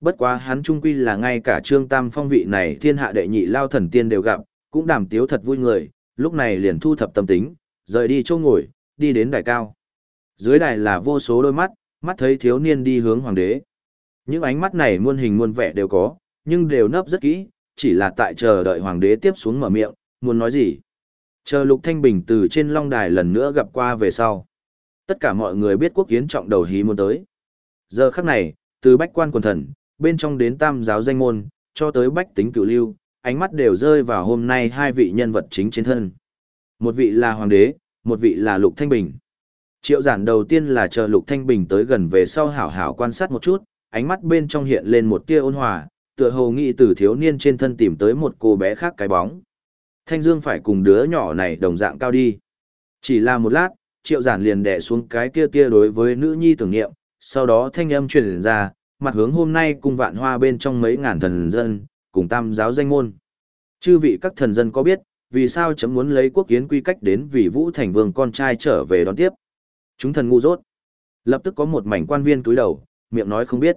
Bất quá hắn trung quy là ngay cả trương tam phong vị này thiên hạ đệ nhị lao thần tiên đều gặp, cũng đàm tiếu thật vui người, lúc này liền thu thập tâm tính, rời đi chỗ ngồi, đi đến đài cao. Dưới đài là vô số đôi mắt, mắt thấy thiếu niên đi hướng hoàng đế. Những ánh mắt này muôn hình muôn vẻ đều có, nhưng đều nấp rất kỹ, chỉ là tại chờ đợi hoàng đế tiếp xuống mở miệng, muốn nói gì. Chờ Lục Thanh Bình từ trên long đài lần nữa gặp qua về sau. Tất cả mọi người biết quốc kiến trọng đầu hí muốn tới. Giờ khắc này, từ bách quan quần thần, bên trong đến tam giáo danh môn, cho tới bách tính cựu lưu, ánh mắt đều rơi vào hôm nay hai vị nhân vật chính trên thân. Một vị là hoàng đế, một vị là Lục Thanh Bình. Triệu giản đầu tiên là chờ Lục Thanh Bình tới gần về sau hảo hảo quan sát một chút, ánh mắt bên trong hiện lên một tia ôn hòa, tựa hồ nghĩ từ thiếu niên trên thân tìm tới một cô bé khác cái bóng. Thanh Dương phải cùng đứa nhỏ này đồng dạng cao đi. Chỉ là một lát, triệu giản liền đè xuống cái kia tia đối với nữ nhi tưởng niệm, sau đó thanh âm truyền ra, mặt hướng hôm nay cùng vạn hoa bên trong mấy ngàn thần dân, cùng tam giáo danh môn. Chư vị các thần dân có biết, vì sao chấm muốn lấy quốc kiến quy cách đến vì Vũ Thành Vương con trai trở về đón tiếp. Chúng thần ngu dốt. Lập tức có một mảnh quan viên túi đầu, miệng nói không biết.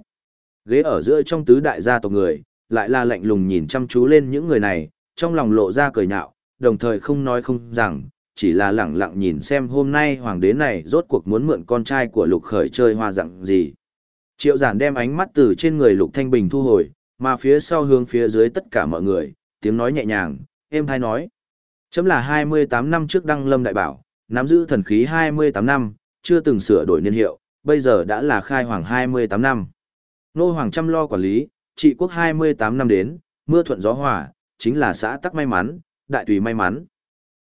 Ghế ở giữa trong tứ đại gia tộc người, lại là lạnh lùng nhìn chăm chú lên những người này, trong lòng lộ ra cười nhạo, đồng thời không nói không rằng, chỉ là lẳng lặng nhìn xem hôm nay hoàng đế này rốt cuộc muốn mượn con trai của lục khởi chơi hoa dạng gì. Triệu giản đem ánh mắt từ trên người lục thanh bình thu hồi, mà phía sau hướng phía dưới tất cả mọi người, tiếng nói nhẹ nhàng, êm thai nói. Chấm là 28 năm trước đăng lâm đại bảo, nắm giữ thần khí 28 năm, chưa từng sửa đổi niên hiệu, bây giờ đã là khai hoàng 28 năm. Nô hoàng chăm lo quản lý, trị quốc 28 năm đến, mưa thuận gió hòa, chính là xã tắc may mắn, đại tùy may mắn.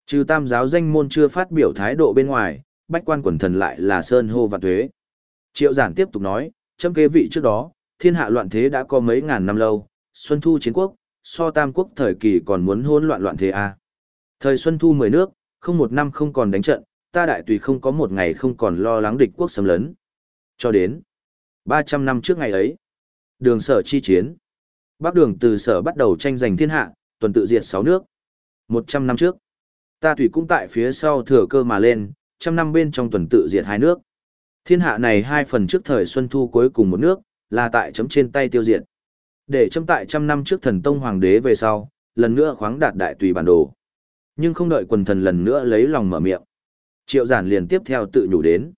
Trừ tam giáo danh môn chưa phát biểu thái độ bên ngoài, bách quan quần thần lại là sơn hô và thuế. Triệu giản tiếp tục nói, châm kế vị trước đó, thiên hạ loạn thế đã có mấy ngàn năm lâu, xuân thu chiến quốc, so tam quốc thời kỳ còn muốn hỗn loạn loạn thế à. Thời xuân thu mười nước, không một năm không còn đánh trận, ta đại tùy không có một ngày không còn lo lắng địch quốc xâm lấn. Cho đến 300 năm trước ngày ấy, đường sở chi chiến. Bắc đường từ sở bắt đầu tranh giành thiên hạ, tuần tự diệt 6 nước. 100 năm trước, ta tùy cũng tại phía sau thừa cơ mà lên, trăm năm bên trong tuần tự diệt hai nước. Thiên hạ này hai phần trước thời xuân thu cuối cùng một nước, là tại chấm trên tay tiêu diệt. Để chấm tại trăm năm trước thần tông hoàng đế về sau, lần nữa khoáng đạt đại tùy bản đồ. Nhưng không đợi quần thần lần nữa lấy lòng mở miệng. Triệu giản liền tiếp theo tự nhủ đến.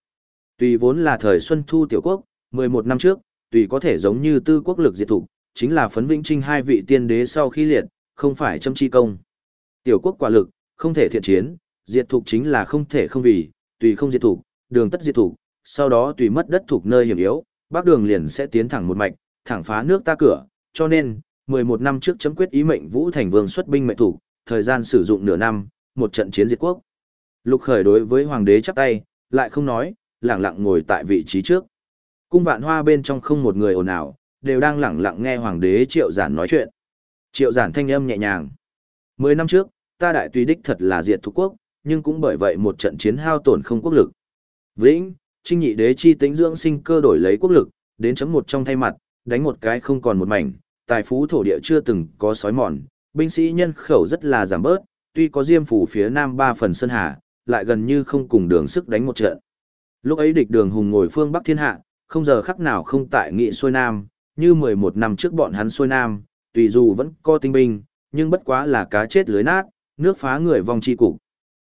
Tùy vốn là thời xuân thu tiểu quốc, 11 năm trước, tùy có thể giống như tư quốc lực diệt thủ, chính là phấn vĩnh trinh hai vị tiên đế sau khi liệt, không phải châm chi công. Tiểu quốc quả lực, không thể thiện chiến, diệt thục chính là không thể không vì, tùy không diệt thục, đường tất diệt thục, sau đó tùy mất đất thuộc nơi hiểm yếu, bắc đường liền sẽ tiến thẳng một mạch, thẳng phá nước ta cửa, cho nên, 11 năm trước chấm quyết ý mệnh Vũ Thành Vương xuất binh mệnh thủ, thời gian sử dụng nửa năm, một trận chiến diệt quốc. Lục khởi đối với hoàng đế chắp tay, lại không nói, lặng lặng ngồi tại vị trí trước. Cung vạn hoa bên trong không một người ồn ào, đều đang lặng lặng nghe hoàng đế triệu giản nói chuyện. Triệu giản thanh âm nhẹ nhàng. Mười năm trước, ta đại tùy đích thật là diệt thuộc quốc, nhưng cũng bởi vậy một trận chiến hao tổn không quốc lực. Vĩnh, trinh nhị đế chi tính dưỡng sinh cơ đổi lấy quốc lực, đến chấm một trong thay mặt, đánh một cái không còn một mảnh, tài phú thổ địa chưa từng có sói mòn, binh sĩ nhân khẩu rất là giảm bớt, tuy có diêm phủ phía nam ba phần sơn hà, lại gần như không cùng đường sức đánh một trận. Lúc ấy địch đường hùng ngồi phương Bắc thiên hạ, không giờ khắc nào không tại nghị xuôi nam, như 11 năm trước bọn hắn xuôi nam, tùy dù vẫn có tinh binh, nhưng bất quá là cá chết lưới nát, nước phá người vong chi cục.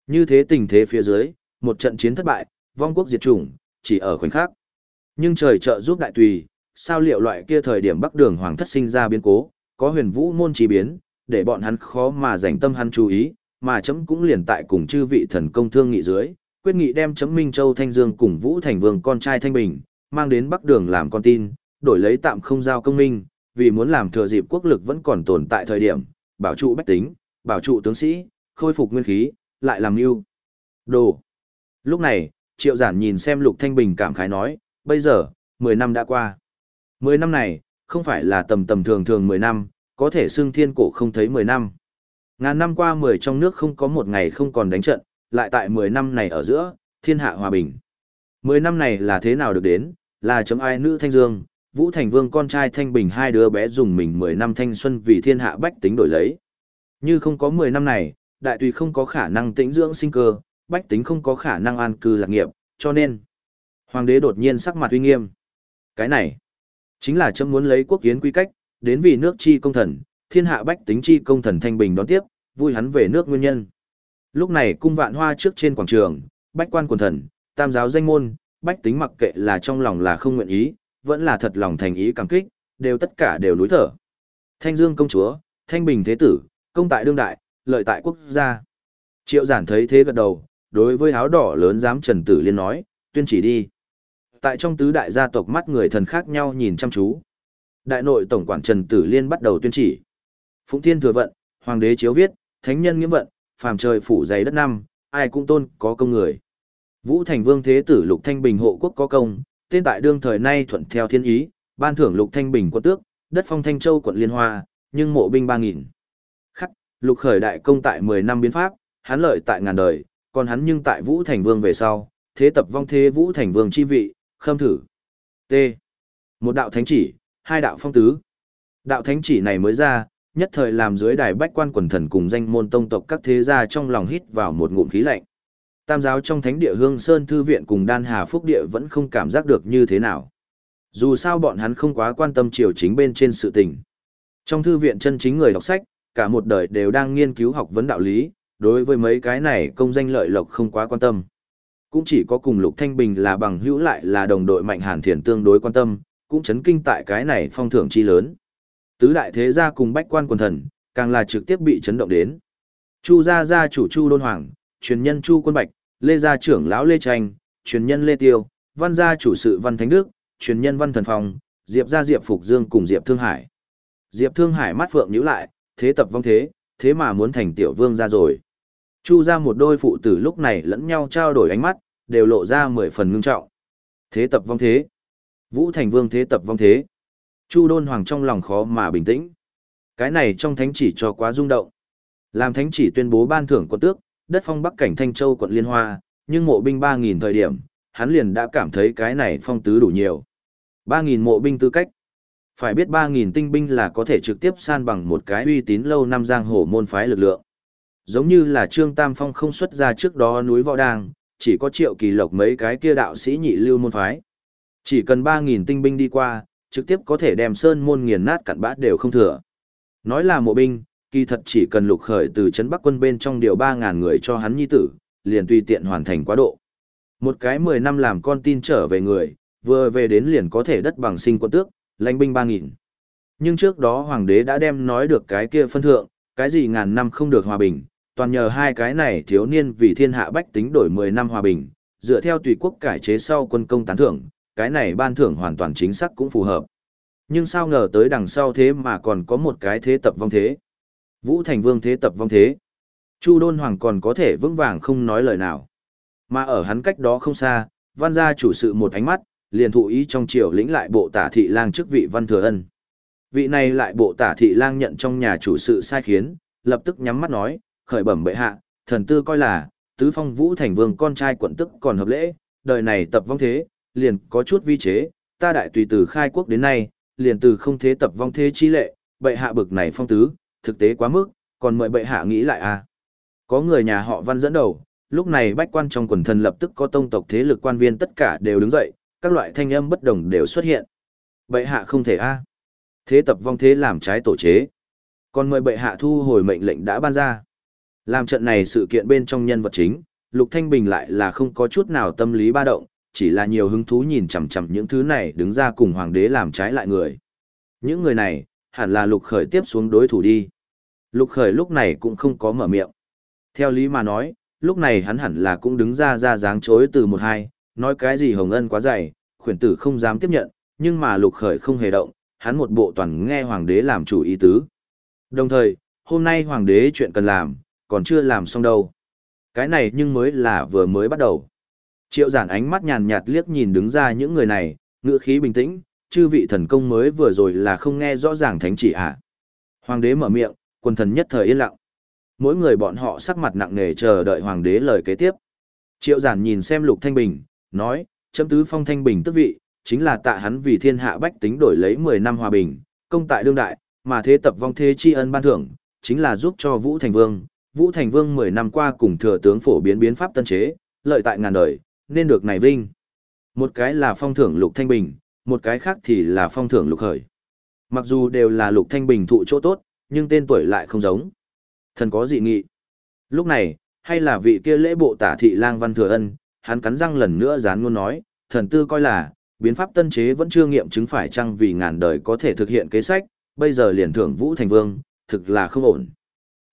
Như thế tình thế phía dưới, một trận chiến thất bại, vong quốc diệt chủng, chỉ ở khoảnh khắc. Nhưng trời trợ giúp đại tùy, sao liệu loại kia thời điểm Bắc Đường Hoàng thất sinh ra biến cố, có huyền vũ môn chi biến, để bọn hắn khó mà dành tâm hắn chú ý, mà chấm cũng liền tại cùng chư vị thần công thương nghị dưới, quyết nghị đem chấm Minh Châu Thanh Dương cùng Vũ Thành Vương con trai Thanh Bình, mang đến Bắc Đường làm con tin, đổi lấy tạm không giao công minh, vì muốn làm thừa dịp quốc lực vẫn còn tồn tại thời điểm, bảo trụ bách tính, bảo trụ tướng sĩ, khôi phục nguyên khí, lại làm mưu. Đồ. Lúc này, Triệu Giản nhìn xem Lục Thanh Bình cảm khái nói, bây giờ, 10 năm đã qua. 10 năm này, không phải là tầm tầm thường thường 10 năm, có thể xương thiên cổ không thấy 10 năm. Ngàn năm qua 10 trong nước không có một ngày không còn đánh trận, lại tại 10 năm này ở giữa, thiên hạ hòa bình. 10 năm này là thế nào được đến, là chấm ai nữ thanh dương, Vũ Thành Vương con trai Thanh Bình hai đứa bé dùng mình 10 năm thanh xuân vì thiên hạ bách tính đổi lấy. Như không có 10 năm này, đại tùy không có khả năng tĩnh dưỡng sinh cơ, bách tính không có khả năng an cư lạc nghiệp, cho nên, hoàng đế đột nhiên sắc mặt uy nghiêm. Cái này, Chính là chấm muốn lấy quốc kiến quy cách, đến vì nước chi công thần, thiên hạ bách tính chi công thần thanh bình đón tiếp, vui hắn về nước nguyên nhân. Lúc này cung vạn hoa trước trên quảng trường, bách quan quần thần, tam giáo danh môn, bách tính mặc kệ là trong lòng là không nguyện ý, vẫn là thật lòng thành ý cảm kích, đều tất cả đều núi thở. Thanh Dương công chúa, Thanh Bình thế tử, công tại đương đại, lợi tại quốc gia. Triệu giản thấy thế gật đầu, đối với áo đỏ lớn dám Trần Tử Liên nói, tuyên chỉ đi. Tại trong tứ đại gia tộc mắt người thần khác nhau nhìn chăm chú. Đại nội tổng quản Trần Tử Liên bắt đầu tuyên chỉ. Phụng Thiên thừa vận, hoàng đế chiếu viết, thánh nhân nghĩa vận, phàm trời phủ dày đất năm, ai cũng tôn có công người. Vũ Thành Vương Thế tử Lục Thanh Bình hộ quốc có công, tên tại đương thời nay thuận theo thiên ý, ban thưởng Lục Thanh Bình quân tước, đất phong Thanh Châu quận Liên Hoa, nhưng mộ binh 3000. Khắc, Lục khởi đại công tại 10 năm biến pháp, hắn lợi tại ngàn đời, còn hắn nhưng tại Vũ Thành Vương về sau, thế tập vong thế Vũ Thành Vương chi vị, khâm thử. T. Một đạo thánh chỉ, hai đạo phong tứ. Đạo thánh chỉ này mới ra, nhất thời làm dưới đài bách quan quần thần cùng danh môn tông tộc các thế gia trong lòng hít vào một ngụm khí lạnh. Tam giáo trong thánh địa hương sơn thư viện cùng đan hà phúc địa vẫn không cảm giác được như thế nào. Dù sao bọn hắn không quá quan tâm triều chính bên trên sự tình. Trong thư viện chân chính người đọc sách, cả một đời đều đang nghiên cứu học vấn đạo lý, đối với mấy cái này công danh lợi lộc không quá quan tâm. Cũng chỉ có cùng Lục Thanh Bình là bằng hữu lại là đồng đội Mạnh Hàn Thiền tương đối quan tâm, cũng chấn kinh tại cái này phong thưởng chi lớn. Tứ đại thế gia cùng bách quan quần thần, càng là trực tiếp bị chấn động đến. Chu gia gia chủ Chu Đôn Hoàng, truyền nhân Chu Quân Bạch, Lê gia trưởng lão Lê Tranh, truyền nhân Lê Tiêu, Văn gia chủ sự Văn Thánh Đức, truyền nhân Văn Thần Phong, Diệp gia Diệp Phục Dương cùng Diệp Thương Hải. Diệp Thương Hải mắt phượng nhíu lại, thế tập vong thế, thế mà muốn thành tiểu vương gia rồi. Chu ra một đôi phụ tử lúc này lẫn nhau trao đổi ánh mắt, đều lộ ra mười phần ngưng trọng. Thế tập vong thế. Vũ Thành Vương thế tập vong thế. Chu Đôn Hoàng trong lòng khó mà bình tĩnh. Cái này trong thánh chỉ cho quá rung động. Làm thánh chỉ tuyên bố ban thưởng quân tước, đất phong Bắc cảnh Thanh Châu quận Liên Hoa, nhưng mộ binh 3.000 thời điểm, hắn liền đã cảm thấy cái này phong tứ đủ nhiều. 3.000 mộ binh tư cách. Phải biết 3.000 tinh binh là có thể trực tiếp san bằng một cái uy tín lâu năm giang hồ môn phái lực lượng. Giống như là Trương Tam Phong không xuất ra trước đó núi Võ Đang, chỉ có triệu kỳ lộc mấy cái kia đạo sĩ nhị lưu môn phái. Chỉ cần 3.000 tinh binh đi qua, trực tiếp có thể đem sơn môn nghiền nát cặn bát đều không thừa. Nói là mộ binh, kỳ thật chỉ cần lục khởi từ trấn Bắc quân bên trong điều 3.000 người cho hắn nhi tử, liền tùy tiện hoàn thành quá độ. Một cái 10 năm làm con tin trở về người, vừa về đến liền có thể đất bằng sinh quân tước, lãnh binh 3.000. Nhưng trước đó hoàng đế đã đem nói được cái kia phân thượng, cái gì ngàn năm không được hòa bình, toàn nhờ hai cái này thiếu niên vì thiên hạ bách tính đổi 10 năm hòa bình, dựa theo tùy quốc cải chế sau quân công tán thưởng, cái này ban thưởng hoàn toàn chính xác cũng phù hợp. Nhưng sao ngờ tới đằng sau thế mà còn có một cái thế tập vong thế. Vũ Thành Vương thế tập vong thế. Chu Đôn Hoàng còn có thể vững vàng không nói lời nào. Mà ở hắn cách đó không xa, văn gia chủ sự một ánh mắt, liền thụ ý trong triều lĩnh lại bộ tả thị lang chức vị văn thừa ân. Vị này lại bộ tả thị lang nhận trong nhà chủ sự sai khiến, lập tức nhắm mắt nói, khởi bẩm bệ hạ, thần tư coi là, tứ phong vũ thành vương con trai quận tức còn hợp lễ, đời này tập vong thế, liền có chút vi chế, ta đại tùy từ khai quốc đến nay, liền từ không thế tập vong thế chi lệ, bệ hạ bực này phong tứ, thực tế quá mức, còn mời bệ hạ nghĩ lại à. Có người nhà họ văn dẫn đầu, lúc này bách quan trong quần thần lập tức có tông tộc thế lực quan viên tất cả đều đứng dậy, các loại thanh âm bất đồng đều xuất hiện. Bệ hạ không thể a Thế tập vong thế làm trái tổ chế. Còn mời bệ hạ thu hồi mệnh lệnh đã ban ra. Làm trận này sự kiện bên trong nhân vật chính, Lục Thanh Bình lại là không có chút nào tâm lý ba động, chỉ là nhiều hứng thú nhìn chằm chằm những thứ này đứng ra cùng hoàng đế làm trái lại người. Những người này, hẳn là Lục Khởi tiếp xuống đối thủ đi. Lục Khởi lúc này cũng không có mở miệng. Theo lý mà nói, lúc này hắn hẳn là cũng đứng ra ra dáng chối từ một hai, nói cái gì hồng ân quá dày, khuyển tử không dám tiếp nhận, nhưng mà Lục Khởi không hề động, hắn một bộ toàn nghe hoàng đế làm chủ ý tứ. Đồng thời, hôm nay hoàng đế chuyện cần làm, còn chưa làm xong đâu. Cái này nhưng mới là vừa mới bắt đầu. Triệu giản ánh mắt nhàn nhạt liếc nhìn đứng ra những người này, ngữ khí bình tĩnh, chư vị thần công mới vừa rồi là không nghe rõ ràng thánh chỉ ạ. À. Hoàng đế mở miệng, quân thần nhất thời yên lặng. Mỗi người bọn họ sắc mặt nặng nề chờ đợi hoàng đế lời kế tiếp. Triệu giản nhìn xem lục thanh bình, nói, chấm tứ phong thanh bình tức vị, chính là tạ hắn vì thiên hạ bách tính đổi lấy 10 năm hòa bình, công tại đương đại, mà thế tập vong thế tri ân ban thưởng, chính là giúp cho Vũ Thành Vương, Vũ Thành Vương 10 năm qua cùng thừa tướng phổ biến biến pháp tân chế, lợi tại ngàn đời, nên được này vinh. Một cái là phong thưởng Lục Thanh Bình, một cái khác thì là phong thưởng lục khởi. Mặc dù đều là lục thanh bình thụ chỗ tốt, nhưng tên tuổi lại không giống. Thần có dị nghị. Lúc này, hay là vị kia lễ bộ tả thị lang văn thừa ân, hắn cắn răng lần nữa dán ngôn nói, thần tư coi là, biến pháp tân chế vẫn chưa nghiệm chứng phải chăng vì ngàn đời có thể thực hiện kế sách, bây giờ liền thưởng vũ thành vương, thực là không ổn.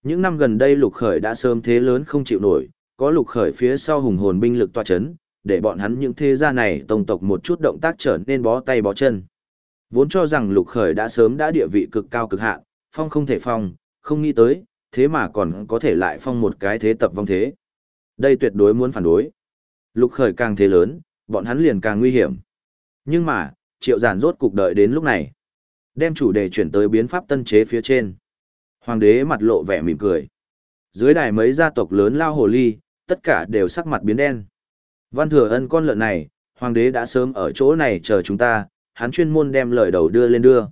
Những năm gần đây lục khởi đã sớm thế lớn không chịu nổi, có lục khởi phía sau hùng hồn binh lực tòa chấn, để bọn hắn những thế gia này tổng tộc một chút động tác trở nên bó tay bó chân. Vốn cho rằng lục khởi đã sớm đã địa vị cực cao cực hạn, phong không thể phong, không nghĩ tới, thế mà còn có thể lại phong một cái thế tập vong thế. Đây tuyệt đối muốn phản đối. Lục khởi càng thế lớn, bọn hắn liền càng nguy hiểm. Nhưng mà, triệu giản rốt cục đợi đến lúc này. Đem chủ đề chuyển tới biến pháp tân chế phía trên. Hoàng đế mặt lộ vẻ mỉm cười. Dưới đài mấy gia tộc lớn lao hồ ly, tất cả đều sắc mặt biến đen. Văn thừa ân con lợn này, hoàng đế đã sớm ở chỗ này chờ chúng ta, hắn chuyên môn đem lời đầu đưa lên đưa.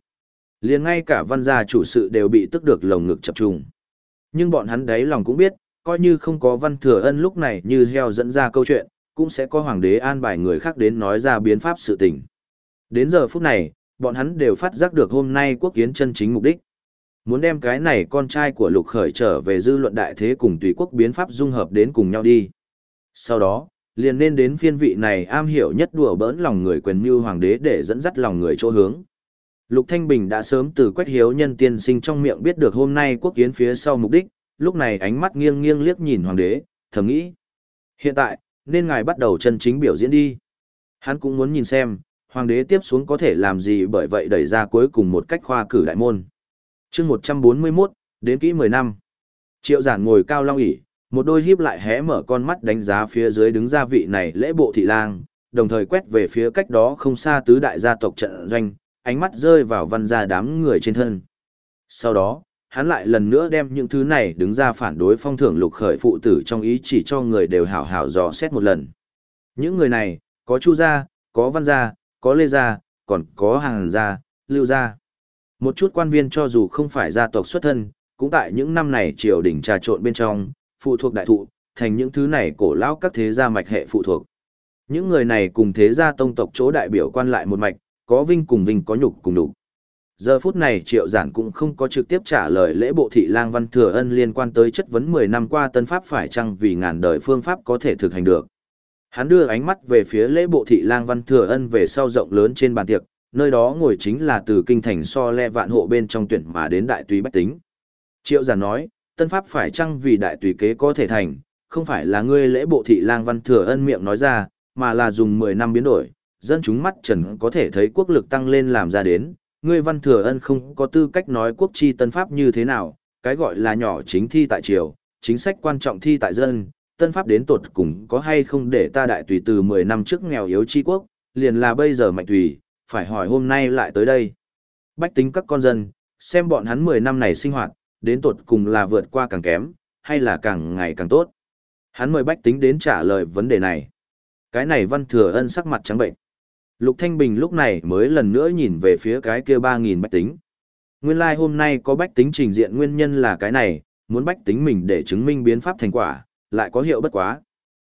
liền ngay cả văn gia chủ sự đều bị tức được lồng ngực chập trùng. Nhưng bọn hắn đấy lòng cũng biết, coi như không có văn thừa ân lúc này như heo dẫn ra câu chuyện, cũng sẽ có hoàng đế an bài người khác đến nói ra biến pháp sự tình. Đến giờ phút này, bọn hắn đều phát giác được hôm nay quốc kiến chân chính mục đích. Muốn đem cái này con trai của lục khởi trở về dư luận đại thế cùng tùy quốc biến pháp dung hợp đến cùng nhau đi. Sau đó, liền nên đến phiên vị này am hiểu nhất đùa bỡn lòng người quyền mưu hoàng đế để dẫn dắt lòng người chỗ hướng. Lục Thanh Bình đã sớm từ quét hiếu nhân tiên sinh trong miệng biết được hôm nay quốc kiến phía sau mục đích, lúc này ánh mắt nghiêng nghiêng liếc nhìn hoàng đế, thầm nghĩ. Hiện tại, nên ngài bắt đầu chân chính biểu diễn đi. Hắn cũng muốn nhìn xem, hoàng đế tiếp xuống có thể làm gì bởi vậy đẩy ra cuối cùng một cách khoa cử đại môn chương 141, đến kỹ 10 năm. Triệu giản ngồi cao long ỉ, một đôi híp lại hé mở con mắt đánh giá phía dưới đứng ra vị này lễ bộ thị lang, đồng thời quét về phía cách đó không xa tứ đại gia tộc trận doanh, ánh mắt rơi vào văn gia đám người trên thân. Sau đó, hắn lại lần nữa đem những thứ này đứng ra phản đối phong thưởng lục khởi phụ tử trong ý chỉ cho người đều hảo hảo dò xét một lần. Những người này, có chu gia, có văn gia, có lê gia, còn có hàng gia, lưu gia. Một chút quan viên cho dù không phải gia tộc xuất thân, cũng tại những năm này triều đình trà trộn bên trong, phụ thuộc đại thụ, thành những thứ này cổ lão các thế gia mạch hệ phụ thuộc. Những người này cùng thế gia tông tộc chỗ đại biểu quan lại một mạch, có vinh cùng vinh có nhục cùng đủ. Giờ phút này triệu giản cũng không có trực tiếp trả lời lễ bộ thị lang văn thừa ân liên quan tới chất vấn 10 năm qua tân pháp phải chăng vì ngàn đời phương pháp có thể thực hành được. Hắn đưa ánh mắt về phía lễ bộ thị lang văn thừa ân về sau rộng lớn trên bàn tiệc, nơi đó ngồi chính là từ kinh thành so le vạn hộ bên trong tuyển mà đến đại tùy bách tính. Triệu giản nói, tân pháp phải chăng vì đại tùy kế có thể thành, không phải là ngươi lễ bộ thị lang văn thừa ân miệng nói ra, mà là dùng 10 năm biến đổi, dân chúng mắt trần có thể thấy quốc lực tăng lên làm ra đến, ngươi văn thừa ân không có tư cách nói quốc chi tân pháp như thế nào, cái gọi là nhỏ chính thi tại triều, chính sách quan trọng thi tại dân, tân pháp đến tột cùng có hay không để ta đại tùy từ 10 năm trước nghèo yếu chi quốc, liền là bây giờ mạnh tùy, phải hỏi hôm nay lại tới đây. Bách tính các con dân, xem bọn hắn 10 năm này sinh hoạt, đến tột cùng là vượt qua càng kém, hay là càng ngày càng tốt. Hắn mời bách tính đến trả lời vấn đề này. Cái này văn thừa ân sắc mặt trắng bệnh. Lục Thanh Bình lúc này mới lần nữa nhìn về phía cái kia 3.000 bách tính. Nguyên lai like hôm nay có bách tính trình diện nguyên nhân là cái này, muốn bách tính mình để chứng minh biến pháp thành quả, lại có hiệu bất quá.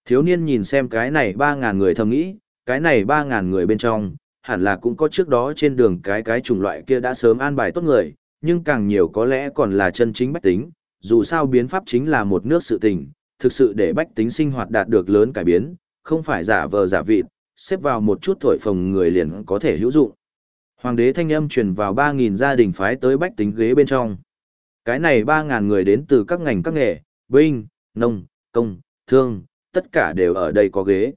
Thiếu niên nhìn xem cái này 3.000 người thầm nghĩ, cái này 3.000 người bên trong, hẳn là cũng có trước đó trên đường cái cái chủng loại kia đã sớm an bài tốt người, nhưng càng nhiều có lẽ còn là chân chính bách tính, dù sao biến pháp chính là một nước sự tình, thực sự để bách tính sinh hoạt đạt được lớn cải biến, không phải giả vờ giả vịt, xếp vào một chút thổi phồng người liền có thể hữu dụng. Hoàng đế thanh âm truyền vào 3.000 gia đình phái tới bách tính ghế bên trong. Cái này 3.000 người đến từ các ngành các nghề, binh, nông, công, thương, tất cả đều ở đây có ghế.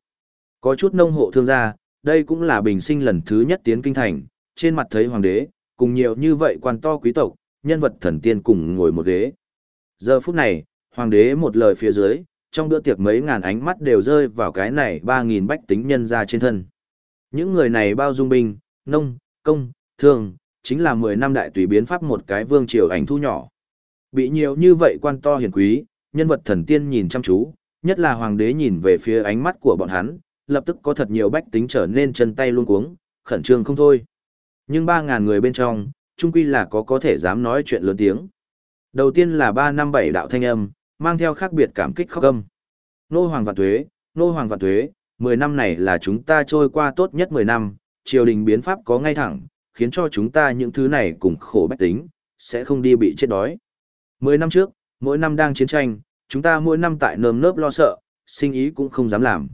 Có chút nông hộ thương gia, đây cũng là bình sinh lần thứ nhất tiến kinh thành, trên mặt thấy hoàng đế, cùng nhiều như vậy quan to quý tộc, nhân vật thần tiên cùng ngồi một ghế. Giờ phút này, hoàng đế một lời phía dưới, trong bữa tiệc mấy ngàn ánh mắt đều rơi vào cái này 3.000 bách tính nhân ra trên thân. Những người này bao dung binh, nông, công, thương, chính là 10 năm đại tùy biến pháp một cái vương triều ảnh thu nhỏ. Bị nhiều như vậy quan to hiền quý, nhân vật thần tiên nhìn chăm chú, nhất là hoàng đế nhìn về phía ánh mắt của bọn hắn, lập tức có thật nhiều bách tính trở nên chân tay luôn cuống, khẩn trương không thôi. Nhưng 3.000 người bên trong, chung quy là có có thể dám nói chuyện lớn tiếng. Đầu tiên là 3 năm 7 đạo thanh âm, mang theo khác biệt cảm kích khóc âm. Nô Hoàng Vạn Tuế, Nô Hoàng Vạn Tuế, 10 năm này là chúng ta trôi qua tốt nhất 10 năm, triều đình biến pháp có ngay thẳng, khiến cho chúng ta những thứ này cùng khổ bách tính, sẽ không đi bị chết đói. Mười năm trước, mỗi năm đang chiến tranh, chúng ta mỗi năm tại nơm nớp lo sợ, sinh ý cũng không dám làm.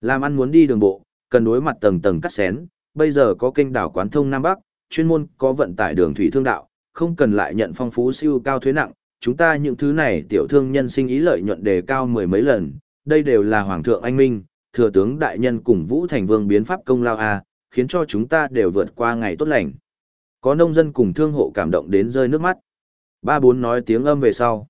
Làm ăn muốn đi đường bộ, cần đối mặt tầng tầng cắt xén, bây giờ có kênh đảo quán thông Nam Bắc, chuyên môn có vận tải đường thủy thương đạo, không cần lại nhận phong phú siêu cao thuế nặng, chúng ta những thứ này tiểu thương nhân sinh ý lợi nhuận đề cao mười mấy lần, đây đều là Hoàng thượng anh Minh, thừa tướng đại nhân cùng Vũ Thành Vương biến pháp công lao A, khiến cho chúng ta đều vượt qua ngày tốt lành. Có nông dân cùng thương hộ cảm động đến rơi nước mắt. Ba bốn nói tiếng âm về sau.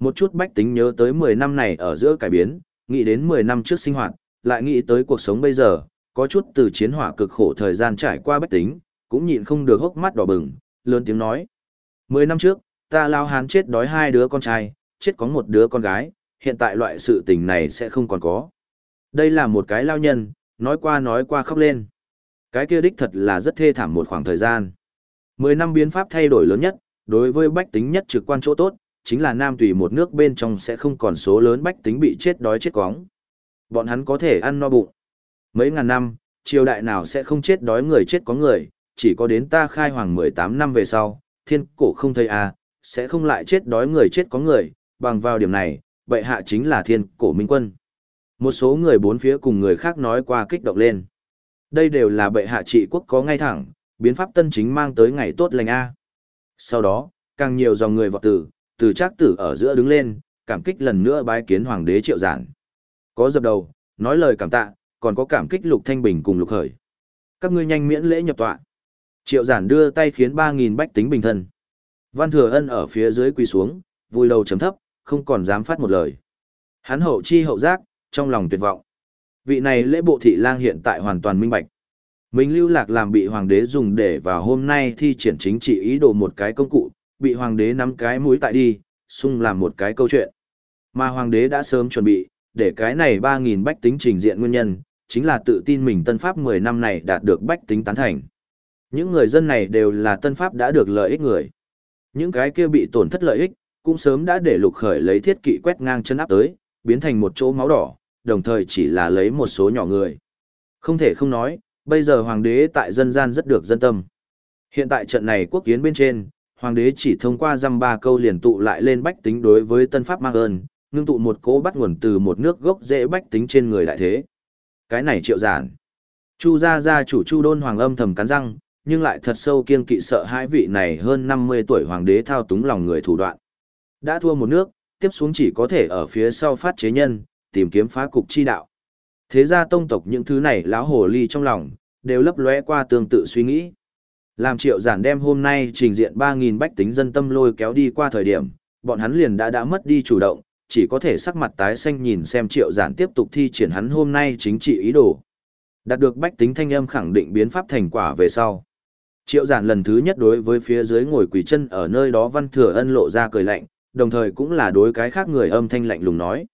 Một chút bách tính nhớ tới 10 năm này ở giữa cải biến, nghĩ đến 10 năm trước sinh hoạt, lại nghĩ tới cuộc sống bây giờ, có chút từ chiến hỏa cực khổ thời gian trải qua bách tính, cũng nhịn không được hốc mắt đỏ bừng, lớn tiếng nói. 10 năm trước, ta lao hán chết đói hai đứa con trai, chết có một đứa con gái, hiện tại loại sự tình này sẽ không còn có. Đây là một cái lao nhân, nói qua nói qua khóc lên. Cái kia đích thật là rất thê thảm một khoảng thời gian. Mười năm biến pháp thay đổi lớn nhất, đối với bách tính nhất trực quan chỗ tốt, chính là Nam Tùy một nước bên trong sẽ không còn số lớn bách tính bị chết đói chết cóng. Bọn hắn có thể ăn no bụng. Mấy ngàn năm, triều đại nào sẽ không chết đói người chết có người, chỉ có đến ta khai hoàng 18 năm về sau, thiên cổ không thấy à, sẽ không lại chết đói người chết có người, bằng vào điểm này, bệ hạ chính là thiên cổ minh quân. Một số người bốn phía cùng người khác nói qua kích động lên. Đây đều là bệ hạ trị quốc có ngay thẳng, biến pháp tân chính mang tới ngày tốt lành A. Sau đó, càng nhiều dòng người vọt tử, từ trác tử ở giữa đứng lên, cảm kích lần nữa bái kiến hoàng đế triệu giản. Có dập đầu, nói lời cảm tạ, còn có cảm kích lục thanh bình cùng lục khởi. Các ngươi nhanh miễn lễ nhập tọa. Triệu giản đưa tay khiến 3000 bách tính bình thân. Văn thừa ân ở phía dưới quỳ xuống, vui đầu chấm thấp, không còn dám phát một lời. Hắn hậu chi hậu giác, trong lòng tuyệt vọng. Vị này lễ bộ thị lang hiện tại hoàn toàn minh bạch. Mình lưu lạc làm bị hoàng đế dùng để vào hôm nay thi triển chính trị ý đồ một cái công cụ, bị hoàng đế nắm cái mũi tại đi, xung làm một cái câu chuyện. Mà hoàng đế đã sớm chuẩn bị, để cái này 3.000 bách tính trình diện nguyên nhân, chính là tự tin mình tân pháp 10 năm này đạt được bách tính tán thành. Những người dân này đều là tân pháp đã được lợi ích người. Những cái kia bị tổn thất lợi ích, cũng sớm đã để lục khởi lấy thiết kỵ quét ngang chân áp tới, biến thành một chỗ máu đỏ, đồng thời chỉ là lấy một số nhỏ người. Không thể không nói, bây giờ hoàng đế tại dân gian rất được dân tâm. Hiện tại trận này quốc kiến bên trên, hoàng đế chỉ thông qua dăm ba câu liền tụ lại lên bách tính đối với tân pháp mang ơn, ngưng tụ một cỗ bắt nguồn từ một nước gốc dễ bách tính trên người đại thế. Cái này triệu giản. Chu gia gia chủ Chu Đôn Hoàng âm thầm cắn răng, nhưng lại thật sâu kiên kỵ sợ hai vị này hơn 50 tuổi hoàng đế thao túng lòng người thủ đoạn. Đã thua một nước, tiếp xuống chỉ có thể ở phía sau phát chế nhân, tìm kiếm phá cục chi đạo. Thế ra tông tộc những thứ này lão hồ ly trong lòng, đều lấp lóe qua tương tự suy nghĩ. Làm triệu giản đem hôm nay trình diện 3.000 bách tính dân tâm lôi kéo đi qua thời điểm, bọn hắn liền đã đã mất đi chủ động, chỉ có thể sắc mặt tái xanh nhìn xem triệu giản tiếp tục thi triển hắn hôm nay chính trị ý đồ. Đạt được bách tính thanh âm khẳng định biến pháp thành quả về sau. Triệu giản lần thứ nhất đối với phía dưới ngồi quỳ chân ở nơi đó văn thừa ân lộ ra cười lạnh, đồng thời cũng là đối cái khác người âm thanh lạnh lùng nói.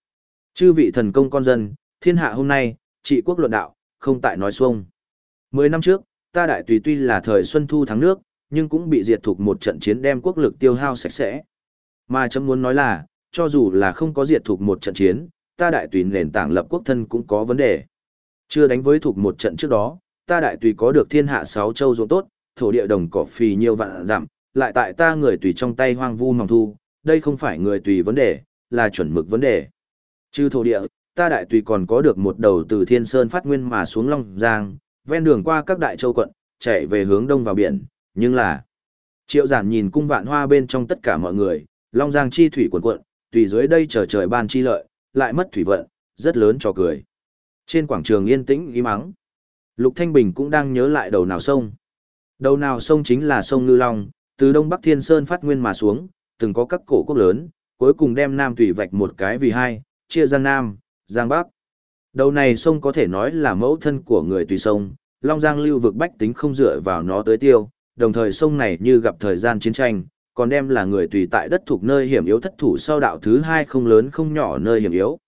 Chư vị thần công con dân, thiên hạ hôm nay, trị quốc luận đạo, không tại nói xuông. Mười năm trước, ta đại tùy tuy là thời xuân thu thắng nước, nhưng cũng bị diệt thuộc một trận chiến đem quốc lực tiêu hao sạch sẽ. Mà chấm muốn nói là, cho dù là không có diệt thuộc một trận chiến, ta đại tùy nền tảng lập quốc thân cũng có vấn đề. Chưa đánh với thuộc một trận trước đó, ta đại tùy có được thiên hạ sáu châu ruộng tốt, thổ địa đồng cỏ phì nhiều vạn dặm, lại tại ta người tùy trong tay hoang vu mỏng thu, đây không phải người tùy vấn đề, là chuẩn mực vấn đề. Trừ thổ địa, ta đại tùy còn có được một đầu từ thiên sơn phát nguyên mà xuống Long Giang, ven đường qua các đại châu quận, chạy về hướng đông vào biển, nhưng là... Triệu giản nhìn cung vạn hoa bên trong tất cả mọi người, Long Giang chi thủy quần quận, tùy dưới đây chờ trời ban chi lợi, lại mất thủy vận, rất lớn cho cười. Trên quảng trường yên tĩnh im mắng. Lục Thanh Bình cũng đang nhớ lại đầu nào sông. Đầu nào sông chính là sông Ngư Long, từ đông bắc thiên sơn phát nguyên mà xuống, từng có các cổ quốc lớn, cuối cùng đem Nam Thủy vạch một cái vì hai, chia Giang Nam, Giang Bắc. Đầu này sông có thể nói là mẫu thân của người tùy sông, Long Giang lưu vực bách tính không dựa vào nó tới tiêu, đồng thời sông này như gặp thời gian chiến tranh, còn đem là người tùy tại đất thuộc nơi hiểm yếu thất thủ sau đạo thứ hai không lớn không nhỏ nơi hiểm yếu.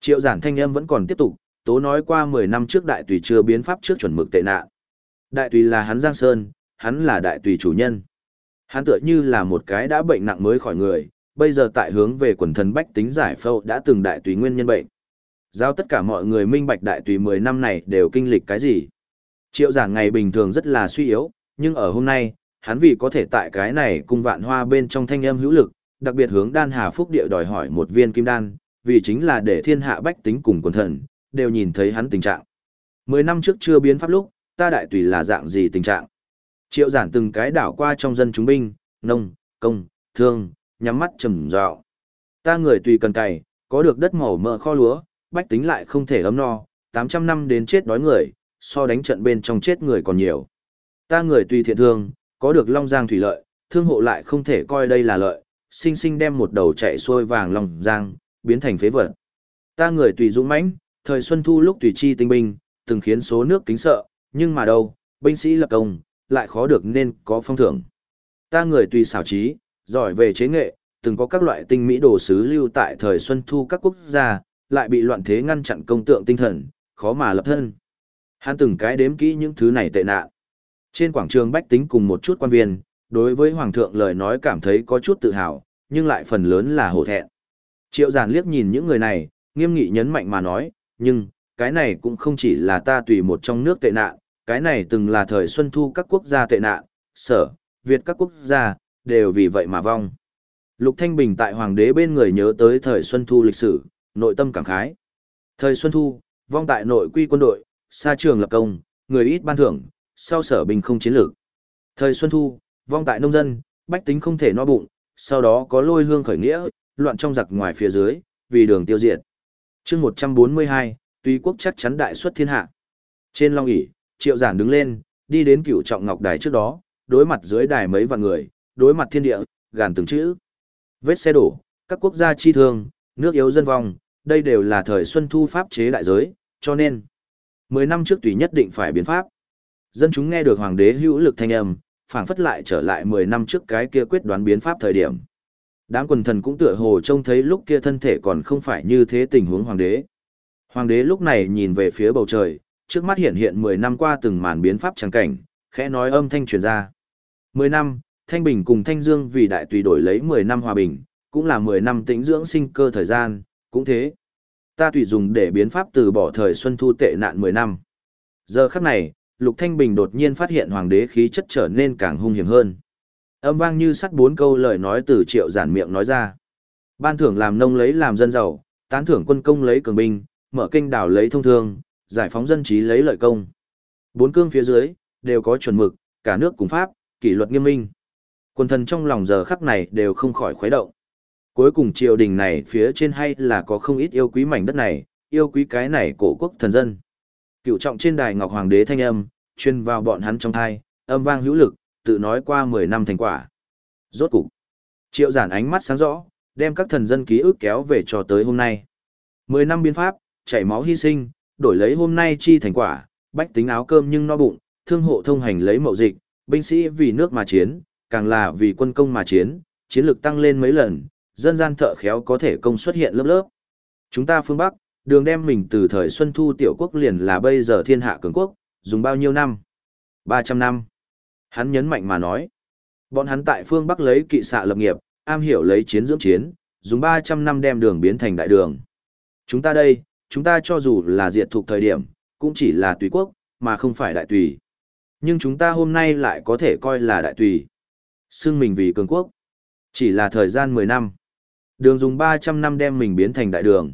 Triệu giản thanh âm vẫn còn tiếp tục, tố nói qua 10 năm trước đại tùy chưa biến pháp trước chuẩn mực tệ nạn. Đại tùy là hắn Giang Sơn, hắn là đại tùy chủ nhân. Hắn tựa như là một cái đã bệnh nặng mới khỏi người, bây giờ tại hướng về quần thần bách tính giải phâu đã từng đại tùy nguyên nhân bệnh. Giao tất cả mọi người minh bạch đại tùy 10 năm này đều kinh lịch cái gì. Triệu giản ngày bình thường rất là suy yếu, nhưng ở hôm nay, hắn vì có thể tại cái này cung vạn hoa bên trong thanh âm hữu lực, đặc biệt hướng đan hà phúc địa đòi hỏi một viên kim đan, vì chính là để thiên hạ bách tính cùng quần thần, đều nhìn thấy hắn tình trạng. Mười năm trước chưa biến pháp lúc, ta đại tùy là dạng gì tình trạng. Triệu giản từng cái đảo qua trong dân chúng binh, nông, công, thương, nhắm mắt trầm dạo. Ta người tùy cần cày, có được đất màu mỡ kho lúa, bách tính lại không thể ấm no, 800 năm đến chết đói người, so đánh trận bên trong chết người còn nhiều. Ta người tùy thiện thương, có được long giang thủy lợi, thương hộ lại không thể coi đây là lợi, sinh sinh đem một đầu chạy xuôi vàng long giang, biến thành phế vật. Ta người tùy dũng mãnh, thời xuân thu lúc tùy chi tinh binh, từng khiến số nước kính sợ, nhưng mà đâu, binh sĩ lập công, lại khó được nên có phong thưởng. Ta người tùy xảo trí, giỏi về chế nghệ, từng có các loại tinh mỹ đồ sứ lưu tại thời xuân thu các quốc gia, lại bị loạn thế ngăn chặn công tượng tinh thần, khó mà lập thân. Hắn từng cái đếm kỹ những thứ này tệ nạn. Trên quảng trường bách tính cùng một chút quan viên, đối với hoàng thượng lời nói cảm thấy có chút tự hào, nhưng lại phần lớn là hổ thẹn. Triệu giản liếc nhìn những người này, nghiêm nghị nhấn mạnh mà nói, nhưng, cái này cũng không chỉ là ta tùy một trong nước tệ nạn, cái này từng là thời xuân thu các quốc gia tệ nạn, sở, Việt các quốc gia, đều vì vậy mà vong. Lục Thanh Bình tại hoàng đế bên người nhớ tới thời xuân thu lịch sử, nội tâm cảm khái. Thời xuân thu, vong tại nội quy quân đội, xa trường lập công, người ít ban thưởng, sau sở bình không chiến lược. Thời xuân thu, vong tại nông dân, bách tính không thể no bụng, sau đó có lôi hương khởi nghĩa, loạn trong giặc ngoài phía dưới, vì đường tiêu diệt. chương 142, tuy quốc chắc chắn đại xuất thiên hạ. Trên long ỷ triệu giản đứng lên, đi đến cửu trọng ngọc đài trước đó, đối mặt dưới đài mấy vạn người, đối mặt thiên địa, gàn từng chữ. Vết xe đổ, các quốc gia chi thương, nước yếu dân vong, đây đều là thời xuân thu pháp chế đại giới, cho nên, 10 năm trước tùy nhất định phải biến pháp. Dân chúng nghe được hoàng đế hữu lực thanh âm, phảng phất lại trở lại 10 năm trước cái kia quyết đoán biến pháp thời điểm. Đám quần thần cũng tựa hồ trông thấy lúc kia thân thể còn không phải như thế tình huống hoàng đế. Hoàng đế lúc này nhìn về phía bầu trời, trước mắt hiện hiện 10 năm qua từng màn biến pháp trắng cảnh, khẽ nói âm thanh truyền ra. 10 năm, Thanh Bình cùng Thanh Dương vì đại tùy đổi lấy 10 năm hòa bình, cũng là 10 năm tĩnh dưỡng sinh cơ thời gian, cũng thế. Ta tùy dùng để biến pháp từ bỏ thời xuân thu tệ nạn 10 năm. Giờ khắc này, Lục Thanh Bình đột nhiên phát hiện hoàng đế khí chất trở nên càng hung hiểm hơn. Âm vang như sắt bốn câu lời nói từ triệu giản miệng nói ra. Ban thưởng làm nông lấy làm dân giàu, tán thưởng quân công lấy cường binh, mở kênh đảo lấy thông thương, giải phóng dân trí lấy lợi công. Bốn cương phía dưới, đều có chuẩn mực, cả nước cùng pháp, kỷ luật nghiêm minh. Quân thần trong lòng giờ khắc này đều không khỏi khuấy động. Cuối cùng triều đình này phía trên hay là có không ít yêu quý mảnh đất này, yêu quý cái này cổ quốc thần dân. Cựu trọng trên đài Ngọc Hoàng đế thanh âm, chuyên vào bọn hắn trong thai, âm vang hữu lực, tự nói qua 10 năm thành quả. Rốt cục, triệu giản ánh mắt sáng rõ, đem các thần dân ký ức kéo về cho tới hôm nay. 10 năm biến pháp, chảy máu hy sinh, đổi lấy hôm nay chi thành quả, bách tính áo cơm nhưng no bụng, thương hộ thông hành lấy mậu dịch, binh sĩ vì nước mà chiến, càng là vì quân công mà chiến, chiến lược tăng lên mấy lần, dân gian thợ khéo có thể công xuất hiện lớp lớp. Chúng ta phương Bắc, đường đem mình từ thời Xuân Thu tiểu quốc liền là bây giờ thiên hạ cường quốc, dùng bao nhiêu năm? 300 năm. Hắn nhấn mạnh mà nói. Bọn hắn tại phương Bắc lấy kỵ xạ lập nghiệp, am hiểu lấy chiến dưỡng chiến, dùng 300 năm đem đường biến thành đại đường. Chúng ta đây, chúng ta cho dù là diệt thuộc thời điểm, cũng chỉ là tùy quốc, mà không phải đại tùy. Nhưng chúng ta hôm nay lại có thể coi là đại tùy. Xưng mình vì cường quốc. Chỉ là thời gian 10 năm. Đường dùng 300 năm đem mình biến thành đại đường.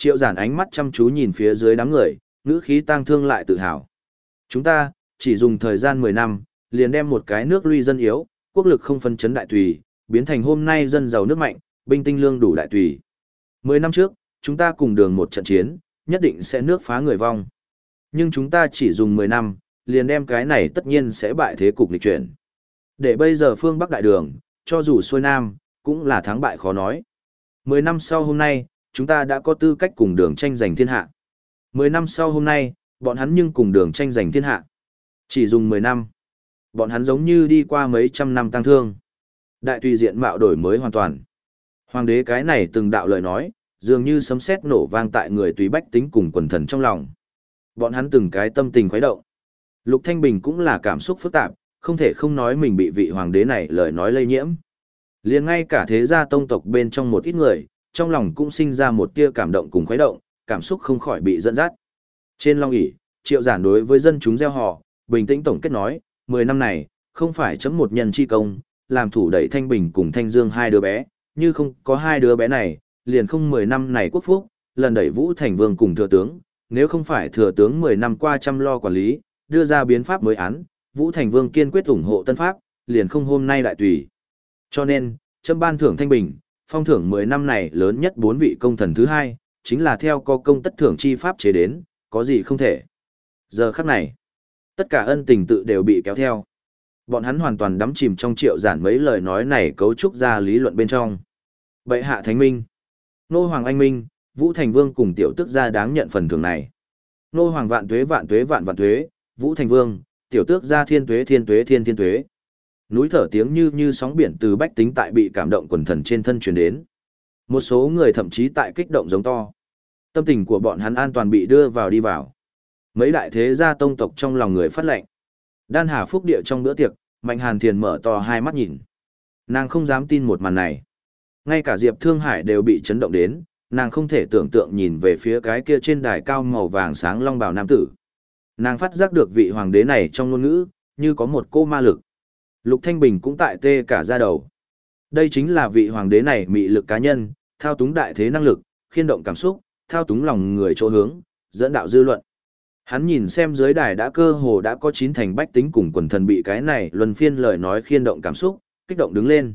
Triệu giản ánh mắt chăm chú nhìn phía dưới đám người, ngữ khí tang thương lại tự hào. Chúng ta, chỉ dùng thời gian 10 năm, liền đem một cái nước luy dân yếu, quốc lực không phân chấn đại tùy, biến thành hôm nay dân giàu nước mạnh, binh tinh lương đủ đại tùy. 10 năm trước, chúng ta cùng đường một trận chiến, nhất định sẽ nước phá người vong. Nhưng chúng ta chỉ dùng 10 năm, liền đem cái này tất nhiên sẽ bại thế cục lịch chuyển. Để bây giờ phương Bắc đại đường, cho dù xuôi nam, cũng là thắng bại khó nói. 10 năm sau hôm nay, chúng ta đã có tư cách cùng đường tranh giành thiên hạ. 10 năm sau hôm nay, bọn hắn nhưng cùng đường tranh giành thiên hạ. Chỉ dùng 10 năm. Bọn hắn giống như đi qua mấy trăm năm tăng thương. Đại tùy diện mạo đổi mới hoàn toàn. Hoàng đế cái này từng đạo lời nói, dường như sấm sét nổ vang tại người tùy bách tính cùng quần thần trong lòng. Bọn hắn từng cái tâm tình khuấy động. Lục Thanh Bình cũng là cảm xúc phức tạp, không thể không nói mình bị vị hoàng đế này lời nói lây nhiễm. Liền ngay cả thế gia tông tộc bên trong một ít người, trong lòng cũng sinh ra một tia cảm động cùng khuấy động, cảm xúc không khỏi bị dẫn dắt. Trên long ỷ, triệu giản đối với dân chúng gieo họ, bình tĩnh tổng kết nói, 10 năm này, không phải chấm một nhân chi công, làm thủ đẩy Thanh Bình cùng Thanh Dương hai đứa bé, như không có hai đứa bé này, liền không 10 năm này quốc phúc, lần đẩy Vũ Thành Vương cùng thừa tướng, nếu không phải thừa tướng 10 năm qua chăm lo quản lý, đưa ra biến pháp mới án, Vũ Thành Vương kiên quyết ủng hộ tân pháp, liền không hôm nay đại tùy. Cho nên, chấm ban thưởng Thanh Bình, phong thưởng 10 năm này lớn nhất bốn vị công thần thứ hai, chính là theo có công tất thưởng chi pháp chế đến, có gì không thể. Giờ khắc này, tất cả ân tình tự đều bị kéo theo. Bọn hắn hoàn toàn đắm chìm trong triệu giản mấy lời nói này cấu trúc ra lý luận bên trong. Bệ hạ thánh minh, nô hoàng anh minh, Vũ Thành Vương cùng tiểu tức gia đáng nhận phần thưởng này. Nô hoàng vạn tuế vạn tuế vạn vạn tuế, Vũ Thành Vương, tiểu tước gia thiên tuế thiên tuế thiên thiên tuế. Núi thở tiếng như như sóng biển từ bách tính tại bị cảm động quần thần trên thân truyền đến. Một số người thậm chí tại kích động giống to. Tâm tình của bọn hắn an toàn bị đưa vào đi vào. Mấy đại thế gia tông tộc trong lòng người phát lệnh. Đan Hà Phúc Địa trong bữa tiệc, Mạnh Hàn Thiền mở to hai mắt nhìn. Nàng không dám tin một màn này. Ngay cả Diệp Thương Hải đều bị chấn động đến, nàng không thể tưởng tượng nhìn về phía cái kia trên đài cao màu vàng sáng long bào nam tử. Nàng phát giác được vị hoàng đế này trong ngôn ngữ, như có một cô ma lực. Lục Thanh Bình cũng tại tê cả ra đầu. Đây chính là vị hoàng đế này mị lực cá nhân, thao túng đại thế năng lực, khiên động cảm xúc, thao túng lòng người chỗ hướng, dẫn đạo dư luận. Hắn nhìn xem dưới đài đã cơ hồ đã có chín thành bách tính cùng quần thần bị cái này luân phiên lời nói khiên động cảm xúc, kích động đứng lên.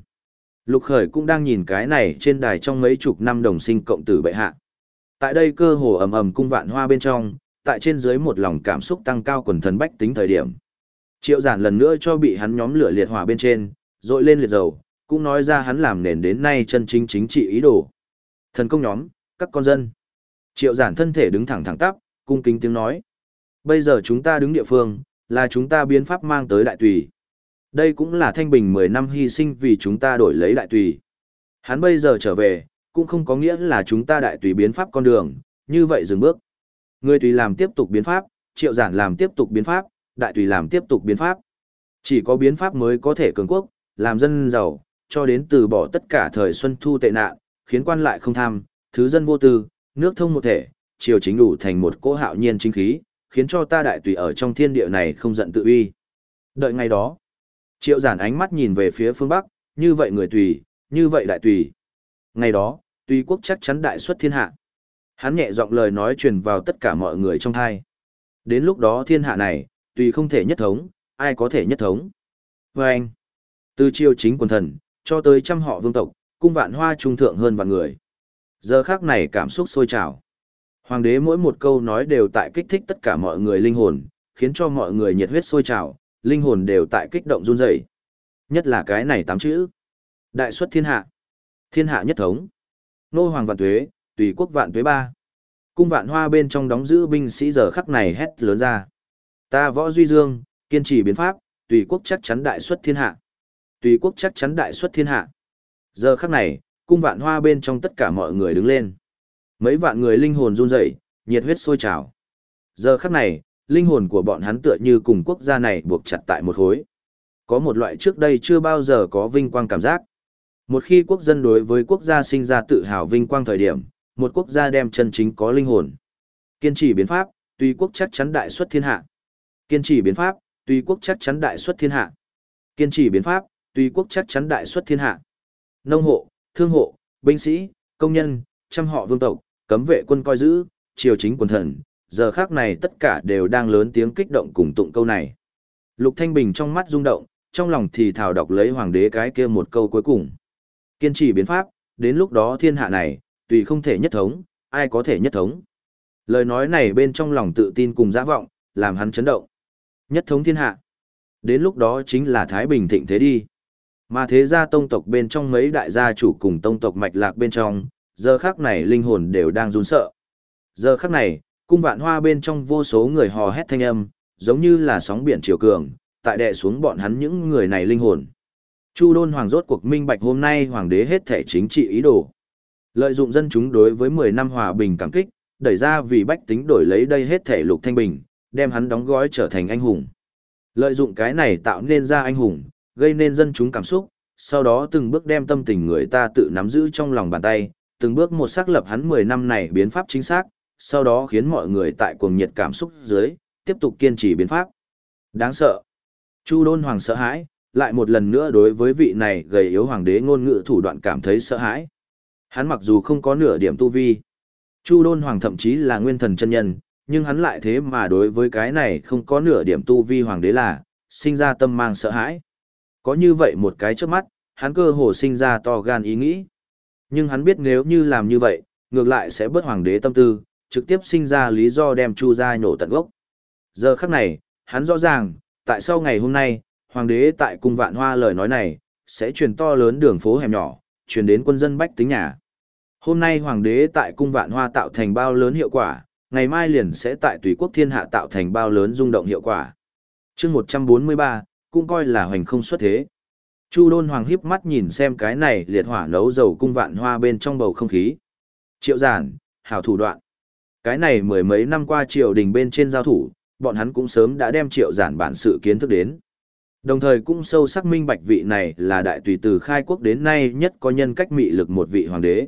Lục Khởi cũng đang nhìn cái này trên đài trong mấy chục năm đồng sinh cộng tử bệ hạ. Tại đây cơ hồ ầm ầm cung vạn hoa bên trong, tại trên dưới một lòng cảm xúc tăng cao quần thần bách tính thời điểm. Triệu giản lần nữa cho bị hắn nhóm lửa liệt hỏa bên trên, dội lên liệt dầu, cũng nói ra hắn làm nền đến nay chân chính chính trị ý đồ. Thần công nhóm, các con dân. Triệu giản thân thể đứng thẳng thẳng tắp, cung kính tiếng nói. Bây giờ chúng ta đứng địa phương, là chúng ta biến pháp mang tới đại tùy. Đây cũng là thanh bình 10 năm hy sinh vì chúng ta đổi lấy đại tùy. Hắn bây giờ trở về, cũng không có nghĩa là chúng ta đại tùy biến pháp con đường, như vậy dừng bước. Người tùy làm tiếp tục biến pháp, triệu giản làm tiếp tục biến pháp, đại tùy làm tiếp tục biến pháp. Chỉ có biến pháp mới có thể cường quốc, làm dân giàu, cho đến từ bỏ tất cả thời xuân thu tệ nạn, khiến quan lại không tham, thứ dân vô tư, nước thông một thể, triều chính đủ thành một cỗ hạo nhiên chính khí, khiến cho ta đại tùy ở trong thiên địa này không giận tự uy. Đợi ngày đó, triệu giản ánh mắt nhìn về phía phương Bắc, như vậy người tùy, như vậy đại tùy. Ngày đó, tùy quốc chắc chắn đại xuất thiên hạ. Hắn nhẹ giọng lời nói truyền vào tất cả mọi người trong thai. Đến lúc đó thiên hạ này, tùy không thể nhất thống, ai có thể nhất thống. Và anh, từ triều chính quần thần, cho tới trăm họ vương tộc, cung vạn hoa trung thượng hơn vạn người. Giờ khác này cảm xúc sôi trào. Hoàng đế mỗi một câu nói đều tại kích thích tất cả mọi người linh hồn, khiến cho mọi người nhiệt huyết sôi trào, linh hồn đều tại kích động run rẩy. Nhất là cái này tám chữ. Đại xuất thiên hạ. Thiên hạ nhất thống. Nô hoàng vạn tuế, tùy quốc vạn tuế ba. Cung vạn hoa bên trong đóng giữ binh sĩ giờ khắc này hét lớn ra. Ta võ duy dương, kiên trì biến pháp, tùy quốc chắc chắn đại xuất thiên hạ. Tùy quốc chắc chắn đại xuất thiên hạ. Giờ khắc này, cung vạn hoa bên trong tất cả mọi người đứng lên. Mấy vạn người linh hồn run rẩy, nhiệt huyết sôi trào. Giờ khắc này, linh hồn của bọn hắn tựa như cùng quốc gia này buộc chặt tại một khối, Có một loại trước đây chưa bao giờ có vinh quang cảm giác. Một khi quốc dân đối với quốc gia sinh ra tự hào vinh quang thời điểm, một quốc gia đem chân chính có linh hồn. Kiên trì biến pháp, tùy quốc chắc chắn đại xuất thiên hạ. Kiên trì biến pháp, tùy quốc chắc chắn đại xuất thiên hạ. Kiên trì biến pháp, tùy quốc chắc chắn đại xuất thiên hạ. Nông hộ, thương hộ, binh sĩ, công nhân, trăm họ vương tộc, cấm vệ quân coi giữ, triều chính quần thần, giờ khác này tất cả đều đang lớn tiếng kích động cùng tụng câu này. Lục Thanh Bình trong mắt rung động, trong lòng thì thào đọc lấy hoàng đế cái kia một câu cuối cùng. Kiên trì biến pháp, đến lúc đó thiên hạ này, tùy không thể nhất thống, ai có thể nhất thống. Lời nói này bên trong lòng tự tin cùng giã vọng, làm hắn chấn động. Nhất thống thiên hạ. Đến lúc đó chính là Thái Bình thịnh thế đi. Mà thế gia tông tộc bên trong mấy đại gia chủ cùng tông tộc mạch lạc bên trong, giờ khắc này linh hồn đều đang run sợ. Giờ khắc này, cung vạn hoa bên trong vô số người hò hét thanh âm, giống như là sóng biển chiều cường, tại đè xuống bọn hắn những người này linh hồn. Chu Đôn Hoàng rốt cuộc minh bạch hôm nay hoàng đế hết thể chính trị ý đồ. Lợi dụng dân chúng đối với 10 năm hòa bình cảm kích, đẩy ra vì bách tính đổi lấy đây hết thể lục thanh bình, đem hắn đóng gói trở thành anh hùng. Lợi dụng cái này tạo nên ra anh hùng, gây nên dân chúng cảm xúc, sau đó từng bước đem tâm tình người ta tự nắm giữ trong lòng bàn tay, từng bước một xác lập hắn 10 năm này biến pháp chính xác, sau đó khiến mọi người tại cuồng nhiệt cảm xúc dưới, tiếp tục kiên trì biến pháp. Đáng sợ. Chu Đôn Hoàng sợ hãi, lại một lần nữa đối với vị này gầy yếu hoàng đế ngôn ngữ thủ đoạn cảm thấy sợ hãi. Hắn mặc dù không có nửa điểm tu vi, Chu Đôn Hoàng thậm chí là nguyên thần chân nhân, nhưng hắn lại thế mà đối với cái này không có nửa điểm tu vi hoàng đế là, sinh ra tâm mang sợ hãi. Có như vậy một cái trước mắt, hắn cơ hồ sinh ra to gan ý nghĩ. Nhưng hắn biết nếu như làm như vậy, ngược lại sẽ bớt hoàng đế tâm tư, trực tiếp sinh ra lý do đem Chu ra nổ tận gốc. Giờ khắc này, hắn rõ ràng, tại sao ngày hôm nay, hoàng đế tại cung vạn hoa lời nói này, sẽ truyền to lớn đường phố hẻm nhỏ, truyền đến quân dân bách tính nhà. Hôm nay hoàng đế tại cung vạn hoa tạo thành bao lớn hiệu quả, ngày mai liền sẽ tại tùy quốc thiên hạ tạo thành bao lớn rung động hiệu quả. chương 143, cũng coi là hoành không xuất thế. Chu đôn hoàng híp mắt nhìn xem cái này liệt hỏa nấu dầu cung vạn hoa bên trong bầu không khí. Triệu giản, hảo thủ đoạn. Cái này mười mấy năm qua triều đình bên trên giao thủ, bọn hắn cũng sớm đã đem triệu giản bản sự kiến thức đến. Đồng thời cũng sâu sắc minh bạch vị này là đại tùy từ khai quốc đến nay nhất có nhân cách mị lực một vị hoàng đế.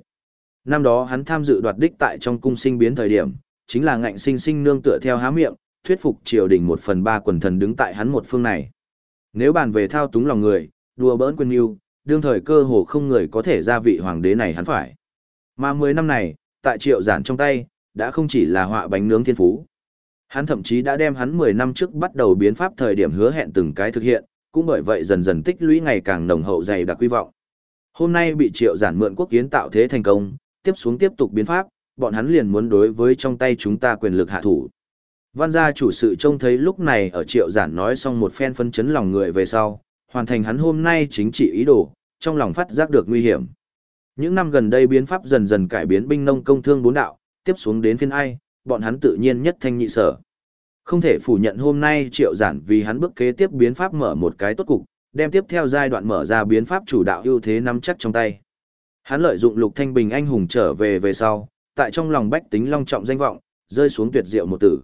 Năm đó hắn tham dự đoạt đích tại trong cung sinh biến thời điểm, chính là ngạnh sinh sinh nương tựa theo há miệng, thuyết phục triều đình một phần ba quần thần đứng tại hắn một phương này. Nếu bàn về thao túng lòng người, đùa bỡn quân yêu, đương thời cơ hồ không người có thể ra vị hoàng đế này hắn phải. Mà mười năm này, tại triệu giản trong tay, đã không chỉ là họa bánh nướng thiên phú. Hắn thậm chí đã đem hắn 10 năm trước bắt đầu biến pháp thời điểm hứa hẹn từng cái thực hiện, cũng bởi vậy dần dần tích lũy ngày càng nồng hậu dày đặc quy vọng. Hôm nay bị triệu giản mượn quốc kiến tạo thế thành công, tiếp xuống tiếp tục biến pháp, bọn hắn liền muốn đối với trong tay chúng ta quyền lực hạ thủ. Văn gia chủ sự trông thấy lúc này ở triệu giản nói xong một phen phân chấn lòng người về sau, hoàn thành hắn hôm nay chính trị ý đồ, trong lòng phát giác được nguy hiểm. Những năm gần đây biến pháp dần dần cải biến binh nông công thương bốn đạo, tiếp xuống đến phiên ai, bọn hắn tự nhiên nhất thanh nhị sở. Không thể phủ nhận hôm nay triệu giản vì hắn bước kế tiếp biến pháp mở một cái tốt cục, đem tiếp theo giai đoạn mở ra biến pháp chủ đạo ưu thế nắm chắc trong tay. Hắn lợi dụng Lục Thanh Bình anh hùng trở về về sau, tại trong lòng bách tính long trọng danh vọng, rơi xuống tuyệt diệu một tử.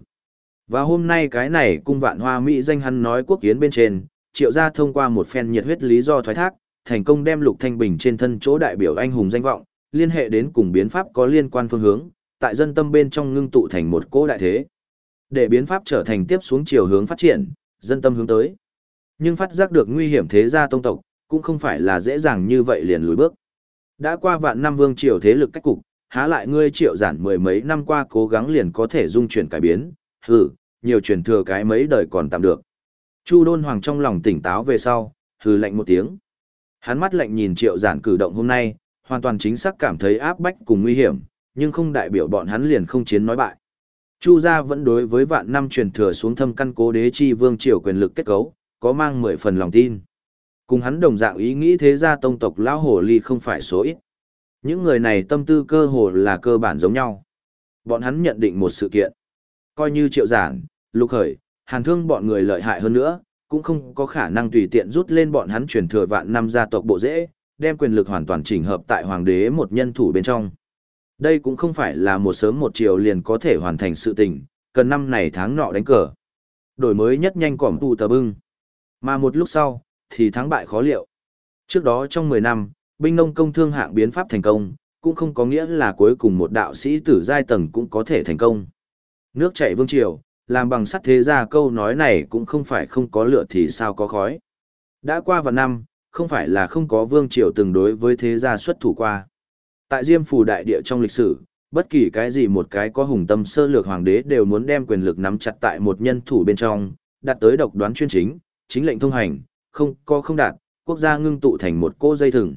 Và hôm nay cái này cung vạn hoa Mỹ danh hắn nói quốc kiến bên trên, triệu gia thông qua một phen nhiệt huyết lý do thoái thác, thành công đem Lục Thanh Bình trên thân chỗ đại biểu anh hùng danh vọng, liên hệ đến cùng biến pháp có liên quan phương hướng, tại dân tâm bên trong ngưng tụ thành một cỗ đại thế. Để biến pháp trở thành tiếp xuống chiều hướng phát triển, dân tâm hướng tới. Nhưng phát giác được nguy hiểm thế gia tông tộc, cũng không phải là dễ dàng như vậy liền lùi bước. Đã qua vạn năm vương triều thế lực cách cục, há lại ngươi triệu giản mười mấy năm qua cố gắng liền có thể dung chuyển cải biến, hừ, nhiều truyền thừa cái mấy đời còn tạm được. Chu đôn hoàng trong lòng tỉnh táo về sau, hừ lạnh một tiếng. Hắn mắt lạnh nhìn triệu giản cử động hôm nay, hoàn toàn chính xác cảm thấy áp bách cùng nguy hiểm, nhưng không đại biểu bọn hắn liền không chiến nói bại. Chu gia vẫn đối với vạn năm truyền thừa xuống thâm căn cố đế chi vương triều quyền lực kết cấu, có mang mười phần lòng tin. Cùng hắn đồng dạng ý nghĩ thế gia tông tộc lão hồ ly không phải số ít. Những người này tâm tư cơ hồ là cơ bản giống nhau. Bọn hắn nhận định một sự kiện. Coi như triệu giản, lục khởi, hàn thương bọn người lợi hại hơn nữa, cũng không có khả năng tùy tiện rút lên bọn hắn truyền thừa vạn năm gia tộc bộ dễ, đem quyền lực hoàn toàn chỉnh hợp tại hoàng đế một nhân thủ bên trong. Đây cũng không phải là một sớm một chiều liền có thể hoàn thành sự tình, cần năm này tháng nọ đánh cờ. Đổi mới nhất nhanh cỏm tu tờ bưng. Mà một lúc sau, thì thắng bại khó liệu. Trước đó trong 10 năm, binh nông công thương hạng biến pháp thành công, cũng không có nghĩa là cuối cùng một đạo sĩ tử giai tầng cũng có thể thành công. Nước chảy vương triều, làm bằng sắt thế ra câu nói này cũng không phải không có lửa thì sao có khói. Đã qua vào năm, không phải là không có vương triều từng đối với thế gia xuất thủ qua. Tại Diêm Phù đại địa trong lịch sử, bất kỳ cái gì một cái có hùng tâm sơ lược hoàng đế đều muốn đem quyền lực nắm chặt tại một nhân thủ bên trong, đạt tới độc đoán chuyên chính, chính lệnh thông hành, không có không đạt, quốc gia ngưng tụ thành một cô dây thừng.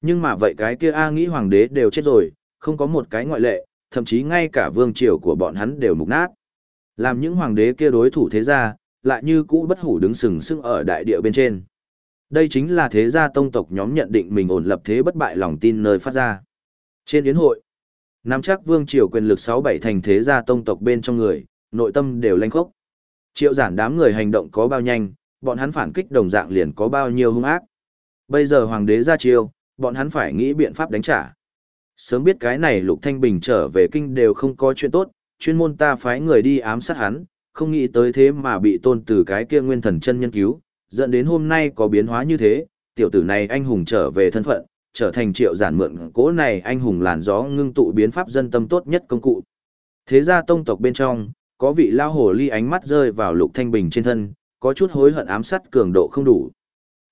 Nhưng mà vậy cái kia A nghĩ hoàng đế đều chết rồi, không có một cái ngoại lệ, thậm chí ngay cả vương triều của bọn hắn đều mục nát. Làm những hoàng đế kia đối thủ thế gia, lại như cũ bất hủ đứng sừng sững ở đại địa bên trên. Đây chính là thế gia tông tộc nhóm nhận định mình ổn lập thế bất bại lòng tin nơi phát ra. Trên yến hội, nắm chắc vương triều quyền lực sáu bảy thành thế gia tông tộc bên trong người, nội tâm đều lanh khốc. Triệu giản đám người hành động có bao nhanh, bọn hắn phản kích đồng dạng liền có bao nhiêu hung ác. Bây giờ hoàng đế ra chiêu, bọn hắn phải nghĩ biện pháp đánh trả. Sớm biết cái này Lục Thanh Bình trở về kinh đều không có chuyện tốt, chuyên môn ta phái người đi ám sát hắn, không nghĩ tới thế mà bị tôn từ cái kia nguyên thần chân nhân cứu, dẫn đến hôm nay có biến hóa như thế, tiểu tử này anh hùng trở về thân phận, trở thành triệu giản mượn cố này anh hùng làn gió ngưng tụ biến pháp dân tâm tốt nhất công cụ. Thế ra tông tộc bên trong, Có vị lao hồ ly ánh mắt rơi vào Lục Thanh Bình trên thân, có chút hối hận ám sát cường độ không đủ.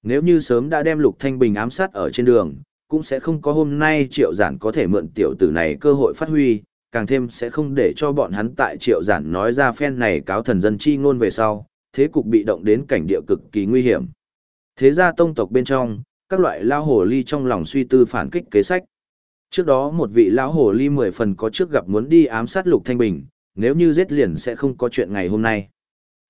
Nếu như sớm đã đem Lục Thanh Bình ám sát ở trên đường, cũng sẽ không có hôm nay triệu giản có thể mượn tiểu tử này cơ hội phát huy, càng thêm sẽ không để cho bọn hắn tại triệu giản nói ra phen này cáo thần dân chi ngôn về sau, thế cục bị động đến cảnh địa cực kỳ nguy hiểm. Thế ra tông tộc bên trong, các loại lao hồ ly trong lòng suy tư phản kích kế sách. Trước đó một vị lão hồ ly mười phần có trước gặp muốn đi ám sát Lục Thanh Bình, nếu như giết liền sẽ không có chuyện ngày hôm nay.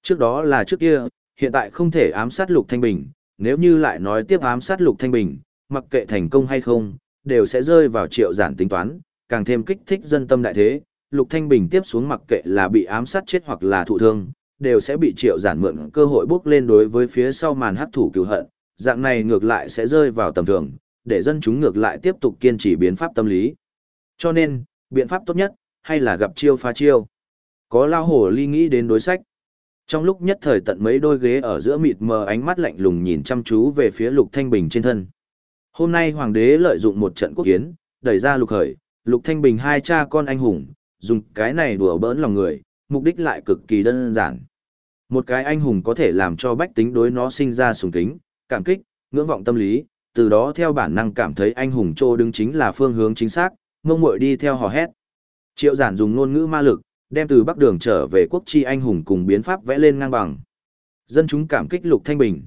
Trước đó là trước kia, hiện tại không thể ám sát Lục Thanh Bình, nếu như lại nói tiếp ám sát Lục Thanh Bình, mặc kệ thành công hay không, đều sẽ rơi vào triệu giản tính toán, càng thêm kích thích dân tâm đại thế. Lục Thanh Bình tiếp xuống mặc kệ là bị ám sát chết hoặc là thụ thương, đều sẽ bị triệu giản mượn cơ hội bước lên đối với phía sau màn hắc thủ cứu hận, dạng này ngược lại sẽ rơi vào tầm thường, để dân chúng ngược lại tiếp tục kiên trì biến pháp tâm lý. Cho nên, biện pháp tốt nhất, hay là gặp chiêu phá chiêu. Có lao hổ ly nghĩ đến đối sách. Trong lúc nhất thời tận mấy đôi ghế ở giữa mịt mờ ánh mắt lạnh lùng nhìn chăm chú về phía Lục Thanh Bình trên thân. Hôm nay hoàng đế lợi dụng một trận quốc kiến, đẩy ra Lục Khởi, Lục Thanh Bình hai cha con anh hùng, dùng cái này đùa bỡn lòng người, mục đích lại cực kỳ đơn giản. Một cái anh hùng có thể làm cho bách tính đối nó sinh ra sùng kính, cảm kích, ngưỡng vọng tâm lý, từ đó theo bản năng cảm thấy anh hùng trô đứng chính là phương hướng chính xác, mông muội đi theo hò hét. Triệu giản dùng ngôn ngữ ma lực, đem từ bắc đường trở về quốc chi anh hùng cùng biến pháp vẽ lên ngang bằng. Dân chúng cảm kích Lục Thanh Bình.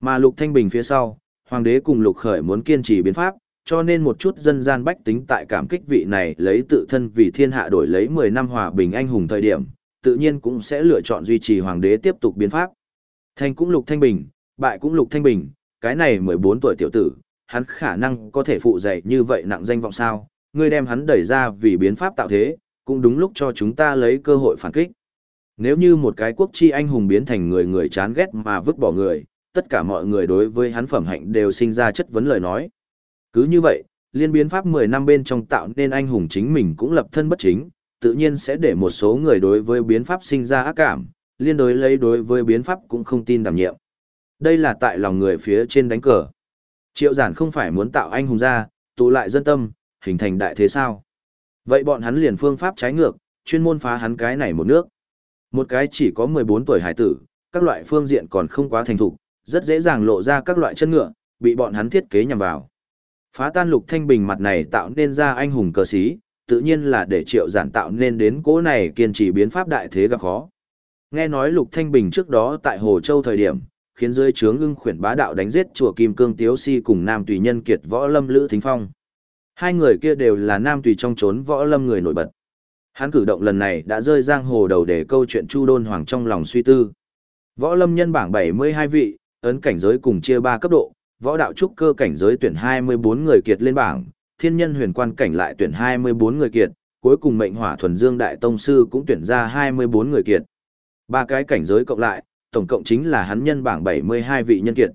Mà Lục Thanh Bình phía sau, hoàng đế cùng Lục Khởi muốn kiên trì biến pháp, cho nên một chút dân gian bách tính tại cảm kích vị này lấy tự thân vì thiên hạ đổi lấy 10 năm hòa bình anh hùng thời điểm, tự nhiên cũng sẽ lựa chọn duy trì hoàng đế tiếp tục biến pháp. Thành cũng Lục Thanh Bình, bại cũng Lục Thanh Bình, cái này 14 tuổi tiểu tử, hắn khả năng có thể phụ dạy như vậy nặng danh vọng sao, ngươi đem hắn đẩy ra vì biến pháp tạo thế, cũng đúng lúc cho chúng ta lấy cơ hội phản kích. Nếu như một cái quốc chi anh hùng biến thành người người chán ghét mà vứt bỏ người, tất cả mọi người đối với hắn phẩm hạnh đều sinh ra chất vấn lời nói. Cứ như vậy, liên biến pháp 10 năm bên trong tạo nên anh hùng chính mình cũng lập thân bất chính, tự nhiên sẽ để một số người đối với biến pháp sinh ra ác cảm, liên đối lấy đối với biến pháp cũng không tin đảm nhiệm. Đây là tại lòng người phía trên đánh cờ. Triệu giản không phải muốn tạo anh hùng ra, tụ lại dân tâm, hình thành đại thế sao. Vậy bọn hắn liền phương pháp trái ngược, chuyên môn phá hắn cái này một nước. Một cái chỉ có 14 tuổi hải tử, các loại phương diện còn không quá thành thục, rất dễ dàng lộ ra các loại chân ngựa, bị bọn hắn thiết kế nhằm vào. Phá tan lục thanh bình mặt này tạo nên ra anh hùng cờ sĩ, tự nhiên là để triệu giản tạo nên đến cố này kiên trì biến pháp đại thế gặp khó. Nghe nói lục thanh bình trước đó tại Hồ Châu thời điểm, khiến dưới trướng ưng khuyển bá đạo đánh giết chùa Kim Cương Tiếu Si cùng Nam Tùy Nhân Kiệt Võ Lâm Lữ Thính Phong. Hai người kia đều là Nam Tùy trong trốn Võ Lâm người nổi bật. Hắn cử động lần này đã rơi giang hồ đầu để câu chuyện Chu Đôn Hoàng trong lòng suy tư. Võ Lâm nhân bảng 72 vị, ấn cảnh giới cùng chia 3 cấp độ, võ đạo trúc cơ cảnh giới tuyển 24 người kiệt lên bảng, thiên nhân huyền quan cảnh lại tuyển 24 người kiệt, cuối cùng mệnh hỏa thuần dương đại tông sư cũng tuyển ra 24 người kiệt. Ba cái cảnh giới cộng lại, tổng cộng chính là hắn nhân bảng 72 vị nhân kiệt.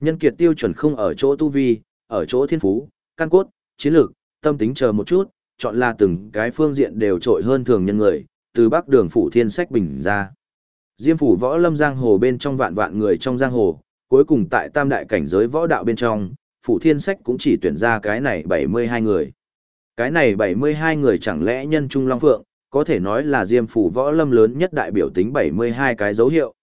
Nhân kiệt tiêu chuẩn không ở chỗ tu vi, ở chỗ thiên phú, căn cốt, chiến lược, tâm tính chờ một chút, chọn là từng cái phương diện đều trội hơn thường nhân người, từ bắc đường phủ thiên sách bình ra. Diêm phủ võ lâm giang hồ bên trong vạn vạn người trong giang hồ, cuối cùng tại tam đại cảnh giới võ đạo bên trong, phủ thiên sách cũng chỉ tuyển ra cái này 72 người. Cái này 72 người chẳng lẽ nhân trung long phượng, có thể nói là diêm phủ võ lâm lớn nhất đại biểu tính 72 cái dấu hiệu.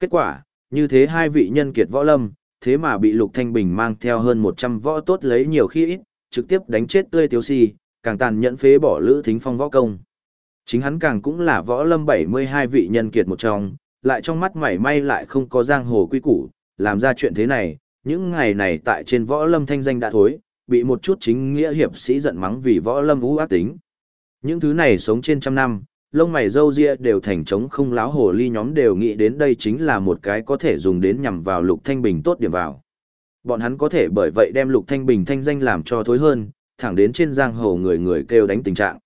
Kết quả, như thế hai vị nhân kiệt võ lâm, thế mà bị Lục Thanh Bình mang theo hơn 100 võ tốt lấy nhiều khi ít, trực tiếp đánh chết tươi tiêu si, càng tàn nhẫn phế bỏ Lữ Thính Phong võ công. Chính hắn càng cũng là võ lâm 72 vị nhân kiệt một trong, lại trong mắt mảy may lại không có giang hồ quy củ, làm ra chuyện thế này, những ngày này tại trên võ lâm thanh danh đã thối, bị một chút chính nghĩa hiệp sĩ giận mắng vì võ lâm ú ác tính. Những thứ này sống trên trăm năm, lông mày râu ria đều thành trống không láo hồ ly nhóm đều nghĩ đến đây chính là một cái có thể dùng đến nhằm vào lục thanh bình tốt điểm vào. Bọn hắn có thể bởi vậy đem lục thanh bình thanh danh làm cho thối hơn, thẳng đến trên giang hồ người người kêu đánh tình trạng.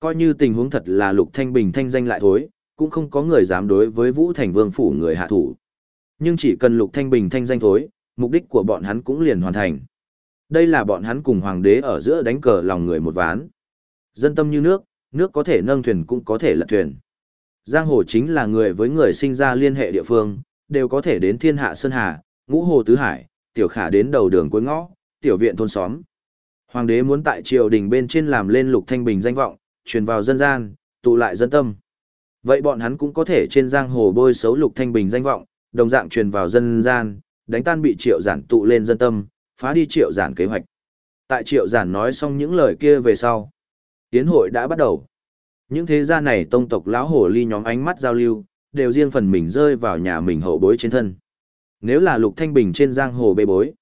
Coi như tình huống thật là lục thanh bình thanh danh lại thối, cũng không có người dám đối với Vũ Thành Vương phủ người hạ thủ. Nhưng chỉ cần lục thanh bình thanh danh thối, mục đích của bọn hắn cũng liền hoàn thành. Đây là bọn hắn cùng hoàng đế ở giữa đánh cờ lòng người một ván. Dân tâm như nước, nước có thể nâng thuyền cũng có thể lật thuyền. Giang hồ chính là người với người sinh ra liên hệ địa phương, đều có thể đến thiên hạ sơn hà, ngũ hồ tứ hải, tiểu khả đến đầu đường cuối ngõ, tiểu viện thôn xóm. Hoàng đế muốn tại triều đình bên trên làm lên lục thanh bình danh vọng, truyền vào dân gian, tụ lại dân tâm. Vậy bọn hắn cũng có thể trên giang hồ bôi xấu Lục Thanh Bình danh vọng, đồng dạng truyền vào dân gian, đánh tan bị triệu giản tụ lên dân tâm, phá đi triệu giản kế hoạch. Tại triệu giản nói xong những lời kia về sau. Tiến hội đã bắt đầu. Những thế gia này tông tộc lão hồ ly nhóm ánh mắt giao lưu, đều riêng phần mình rơi vào nhà mình hậu bối trên thân. Nếu là Lục Thanh Bình trên giang hồ bê bối,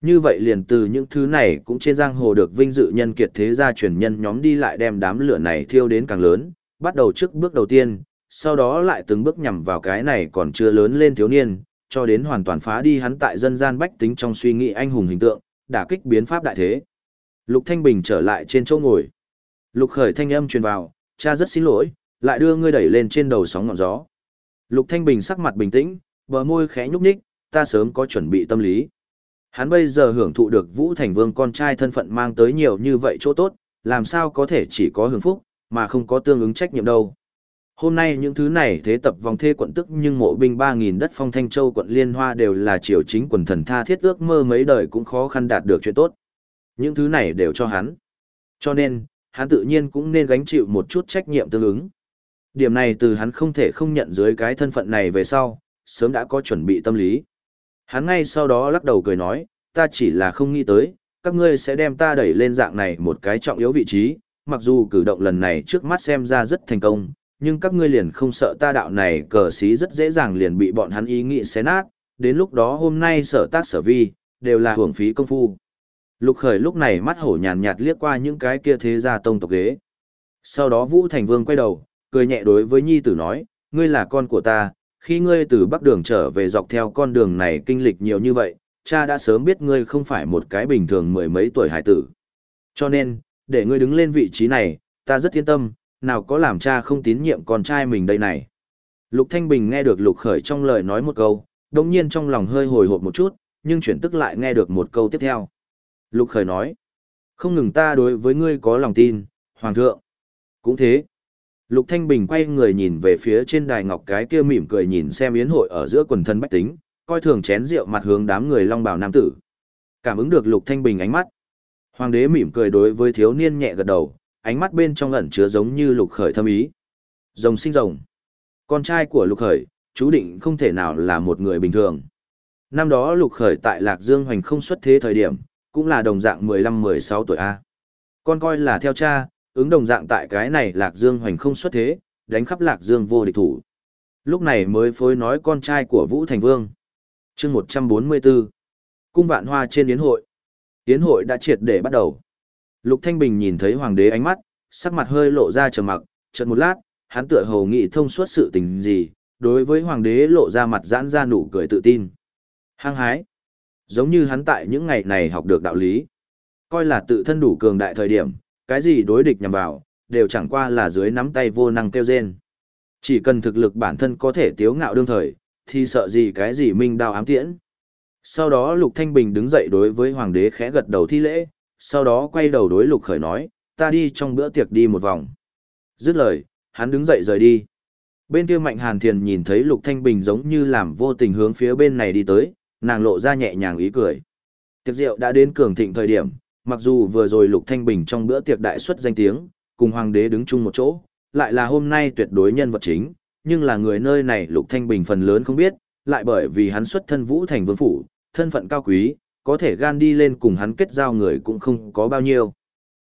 như vậy liền từ những thứ này cũng trên giang hồ được vinh dự nhân kiệt thế gia truyền nhân nhóm đi lại đem đám lửa này thiêu đến càng lớn, bắt đầu trước bước đầu tiên, sau đó lại từng bước nhằm vào cái này còn chưa lớn lên thiếu niên, cho đến hoàn toàn phá đi hắn tại dân gian bách tính trong suy nghĩ anh hùng hình tượng, đả kích biến pháp đại thế. Lục Thanh Bình trở lại trên chỗ ngồi. Lục Khởi thanh âm truyền vào, cha rất xin lỗi, lại đưa ngươi đẩy lên trên đầu sóng ngọn gió. Lục Thanh Bình sắc mặt bình tĩnh, bờ môi khẽ nhúc nhích, ta sớm có chuẩn bị tâm lý. Hắn bây giờ hưởng thụ được Vũ Thành Vương con trai thân phận mang tới nhiều như vậy chỗ tốt, làm sao có thể chỉ có hưởng phúc, mà không có tương ứng trách nhiệm đâu. Hôm nay những thứ này thế tập vòng thê quận tức nhưng mộ binh 3.000 đất phong Thanh Châu quận Liên Hoa đều là triều chính quần thần tha thiết ước mơ mấy đời cũng khó khăn đạt được chuyện tốt. Những thứ này đều cho hắn. Cho nên, hắn tự nhiên cũng nên gánh chịu một chút trách nhiệm tương ứng. Điểm này từ hắn không thể không nhận dưới cái thân phận này về sau, sớm đã có chuẩn bị tâm lý. Hắn ngay sau đó lắc đầu cười nói, ta chỉ là không nghĩ tới, các ngươi sẽ đem ta đẩy lên dạng này một cái trọng yếu vị trí, mặc dù cử động lần này trước mắt xem ra rất thành công, nhưng các ngươi liền không sợ ta đạo này cờ xí rất dễ dàng liền bị bọn hắn ý nghĩ xé nát, đến lúc đó hôm nay sở tác sở vi, đều là hưởng phí công phu. Lục khởi lúc này mắt hổ nhàn nhạt liếc qua những cái kia thế gia tông tộc ghế. Sau đó Vũ Thành Vương quay đầu, cười nhẹ đối với nhi tử nói, ngươi là con của ta, khi ngươi từ bắc đường trở về dọc theo con đường này kinh lịch nhiều như vậy, cha đã sớm biết ngươi không phải một cái bình thường mười mấy tuổi hải tử. Cho nên, để ngươi đứng lên vị trí này, ta rất yên tâm, nào có làm cha không tín nhiệm con trai mình đây này. Lục Thanh Bình nghe được Lục Khởi trong lời nói một câu, đồng nhiên trong lòng hơi hồi hộp một chút, nhưng chuyển tức lại nghe được một câu tiếp theo. Lục Khởi nói, không ngừng ta đối với ngươi có lòng tin, Hoàng thượng. Cũng thế. Lục Thanh Bình quay người nhìn về phía trên đài ngọc cái kia mỉm cười nhìn xem yến hội ở giữa quần thân bách tính, coi thường chén rượu mặt hướng đám người long bào nam tử. Cảm ứng được Lục Thanh Bình ánh mắt. Hoàng đế mỉm cười đối với thiếu niên nhẹ gật đầu, ánh mắt bên trong ẩn chứa giống như Lục Khởi thâm ý. Rồng sinh rồng. Con trai của Lục Khởi, chú định không thể nào là một người bình thường. Năm đó Lục Khởi tại Lạc Dương hoành không xuất thế thời điểm, cũng là đồng dạng 15-16 tuổi A. Con coi là theo cha, ứng đồng dạng tại cái này Lạc Dương hoành không xuất thế, đánh khắp Lạc Dương vô địch thủ. Lúc này mới phối nói con trai của Vũ Thành Vương. chương 144. Cung vạn hoa trên yến hội. Yến hội đã triệt để bắt đầu. Lục Thanh Bình nhìn thấy hoàng đế ánh mắt, sắc mặt hơi lộ ra trầm mặc, chợt một lát, hắn tựa hồ nghĩ thông suốt sự tình gì, đối với hoàng đế lộ ra mặt giãn ra nụ cười tự tin. Hăng hái. Giống như hắn tại những ngày này học được đạo lý. Coi là tự thân đủ cường đại thời điểm, cái gì đối địch nhằm vào, đều chẳng qua là dưới nắm tay vô năng kêu rên. Chỉ cần thực lực bản thân có thể tiếu ngạo đương thời, thì sợ gì cái gì minh đao ám tiễn. Sau đó Lục Thanh Bình đứng dậy đối với hoàng đế khẽ gật đầu thi lễ, sau đó quay đầu đối Lục Khởi nói, ta đi trong bữa tiệc đi một vòng. Dứt lời, hắn đứng dậy rời đi. Bên kia Mạnh Hàn Thiền nhìn thấy Lục Thanh Bình giống như làm vô tình hướng phía bên này đi tới, nàng lộ ra nhẹ nhàng ý cười. Tiệc rượu đã đến cường thịnh thời điểm, mặc dù vừa rồi Lục Thanh Bình trong bữa tiệc đại xuất danh tiếng, cùng hoàng đế đứng chung một chỗ, lại là hôm nay tuyệt đối nhân vật chính, nhưng là người nơi này Lục Thanh Bình phần lớn không biết, lại bởi vì hắn xuất thân vũ thành vương phủ, thân phận cao quý, có thể gan đi lên cùng hắn kết giao người cũng không có bao nhiêu.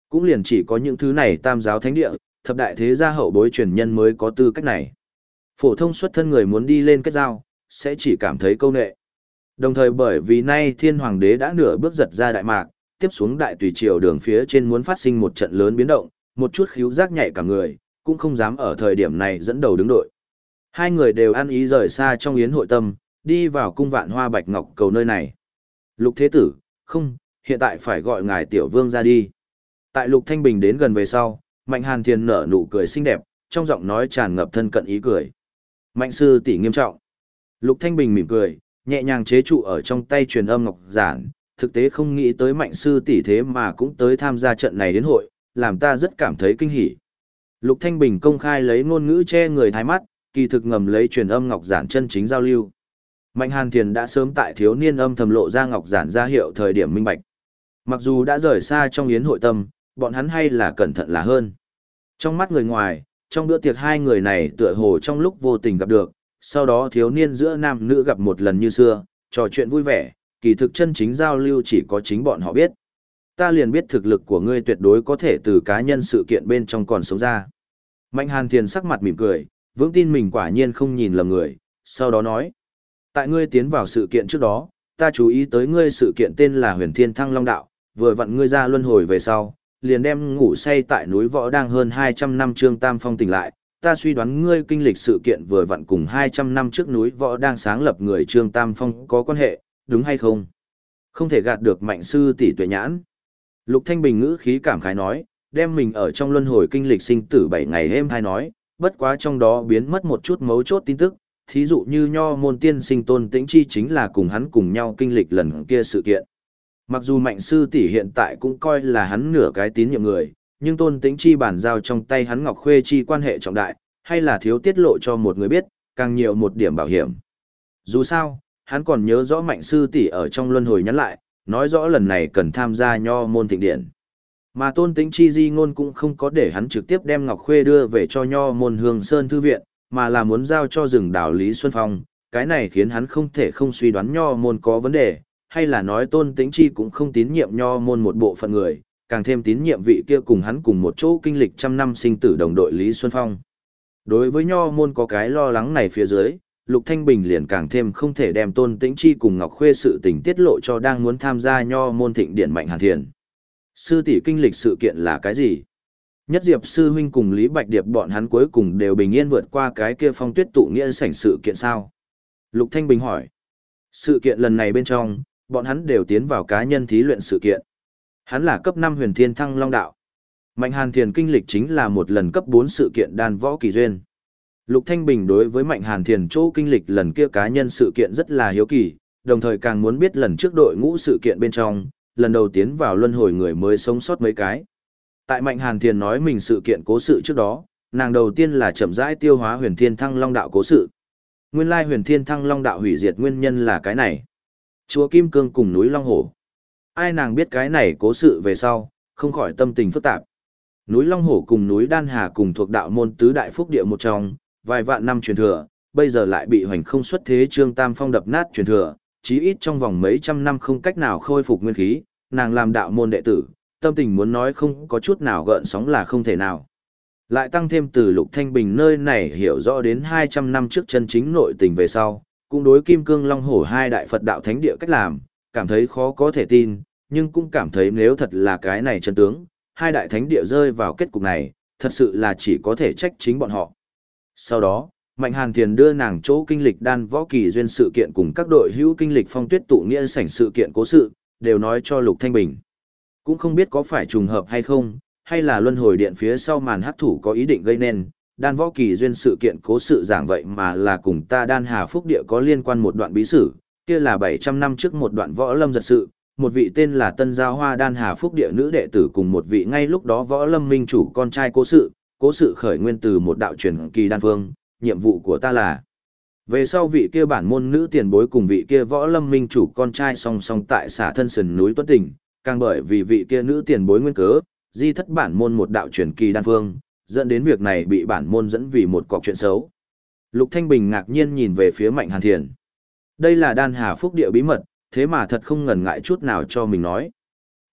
Cũng liền chỉ có những thứ này tam giáo thánh địa, thập đại thế gia hậu bối truyền nhân mới có tư cách này. Phổ thông xuất thân người muốn đi lên kết giao, sẽ chỉ cảm thấy câu nệ. Đồng thời bởi vì nay thiên hoàng đế đã nửa bước giật ra đại mạc, tiếp xuống đại tùy triều đường phía trên muốn phát sinh một trận lớn biến động, một chút khíu giác nhạy cả người, cũng không dám ở thời điểm này dẫn đầu đứng đội. Hai người đều ăn ý rời xa trong yến hội tâm, đi vào cung vạn hoa bạch ngọc cầu nơi này. Lục thế tử, không, hiện tại phải gọi ngài tiểu vương ra đi. Tại lục thanh bình đến gần về sau, mạnh hàn thiền nở nụ cười xinh đẹp, trong giọng nói tràn ngập thân cận ý cười. Mạnh sư tỷ nghiêm trọng. Lục thanh bình mỉm cười, nhẹ nhàng chế trụ ở trong tay truyền âm ngọc giản, thực tế không nghĩ tới mạnh sư tỷ thế mà cũng tới tham gia trận này đến hội, làm ta rất cảm thấy kinh hỉ. Lục Thanh Bình công khai lấy ngôn ngữ che người thái mắt, kỳ thực ngầm lấy truyền âm ngọc giản chân chính giao lưu. Mạnh Hàn Thiền đã sớm tại thiếu niên âm thầm lộ ra ngọc giản ra hiệu thời điểm minh bạch. Mặc dù đã rời xa trong yến hội tâm, bọn hắn hay là cẩn thận là hơn. Trong mắt người ngoài, trong bữa tiệc hai người này tựa hồ trong lúc vô tình gặp được, sau đó thiếu niên giữa nam nữ gặp một lần như xưa, trò chuyện vui vẻ, kỳ thực chân chính giao lưu chỉ có chính bọn họ biết. Ta liền biết thực lực của ngươi tuyệt đối có thể từ cá nhân sự kiện bên trong còn sống ra. Mạnh Hàn Thiền sắc mặt mỉm cười, vững tin mình quả nhiên không nhìn lầm người, sau đó nói. Tại ngươi tiến vào sự kiện trước đó, ta chú ý tới ngươi sự kiện tên là huyền thiên thăng long đạo, vừa vặn ngươi ra luân hồi về sau, liền đem ngủ say tại núi võ đang hơn 200 năm trương tam phong tỉnh lại, ta suy đoán ngươi kinh lịch sự kiện vừa vặn cùng 200 năm trước núi võ đang sáng lập người trương tam phong có quan hệ, đúng hay không? Không thể gạt được mạnh sư tỷ tuệ nhãn. Lục Thanh Bình ngữ khí cảm khái nói, đem mình ở trong luân hồi kinh lịch sinh tử 7 ngày êm hay nói, bất quá trong đó biến mất một chút mấu chốt tin tức, thí dụ như nho môn tiên sinh tôn tĩnh chi chính là cùng hắn cùng nhau kinh lịch lần kia sự kiện. Mặc dù mạnh sư tỷ hiện tại cũng coi là hắn nửa cái tín nhiệm người, nhưng tôn tĩnh chi bản giao trong tay hắn ngọc khuê chi quan hệ trọng đại, hay là thiếu tiết lộ cho một người biết, càng nhiều một điểm bảo hiểm. Dù sao, hắn còn nhớ rõ mạnh sư tỷ ở trong luân hồi nhắn lại, nói rõ lần này cần tham gia nho môn thịnh điện. Mà tôn tĩnh chi di ngôn cũng không có để hắn trực tiếp đem Ngọc Khuê đưa về cho nho môn hương sơn thư viện, mà là muốn giao cho rừng đảo Lý Xuân Phong, cái này khiến hắn không thể không suy đoán nho môn có vấn đề, hay là nói tôn tĩnh chi cũng không tín nhiệm nho môn một bộ phận người, càng thêm tín nhiệm vị kia cùng hắn cùng một chỗ kinh lịch trăm năm sinh tử đồng đội Lý Xuân Phong. Đối với nho môn có cái lo lắng này phía dưới, Lục Thanh Bình liền càng thêm không thể đem tôn tĩnh chi cùng Ngọc Khuê sự tình tiết lộ cho đang muốn tham gia nho môn thịnh điện mạnh hàn thiền. Sư tỷ kinh lịch sự kiện là cái gì? Nhất Diệp sư huynh cùng Lý Bạch Điệp bọn hắn cuối cùng đều bình yên vượt qua cái kia phong tuyết tụ nghĩa sảnh sự kiện sao? Lục Thanh Bình hỏi. Sự kiện lần này bên trong, bọn hắn đều tiến vào cá nhân thí luyện sự kiện. Hắn là cấp 5 huyền thiên thăng long đạo. Mạnh Hàn Thiền kinh lịch chính là một lần cấp 4 sự kiện đan võ kỳ duyên. Lục Thanh Bình đối với Mạnh Hàn Thiền chỗ kinh lịch lần kia cá nhân sự kiện rất là hiếu kỳ, đồng thời càng muốn biết lần trước đội ngũ sự kiện bên trong, lần đầu tiến vào luân hồi người mới sống sót mấy cái. Tại Mạnh Hàn Thiền nói mình sự kiện cố sự trước đó, nàng đầu tiên là chậm rãi tiêu hóa huyền thiên thăng long đạo cố sự. Nguyên lai huyền thiên thăng long đạo hủy diệt nguyên nhân là cái này. Chúa Kim Cương cùng núi Long Hổ. Ai nàng biết cái này cố sự về sau, không khỏi tâm tình phức tạp. Núi Long Hổ cùng núi Đan Hà cùng thuộc đạo môn tứ đại phúc địa một trong, vài vạn năm truyền thừa, bây giờ lại bị hoành không xuất thế trương tam phong đập nát truyền thừa, chí ít trong vòng mấy trăm năm không cách nào khôi phục nguyên khí, nàng làm đạo môn đệ tử, tâm tình muốn nói không có chút nào gợn sóng là không thể nào. Lại tăng thêm từ Lục Thanh Bình nơi này hiểu rõ đến 200 năm trước chân chính nội tình về sau, cũng đối Kim Cương Long Hổ hai đại Phật đạo thánh địa cách làm, cảm thấy khó có thể tin, nhưng cũng cảm thấy nếu thật là cái này chân tướng, hai đại thánh địa rơi vào kết cục này, thật sự là chỉ có thể trách chính bọn họ. Sau đó, Mạnh Hàn Thiền đưa nàng chỗ kinh lịch đan võ kỳ duyên sự kiện cùng các đội hữu kinh lịch phong tuyết tụ nghĩa sảnh sự kiện cố sự, đều nói cho Lục Thanh Bình. Cũng không biết có phải trùng hợp hay không, hay là luân hồi điện phía sau màn hắc thủ có ý định gây nên, đan võ kỳ duyên sự kiện cố sự giảng vậy mà là cùng ta đan hà phúc địa có liên quan một đoạn bí sử, kia là 700 năm trước một đoạn võ lâm giật sự, một vị tên là Tân Giao Hoa đan hà phúc địa nữ đệ tử cùng một vị ngay lúc đó võ lâm minh chủ con trai cố sự, cố sự khởi nguyên từ một đạo truyền kỳ đan phương, nhiệm vụ của ta là về sau vị kia bản môn nữ tiền bối cùng vị kia võ lâm minh chủ con trai song song tại xã thân sườn núi tuấn tỉnh, càng bởi vì vị kia nữ tiền bối nguyên cớ, di thất bản môn một đạo truyền kỳ đan phương, dẫn đến việc này bị bản môn dẫn vì một cọc chuyện xấu. Lục Thanh Bình ngạc nhiên nhìn về phía Mạnh Hàn Thiền. Đây là đan hà phúc địa bí mật, thế mà thật không ngần ngại chút nào cho mình nói.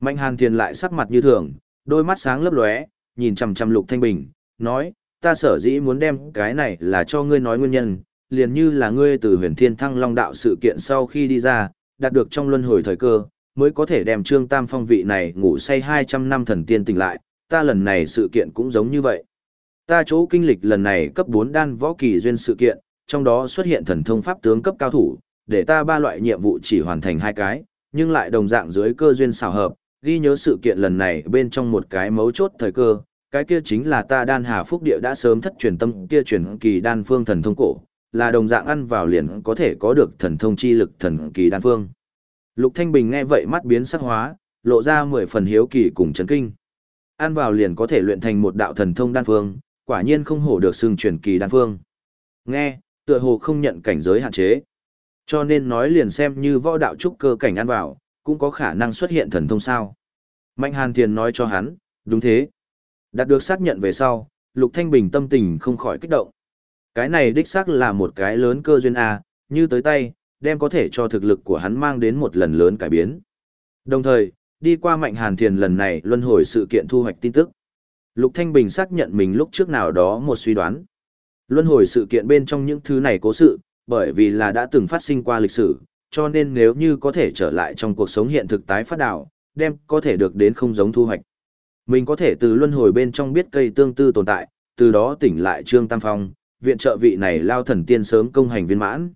Mạnh Hàn Thiền lại sắc mặt như thường, đôi mắt sáng lấp lóe, nhìn chằm chằm Lục Thanh Bình, nói, ta sở dĩ muốn đem cái này là cho ngươi nói nguyên nhân, liền như là ngươi từ huyền thiên thăng long đạo sự kiện sau khi đi ra, đạt được trong luân hồi thời cơ, mới có thể đem trương tam phong vị này ngủ say 200 năm thần tiên tỉnh lại, ta lần này sự kiện cũng giống như vậy. Ta chỗ kinh lịch lần này cấp 4 đan võ kỳ duyên sự kiện, trong đó xuất hiện thần thông pháp tướng cấp cao thủ, để ta ba loại nhiệm vụ chỉ hoàn thành hai cái, nhưng lại đồng dạng dưới cơ duyên xào hợp, ghi nhớ sự kiện lần này bên trong một cái mấu chốt thời cơ, cái kia chính là ta đan hà phúc địa đã sớm thất truyền tâm kia truyền kỳ đan phương thần thông cổ, là đồng dạng ăn vào liền có thể có được thần thông chi lực thần kỳ đan phương. Lục Thanh Bình nghe vậy mắt biến sắc hóa, lộ ra mười phần hiếu kỳ cùng chấn kinh. Ăn vào liền có thể luyện thành một đạo thần thông đan phương, quả nhiên không hổ được xưng truyền kỳ đan phương. Nghe, tựa hồ không nhận cảnh giới hạn chế. Cho nên nói liền xem như võ đạo trúc cơ cảnh ăn vào, cũng có khả năng xuất hiện thần thông sao. Mạnh Hàn Thiền nói cho hắn, đúng thế. Đạt được xác nhận về sau, Lục Thanh Bình tâm tình không khỏi kích động. Cái này đích xác là một cái lớn cơ duyên A, như tới tay, đem có thể cho thực lực của hắn mang đến một lần lớn cải biến. Đồng thời, đi qua Mạnh Hàn Thiền lần này luân hồi sự kiện thu hoạch tin tức. Lục Thanh Bình xác nhận mình lúc trước nào đó một suy đoán. Luân hồi sự kiện bên trong những thứ này cố sự, bởi vì là đã từng phát sinh qua lịch sử, cho nên nếu như có thể trở lại trong cuộc sống hiện thực tái phát đảo, đem có thể được đến không giống thu hoạch. Mình có thể từ luân hồi bên trong biết cây tương tư tồn tại, từ đó tỉnh lại Trương Tam Phong, viện trợ vị này lao thần tiên sớm công hành viên mãn.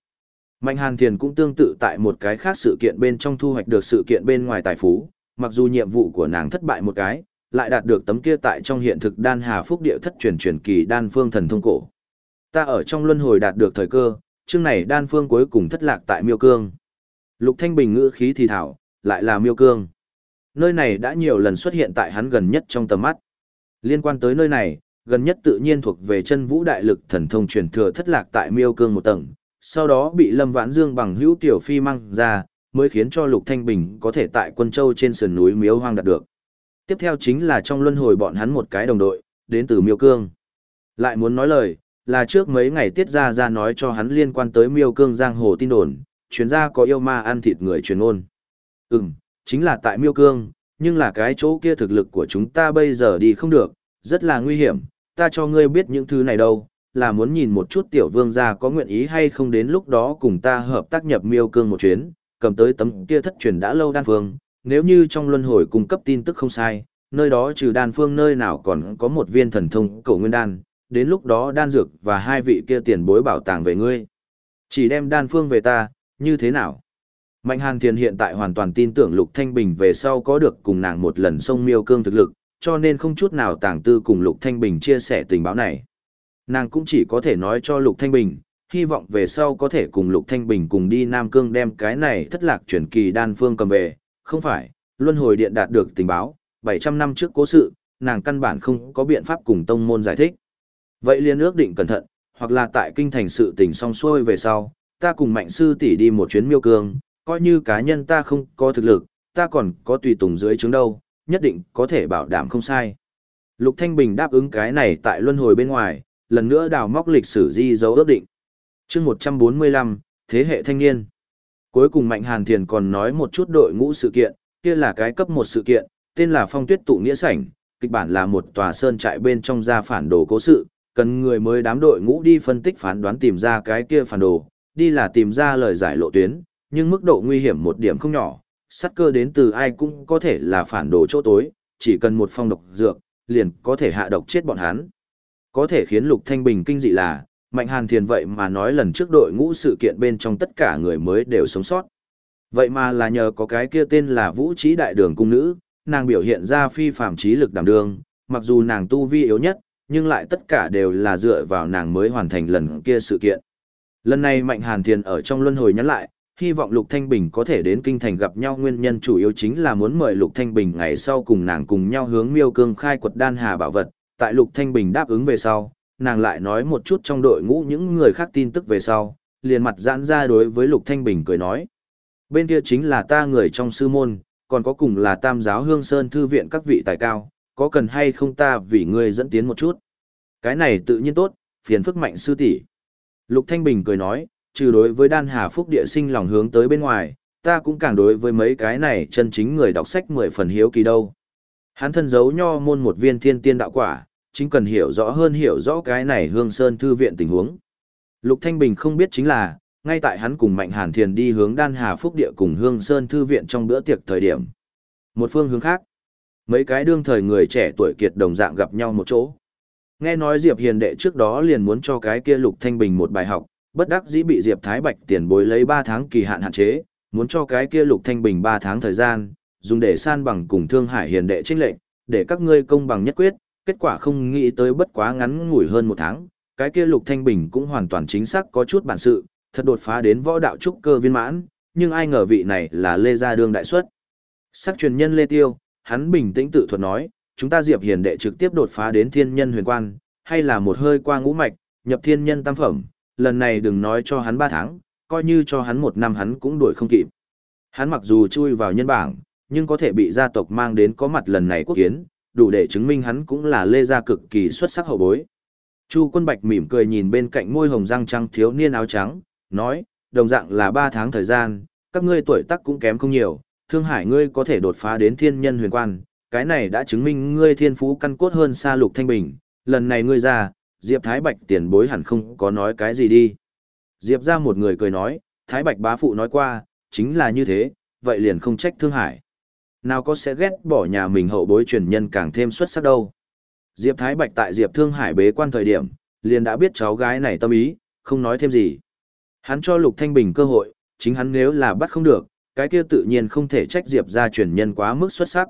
Mạnh Hàn Thiền cũng tương tự tại một cái khác sự kiện bên trong thu hoạch được sự kiện bên ngoài tài phú, mặc dù nhiệm vụ của nàng thất bại một cái, lại đạt được tấm kia tại trong hiện thực đan hà phúc địa thất truyền truyền kỳ đan phương thần thông cổ. Ta ở trong luân hồi đạt được thời cơ, chương này đan phương cuối cùng thất lạc tại Miêu Cương. Lục Thanh Bình ngữ khí thì thảo, lại là Miêu Cương. Nơi này đã nhiều lần xuất hiện tại hắn gần nhất trong tầm mắt. Liên quan tới nơi này, gần nhất tự nhiên thuộc về chân vũ đại lực thần thông truyền thừa thất lạc tại Miêu Cương một tầng, sau đó bị Lâm Vãn Dương bằng hữu tiểu phi mang ra, mới khiến cho Lục Thanh Bình có thể tại Quân Châu trên sườn núi Miếu Hoang đạt được. Tiếp theo chính là trong luân hồi bọn hắn một cái đồng đội, đến từ Miêu Cương. Lại muốn nói lời, là trước mấy ngày tiết ra ra nói cho hắn liên quan tới Miêu Cương giang hồ tin đồn, chuyến ra có yêu ma ăn thịt người truyền ôn. Ừm, chính là tại Miêu Cương, nhưng là cái chỗ kia thực lực của chúng ta bây giờ đi không được, rất là nguy hiểm, ta cho ngươi biết những thứ này đâu, là muốn nhìn một chút tiểu vương gia có nguyện ý hay không đến lúc đó cùng ta hợp tác nhập Miêu Cương một chuyến, cầm tới tấm kia thất truyền đã lâu đan phương, nếu như trong luân hồi cung cấp tin tức không sai, nơi đó trừ đan phương nơi nào còn có một viên thần thông cổ nguyên đan, đến lúc đó đan dược và hai vị kia tiền bối bảo tàng về ngươi. Chỉ đem đan phương về ta, như thế nào? Mạnh Hàn Thiền hiện tại hoàn toàn tin tưởng Lục Thanh Bình về sau có được cùng nàng một lần sông miêu cương thực lực, cho nên không chút nào tàng tư cùng Lục Thanh Bình chia sẻ tình báo này. Nàng cũng chỉ có thể nói cho Lục Thanh Bình, hy vọng về sau có thể cùng Lục Thanh Bình cùng đi Nam Cương đem cái này thất lạc chuyển kỳ đan phương cầm về, không phải, Luân Hồi Điện đạt được tình báo, 700 năm trước cố sự, nàng căn bản không có biện pháp cùng tông môn giải thích. Vậy liên ước định cẩn thận, hoặc là tại kinh thành sự tình xong xuôi về sau, ta cùng mạnh sư tỷ đi một chuyến miêu cương, coi như cá nhân ta không có thực lực, ta còn có tùy tùng dưới chứng đâu, nhất định có thể bảo đảm không sai. Lục Thanh Bình đáp ứng cái này tại luân hồi bên ngoài, lần nữa đào móc lịch sử di dấu ước định. chương 145, Thế hệ thanh niên. Cuối cùng Mạnh Hàn Thiền còn nói một chút đội ngũ sự kiện, kia là cái cấp một sự kiện, tên là Phong Tuyết Tụ Nghĩa Sảnh, kịch bản là một tòa sơn trại bên trong ra phản đồ cố sự, cần người mới đám đội ngũ đi phân tích phán đoán tìm ra cái kia phản đồ, đi là tìm ra lời giải lộ tuyến, nhưng mức độ nguy hiểm một điểm không nhỏ, sát cơ đến từ ai cũng có thể là phản đồ chỗ tối, chỉ cần một phong độc dược, liền có thể hạ độc chết bọn hắn. Có thể khiến Lục Thanh Bình kinh dị là, Mạnh Hàn Thiền vậy mà nói lần trước đội ngũ sự kiện bên trong tất cả người mới đều sống sót. Vậy mà là nhờ có cái kia tên là Vũ Trí Đại Đường Cung Nữ, nàng biểu hiện ra phi phàm trí lực đảm đương, mặc dù nàng tu vi yếu nhất, nhưng lại tất cả đều là dựa vào nàng mới hoàn thành lần kia sự kiện. Lần này Mạnh Hàn Thiền ở trong luân hồi nhắn lại, hy vọng Lục Thanh Bình có thể đến kinh thành gặp nhau nguyên nhân chủ yếu chính là muốn mời Lục Thanh Bình ngày sau cùng nàng cùng nhau hướng Miêu Cương khai quật đan hà bảo vật, tại Lục Thanh Bình đáp ứng về sau, nàng lại nói một chút trong đội ngũ những người khác tin tức về sau, liền mặt giãn ra đối với Lục Thanh Bình cười nói. Bên kia chính là ta người trong sư môn, còn có cùng là tam giáo hương sơn thư viện các vị tài cao, có cần hay không ta vì ngươi dẫn tiến một chút. Cái này tự nhiên tốt, phiền phức mạnh sư tỷ. Lục Thanh Bình cười nói, trừ đối với đan hà phúc địa sinh lòng hướng tới bên ngoài, ta cũng càng đối với mấy cái này chân chính người đọc sách mười phần hiếu kỳ đâu. Hắn thân giấu nho môn một viên thiên tiên đạo quả, chính cần hiểu rõ hơn hiểu rõ cái này hương sơn thư viện tình huống. Lục Thanh Bình không biết chính là, ngay tại hắn cùng Mạnh Hàn Thiền đi hướng đan hà phúc địa cùng hương sơn thư viện trong bữa tiệc thời điểm. Một phương hướng khác, mấy cái đương thời người trẻ tuổi kiệt đồng dạng gặp nhau một chỗ. Nghe nói Diệp Hiền đệ trước đó liền muốn cho cái kia Lục Thanh Bình một bài học, bất đắc dĩ bị Diệp Thái Bạch tiền bối lấy 3 tháng kỳ hạn hạn chế, muốn cho cái kia Lục Thanh Bình 3 tháng thời gian, dùng để san bằng cùng Thương Hải Hiền đệ chính lệnh, để các ngươi công bằng nhất quyết, kết quả không nghĩ tới bất quá ngắn ngủi hơn một tháng, cái kia Lục Thanh Bình cũng hoàn toàn chính xác có chút bản sự, thật đột phá đến võ đạo trúc cơ viên mãn, nhưng ai ngờ vị này là Lê Gia Đương đại xuất. Sắc truyền nhân Lê Tiêu, hắn bình tĩnh tự thuật nói, chúng ta Diệp Hiền đệ trực tiếp đột phá đến thiên nhân huyền quan, hay là một hơi qua ngũ mạch, nhập thiên nhân tam phẩm, lần này đừng nói cho hắn 3 tháng, coi như cho hắn một năm hắn cũng đuổi không kịp. Hắn mặc dù chui vào nhân bảng, nhưng có thể bị gia tộc mang đến có mặt lần này quốc kiến, đủ để chứng minh hắn cũng là lê gia cực kỳ xuất sắc hậu bối. Chu Quân Bạch mỉm cười nhìn bên cạnh môi hồng răng trăng thiếu niên áo trắng, nói, đồng dạng là 3 tháng thời gian, các ngươi tuổi tác cũng kém không nhiều, Thương Hải ngươi có thể đột phá đến thiên nhân huyền quan, cái này đã chứng minh ngươi thiên phú căn cốt hơn xa Lục Thanh Bình, lần này ngươi ra, Diệp Thái Bạch tiền bối hẳn không có nói cái gì đi. Diệp ra một người cười nói, Thái Bạch bá phụ nói qua, chính là như thế, vậy liền không trách Thương Hải. Nào có sẽ ghét bỏ nhà mình hậu bối truyền nhân càng thêm xuất sắc đâu. Diệp Thái Bạch tại Diệp Thương Hải bế quan thời điểm, liền đã biết cháu gái này tâm ý, không nói thêm gì. Hắn cho Lục Thanh Bình cơ hội, chính hắn nếu là bắt không được, cái kia tự nhiên không thể trách Diệp ra truyền nhân quá mức xuất sắc.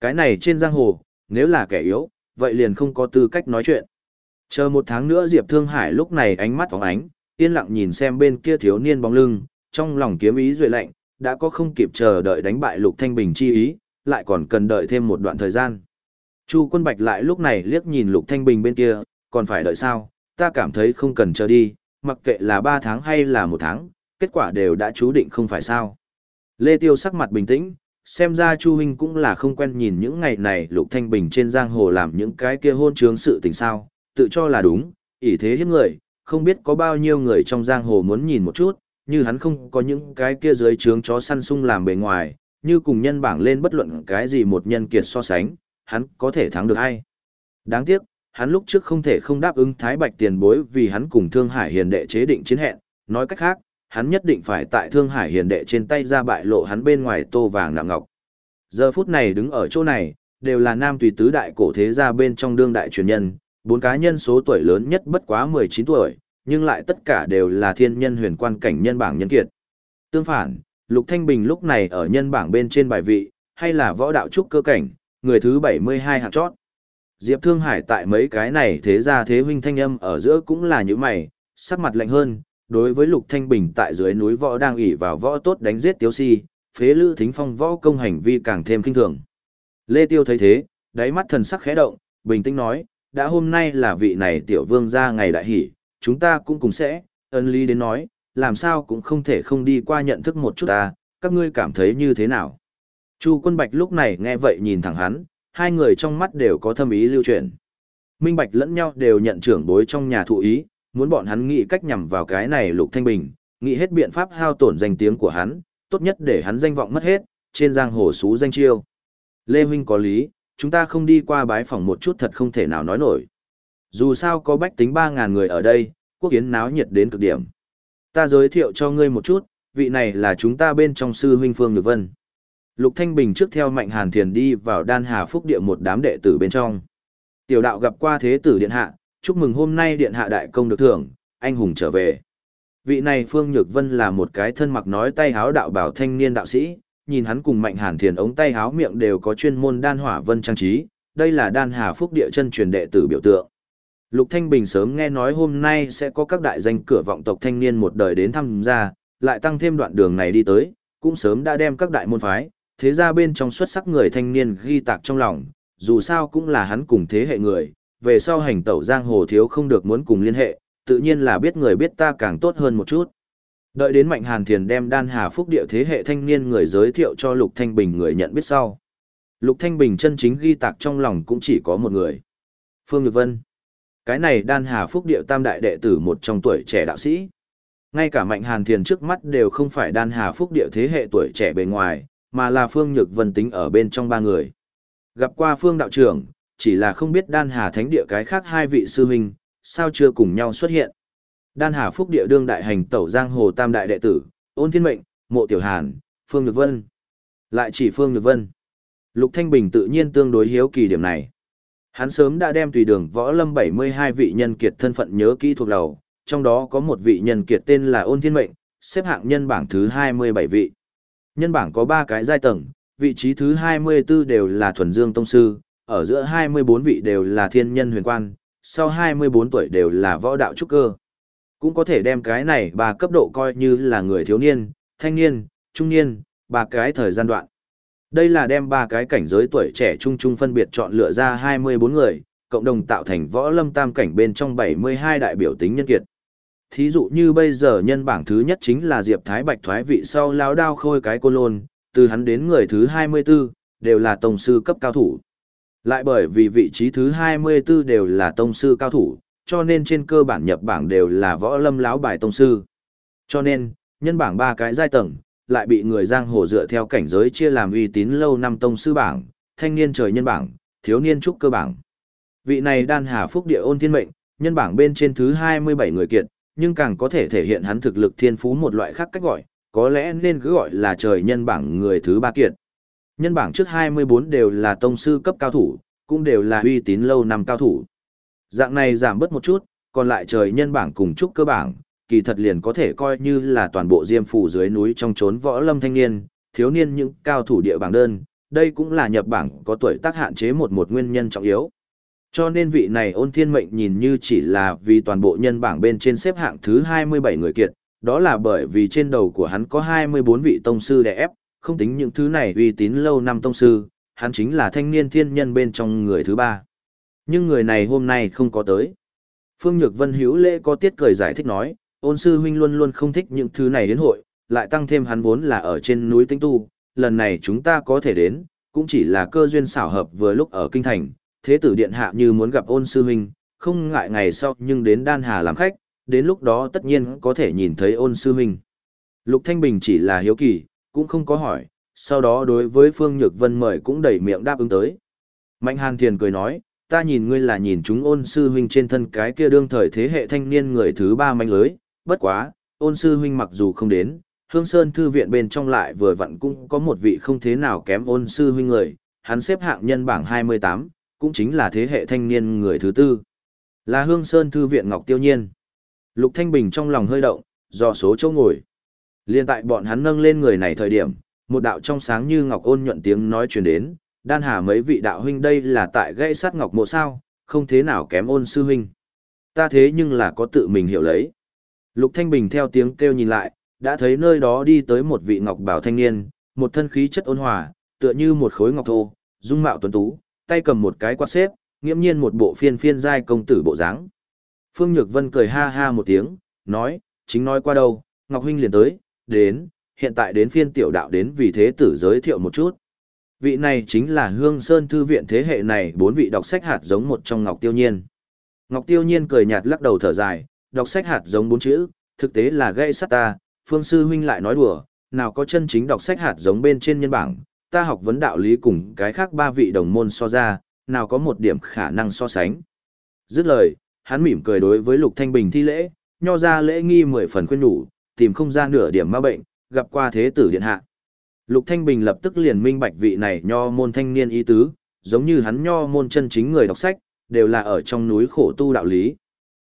Cái này trên giang hồ, nếu là kẻ yếu, vậy liền không có tư cách nói chuyện. Chờ một tháng nữa Diệp Thương Hải lúc này ánh mắt phóng ánh, yên lặng nhìn xem bên kia thiếu niên bóng lưng, trong lòng kiếm ý duệ lạnh, đã có không kịp chờ đợi đánh bại Lục Thanh Bình chi ý, lại còn cần đợi thêm một đoạn thời gian. Chu Quân Bạch lại lúc này liếc nhìn Lục Thanh Bình bên kia, còn phải đợi sao, ta cảm thấy không cần chờ đi, mặc kệ là 3 tháng hay là 1 tháng, kết quả đều đã chú định không phải sao. Lê Tiêu sắc mặt bình tĩnh, xem ra Chu Huynh cũng là không quen nhìn những ngày này Lục Thanh Bình trên giang hồ làm những cái kia hôn trướng sự tình sao, tự cho là đúng, ỷ thế hiếp người, không biết có bao nhiêu người trong giang hồ muốn nhìn một chút, như hắn không có những cái kia dưới trướng chó săn sung làm bề ngoài, như cùng nhân bảng lên bất luận cái gì một nhân kiệt so sánh, hắn có thể thắng được hay. Đáng tiếc, hắn lúc trước không thể không đáp ứng Thái Bạch tiền bối vì hắn cùng Thương Hải Hiền đệ chế định chiến hẹn, nói cách khác, hắn nhất định phải tại Thương Hải Hiền đệ trên tay ra bại lộ hắn bên ngoài tô vàng nặng ngọc. Giờ phút này đứng ở chỗ này, đều là nam tùy tứ đại cổ thế gia bên trong đương đại truyền nhân, bốn cá nhân số tuổi lớn nhất bất quá 19 tuổi, nhưng lại tất cả đều là thiên nhân huyền quan cảnh nhân bảng nhân kiệt. Tương phản, Lục Thanh Bình lúc này ở nhân bảng bên trên bài vị, hay là võ đạo trúc cơ cảnh, người thứ 72 hạng chót. Diệp Thương Hải tại mấy cái này thế ra thế huynh thanh âm ở giữa cũng là những mày, sắc mặt lạnh hơn, đối với Lục Thanh Bình tại dưới núi võ đang ỉ vào võ tốt đánh giết Tiếu Si, phế lữ thính phong võ công hành vi càng thêm kinh thường. Lê Tiêu thấy thế, đáy mắt thần sắc khẽ động, bình tĩnh nói, đã hôm nay là vị này tiểu vương ra ngày đại hỷ, chúng ta cũng cùng sẽ, ân lý đến nói, làm sao cũng không thể không đi qua nhận thức một chút ta, các ngươi cảm thấy như thế nào. Chu quân bạch lúc này nghe vậy nhìn thẳng hắn, hai người trong mắt đều có thâm ý lưu truyền. Minh bạch lẫn nhau đều nhận trưởng bối trong nhà thụ ý, muốn bọn hắn nghĩ cách nhằm vào cái này lục thanh bình, nghĩ hết biện pháp hao tổn danh tiếng của hắn, tốt nhất để hắn danh vọng mất hết, trên giang hồ xú danh chiêu. Lê Huynh có lý, chúng ta không đi qua bái phòng một chút thật không thể nào nói nổi. Dù sao có bách tính 3.000 người ở đây, quốc kiến náo nhiệt đến cực điểm. Ta giới thiệu cho ngươi một chút, vị này là chúng ta bên trong sư huynh Phương Nhược Vân. Lục Thanh Bình trước theo Mạnh Hàn Thiền đi vào đan hà phúc địa một đám đệ tử bên trong. Tiểu đạo gặp qua thế tử điện hạ, chúc mừng hôm nay điện hạ đại công được thưởng, anh hùng trở về. Vị này Phương Nhược Vân là một cái thân mặc nói tay háo đạo bảo thanh niên đạo sĩ, nhìn hắn cùng Mạnh Hàn Thiền ống tay háo miệng đều có chuyên môn đan hỏa vân trang trí, đây là đan hà phúc địa chân truyền đệ tử biểu tượng. Lục Thanh Bình sớm nghe nói hôm nay sẽ có các đại danh cửa vọng tộc thanh niên một đời đến thăm gia, lại tăng thêm đoạn đường này đi tới, cũng sớm đã đem các đại môn phái, thế ra bên trong xuất sắc người thanh niên ghi tạc trong lòng, dù sao cũng là hắn cùng thế hệ người, về sau hành tẩu giang hồ thiếu không được muốn cùng liên hệ, tự nhiên là biết người biết ta càng tốt hơn một chút. Đợi đến Mạnh Hàn Thiền đem đan hà phúc địa thế hệ thanh niên người giới thiệu cho Lục Thanh Bình người nhận biết sau. Lục Thanh Bình chân chính ghi tạc trong lòng cũng chỉ có một người. Phương Nhược Vân. Cái này đan hà phúc địa tam đại đệ tử một trong tuổi trẻ đạo sĩ. Ngay cả Mạnh Hàn Thiền trước mắt đều không phải đan hà phúc địa thế hệ tuổi trẻ bề ngoài, mà là Phương Nhược Vân tính ở bên trong ba người. Gặp qua Phương đạo trưởng, chỉ là không biết đan hà thánh địa cái khác hai vị sư huynh, sao chưa cùng nhau xuất hiện. Đan hà phúc địa đương đại hành tẩu giang hồ tam đại đệ tử, ôn thiên mệnh, mộ tiểu hàn, Phương Nhược Vân. Lại chỉ Phương Nhược Vân. Lục Thanh Bình tự nhiên tương đối hiếu kỳ điểm này. Hắn sớm đã đem tùy đường võ lâm 72 vị nhân kiệt thân phận nhớ kỹ thuộc đầu, trong đó có một vị nhân kiệt tên là ôn thiên mệnh, xếp hạng nhân bảng thứ 27 vị. Nhân bảng có 3 cái giai tầng, vị trí thứ 24 đều là thuần dương tông sư, ở giữa 24 vị đều là thiên nhân huyền quan, sau 24 tuổi đều là võ đạo trúc cơ. Cũng có thể đem cái này ba cấp độ coi như là người thiếu niên, thanh niên, trung niên, ba cái thời gian đoạn. Đây là đem ba cái cảnh giới tuổi trẻ trung trung phân biệt chọn lựa ra 24 người, cộng đồng tạo thành võ lâm tam cảnh bên trong 72 đại biểu tính nhân kiệt. Thí dụ như bây giờ nhân bảng thứ nhất chính là Diệp Thái Bạch thoái vị sau lao đao khôi cái cô lôn, từ hắn đến người thứ 24, đều là tông sư cấp cao thủ. Lại bởi vì vị trí thứ 24 đều là tông sư cao thủ, cho nên trên cơ bản nhập bảng đều là võ lâm lão bài tông sư. Cho nên, nhân bảng ba cái giai tầng, lại bị người giang hồ dựa theo cảnh giới chia làm uy tín lâu năm tông sư bảng, thanh niên trời nhân bảng, thiếu niên trúc cơ bảng. Vị này đan hà phúc địa ôn thiên mệnh, nhân bảng bên trên thứ 27 người kiện, nhưng càng có thể thể hiện hắn thực lực thiên phú một loại khác cách gọi, có lẽ nên cứ gọi là trời nhân bảng người thứ ba kiện. Nhân bảng trước 24 đều là tông sư cấp cao thủ, cũng đều là uy tín lâu năm cao thủ. Dạng này giảm bớt một chút, còn lại trời nhân bảng cùng trúc cơ bảng, kỳ thật liền có thể coi như là toàn bộ diêm phủ dưới núi trong trốn võ lâm thanh niên, thiếu niên những cao thủ địa bảng đơn, đây cũng là nhập bảng có tuổi tác hạn chế một một nguyên nhân trọng yếu. Cho nên vị này ôn thiên mệnh nhìn như chỉ là vì toàn bộ nhân bảng bên trên xếp hạng thứ 27 người kiệt, đó là bởi vì trên đầu của hắn có 24 vị tông sư đè ép, không tính những thứ này uy tín lâu năm tông sư, hắn chính là thanh niên thiên nhân bên trong người thứ ba. Nhưng người này hôm nay không có tới. Phương Nhược Vân hiếu lễ có tiết cười giải thích nói, ôn sư huynh luôn luôn không thích những thứ này đến hội, lại tăng thêm hắn vốn là ở trên núi tinh tu, lần này chúng ta có thể đến, cũng chỉ là cơ duyên xảo hợp vừa lúc ở kinh thành, thế tử điện hạ như muốn gặp ôn sư huynh, không ngại ngày sau nhưng đến đan hà làm khách, đến lúc đó tất nhiên có thể nhìn thấy ôn sư huynh. Lục Thanh Bình chỉ là hiếu kỳ, cũng không có hỏi, sau đó đối với Phương Nhược Vân mời cũng đẩy miệng đáp ứng tới. Mạnh Hàn Thiền cười nói, ta nhìn ngươi là nhìn chúng ôn sư huynh trên thân cái kia đương thời thế hệ thanh niên người thứ ba manh lưới, bất quá, ôn sư huynh mặc dù không đến, Hương Sơn Thư viện bên trong lại vừa vặn cũng có một vị không thế nào kém ôn sư huynh người, hắn xếp hạng nhân bảng 28, cũng chính là thế hệ thanh niên người thứ tư. Là Hương Sơn Thư viện Ngọc Tiêu Nhiên. Lục Thanh Bình trong lòng hơi động, do số chỗ ngồi. Liên tại bọn hắn nâng lên người này thời điểm, một đạo trong sáng như ngọc ôn nhuận tiếng nói truyền đến, đan hà mấy vị đạo huynh đây là tại gãy sát ngọc mộ sao, không thế nào kém ôn sư huynh. Ta thế nhưng là có tự mình hiểu lấy. Lục Thanh Bình theo tiếng kêu nhìn lại, đã thấy nơi đó đi tới một vị ngọc bảo thanh niên, một thân khí chất ôn hòa, tựa như một khối ngọc thô, dung mạo tuấn tú, tay cầm một cái quạt xếp, nghiễm nhiên một bộ phiên phiên giai công tử bộ dáng. Phương Nhược Vân cười ha ha một tiếng, nói, chính nói qua đâu, Ngọc Huynh liền tới, đến, hiện tại đến phiên tiểu đạo đến vì thế tử giới thiệu một chút. Vị này chính là Hương Sơn Thư viện thế hệ này bốn vị đọc sách hạt giống một trong Ngọc Tiêu Nhiên. Ngọc Tiêu Nhiên cười nhạt lắc đầu thở dài, đọc sách hạt giống bốn chữ, thực tế là gây sát ta, Phương Sư Huynh lại nói đùa, nào có chân chính đọc sách hạt giống bên trên nhân bảng, ta học vấn đạo lý cùng cái khác ba vị đồng môn so ra, nào có một điểm khả năng so sánh. Dứt lời, hắn mỉm cười đối với Lục Thanh Bình thi lễ, nho ra lễ nghi mười phần khuyên nhủ, tìm không ra nửa điểm ma bệnh, gặp qua thế tử điện hạ. Lục Thanh Bình lập tức liền minh bạch vị này nho môn thanh niên ý tứ, giống như hắn nho môn chân chính người đọc sách, đều là ở trong núi khổ tu đạo lý.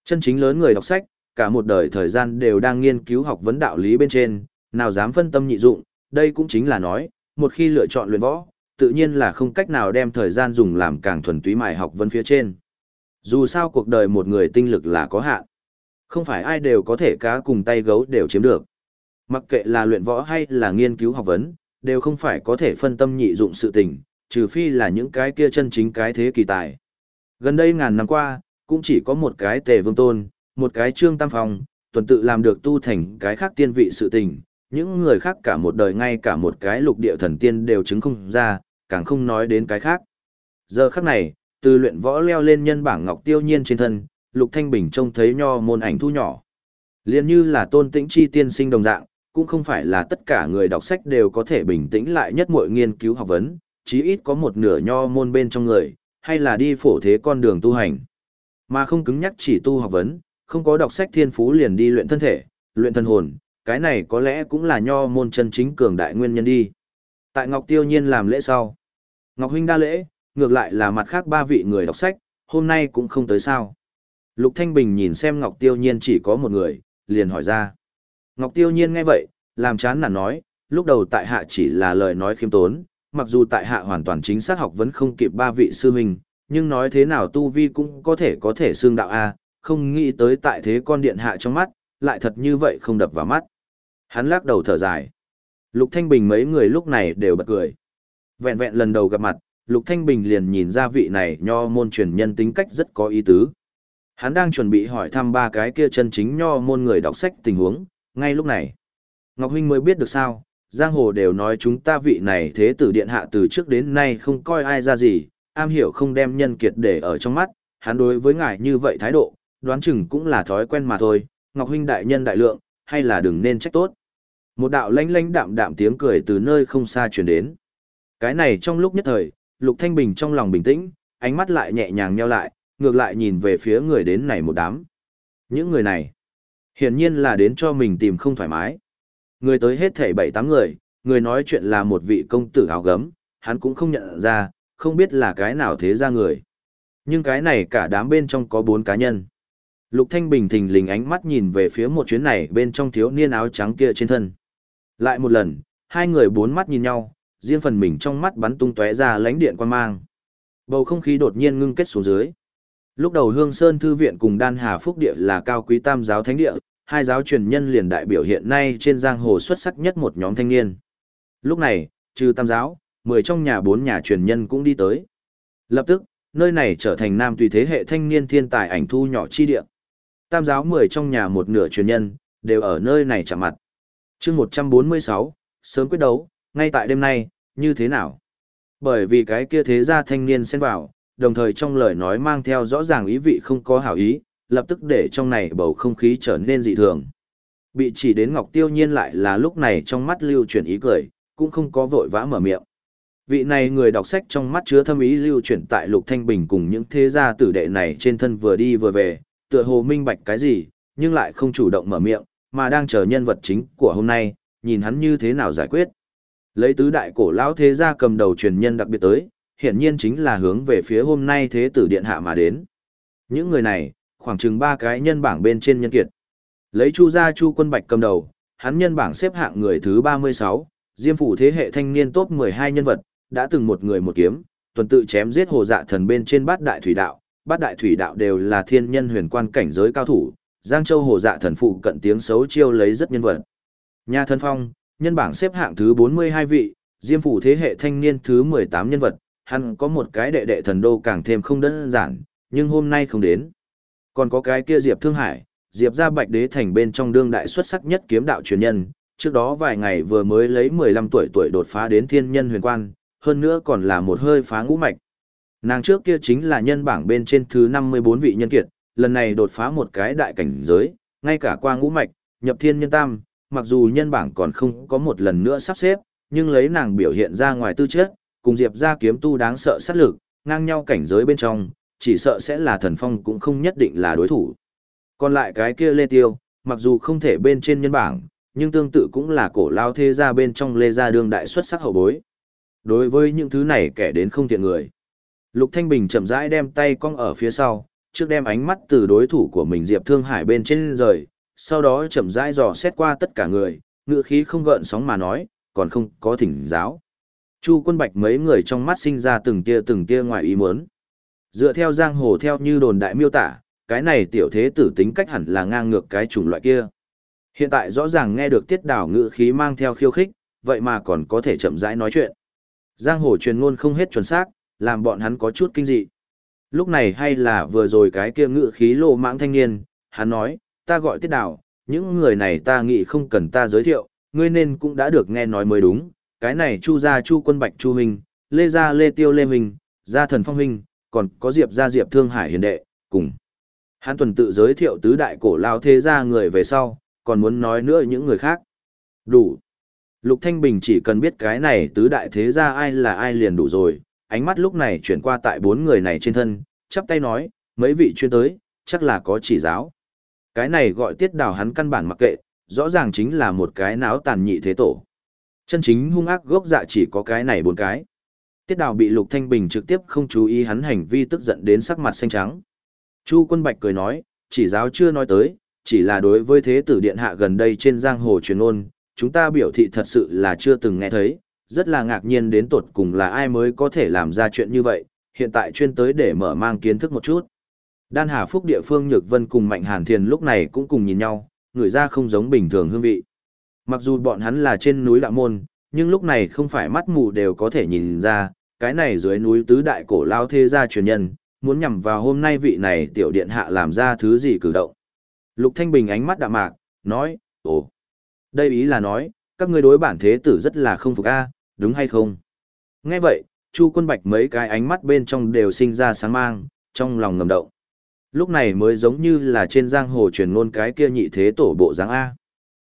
Chân chính lớn người đọc sách, cả một đời thời gian đều đang nghiên cứu học vấn đạo lý bên trên, nào dám phân tâm nhị dụng, đây cũng chính là nói, một khi lựa chọn luyện võ, tự nhiên là không cách nào đem thời gian dùng làm càng thuần túy mài học vấn phía trên. Dù sao cuộc đời một người tinh lực là có hạn. Không phải ai đều có thể cá cùng tay gấu đều chiếm được. Mặc kệ là luyện võ hay là nghiên cứu học vấn, đều không phải có thể phân tâm nhị dụng sự tình, trừ phi là những cái kia chân chính cái thế kỳ tài. Gần đây ngàn năm qua, cũng chỉ có một cái tề vương tôn, một cái trương tam phong, tuần tự làm được tu thành cái khác tiên vị sự tình, những người khác cả một đời ngay cả một cái lục địa thần tiên đều chứng không ra, càng không nói đến cái khác. Giờ khắc này, từ luyện võ leo lên nhân bảng ngọc tiêu nhiên trên thân, lục thanh bình trông thấy nho môn ảnh thu nhỏ. liền như là tôn tĩnh chi tiên sinh đồng dạng, cũng không phải là tất cả người đọc sách đều có thể bình tĩnh lại nhất mọi nghiên cứu học vấn, chí ít có một nửa nho môn bên trong người, hay là đi phổ thế con đường tu hành. Mà không cứng nhắc chỉ tu học vấn, không có đọc sách thiên phú liền đi luyện thân thể, luyện thân hồn, cái này có lẽ cũng là nho môn chân chính cường đại nguyên nhân đi. Tại Ngọc Tiêu Nhiên làm lễ sau. Ngọc Huynh đa lễ, ngược lại là mặt khác ba vị người đọc sách, hôm nay cũng không tới sao. Lục Thanh Bình nhìn xem Ngọc Tiêu Nhiên chỉ có một người, liền hỏi ra. Ngọc Tiêu Nhiên nghe vậy, làm chán nản nói, lúc đầu tại hạ chỉ là lời nói khiêm tốn, mặc dù tại hạ hoàn toàn chính xác học vẫn không kịp ba vị sư huynh, nhưng nói thế nào tu vi cũng có thể có thể xương đạo A, không nghĩ tới tại thế con điện hạ trong mắt, lại thật như vậy không đập vào mắt. Hắn lắc đầu thở dài. Lục Thanh Bình mấy người lúc này đều bật cười. Vẹn vẹn lần đầu gặp mặt, Lục Thanh Bình liền nhìn ra vị này nho môn truyền nhân tính cách rất có ý tứ. Hắn đang chuẩn bị hỏi thăm ba cái kia chân chính nho môn người đọc sách tình huống, ngay lúc này. Ngọc Huynh mới biết được sao, giang hồ đều nói chúng ta vị này thế tử điện hạ từ trước đến nay không coi ai ra gì, am hiểu không đem nhân kiệt để ở trong mắt, hắn đối với ngài như vậy thái độ, đoán chừng cũng là thói quen mà thôi, Ngọc huynh đại nhân đại lượng, hay là đừng nên trách tốt. Một đạo lanh lanh đạm đạm tiếng cười từ nơi không xa truyền đến. Cái này trong lúc nhất thời, Lục Thanh Bình trong lòng bình tĩnh, ánh mắt lại nhẹ nhàng nheo lại, ngược lại nhìn về phía người đến này một đám. Những người này, hiển nhiên là đến cho mình tìm không thoải mái. Người tới hết thảy bảy tám người, người nói chuyện là một vị công tử áo gấm, hắn cũng không nhận ra, không biết là cái nào thế ra người. Nhưng cái này cả đám bên trong có bốn cá nhân. Lục Thanh Bình thình lình ánh mắt nhìn về phía một chuyến này bên trong thiếu niên áo trắng kia trên thân. Lại một lần, hai người bốn mắt nhìn nhau, riêng phần mình trong mắt bắn tung tóe ra lánh điện quan mang. Bầu không khí đột nhiên ngưng kết xuống dưới. Lúc đầu Hương Sơn Thư Viện cùng Đan Hà Phúc Địa là cao quý tam giáo thánh địa, hai giáo truyền nhân liền đại biểu hiện nay trên giang hồ xuất sắc nhất một nhóm thanh niên. Lúc này, trừ tam giáo, mười trong nhà bốn nhà truyền nhân cũng đi tới. Lập tức, nơi này trở thành nam tùy thế hệ thanh niên thiên tài ảnh thu nhỏ chi địa. Tam giáo mười trong nhà một nửa truyền nhân, đều ở nơi này chạm mặt. chương một trăm bốn mươi sáu sớm quyết đấu, ngay tại đêm nay, như thế nào? Bởi vì cái kia thế gia thanh niên xen vào, đồng thời trong lời nói mang theo rõ ràng ý vị không có hảo ý, lập tức để trong này bầu không khí trở nên dị thường. Bị chỉ đến Ngọc Tiêu Nhiên lại là lúc này trong mắt lưu chuyển ý cười, cũng không có vội vã mở miệng. Vị này người đọc sách trong mắt chứa thâm ý lưu chuyển tại Lục Thanh Bình cùng những thế gia tử đệ này trên thân vừa đi vừa về, tựa hồ minh bạch cái gì, nhưng lại không chủ động mở miệng, mà đang chờ nhân vật chính của hôm nay, nhìn hắn như thế nào giải quyết. Lấy tứ đại cổ lão thế gia cầm đầu truyền nhân đặc biệt tới, hiển nhiên chính là hướng về phía hôm nay thế tử điện hạ mà đến. Những người này, khoảng chừng ba cái nhân bảng bên trên nhân kiệt. Lấy Chu gia Chu Quân Bạch cầm đầu, hắn nhân bảng xếp hạng người thứ 36, Diêm phủ thế hệ thanh niên top 12 nhân vật, đã từng một người một kiếm, tuần tự chém giết hồ dạ thần bên trên bát đại thủy đạo, bát đại thủy đạo đều là thiên nhân huyền quan cảnh giới cao thủ, Giang Châu hồ dạ thần phụ cận tiếng xấu chiêu lấy rất nhân vật. Nhà thân phong, nhân bảng xếp hạng thứ 42 vị, Diêm phủ thế hệ thanh niên thứ 18 nhân vật, hắn có một cái đệ đệ thần đô càng thêm không đơn giản, nhưng hôm nay không đến. Còn có cái kia Diệp Thương Hải, Diệp ra Bạch Đế thành bên trong đương đại xuất sắc nhất kiếm đạo truyền nhân, trước đó vài ngày vừa mới lấy 15 tuổi tuổi đột phá đến thiên nhân huyền quan, hơn nữa còn là một hơi phá ngũ mạch. Nàng trước kia chính là nhân bảng bên trên thứ 54 vị nhân kiệt, lần này đột phá một cái đại cảnh giới, ngay cả qua ngũ mạch, nhập thiên nhân tam, mặc dù nhân bảng còn không có một lần nữa sắp xếp, nhưng lấy nàng biểu hiện ra ngoài tư chất, cùng Diệp ra kiếm tu đáng sợ sát lực, ngang nhau cảnh giới bên trong, chỉ sợ sẽ là thần phong cũng không nhất định là đối thủ. Còn lại cái kia Lê Tiêu, mặc dù không thể bên trên nhân bảng, nhưng tương tự cũng là cổ lao thế gia bên trong Lê gia đương đại xuất sắc hậu bối. Đối với những thứ này kẻ đến không thiện người. Lục Thanh Bình chậm rãi đem tay cong ở phía sau, trước đem ánh mắt từ đối thủ của mình Diệp Thương Hải bên trên rời, sau đó chậm rãi dò xét qua tất cả người, ngựa khí không gợn sóng mà nói, còn không có thỉnh giáo. Chu quân bạch mấy người trong mắt sinh ra từng tia từng tia ngoài ý muốn. Dựa theo giang hồ theo như đồn đại miêu tả, cái này tiểu thế tử tính cách hẳn là ngang ngược cái chủng loại kia. Hiện tại rõ ràng nghe được tiết đảo ngữ khí mang theo khiêu khích, vậy mà còn có thể chậm rãi nói chuyện. Giang hồ truyền ngôn không hết chuẩn xác, làm bọn hắn có chút kinh dị. Lúc này hay là vừa rồi cái kia ngữ khí lộ mãng thanh niên, hắn nói, ta gọi tiết đảo, những người này ta nghĩ không cần ta giới thiệu, ngươi nên cũng đã được nghe nói mới đúng, cái này chu gia chu quân bạch chu huynh, lê gia lê tiêu lê huynh, gia thần phong huynh, còn có diệp gia diệp thương hải hiền đệ, cùng. Hắn tuần tự giới thiệu tứ đại cổ lao thế gia người về sau, còn muốn nói nữa những người khác. Đủ. Lục Thanh Bình chỉ cần biết cái này tứ đại thế gia ai là ai liền đủ rồi, ánh mắt lúc này chuyển qua tại bốn người này trên thân, chắp tay nói, mấy vị chuyên tới, chắc là có chỉ giáo. Cái này gọi tiết đào hắn căn bản mặc kệ, rõ ràng chính là một cái náo tàn nhị thế tổ. Chân chính hung ác gốc dạ chỉ có cái này bốn cái. Tiết đào bị Lục Thanh Bình trực tiếp không chú ý hắn hành vi tức giận đến sắc mặt xanh trắng. Chu quân bạch cười nói, chỉ giáo chưa nói tới, chỉ là đối với thế tử điện hạ gần đây trên giang hồ truyền ôn, chúng ta biểu thị thật sự là chưa từng nghe thấy, rất là ngạc nhiên đến tột cùng là ai mới có thể làm ra chuyện như vậy, hiện tại chuyên tới để mở mang kiến thức một chút. Đan Hà Phúc địa phương Nhược Vân cùng Mạnh Hàn Thiền lúc này cũng cùng nhìn nhau, người ra không giống bình thường hương vị. Mặc dù bọn hắn là trên núi Lạ Môn, nhưng lúc này không phải mắt mù đều có thể nhìn ra, cái này dưới núi tứ đại cổ lao thế gia truyền nhân, muốn nhằm vào hôm nay vị này tiểu điện hạ làm ra thứ gì cử động. Lục Thanh Bình ánh mắt đạm mạc, nói, ồ, đây ý là nói, các ngươi đối bản thế tử rất là không phục a, đúng hay không? Nghe vậy, Chu Quân Bạch mấy cái ánh mắt bên trong đều sinh ra sáng mang, trong lòng ngầm động. Lúc này mới giống như là trên giang hồ truyền ngôn cái kia nhị thế tổ bộ dáng A.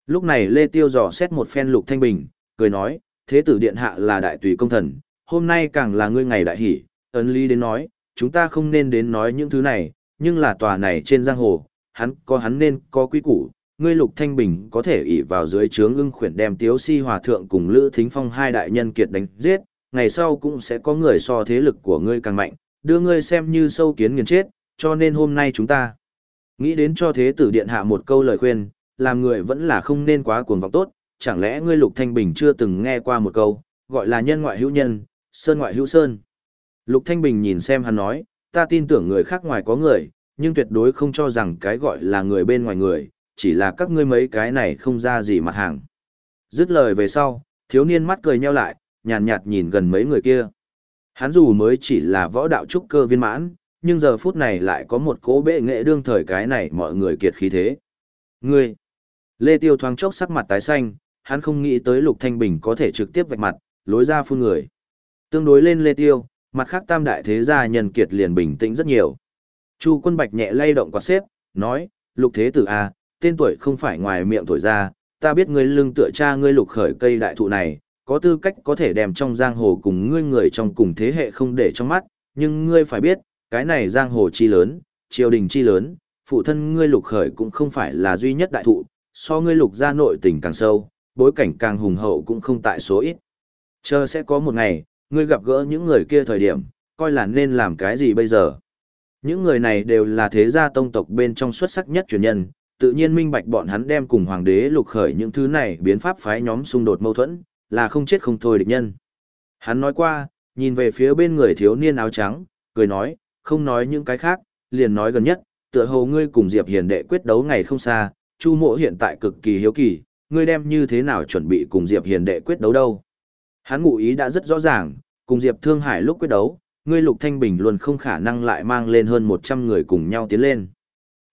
Lúc này Lê Tiêu dò xét một phen Lục Thanh Bình, cười nói, thế tử điện hạ là đại tùy công thần, hôm nay càng là ngươi ngày đại hỷ, ấn lý đến nói, chúng ta không nên đến nói những thứ này, nhưng là tòa này trên giang hồ, hắn có hắn nên có quý củ, ngươi Lục Thanh Bình có thể ỷ vào dưới trướng ưng khuyển đem Tiếu Si Hòa thượng cùng Lữ Thính Phong hai đại nhân kiệt đánh giết, ngày sau cũng sẽ có người so thế lực của ngươi càng mạnh, đưa ngươi xem như sâu kiến nghiền chết, cho nên hôm nay chúng ta. Nghĩ đến cho thế tử điện hạ một câu lời khuyên, làm người vẫn là không nên quá cuồng vọng tốt, chẳng lẽ ngươi Lục Thanh Bình chưa từng nghe qua một câu, gọi là nhân ngoại hữu nhân, sơn ngoại hữu sơn. Lục Thanh Bình nhìn xem hắn nói, ta tin tưởng người khác ngoài có người, nhưng tuyệt đối không cho rằng cái gọi là người bên ngoài người, chỉ là các ngươi mấy cái này không ra gì mặt hàng. Dứt lời về sau, thiếu niên mắt cười nheo lại, nhàn nhạt, nhạt nhìn gần mấy người kia. Hắn dù mới chỉ là võ đạo trúc cơ viên mãn, nhưng giờ phút này lại có một cố bệ nghệ đương thời cái này mọi người kiệt khí thế. Ngươi! Lê Tiêu thoáng chốc sắc mặt tái xanh, hắn không nghĩ tới Lục Thanh Bình có thể trực tiếp vạch mặt, lối ra phun người. Tương đối lên Lê Tiêu, mặt khác tam đại thế gia nhân kiệt liền bình tĩnh rất nhiều. Chu quân bạch nhẹ lay động quạt xếp, nói, Lục Thế Tử A, tên tuổi không phải ngoài miệng thổi ra, ta biết ngươi lưng tựa cha ngươi lục khởi cây đại thụ này, có tư cách có thể đem trong giang hồ cùng ngươi người trong cùng thế hệ không để trong mắt, nhưng ngươi phải biết, cái này giang hồ chi lớn, triều đình chi lớn, phụ thân ngươi lục khởi cũng không phải là duy nhất đại thụ, so ngươi lục gia nội tình càng sâu, bối cảnh càng hùng hậu cũng không tại số ít. Chờ sẽ có một ngày, ngươi gặp gỡ những người kia thời điểm, coi là nên làm cái gì bây giờ. Những người này đều là thế gia tông tộc bên trong xuất sắc nhất truyền nhân, tự nhiên minh bạch bọn hắn đem cùng hoàng đế lục khởi những thứ này biến pháp phái nhóm xung đột mâu thuẫn, là không chết không thôi địch nhân. Hắn nói qua, nhìn về phía bên người thiếu niên áo trắng, cười nói, không nói những cái khác, liền nói gần nhất, tựa hồ ngươi cùng Diệp Hiền đệ quyết đấu ngày không xa, Chu Mộ hiện tại cực kỳ hiếu kỳ, ngươi đem như thế nào chuẩn bị cùng Diệp Hiền đệ quyết đấu đâu? Hắn ngụ ý đã rất rõ ràng, cùng Diệp Thương Hải lúc quyết đấu, ngươi Lục Thanh Bình luôn không khả năng lại mang lên hơn 100 người cùng nhau tiến lên.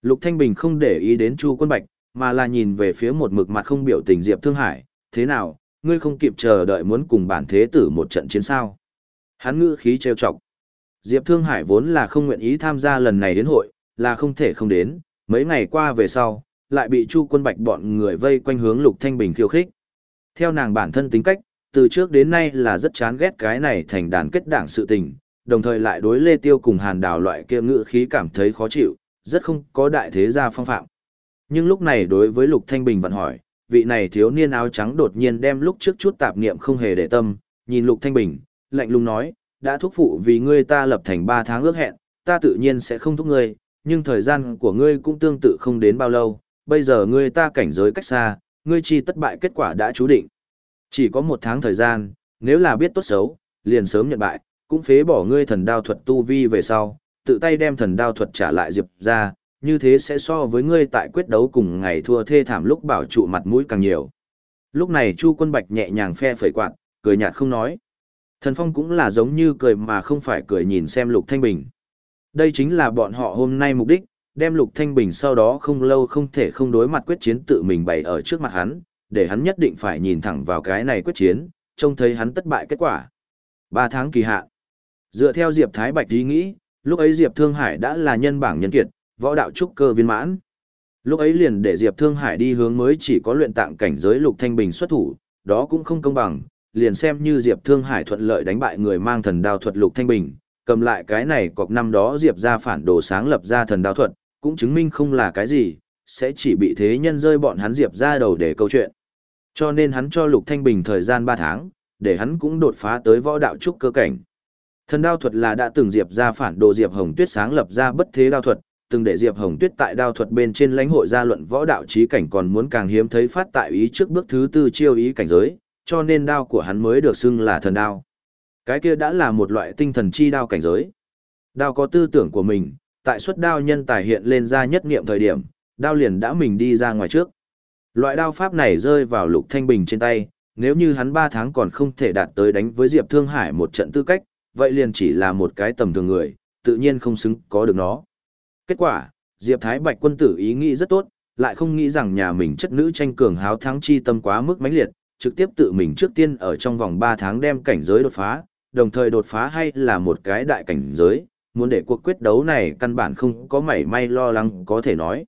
Lục Thanh Bình không để ý đến Chu Quân Bạch, mà là nhìn về phía một mực mặt không biểu tình Diệp Thương Hải, thế nào, ngươi không kịp chờ đợi muốn cùng bản thế tử một trận chiến sao. Hắn ngữ khí trêu chọc. Diệp Thương Hải vốn là không nguyện ý tham gia lần này đến hội, là không thể không đến, mấy ngày qua về sau, lại bị Chu Quân Bạch bọn người vây quanh hướng Lục Thanh Bình khiêu khích. Theo nàng bản thân tính cách, từ trước đến nay là rất chán ghét cái này thành đàn kết đảng sự tình, đồng thời lại đối Lê Tiêu cùng Hàn Đào loại kia ngữ khí cảm thấy khó chịu, rất không có đại thế gia phong phạm. Nhưng lúc này đối với Lục Thanh Bình vẫn hỏi, vị này thiếu niên áo trắng đột nhiên đem lúc trước chút tạp niệm không hề để tâm, nhìn Lục Thanh Bình, lạnh lùng nói, đã thúc phụ vì ngươi ta lập thành 3 tháng ước hẹn, ta tự nhiên sẽ không thúc ngươi, nhưng thời gian của ngươi cũng tương tự không đến bao lâu, bây giờ ngươi ta cảnh giới cách xa, ngươi chi tất bại kết quả đã chú định. Chỉ có một tháng thời gian, nếu là biết tốt xấu, liền sớm nhận bại, cũng phế bỏ ngươi thần đao thuật tu vi về sau, tự tay đem thần đao thuật trả lại Diệp ra, như thế sẽ so với ngươi tại quyết đấu cùng ngày thua thê thảm lúc bảo trụ mặt mũi càng nhiều. Lúc này Chu Quân Bạch nhẹ nhàng phe phẩy quạt, cười nhạt không nói. Thần Phong cũng là giống như cười mà không phải cười nhìn xem Lục Thanh Bình. Đây chính là bọn họ hôm nay mục đích, đem Lục Thanh Bình sau đó không lâu không thể không đối mặt quyết chiến tự mình bày ở trước mặt hắn, để hắn nhất định phải nhìn thẳng vào cái này quyết chiến, trông thấy hắn thất bại kết quả. Ba tháng kỳ hạn. Dựa theo Diệp Thái Bạch ý nghĩ, lúc ấy Diệp Thương Hải đã là nhân bảng nhân kiệt, võ đạo trúc cơ viên mãn. Lúc ấy liền để Diệp Thương Hải đi hướng mới chỉ có luyện tạng cảnh giới Lục Thanh Bình xuất thủ, đó cũng không công bằng, liền xem như Diệp Thương Hải thuận lợi đánh bại người mang thần đao thuật Lục Thanh Bình, cầm lại cái này cọc năm đó Diệp ra phản đồ sáng lập ra thần đao thuật, cũng chứng minh không là cái gì, sẽ chỉ bị thế nhân rơi bọn hắn Diệp ra đầu để câu chuyện. Cho nên hắn cho Lục Thanh Bình thời gian 3 tháng, để hắn cũng đột phá tới võ đạo trúc cơ cảnh. Thần đao thuật là đã từng Diệp ra phản đồ Diệp Hồng Tuyết sáng lập ra bất thế đao thuật, từng để Diệp Hồng Tuyết tại đao thuật bên trên lãnh hội gia luận võ đạo trí cảnh còn muốn càng hiếm thấy phát tại ý trước bước thứ tư chiêu ý cảnh giới, cho nên đao của hắn mới được xưng là thần đao. Cái kia đã là một loại tinh thần chi đao cảnh giới. Đao có tư tưởng của mình, tại xuất đao nhân tài hiện lên ra nhất niệm thời điểm, đao liền đã mình đi ra ngoài trước. Loại đao pháp này rơi vào Lục Thanh Bình trên tay, nếu như hắn 3 tháng còn không thể đạt tới đánh với Diệp Thương Hải một trận tư cách, vậy liền chỉ là một cái tầm thường người, tự nhiên không xứng có được nó. Kết quả, Diệp Thái Bạch quân tử ý nghĩ rất tốt, lại không nghĩ rằng nhà mình chất nữ tranh cường háo thắng chi tâm quá mức mãnh liệt, trực tiếp tự mình trước tiên ở trong vòng 3 tháng đem cảnh giới đột phá, đồng thời đột phá hay là một cái đại cảnh giới, muốn để cuộc quyết đấu này căn bản không có mảy may lo lắng có thể nói.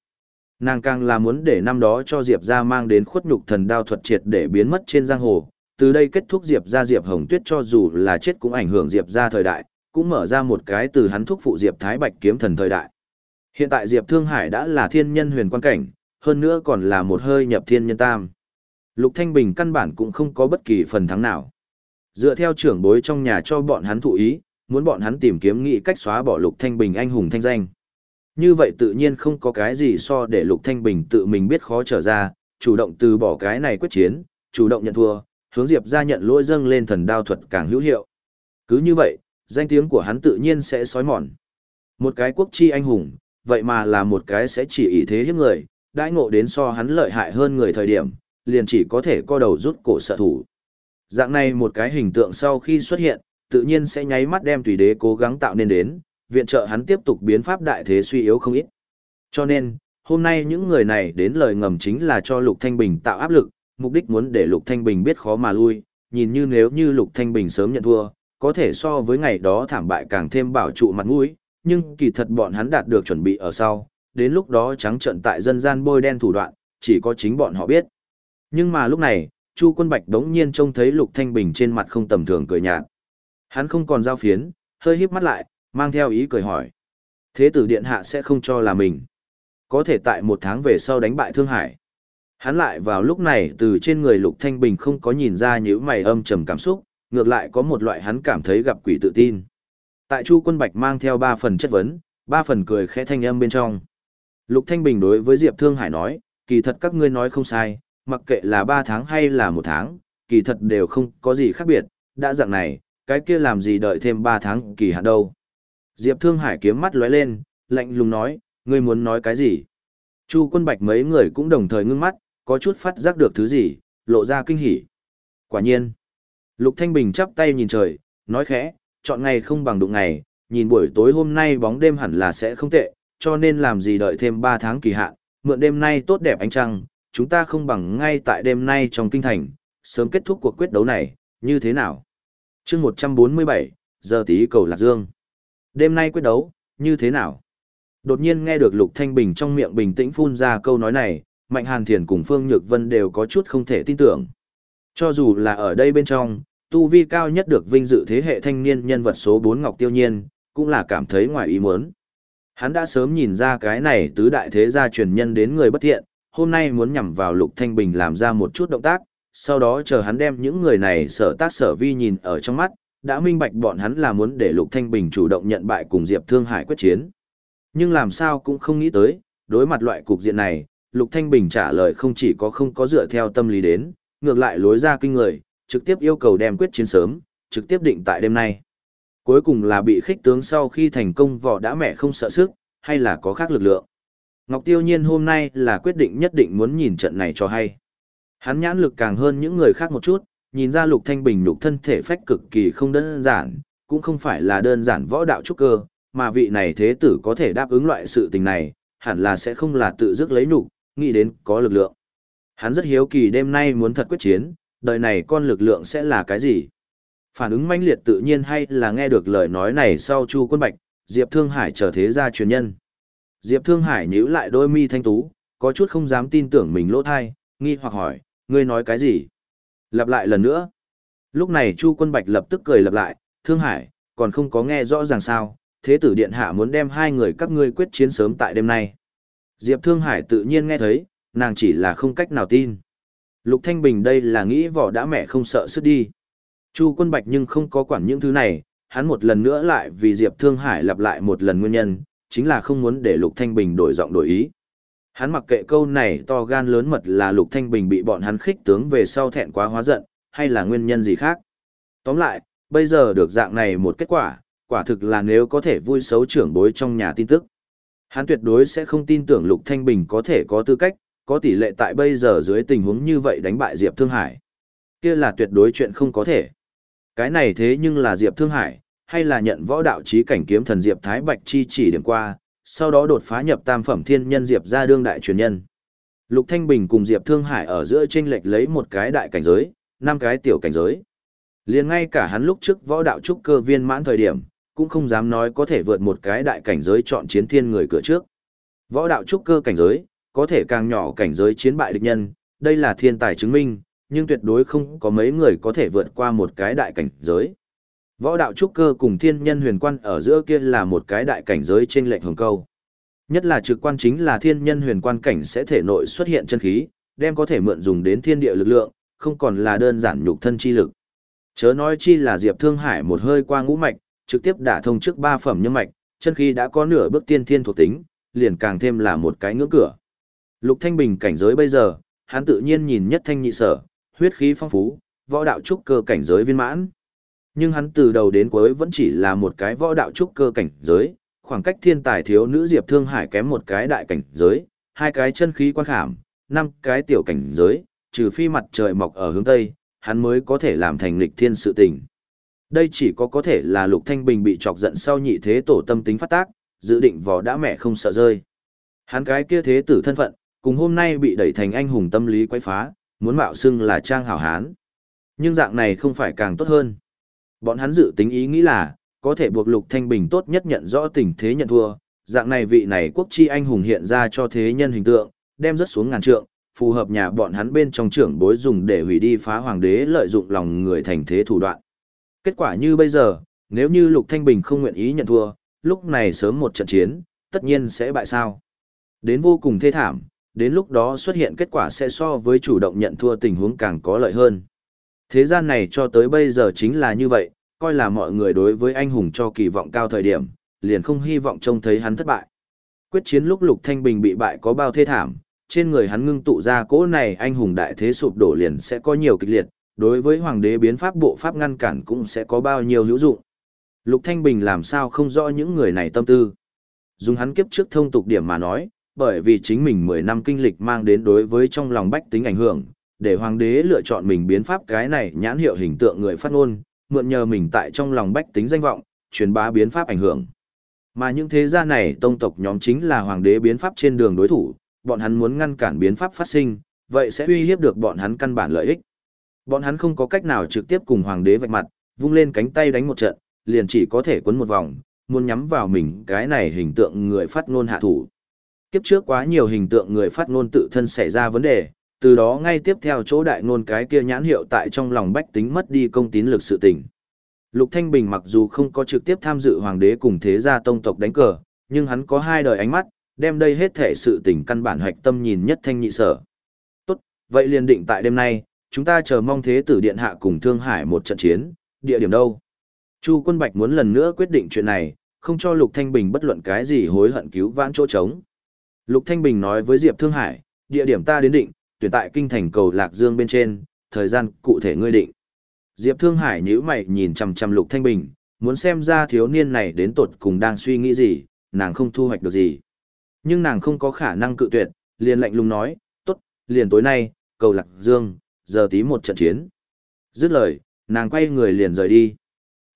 Nàng càng là muốn để năm đó cho Diệp ra mang đến khuất nhục thần đao thuật triệt để biến mất trên giang hồ, từ đây kết thúc Diệp ra Diệp Hồng Tuyết cho dù là chết cũng ảnh hưởng Diệp ra thời đại, cũng mở ra một cái từ hắn thúc phụ Diệp Thái Bạch kiếm thần thời đại. Hiện tại Diệp Thương Hải đã là thiên nhân huyền quan cảnh, hơn nữa còn là một hơi nhập thiên nhân tam. Lục Thanh Bình căn bản cũng không có bất kỳ phần thắng nào. Dựa theo trưởng bối trong nhà cho bọn hắn thụ ý, muốn bọn hắn tìm kiếm nghị cách xóa bỏ Lục Thanh Bình anh hùng thanh danh. Như vậy tự nhiên không có cái gì so để Lục Thanh Bình tự mình biết khó trở ra, chủ động từ bỏ cái này quyết chiến, chủ động nhận thua, hướng Diệp ra nhận lỗi dâng lên thần đao thuật càng hữu hiệu. Cứ như vậy, danh tiếng của hắn tự nhiên sẽ sói mòn. Một cái quốc chi anh hùng, vậy mà là một cái sẽ chỉ ý thế hiếp người, đãi ngộ đến so hắn lợi hại hơn người thời điểm, liền chỉ có thể co đầu rút cổ sợ thủ. Dạng này một cái hình tượng sau khi xuất hiện, tự nhiên sẽ nháy mắt đem tùy đế cố gắng tạo nên đến, viện trợ hắn tiếp tục biến pháp đại thế suy yếu không ít. Cho nên, hôm nay những người này đến lời ngầm chính là cho Lục Thanh Bình tạo áp lực, mục đích muốn để Lục Thanh Bình biết khó mà lui, nhìn như nếu như Lục Thanh Bình sớm nhận thua, có thể so với ngày đó thảm bại càng thêm bảo trụ mặt mũi, nhưng kỳ thật bọn hắn đạt được chuẩn bị ở sau, đến lúc đó trắng trận tại dân gian bôi đen thủ đoạn, chỉ có chính bọn họ biết. Nhưng mà lúc này, Chu Quân Bạch đống nhiên trông thấy Lục Thanh Bình trên mặt không tầm thường cười nhạt. Hắn không còn giao phiến, hơi híp mắt lại, mang theo ý cười hỏi. Thế tử điện hạ sẽ không cho là mình. Có thể tại một tháng về sau đánh bại Thương Hải. Hắn lại vào lúc này từ trên người Lục Thanh Bình không có nhìn ra những mày âm trầm cảm xúc, ngược lại có một loại hắn cảm thấy gặp quỷ tự tin. Tại Chu Quân Bạch mang theo ba phần chất vấn, ba phần cười khẽ thanh âm bên trong. Lục Thanh Bình đối với Diệp Thương Hải nói, kỳ thật các ngươi nói không sai, mặc kệ là ba tháng hay là một tháng, kỳ thật đều không có gì khác biệt, đã dạng này, cái kia làm gì đợi thêm ba tháng kỳ hạn đâu. Diệp Thương Hải kiếm mắt lóe lên, lạnh lùng nói, ngươi muốn nói cái gì? Chu Quân Bạch mấy người cũng đồng thời ngưng mắt, có chút phát giác được thứ gì, lộ ra kinh hỉ. Quả nhiên. Lục Thanh Bình chắp tay nhìn trời, nói khẽ, chọn ngày không bằng đụng ngày, nhìn buổi tối hôm nay bóng đêm hẳn là sẽ không tệ, cho nên làm gì đợi thêm 3 tháng kỳ hạn, mượn đêm nay tốt đẹp ánh trăng, chúng ta không bằng ngay tại đêm nay trong kinh thành, sớm kết thúc cuộc quyết đấu này, như thế nào? Chương 147, giờ tí cầu Lạc Dương. Đêm nay quyết đấu, như thế nào? Đột nhiên nghe được Lục Thanh Bình trong miệng bình tĩnh phun ra câu nói này, Mạnh Hàn Thiền cùng Phương Nhược Vân đều có chút không thể tin tưởng. Cho dù là ở đây bên trong, tu vi cao nhất được vinh dự thế hệ thanh niên nhân vật số 4 Ngọc Tiêu Nhiên, cũng là cảm thấy ngoài ý muốn. Hắn đã sớm nhìn ra cái này tứ đại thế gia truyền nhân đến người bất thiện, hôm nay muốn nhằm vào Lục Thanh Bình làm ra một chút động tác, sau đó chờ hắn đem những người này sở tác sở vi nhìn ở trong mắt, đã minh bạch bọn hắn là muốn để Lục Thanh Bình chủ động nhận bại cùng Diệp Thương Hải quyết chiến. Nhưng làm sao cũng không nghĩ tới, đối mặt loại cục diện này, Lục Thanh Bình trả lời không chỉ có không có dựa theo tâm lý đến, ngược lại lối ra kinh người, trực tiếp yêu cầu đem quyết chiến sớm, trực tiếp định tại đêm nay. Cuối cùng là bị khích tướng sau khi thành công vỏ đã mẹ không sợ sức, hay là có khác lực lượng. Ngọc Tiêu Nhiên hôm nay là quyết định nhất định muốn nhìn trận này cho hay. Hắn nhãn lực càng hơn những người khác một chút, nhìn ra Lục Thanh Bình nhục thân thể phách cực kỳ không đơn giản, cũng không phải là đơn giản võ đạo trúc cơ, mà vị này thế tử có thể đáp ứng loại sự tình này, hẳn là sẽ không là tự dứt lấy nhục, nghĩ đến có lực lượng. Hắn rất hiếu kỳ đêm nay muốn thật quyết chiến, đời này con lực lượng sẽ là cái gì? Phản ứng mãnh liệt tự nhiên hay là nghe được lời nói này sau Chu Quân Bạch, Diệp Thương Hải trở thế gia truyền nhân. Diệp Thương Hải nhíu lại đôi mi thanh tú, có chút không dám tin tưởng mình lỗ thai, nghi hoặc hỏi, ngươi nói cái gì? Lặp lại lần nữa. Lúc này Chu Quân Bạch lập tức cười lặp lại, Thương Hải, còn không có nghe rõ ràng sao, thế tử điện hạ muốn đem hai người các ngươi quyết chiến sớm tại đêm nay. Diệp Thương Hải tự nhiên nghe thấy, nàng chỉ là không cách nào tin. Lục Thanh Bình đây là nghĩ vỏ đã mẹ không sợ sức đi. Chu quân bạch nhưng không có quản những thứ này, hắn một lần nữa lại vì Diệp Thương Hải lặp lại một lần nguyên nhân, chính là không muốn để Lục Thanh Bình đổi giọng đổi ý. Hắn mặc kệ câu này to gan lớn mật là Lục Thanh Bình bị bọn hắn khích tướng về sau thẹn quá hóa giận, hay là nguyên nhân gì khác. Tóm lại, bây giờ được dạng này một kết quả, quả thực là nếu có thể vui xấu trưởng bối trong nhà tin tức. Hắn tuyệt đối sẽ không tin tưởng Lục Thanh Bình có thể có tư cách, có tỷ lệ tại bây giờ dưới tình huống như vậy đánh bại Diệp Thương Hải. Kia là tuyệt đối chuyện không có thể. Cái này thế nhưng là Diệp Thương Hải, hay là nhận võ đạo trí cảnh kiếm thần Diệp Thái Bạch chi chỉ điểm qua, sau đó đột phá nhập tam phẩm thiên nhân Diệp ra đương đại truyền nhân. Lục Thanh Bình cùng Diệp Thương Hải ở giữa chênh lệch lấy một cái đại cảnh giới, năm cái tiểu cảnh giới. liền ngay cả hắn lúc trước võ đạo trúc cơ viên mãn thời điểm, cũng không dám nói có thể vượt một cái đại cảnh giới chọn chiến thiên người cửa trước. Võ đạo trúc cơ cảnh giới, có thể càng nhỏ cảnh giới chiến bại địch nhân, đây là thiên tài chứng minh, nhưng tuyệt đối không có mấy người có thể vượt qua một cái đại cảnh giới. Võ đạo trúc cơ cùng thiên nhân huyền quan ở giữa kia là một cái đại cảnh giới trên lệnh hồng câu. Nhất là trực quan chính là thiên nhân huyền quan cảnh sẽ thể nội xuất hiện chân khí, đem có thể mượn dùng đến thiên địa lực lượng, không còn là đơn giản nhục thân chi lực. Chớ nói chi là Diệp Thương Hải một hơi qua ngũ mạch, trực tiếp đả thông trước ba phẩm nhân mạch, chân khí đã có nửa bước tiên thiên thuộc tính, liền càng thêm là một cái ngưỡng cửa. Lục Thanh Bình cảnh giới bây giờ, hắn tự nhiên nhìn nhất thanh nhị sở, huyết khí phong phú, võ đạo trúc cơ cảnh giới viên mãn. Nhưng hắn từ đầu đến cuối vẫn chỉ là một cái võ đạo trúc cơ cảnh giới, khoảng cách thiên tài thiếu nữ Diệp Thương Hải kém một cái đại cảnh giới, hai cái chân khí quan khảm, năm cái tiểu cảnh giới, trừ phi mặt trời mọc ở hướng tây, hắn mới có thể làm thành lịch thiên sự tình. Đây chỉ có có thể là Lục Thanh Bình bị chọc giận sau nhị thế tổ tâm tính phát tác, dự định vò đã mẹ không sợ rơi. Hắn cái kia thế tử thân phận, cùng hôm nay bị đẩy thành anh hùng tâm lý quấy phá, muốn mạo xưng là trang hảo hán. Nhưng dạng này không phải càng tốt hơn. Bọn hắn dự tính ý nghĩ là, có thể buộc Lục Thanh Bình tốt nhất nhận rõ tình thế nhận thua, dạng này vị này quốc chi anh hùng hiện ra cho thế nhân hình tượng, đem rất xuống ngàn trượng, phù hợp nhà bọn hắn bên trong trưởng bối dùng để hủy đi phá hoàng đế lợi dụng lòng người thành thế thủ đoạn. Kết quả như bây giờ, nếu như Lục Thanh Bình không nguyện ý nhận thua, lúc này sớm một trận chiến, tất nhiên sẽ bại sao. Đến vô cùng thê thảm, đến lúc đó xuất hiện kết quả sẽ so với chủ động nhận thua tình huống càng có lợi hơn. Thế gian này cho tới bây giờ chính là như vậy, coi là mọi người đối với anh hùng cho kỳ vọng cao thời điểm, liền không hy vọng trông thấy hắn thất bại. Quyết chiến lúc Lục Thanh Bình bị bại có bao thê thảm, trên người hắn ngưng tụ ra cỗ này anh hùng đại thế sụp đổ liền sẽ có nhiều kịch liệt, đối với hoàng đế biến pháp bộ pháp ngăn cản cũng sẽ có bao nhiêu hữu dụng. Lục Thanh Bình làm sao không rõ những người này tâm tư. Dùng hắn kiếp trước thông tục điểm mà nói, bởi vì chính mình 10 năm kinh lịch mang đến đối với trong lòng bách tính ảnh hưởng, để hoàng đế lựa chọn mình biến pháp cái này nhãn hiệu hình tượng người phát ngôn, mượn nhờ mình tại trong lòng bách tính danh vọng, truyền bá biến pháp ảnh hưởng. Mà những thế gia này tông tộc nhóm chính là hoàng đế biến pháp trên đường đối thủ, bọn hắn muốn ngăn cản biến pháp phát sinh, vậy sẽ uy hiếp được bọn hắn căn bản lợi ích. Bọn hắn không có cách nào trực tiếp cùng hoàng đế vạch mặt, vung lên cánh tay đánh một trận, liền chỉ có thể quấn một vòng, muốn nhắm vào mình cái này hình tượng người phát ngôn hạ thủ. Kiếp trước quá nhiều hình tượng người phát ngôn tự thân xảy ra vấn đề, từ đó ngay tiếp theo chỗ đại ngôn cái kia nhãn hiệu tại trong lòng bách tính mất đi công tín lực sự tình. Lục Thanh Bình mặc dù không có trực tiếp tham dự hoàng đế cùng thế gia tông tộc đánh cờ, nhưng hắn có hai đời ánh mắt, đem đây hết thể sự tình căn bản hoạch tâm nhìn nhất thanh nhị sở. Tốt, vậy liền định tại đêm nay, chúng ta chờ mong thế tử điện hạ cùng Thương Hải một trận chiến, địa điểm đâu? Chu Quân Bạch muốn lần nữa quyết định chuyện này, không cho Lục Thanh Bình bất luận cái gì hối hận cứu vãn chỗ trống. Lục Thanh Bình nói với Diệp Thương Hải, địa điểm ta đến định, tuyển tại kinh thành cầu Lạc Dương bên trên, thời gian cụ thể ngươi định. Diệp Thương Hải nhíu mày nhìn chằm chằm Lục Thanh Bình, muốn xem ra thiếu niên này đến tột cùng đang suy nghĩ gì, nàng không thu hoạch được gì. Nhưng nàng không có khả năng cự tuyệt, liền lạnh lùng nói, tốt, liền tối nay, cầu Lạc Dương, giờ tí một trận chiến. Dứt lời, nàng quay người liền rời đi.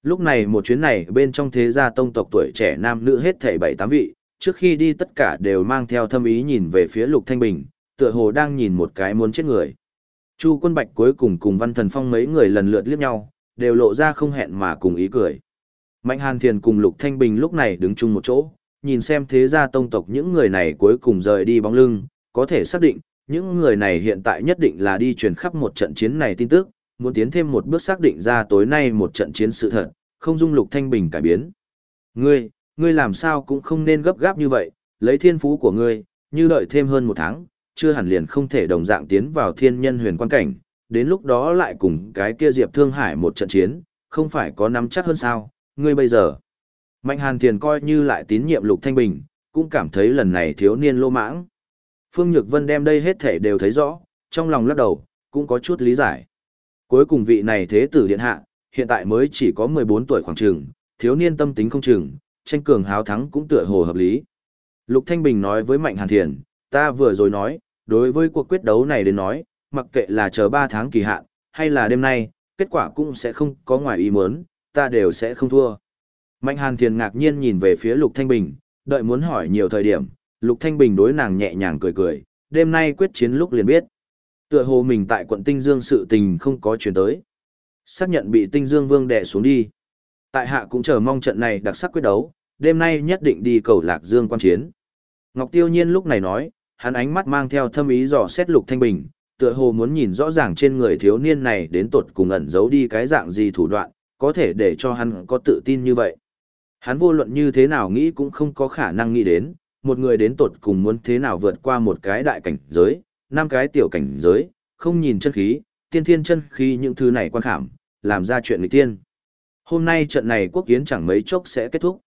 Lúc này một chuyến này bên trong thế gia tông tộc tuổi trẻ nam nữ hết thảy bảy tám vị, trước khi đi tất cả đều mang theo thâm ý nhìn về phía Lục Thanh Bình, tựa hồ đang nhìn một cái muốn chết người. Chu quân bạch cuối cùng cùng văn thần phong mấy người lần lượt liếc nhau, đều lộ ra không hẹn mà cùng ý cười. Mạnh Hàn Thiền cùng Lục Thanh Bình lúc này đứng chung một chỗ, nhìn xem thế gia tông tộc những người này cuối cùng rời đi bóng lưng, có thể xác định, những người này hiện tại nhất định là đi truyền khắp một trận chiến này tin tức, muốn tiến thêm một bước xác định ra tối nay một trận chiến sự thật, không dung Lục Thanh Bình cải biến. Ngươi, ngươi làm sao cũng không nên gấp gáp như vậy, lấy thiên phú của ngươi, như đợi thêm hơn một tháng, chưa hẳn liền không thể đồng dạng tiến vào thiên nhân huyền quan cảnh, đến lúc đó lại cùng cái kia Diệp Thương Hải một trận chiến, không phải có nắm chắc hơn sao, ngươi bây giờ. Mạnh Hàn Thiền coi như lại tín nhiệm Lục Thanh Bình, cũng cảm thấy lần này thiếu niên lô mãng. Phương Nhược Vân đem đây hết thể đều thấy rõ, trong lòng lắc đầu, cũng có chút lý giải. Cuối cùng vị này thế tử điện hạ, hiện tại mới chỉ có 14 tuổi khoảng trường, thiếu niên tâm tính không chừng, tranh cường háo thắng cũng tựa hồ hợp lý. Lục Thanh Bình nói với Mạnh Hàn Thiền, ta vừa rồi nói, đối với cuộc quyết đấu này đến nói, mặc kệ là chờ 3 tháng kỳ hạn, hay là đêm nay, kết quả cũng sẽ không có ngoài ý muốn, ta đều sẽ không thua. Mạnh Hàn Thiền ngạc nhiên nhìn về phía Lục Thanh Bình, đợi muốn hỏi nhiều thời điểm, Lục Thanh Bình đối nàng nhẹ nhàng cười cười, đêm nay quyết chiến lúc liền biết. Tựa hồ mình tại quận Tinh Dương sự tình không có chuyển tới. Xác nhận bị tinh dương vương đè xuống đi. Tại hạ cũng chờ mong trận này đặc sắc quyết đấu, đêm nay nhất định đi cầu lạc dương quan chiến. Ngọc Tiêu Nhiên lúc này nói, hắn ánh mắt mang theo thâm ý dò xét lục thanh bình, tựa hồ muốn nhìn rõ ràng trên người thiếu niên này đến tột cùng ẩn giấu đi cái dạng gì thủ đoạn, có thể để cho hắn có tự tin như vậy. Hắn vô luận như thế nào nghĩ cũng không có khả năng nghĩ đến, một người đến tột cùng muốn thế nào vượt qua một cái đại cảnh giới, năm cái tiểu cảnh giới, không nhìn chân khí, tiên thiên chân khí những thứ này quan khảm, làm ra chuyện người tiên. Hôm nay trận này quốc kiến chẳng mấy chốc sẽ kết thúc.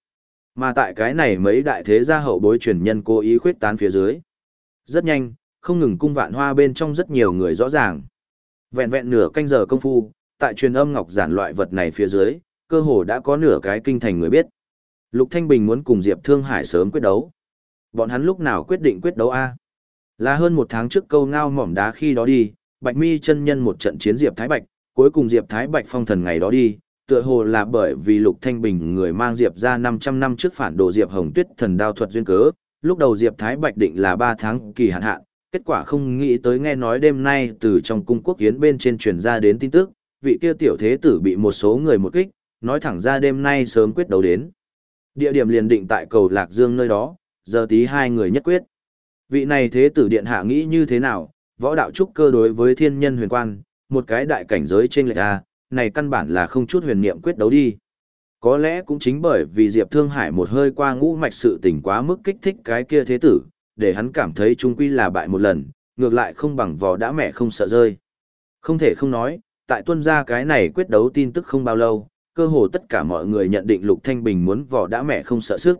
Mà tại cái này mấy đại thế gia hậu bối truyền nhân cố ý khuyết tán phía dưới. Rất nhanh, không ngừng cung vạn hoa bên trong rất nhiều người rõ ràng. Vẹn vẹn nửa canh giờ công phu, tại truyền âm ngọc giản loại vật này phía dưới, cơ hồ đã có nửa cái kinh thành người biết. Lục Thanh Bình muốn cùng Diệp Thương Hải sớm quyết đấu. Bọn hắn lúc nào quyết định quyết đấu A? Là hơn một tháng trước câu ngao mỏm đá khi đó đi, Bạch Mi chân nhân một trận chiến Diệp Thái Bạch, cuối cùng Diệp Thái Bạch phong thần ngày đó đi, tựa hồ là bởi vì Lục Thanh Bình người mang Diệp ra 500 năm trước phản đồ Diệp Hồng Tuyết thần đao thuật duyên cớ, lúc đầu Diệp Thái Bạch định là 3 tháng kỳ hạn hạn, kết quả không nghĩ tới nghe nói đêm nay từ trong cung quốc kiến bên trên truyền ra đến tin tức, vị kia tiểu thế tử bị một số người một kích, nói thẳng ra đêm nay sớm quyết đấu đến. Địa điểm liền định tại cầu Lạc Dương nơi đó, giờ tí hai người nhất quyết. Vị này thế tử điện hạ nghĩ như thế nào, võ đạo trúc cơ đối với thiên nhân huyền quan, một cái đại cảnh giới trên lệch A, này căn bản là không chút huyền niệm quyết đấu đi. Có lẽ cũng chính bởi vì Diệp Thương Hải một hơi qua ngũ mạch sự tình quá mức kích thích cái kia thế tử, để hắn cảm thấy trung quy là bại một lần, ngược lại không bằng vò đã mẹ không sợ rơi. Không thể không nói, tại tuân gia cái này quyết đấu tin tức không bao lâu, cơ hồ tất cả mọi người nhận định Lục Thanh Bình muốn vò đã mẹ không sợ sức.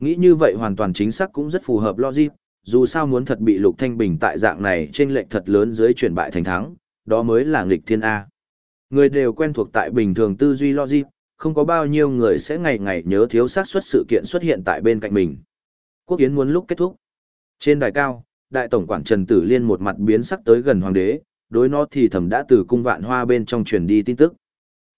Nghĩ như vậy hoàn toàn chính xác cũng rất phù hợp logic, dù sao muốn thật bị Lục Thanh Bình tại dạng này trên lệnh thật lớn dưới chuyển bại thành thắng, đó mới là nghịch thiên A. Người đều quen thuộc tại bình thường tư duy logic, không có bao nhiêu người sẽ ngày ngày nhớ thiếu xác suất sự kiện xuất hiện tại bên cạnh mình. Quốc kiến muốn lúc kết thúc. Trên đài cao, đại tổng quản Trần Tử Liên một mặt biến sắc tới gần hoàng đế, đối nó thì thầm đã từ cung vạn hoa bên trong truyền đi tin tức.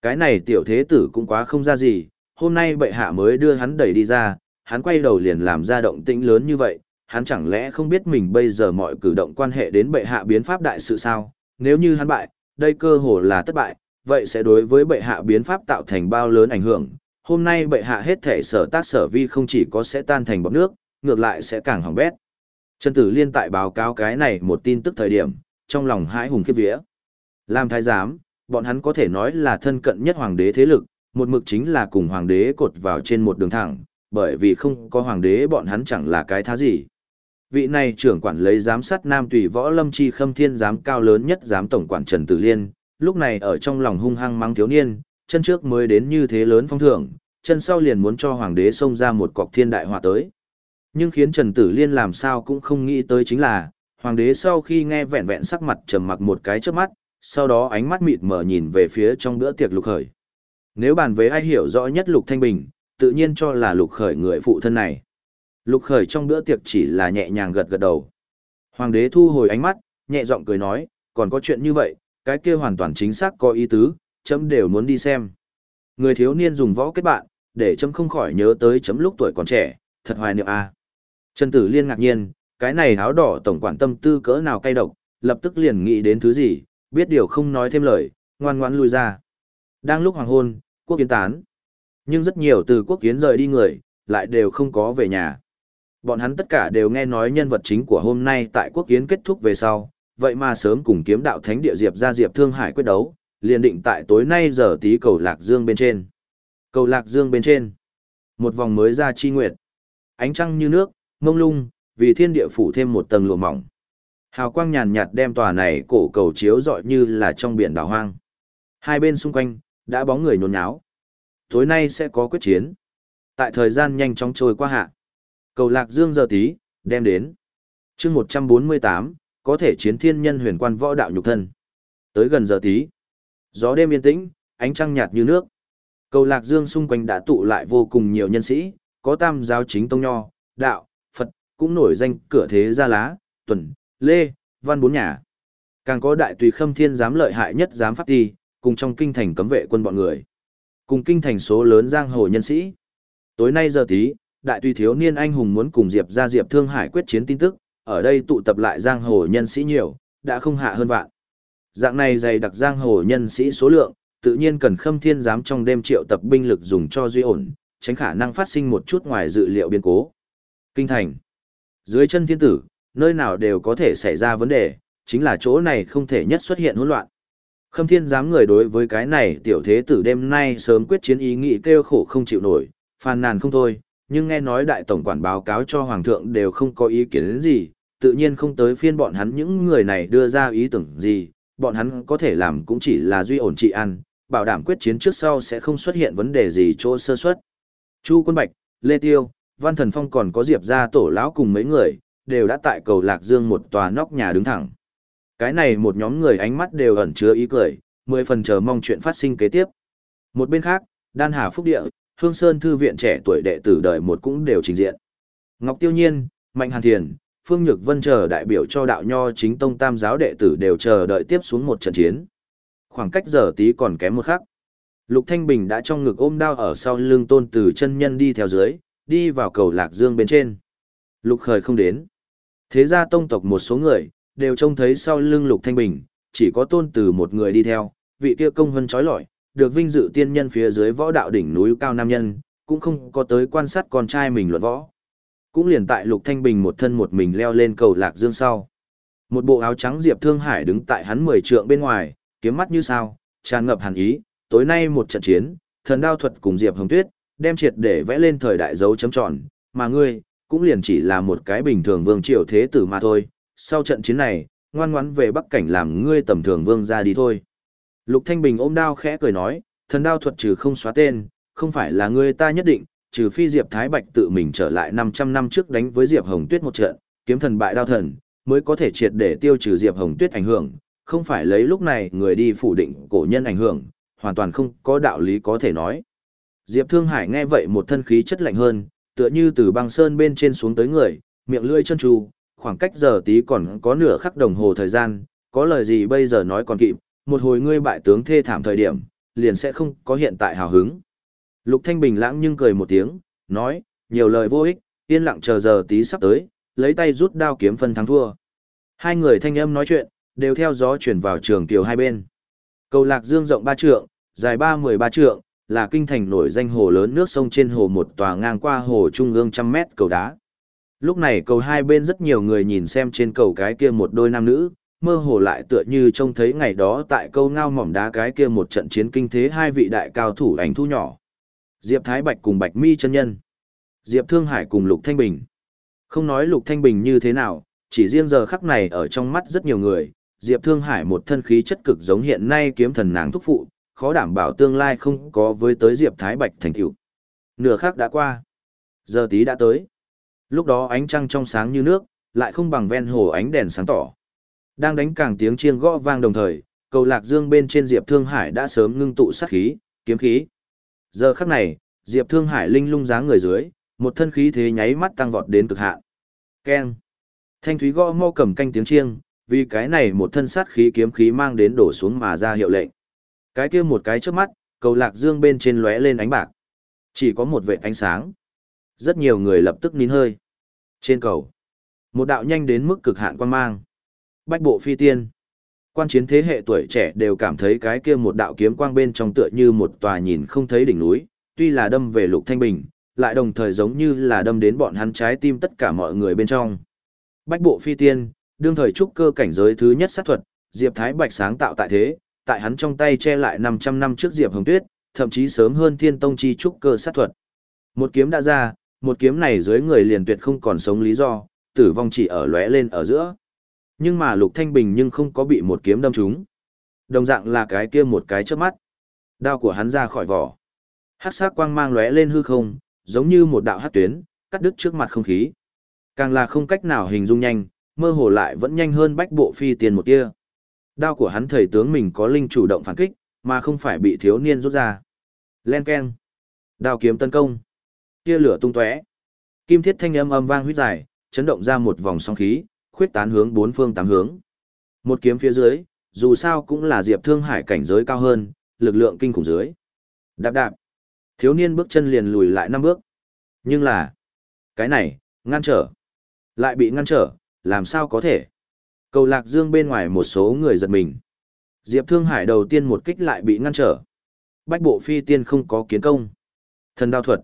Cái này tiểu thế tử cũng quá không ra gì, hôm nay bệ hạ mới đưa hắn đẩy đi ra, hắn quay đầu liền làm ra động tĩnh lớn như vậy, hắn chẳng lẽ không biết mình bây giờ mọi cử động quan hệ đến bệ hạ biến pháp đại sự sao, nếu như hắn bại, đây cơ hồ là thất bại, vậy sẽ đối với bệ hạ biến pháp tạo thành bao lớn ảnh hưởng. Hôm nay bệ hạ hết thể sở tác sở vi không chỉ có sẽ tan thành bọt nước, ngược lại sẽ càng hỏng bét. Trần Tử Liên tại báo cáo cái này một tin tức thời điểm, trong lòng hãi hùng khiếp vía. Làm thái giám, bọn hắn có thể nói là thân cận nhất hoàng đế thế lực, một mực chính là cùng hoàng đế cột vào trên một đường thẳng, bởi vì không có hoàng đế bọn hắn chẳng là cái thá gì. Vị này trưởng quản lấy giám sát Nam Tùy Võ Lâm Chi Khâm Thiên giám cao lớn nhất giám tổng quản Trần Tử Liên, lúc này ở trong lòng hung hăng mắng thiếu niên, chân trước mới đến như thế lớn phong thưởng, chân sau liền muốn cho hoàng đế xông ra một cọc thiên đại họa tới. Nhưng khiến Trần Tử Liên làm sao cũng không nghĩ tới chính là, hoàng đế sau khi nghe vẹn vẹn sắc mặt trầm mặc một cái trước mắt, sau đó ánh mắt mịt mở nhìn về phía trong bữa tiệc lục khởi. Nếu bàn với ai hiểu rõ nhất lục thanh bình, tự nhiên cho là lục khởi người phụ thân này. Lục khởi trong bữa tiệc chỉ là nhẹ nhàng gật gật đầu. Hoàng đế thu hồi ánh mắt, nhẹ giọng cười nói, còn có chuyện như vậy, cái kia hoàn toàn chính xác có ý tứ, chấm đều muốn đi xem. Người thiếu niên dùng võ kết bạn, để chấm không khỏi nhớ tới chấm lúc tuổi còn trẻ, thật hoài niệm a. À. Trần Tử Liên ngạc nhiên, cái này áo đỏ tổng quản tâm tư cỡ nào cay độc, lập tức liền nghĩ đến thứ gì, biết điều không nói thêm lời, ngoan ngoãn lui ra. Đang lúc hoàng hôn, quốc kiến tán. Nhưng rất nhiều từ quốc kiến rời đi người, lại đều không có về nhà. Bọn hắn tất cả đều nghe nói nhân vật chính của hôm nay tại quốc kiến kết thúc về sau, vậy mà sớm cùng kiếm đạo thánh địa diệp ra diệp thương hải quyết đấu, liền định tại tối nay giờ tí cầu lạc dương bên trên. Cầu lạc dương bên trên. Một vòng mới ra chi nguyệt. Ánh trăng như nước, mông lung, vì thiên địa phủ thêm một tầng lụa mỏng. Hào quang nhàn nhạt đem tòa này cổ cầu chiếu rọi như là trong biển đảo hoang. Hai bên xung quanh, đã bóng người nhốn nháo. Tối nay sẽ có quyết chiến. Tại thời gian nhanh chóng trôi qua hạ. Cầu lạc dương giờ tí, đem đến. chương 148, có thể chiến thiên nhân huyền quan võ đạo nhục thân. Tới gần giờ tí. Gió đêm yên tĩnh, ánh trăng nhạt như nước. Cầu lạc dương xung quanh đã tụ lại vô cùng nhiều nhân sĩ, có tam giáo chính tông nho, đạo, Phật, cũng nổi danh cửa thế gia lá, tuần, lê, văn bốn nhà. Càng có đại tùy khâm thiên giám lợi hại nhất giám pháp ti, cùng trong kinh thành cấm vệ quân bọn người. Cùng kinh thành số lớn giang hồ nhân sĩ. Tối nay giờ tí, đại tùy thiếu niên anh hùng muốn cùng Diệp ra Diệp Thương Hải quyết chiến tin tức, ở đây tụ tập lại giang hồ nhân sĩ nhiều, đã không hạ hơn vạn. Dạng này dày đặc giang hồ nhân sĩ số lượng, tự nhiên cần Khâm Thiên giám trong đêm triệu tập binh lực dùng cho duy ổn, tránh khả năng phát sinh một chút ngoài dự liệu biến cố. Kinh thành. Dưới chân thiên tử, nơi nào đều có thể xảy ra vấn đề, chính là chỗ này không thể nhất xuất hiện hỗn loạn. Khâm thiên Giám người đối với cái này tiểu thế tử đêm nay sớm quyết chiến ý nghĩ kêu khổ không chịu nổi, phàn nàn không thôi, nhưng nghe nói đại tổng quản báo cáo cho hoàng thượng đều không có ý kiến gì, tự nhiên không tới phiên bọn hắn những người này đưa ra ý tưởng gì, bọn hắn có thể làm cũng chỉ là duy ổn trị an, bảo đảm quyết chiến trước sau sẽ không xuất hiện vấn đề gì chỗ sơ suất. Chu Quân Bạch, Lê Tiêu, Văn Thần Phong còn có Diệp gia tổ lão cùng mấy người, đều đã tại cầu Lạc Dương một tòa nóc nhà đứng thẳng. Cái này một nhóm người ánh mắt đều ẩn chứa ý cười, mười phần chờ mong chuyện phát sinh kế tiếp. Một bên khác, Đan Hà Phúc Địa, Hương Sơn Thư viện trẻ tuổi đệ tử đời một cũng đều trình diện. Ngọc Tiêu Nhiên, Mạnh Hàn Thiền, Phương Nhược Vân chờ đại biểu cho đạo nho chính tông tam giáo đệ tử đều chờ đợi tiếp xuống một trận chiến. Khoảng cách giờ tí còn kém một khắc. Lục Thanh Bình đã trong ngực ôm đao ở sau lưng tôn từ chân nhân đi theo dưới, đi vào cầu lạc dương bên trên. Lục khởi không đến. Thế ra tông tộc một số người, đều trông thấy sau lưng Lục Thanh Bình, chỉ có tôn từ một người đi theo, vị kia công hân trói lọi, được vinh dự tiên nhân phía dưới võ đạo đỉnh núi cao nam nhân, cũng không có tới quan sát con trai mình luận võ. Cũng liền tại Lục Thanh Bình một thân một mình leo lên cầu lạc dương sau. Một bộ áo trắng Diệp Thương Hải đứng tại hắn mười trượng bên ngoài, kiếm mắt như sao, tràn ngập hàn ý, tối nay một trận chiến, thần đao thuật cùng Diệp Hồng Tuyết, đem triệt để vẽ lên thời đại dấu chấm tròn, mà ngươi, cũng liền chỉ là một cái bình thường vương triều thế tử mà thôi, sau trận chiến này, ngoan ngoãn về bắc cảnh làm ngươi tầm thường vương ra đi thôi. Lục Thanh Bình ôm đao khẽ cười nói, thần đao thuật trừ không xóa tên, không phải là ngươi ta nhất định, trừ phi Diệp Thái Bạch tự mình trở lại 500 năm trước đánh với Diệp Hồng Tuyết một trận, kiếm thần bại đao thần, mới có thể triệt để tiêu trừ Diệp Hồng Tuyết ảnh hưởng, không phải lấy lúc này người đi phủ định cổ nhân ảnh hưởng, hoàn toàn không có đạo lý có thể nói. Diệp Thương Hải nghe vậy một thân khí chất lạnh hơn, tựa như từ băng sơn bên trên xuống tới người, miệng lưỡi chân tru, khoảng cách giờ tí còn có nửa khắc đồng hồ thời gian, có lời gì bây giờ nói còn kịp, một hồi ngươi bại tướng thê thảm thời điểm, liền sẽ không có hiện tại hào hứng. Lục Thanh Bình lãng nhưng cười một tiếng, nói, nhiều lời vô ích, yên lặng chờ giờ tí sắp tới, lấy tay rút đao kiếm phân thắng thua. Hai người thanh âm nói chuyện, đều theo gió chuyển vào trường tiểu hai bên. Cầu Lạc Dương rộng ba trượng, dài ba mười ba trượng, là kinh thành nổi danh hồ lớn nước sông trên hồ một tòa ngang qua hồ trung ương trăm mét cầu đá. Lúc này cầu hai bên rất nhiều người nhìn xem trên cầu cái kia một đôi nam nữ, mơ hồ lại tựa như trông thấy ngày đó tại câu ngao mỏm đá cái kia một trận chiến kinh thế hai vị đại cao thủ ảnh thu nhỏ. Diệp Thái Bạch cùng Bạch Mi chân nhân. Diệp Thương Hải cùng Lục Thanh Bình. Không nói Lục Thanh Bình như thế nào, chỉ riêng giờ khắc này ở trong mắt rất nhiều người, Diệp Thương Hải một thân khí chất cực giống hiện nay kiếm thần nàng thúc phụ, khó đảm bảo tương lai không có với tới Diệp Thái Bạch thành tựu. Nửa khắc đã qua. Giờ tí đã tới. Lúc đó ánh trăng trong sáng như nước, lại không bằng ven hồ ánh đèn sáng tỏ. Đang đánh càng tiếng chiêng gõ vang đồng thời, cầu lạc dương bên trên Diệp Thương Hải đã sớm ngưng tụ sát khí, kiếm khí. Giờ khắc này, Diệp Thương Hải linh lung dáng người dưới, một thân khí thế nháy mắt tăng vọt đến cực hạn. Keng. Thanh thúy gõ mau cầm canh tiếng chiêng, vì cái này một thân sát khí kiếm khí mang đến đổ xuống mà ra hiệu lệnh. Cái kia một cái trước mắt, cầu lạc dương bên trên lóe lên ánh bạc. Chỉ có một vệt ánh sáng. Rất nhiều người lập tức nín hơi. Trên cầu, một đạo nhanh đến mức cực hạn quan mang. Bách bộ phi tiên. Quan chiến thế hệ tuổi trẻ đều cảm thấy cái kia một đạo kiếm quang bên trong tựa như một tòa nhìn không thấy đỉnh núi, tuy là đâm về lục thanh bình, lại đồng thời giống như là đâm đến bọn hắn trái tim tất cả mọi người bên trong. Bách bộ phi tiên, đương thời trúc cơ cảnh giới thứ nhất sát thuật, Diệp Thái Bạch sáng tạo tại thế, tại hắn trong tay che lại 500 năm trước Diệp Hồng Tuyết, thậm chí sớm hơn Thiên Tông chi trúc cơ sát thuật. Một kiếm đã ra, một kiếm này dưới người liền tuyệt không còn sống lý do, tử vong chỉ ở lóe lên ở giữa. Nhưng mà Lục Thanh Bình nhưng không có bị một kiếm đâm trúng. Đồng dạng là cái kia một cái chớp mắt. Đao của hắn ra khỏi vỏ. Hắc sắc quang mang lóe lên hư không, giống như một đạo hắc tuyến, cắt đứt trước mặt không khí. Càng là không cách nào hình dung nhanh, mơ hồ lại vẫn nhanh hơn bách bộ phi tiền một tia. Đao của hắn thầy tướng mình có linh chủ động phản kích, mà không phải bị thiếu niên rút ra. Len keng. Đao kiếm tấn công. Tia lửa tung tóe. Kim thiết thanh âm âm vang huyết dài, chấn động ra một vòng sóng khí, khuyết tán hướng bốn phương tám hướng. Một kiếm phía dưới, dù sao cũng là Diệp Thương Hải cảnh giới cao hơn, lực lượng kinh khủng dưới. Đạp đạp. Thiếu niên bước chân liền lùi lại năm bước. Nhưng là, cái này, ngăn trở. Lại bị ngăn trở, làm sao có thể? Cầu lạc dương bên ngoài một số người giật mình. Diệp Thương Hải đầu tiên một kích lại bị ngăn trở, bách bộ phi tiên không có kiến công. Thần đao thuật.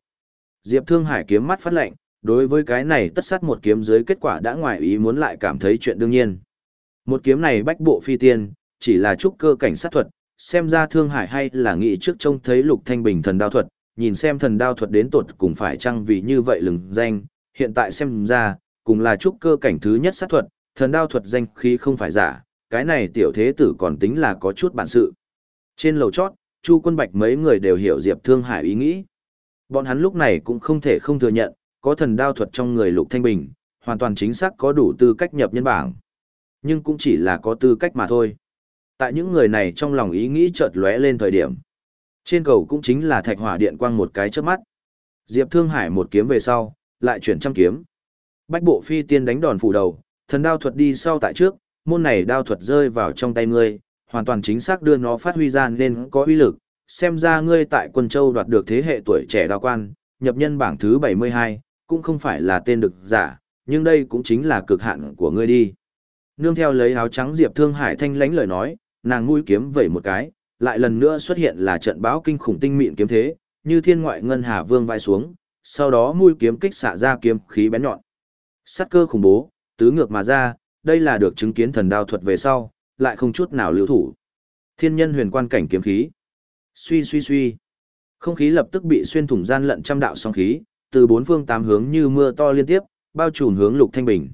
Diệp Thương Hải kiếm mắt phát lệnh, đối với cái này tất sát một kiếm dưới kết quả đã ngoài ý muốn lại cảm thấy chuyện đương nhiên. Một kiếm này bách bộ phi tiên, chỉ là trúc cơ cảnh sát thuật, xem ra Thương Hải hay là nghĩ trước trông thấy Lục Thanh Bình thần đao thuật, nhìn xem thần đao thuật đến tột cùng phải chăng vì như vậy lừng danh, hiện tại xem ra, cùng là trúc cơ cảnh thứ nhất sát thuật, thần đao thuật danh khí không phải giả, cái này tiểu thế tử còn tính là có chút bản sự. Trên lầu chót, Chu Quân Bạch mấy người đều hiểu Diệp Thương Hải ý nghĩ. Bọn hắn lúc này cũng không thể không thừa nhận, có thần đao thuật trong người Lục Thanh Bình, hoàn toàn chính xác có đủ tư cách nhập nhân bảng. Nhưng cũng chỉ là có tư cách mà thôi. Tại những người này trong lòng ý nghĩ chợt lóe lên thời điểm. Trên cầu cũng chính là thạch hỏa điện quang một cái chớp mắt. Diệp Thương Hải một kiếm về sau, lại chuyển trăm kiếm. Bách bộ phi tiên đánh đòn phủ đầu, thần đao thuật đi sau tại trước, môn này đao thuật rơi vào trong tay ngươi, hoàn toàn chính xác đưa nó phát huy ra nên có uy lực. Xem ra ngươi tại quân châu đoạt được thế hệ tuổi trẻ đao quan, nhập nhân bảng thứ 72, cũng không phải là tên được giả, nhưng đây cũng chính là cực hạn của ngươi đi. Nương theo lấy áo trắng Diệp Thương Hải thanh lãnh lời nói, nàng mũi kiếm vẩy một cái, lại lần nữa xuất hiện là trận báo kinh khủng tinh mịn kiếm thế, như thiên ngoại ngân hà vương vai xuống, sau đó mũi kiếm kích xạ ra kiếm khí bén nhọn. Sát cơ khủng bố, tứ ngược mà ra, đây là được chứng kiến thần đao thuật về sau, lại không chút nào lưu thủ. Thiên nhân huyền quan cảnh kiếm khí. Suy suy suy. Không khí lập tức bị xuyên thủng gian lận trăm đạo sóng khí, từ bốn phương tám hướng như mưa to liên tiếp, bao trùm hướng Lục Thanh Bình.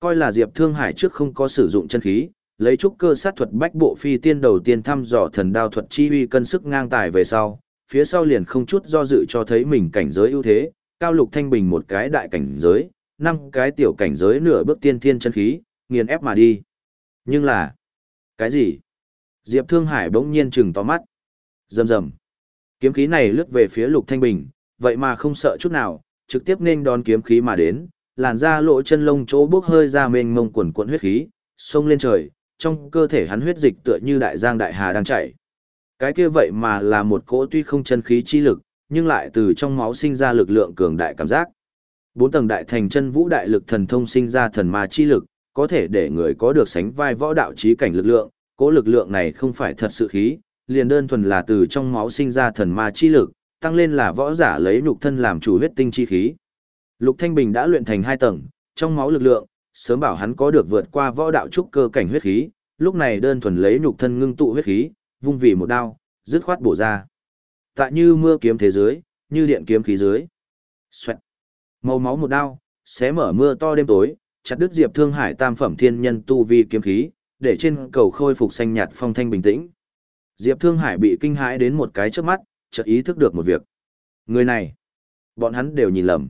Coi là Diệp Thương Hải trước không có sử dụng chân khí, lấy trúc cơ sát thuật bách bộ phi tiên đầu tiên thăm dò thần đao thuật chi uy cân sức ngang tài về sau, phía sau liền không chút do dự cho thấy mình cảnh giới ưu thế, cao Lục Thanh Bình một cái đại cảnh giới, năm cái tiểu cảnh giới nửa bước tiên thiên chân khí, nghiền ép mà đi. Nhưng là, cái gì? Diệp Thương Hải bỗng nhiên trừng to mắt. Rầm rầm. Kiếm khí này lướt về phía Lục Thanh Bình, vậy mà không sợ chút nào, trực tiếp nên đón kiếm khí mà đến, làn da lộ chân lông chỗ bốc hơi ra mênh mông quần cuộn huyết khí, xông lên trời, trong cơ thể hắn huyết dịch tựa như đại giang đại hà đang chảy. Cái kia vậy mà là một cỗ tuy không chân khí chi lực, nhưng lại từ trong máu sinh ra lực lượng cường đại cảm giác. Bốn tầng đại thành chân vũ đại lực thần thông sinh ra thần ma chi lực, có thể để người có được sánh vai võ đạo trí cảnh lực lượng, cỗ lực lượng này không phải thật sự khí, liền đơn thuần là từ trong máu sinh ra thần ma chi lực, tăng lên là võ giả lấy nhục thân làm chủ huyết tinh chi khí. Lục Thanh Bình đã luyện thành hai tầng, trong máu lực lượng, sớm bảo hắn có được vượt qua võ đạo trúc cơ cảnh huyết khí, lúc này đơn thuần lấy nhục thân ngưng tụ huyết khí, vung vì một đao, dứt khoát bổ ra. Tại như mưa kiếm thế giới, như điện kiếm khí dưới. Xoẹt. Màu máu một đao, xé mở mưa to đêm tối, chặt đứt Diệp Thương Hải tam phẩm thiên nhân tu vi kiếm khí, để trên cầu khôi phục xanh nhạt phong thanh bình tĩnh. Diệp Thương Hải bị kinh hãi đến một cái chớp mắt, chợt ý thức được một việc. Người này, bọn hắn đều nhìn lầm.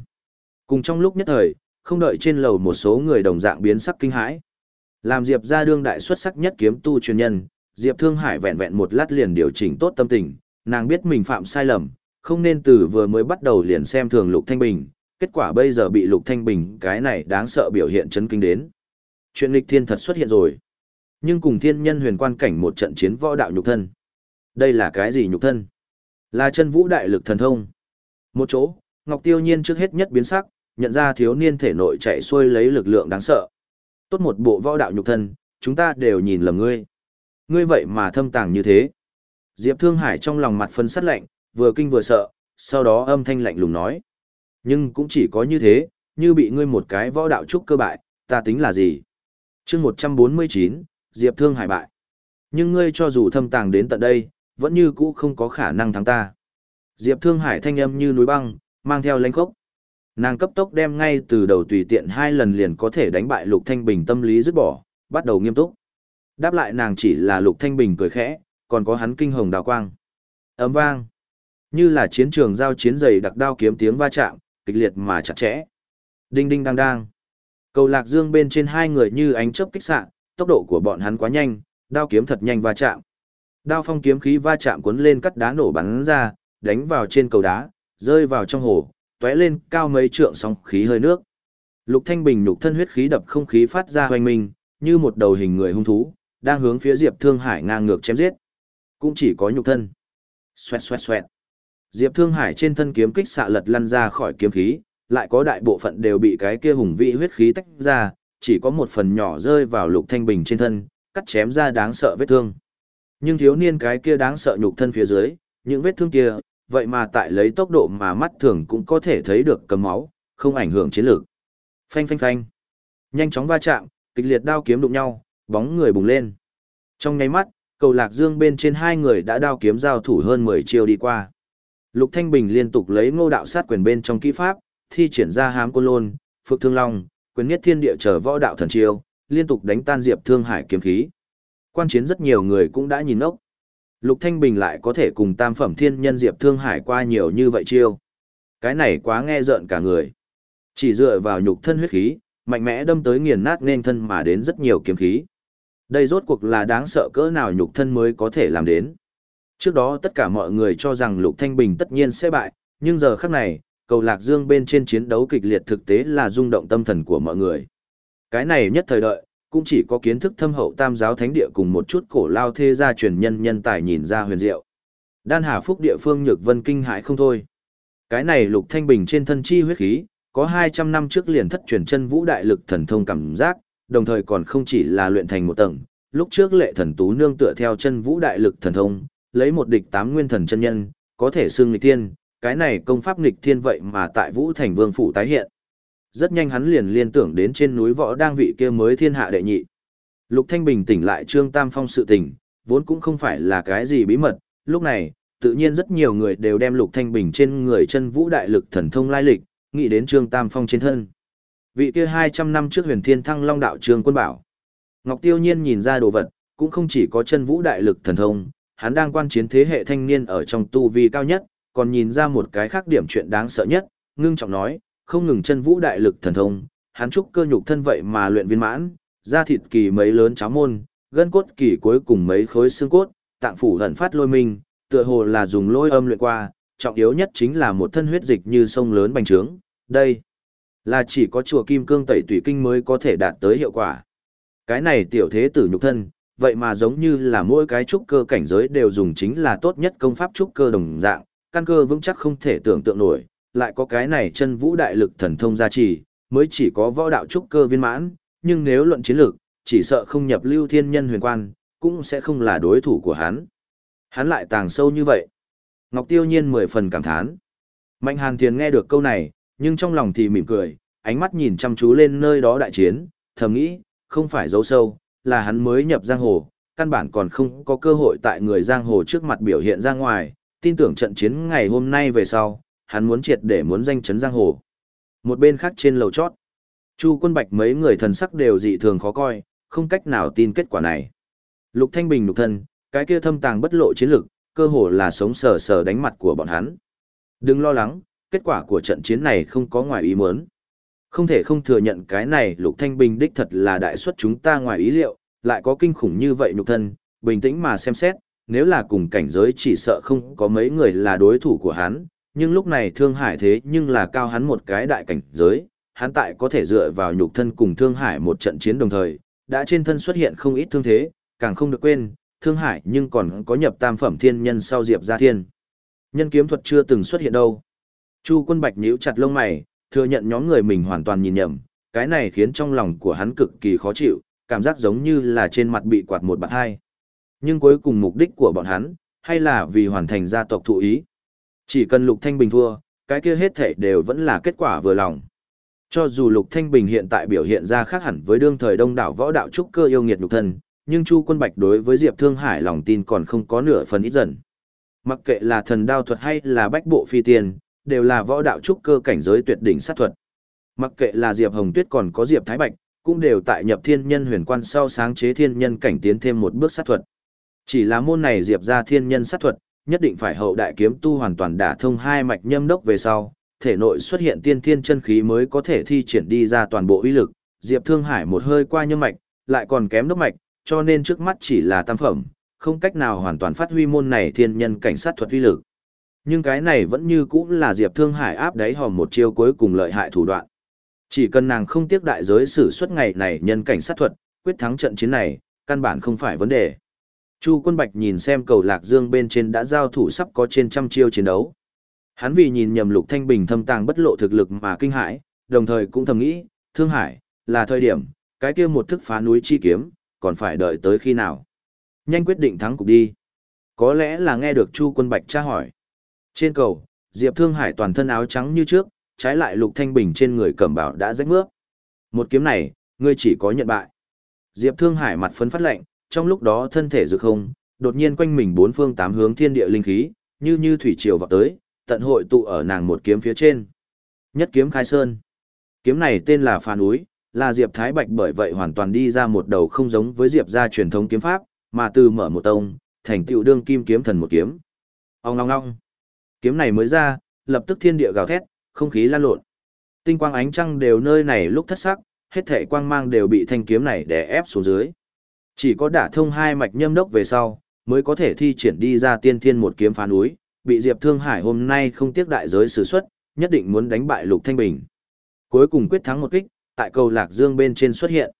Cùng trong lúc nhất thời, không đợi trên lầu một số người đồng dạng biến sắc kinh hãi. Làm Diệp ra đương đại xuất sắc nhất kiếm tu truyền nhân, Diệp Thương Hải vẹn vẹn một lát liền điều chỉnh tốt tâm tình, nàng biết mình phạm sai lầm, không nên từ vừa mới bắt đầu liền xem thường Lục Thanh Bình, kết quả bây giờ bị Lục Thanh Bình cái này đáng sợ biểu hiện chấn kinh đến. Chuyện lịch thiên thật xuất hiện rồi. Nhưng cùng thiên nhân huyền quan cảnh một trận chiến võ đạo nhục thân. Đây là cái gì nhục thân? Là chân vũ đại lực thần thông. Một chỗ, Ngọc Tiêu Nhiên trước hết nhất biến sắc, nhận ra thiếu niên thể nội chạy xuôi lấy lực lượng đáng sợ. Tốt một bộ võ đạo nhục thân, chúng ta đều nhìn lầm ngươi. Ngươi vậy mà thâm tàng như thế. Diệp Thương Hải trong lòng mặt phân sắt lạnh, vừa kinh vừa sợ, sau đó âm thanh lạnh lùng nói. Nhưng cũng chỉ có như thế, như bị ngươi một cái võ đạo trúc cơ bại, ta tính là gì? chương 149, Diệp Thương Hải bại. Nhưng ngươi cho dù thâm tàng đến tận đây, vẫn như cũ không có khả năng thắng ta. Diệp Thương Hải thanh âm như núi băng, mang theo lãnh khốc. Nàng cấp tốc đem ngay từ đầu tùy tiện hai lần liền có thể đánh bại Lục Thanh Bình tâm lý dứt bỏ, bắt đầu nghiêm túc. Đáp lại nàng chỉ là Lục Thanh Bình cười khẽ, còn có hắn kinh hồng đào quang. Ấm vang. Như là chiến trường giao chiến dày đặc đao kiếm tiếng va chạm, kịch liệt mà chặt chẽ. Đinh đinh đang đang. Cầu lạc dương bên trên hai người như ánh chớp kích xạ, tốc độ của bọn hắn quá nhanh, đao kiếm thật nhanh va chạm. Đao phong kiếm khí va chạm cuốn lên cắt đá nổ bắn ra, đánh vào trên cầu đá, rơi vào trong hồ, tóe lên cao mấy trượng sóng khí hơi nước. Lục Thanh Bình nhục thân huyết khí đập không khí phát ra hoành minh, như một đầu hình người hung thú, đang hướng phía Diệp Thương Hải ngang ngược chém giết. Cũng chỉ có nhục thân. Xoẹt xoẹt xoẹt. Diệp Thương Hải trên thân kiếm kích xạ lật lăn ra khỏi kiếm khí, lại có đại bộ phận đều bị cái kia hùng vĩ huyết khí tách ra, chỉ có một phần nhỏ rơi vào Lục Thanh Bình trên thân, cắt chém ra đáng sợ vết thương. Nhưng thiếu niên cái kia đáng sợ nhục thân phía dưới, những vết thương kia, vậy mà tại lấy tốc độ mà mắt thường cũng có thể thấy được cầm máu, không ảnh hưởng chiến lược. Phanh phanh phanh. Nhanh chóng va chạm, kịch liệt đao kiếm đụng nhau, bóng người bùng lên. Trong nháy mắt, cầu lạc dương bên trên hai người đã đao kiếm giao thủ hơn 10 chiêu đi qua. Lục Thanh Bình liên tục lấy ngô đạo sát quyền bên trong kỹ pháp, thi triển ra hám côn lôn, phực thương long, quyền nhất thiên địa trở võ đạo thần chiêu, liên tục đánh tan diệp thương hải kiếm khí. Quan chiến rất nhiều người cũng đã nhìn ốc. Lục Thanh Bình lại có thể cùng tam phẩm thiên nhân diệp thương hải qua nhiều như vậy chiêu. Cái này quá nghe rợn cả người. Chỉ dựa vào nhục thân huyết khí, mạnh mẽ đâm tới nghiền nát nên thân mà đến rất nhiều kiếm khí. Đây rốt cuộc là đáng sợ cỡ nào nhục thân mới có thể làm đến. Trước đó tất cả mọi người cho rằng Lục Thanh Bình tất nhiên sẽ bại, nhưng giờ khắc này, cầu lạc dương bên trên chiến đấu kịch liệt thực tế là rung động tâm thần của mọi người. Cái này nhất thời đợi, cũng chỉ có kiến thức thâm hậu tam giáo thánh địa cùng một chút cổ lao thê gia truyền nhân nhân tài nhìn ra huyền diệu. Đan Hà Phúc địa phương nhược vân kinh hãi không thôi. Cái này Lục Thanh Bình trên thân chi huyết khí, có 200 năm trước liền thất truyền chân vũ đại lực thần thông cảm giác, đồng thời còn không chỉ là luyện thành một tầng, lúc trước lệ thần tú nương tựa theo chân vũ đại lực thần thông, lấy một địch tám nguyên thần chân nhân, có thể xưng nghịch thiên, cái này công pháp nghịch thiên vậy mà tại vũ thành vương phủ tái hiện. Rất nhanh hắn liền liên tưởng đến trên núi võ đang vị kia mới thiên hạ đệ nhị. Lục Thanh Bình tỉnh lại Trương Tam Phong sự tình, vốn cũng không phải là cái gì bí mật, lúc này, tự nhiên rất nhiều người đều đem Lục Thanh Bình trên người chân vũ đại lực thần thông lai lịch, nghĩ đến Trương Tam Phong trên thân. Vị kia 200 năm trước huyền thiên thăng long đạo Trương Quân Bảo. Ngọc Tiêu Nhiên nhìn ra đồ vật, cũng không chỉ có chân vũ đại lực thần thông, hắn đang quan chiến thế hệ thanh niên ở trong tu vi cao nhất, còn nhìn ra một cái khác điểm chuyện đáng sợ nhất, ngưng trọng nói, không ngừng chân vũ đại lực thần thông, hắn trúc cơ nhục thân vậy mà luyện viên mãn, da thịt kỳ mấy lớn cháo môn, gân cốt kỳ cuối cùng mấy khối xương cốt, tạng phủ hận phát lôi minh, tựa hồ là dùng lôi âm luyện qua, trọng yếu nhất chính là một thân huyết dịch như sông lớn bành trướng, đây là chỉ có chùa Kim Cương tẩy tủy kinh mới có thể đạt tới hiệu quả. Cái này tiểu thế tử nhục thân, vậy mà giống như là mỗi cái trúc cơ cảnh giới đều dùng chính là tốt nhất công pháp trúc cơ đồng dạng, căn cơ vững chắc không thể tưởng tượng nổi, lại có cái này chân vũ đại lực thần thông gia trì, mới chỉ có võ đạo trúc cơ viên mãn, nhưng nếu luận chiến lược, chỉ sợ không nhập lưu thiên nhân huyền quan, cũng sẽ không là đối thủ của hắn. Hắn lại tàng sâu như vậy. Ngọc Tiêu Nhiên mười phần cảm thán. Mạnh Hàn Thiền nghe được câu này, nhưng trong lòng thì mỉm cười, ánh mắt nhìn chăm chú lên nơi đó đại chiến, thầm nghĩ, không phải giấu sâu, là hắn mới nhập giang hồ, căn bản còn không có cơ hội tại người giang hồ trước mặt biểu hiện ra ngoài, tin tưởng trận chiến ngày hôm nay về sau, hắn muốn triệt để muốn danh chấn giang hồ. Một bên khác trên lầu chót, Chu Quân Bạch mấy người thần sắc đều dị thường khó coi, không cách nào tin kết quả này. Lục Thanh Bình lục thân, cái kia thâm tàng bất lộ chiến lực, cơ hồ là sống sờ sờ đánh mặt của bọn hắn. Đừng lo lắng, kết quả của trận chiến này không có ngoài ý muốn. Không thể không thừa nhận cái này Lục Thanh Bình đích thật là đại suất chúng ta ngoài ý liệu, lại có kinh khủng như vậy nhục thân, bình tĩnh mà xem xét, nếu là cùng cảnh giới chỉ sợ không có mấy người là đối thủ của hắn, nhưng lúc này Thương Hải thế nhưng là cao hắn một cái đại cảnh giới, hắn tại có thể dựa vào nhục thân cùng Thương Hải một trận chiến đồng thời, đã trên thân xuất hiện không ít thương thế, càng không được quên, Thương Hải nhưng còn có nhập tam phẩm thiên nhân sau Diệp Gia Thiên. Nhân kiếm thuật chưa từng xuất hiện đâu. Chu Quân Bạch nhíu chặt lông mày, thừa nhận nhóm người mình hoàn toàn nhìn nhầm, cái này khiến trong lòng của hắn cực kỳ khó chịu, cảm giác giống như là trên mặt bị quạt một bạt hai. Nhưng cuối cùng mục đích của bọn hắn, hay là vì hoàn thành gia tộc thụ ý. Chỉ cần Lục Thanh Bình thua, cái kia hết thảy đều vẫn là kết quả vừa lòng. Cho dù Lục Thanh Bình hiện tại biểu hiện ra khác hẳn với đương thời đông đảo võ đạo trúc cơ yêu nghiệt nhục thân, nhưng Chu Quân Bạch đối với Diệp Thương Hải lòng tin còn không có nửa phần ít dần. Mặc kệ là thần đao thuật hay là bách bộ phi tiền, đều là võ đạo trúc cơ cảnh giới tuyệt đỉnh sát thuật. Mặc kệ là Diệp Hồng Tuyết còn có Diệp Thái Bạch, cũng đều tại nhập thiên nhân huyền quan sau sáng chế thiên nhân cảnh tiến thêm một bước sát thuật. Chỉ là môn này Diệp ra thiên nhân sát thuật, nhất định phải hậu đại kiếm tu hoàn toàn đả thông hai mạch nhâm đốc về sau, thể nội xuất hiện tiên thiên chân khí mới có thể thi triển đi ra toàn bộ uy lực. Diệp Thương Hải một hơi qua nhâm mạch, lại còn kém đốc mạch, cho nên trước mắt chỉ là tam phẩm, không cách nào hoàn toàn phát huy môn này thiên nhân cảnh sát thuật uy lực. Nhưng cái này vẫn như cũng là Diệp Thương Hải áp đáy hòm một chiêu cuối cùng lợi hại thủ đoạn. Chỉ cần nàng không tiếc đại giới sử xuất ngày này nhân cảnh sát thuật, quyết thắng trận chiến này, căn bản không phải vấn đề. Chu Quân Bạch nhìn xem cầu Lạc Dương bên trên đã giao thủ sắp có trên trăm chiêu chiến đấu. Hắn vì nhìn nhầm Lục Thanh Bình thâm tàng bất lộ thực lực mà kinh hãi, đồng thời cũng thầm nghĩ, Thương Hải, là thời điểm, cái kia một thức phá núi chi kiếm, còn phải đợi tới khi nào. Nhanh quyết định thắng cục đi. Có lẽ là nghe được Chu Quân Bạch tra hỏi. Trên cầu, Diệp Thương Hải toàn thân áo trắng như trước, trái lại Lục Thanh Bình trên người cẩm bảo đã rách mướp. Một kiếm này, ngươi chỉ có nhận bại. Diệp Thương Hải mặt phấn phát lạnh, trong lúc đó thân thể rực không, đột nhiên quanh mình bốn phương tám hướng thiên địa linh khí, như như thủy triều vào tới, tận hội tụ ở nàng một kiếm phía trên. Nhất kiếm khai sơn. Kiếm này tên là Phá núi, là Diệp Thái Bạch bởi vậy hoàn toàn đi ra một đầu không giống với Diệp gia truyền thống kiếm pháp, mà từ mở một tông, thành tựu đương kim kiếm thần một kiếm. Ông ngong ngong. Kiếm này mới ra, lập tức thiên địa gào thét, không khí lan lộn. Tinh quang ánh trăng đều nơi này lúc thất sắc, hết thể quang mang đều bị thanh kiếm này đè ép xuống dưới. Chỉ có đả thông hai mạch nhâm đốc về sau, mới có thể thi triển đi ra tiên thiên một kiếm phá núi, bị Diệp Thương Hải hôm nay không tiếc đại giới sử xuất, nhất định muốn đánh bại Lục Thanh Bình. Cuối cùng quyết thắng một kích, tại cầu Lạc Dương bên trên xuất hiện.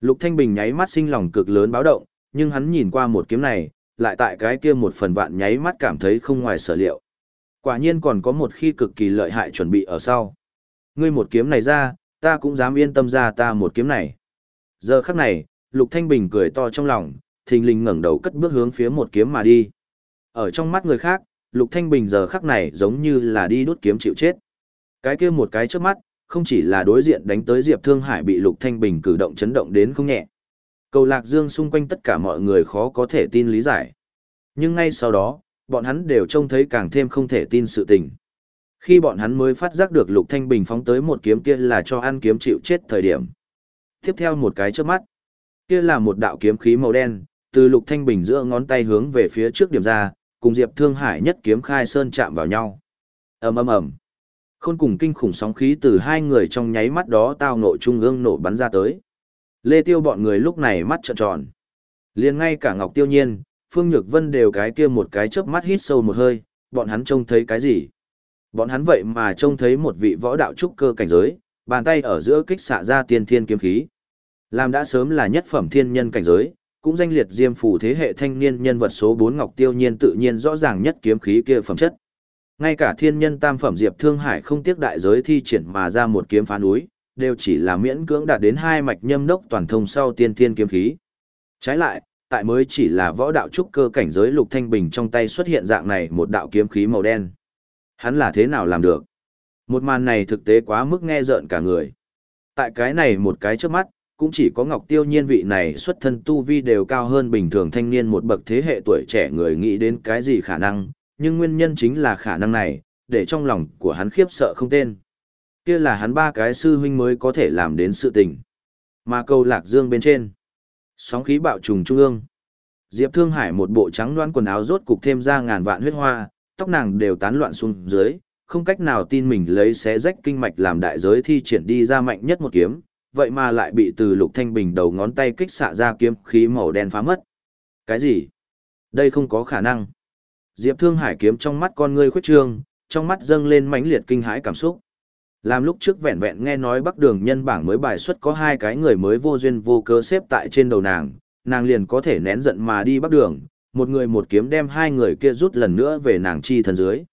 Lục Thanh Bình nháy mắt sinh lòng cực lớn báo động, nhưng hắn nhìn qua một kiếm này, lại tại cái kia một phần vạn nháy mắt cảm thấy không ngoài sở liệu. Quả nhiên còn có một khi cực kỳ lợi hại chuẩn bị ở sau. Ngươi một kiếm này ra, ta cũng dám yên tâm ra ta một kiếm này. Giờ khắc này, Lục Thanh Bình cười to trong lòng, thình lình ngẩng đầu cất bước hướng phía một kiếm mà đi. Ở trong mắt người khác, Lục Thanh Bình giờ khắc này giống như là đi đốt kiếm chịu chết. Cái kia một cái chớp mắt, không chỉ là đối diện đánh tới Diệp Thương Hải bị Lục Thanh Bình cử động chấn động đến không nhẹ. Cầu Lạc Dương xung quanh tất cả mọi người khó có thể tin lý giải. Nhưng ngay sau đó, bọn hắn đều trông thấy càng thêm không thể tin sự tình. Khi bọn hắn mới phát giác được Lục Thanh Bình phóng tới một kiếm kia là cho ăn kiếm chịu chết thời điểm. Tiếp theo một cái chớp mắt, kia là một đạo kiếm khí màu đen, từ Lục Thanh Bình giữa ngón tay hướng về phía trước điểm ra, cùng Diệp Thương Hải nhất kiếm khai sơn chạm vào nhau. Ầm ầm ầm. Khôn cùng kinh khủng sóng khí từ hai người trong nháy mắt đó tao nội trung ương nổ bắn ra tới. Lê Tiêu bọn người lúc này mắt trợn tròn. Liền ngay cả Ngọc Tiêu Nhiên, Phương Nhược Vân đều cái kia một cái chớp mắt hít sâu một hơi, bọn hắn trông thấy cái gì? Bọn hắn vậy mà trông thấy một vị võ đạo trúc cơ cảnh giới, bàn tay ở giữa kích xạ ra tiên thiên kiếm khí. Làm đã sớm là nhất phẩm thiên nhân cảnh giới, cũng danh liệt diêm phủ thế hệ thanh niên nhân vật số 4 Ngọc Tiêu Nhiên tự nhiên rõ ràng nhất kiếm khí kia phẩm chất. Ngay cả thiên nhân tam phẩm Diệp Thương Hải không tiếc đại giới thi triển mà ra một kiếm phá núi, đều chỉ là miễn cưỡng đạt đến hai mạch nhâm đốc toàn thông sau tiên thiên kiếm khí. Trái lại, tại mới chỉ là võ đạo trúc cơ cảnh giới lục thanh bình trong tay xuất hiện dạng này một đạo kiếm khí màu đen. Hắn là thế nào làm được? Một màn này thực tế quá mức nghe rợn cả người. Tại cái này một cái trước mắt, cũng chỉ có Ngọc Tiêu Nhiên vị này xuất thân tu vi đều cao hơn bình thường thanh niên một bậc thế hệ tuổi trẻ người nghĩ đến cái gì khả năng, nhưng nguyên nhân chính là khả năng này, để trong lòng của hắn khiếp sợ không tên. Kia là hắn ba cái sư huynh mới có thể làm đến sự tình. Mà câu lạc dương bên trên. Sóng khí bạo trùng trung ương. Diệp Thương Hải một bộ trắng đoan quần áo rốt cục thêm ra ngàn vạn huyết hoa, tóc nàng đều tán loạn xuống dưới, không cách nào tin mình lấy xé rách kinh mạch làm đại giới thi triển đi ra mạnh nhất một kiếm, vậy mà lại bị từ Lục Thanh Bình đầu ngón tay kích xạ ra kiếm khí màu đen phá mất. Cái gì? Đây không có khả năng. Diệp Thương Hải kiếm trong mắt con ngươi khuyết trương, trong mắt dâng lên mãnh liệt kinh hãi cảm xúc. Làm lúc trước vẹn vẹn nghe nói Bắc Đường nhân bảng mới bài xuất có hai cái người mới vô duyên vô cớ xếp tại trên đầu nàng, nàng liền có thể nén giận mà đi Bắc Đường, một người một kiếm đem hai người kia rút lần nữa về nàng chi thần dưới.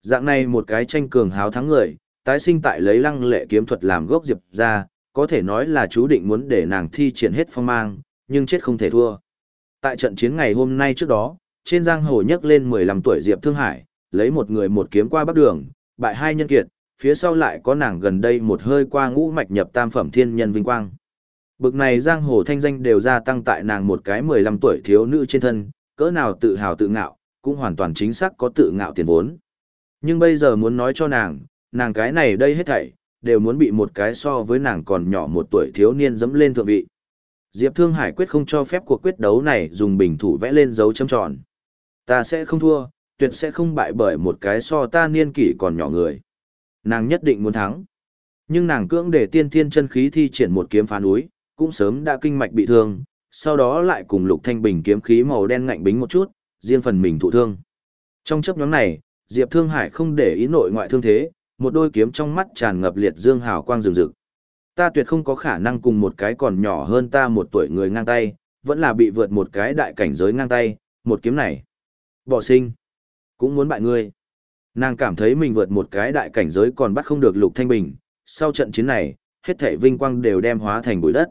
Dạng này một cái tranh cường háo thắng người, tái sinh tại lấy lăng lệ kiếm thuật làm gốc diệp ra, có thể nói là chú định muốn để nàng thi triển hết phong mang, nhưng chết không thể thua. Tại trận chiến ngày hôm nay trước đó, trên giang hồ nhấc lên 15 tuổi Diệp Thương Hải, lấy một người một kiếm qua bắc đường, bại hai nhân kiệt, phía sau lại có nàng gần đây một hơi qua ngũ mạch nhập tam phẩm thiên nhân vinh quang. Bực này giang hồ thanh danh đều gia tăng tại nàng một cái 15 tuổi thiếu nữ trên thân, cỡ nào tự hào tự ngạo, cũng hoàn toàn chính xác có tự ngạo tiền vốn. Nhưng bây giờ muốn nói cho nàng, nàng cái này đây hết thảy, đều muốn bị một cái so với nàng còn nhỏ một tuổi thiếu niên dẫm lên thượng vị. Diệp Thương Hải quyết không cho phép cuộc quyết đấu này dùng bình thủ vẽ lên dấu chấm tròn. Ta sẽ không thua, tuyệt sẽ không bại bởi một cái so ta niên kỷ còn nhỏ người. Nàng nhất định muốn thắng. Nhưng nàng cưỡng để tiên thiên chân khí thi triển một kiếm phá núi, cũng sớm đã kinh mạch bị thương, sau đó lại cùng lục thanh bình kiếm khí màu đen ngạnh bính một chút, riêng phần mình thụ thương. Trong chấp nhóm này, Diệp Thương Hải không để ý nội ngoại thương thế, một đôi kiếm trong mắt tràn ngập liệt dương hào quang rừng rực. Ta tuyệt không có khả năng cùng một cái còn nhỏ hơn ta một tuổi người ngang tay, vẫn là bị vượt một cái đại cảnh giới ngang tay, một kiếm này. Bỏ sinh. Cũng muốn bại ngươi. Nàng cảm thấy mình vượt một cái đại cảnh giới còn bắt không được lục thanh bình, sau trận chiến này, hết thảy vinh quang đều đem hóa thành bụi đất.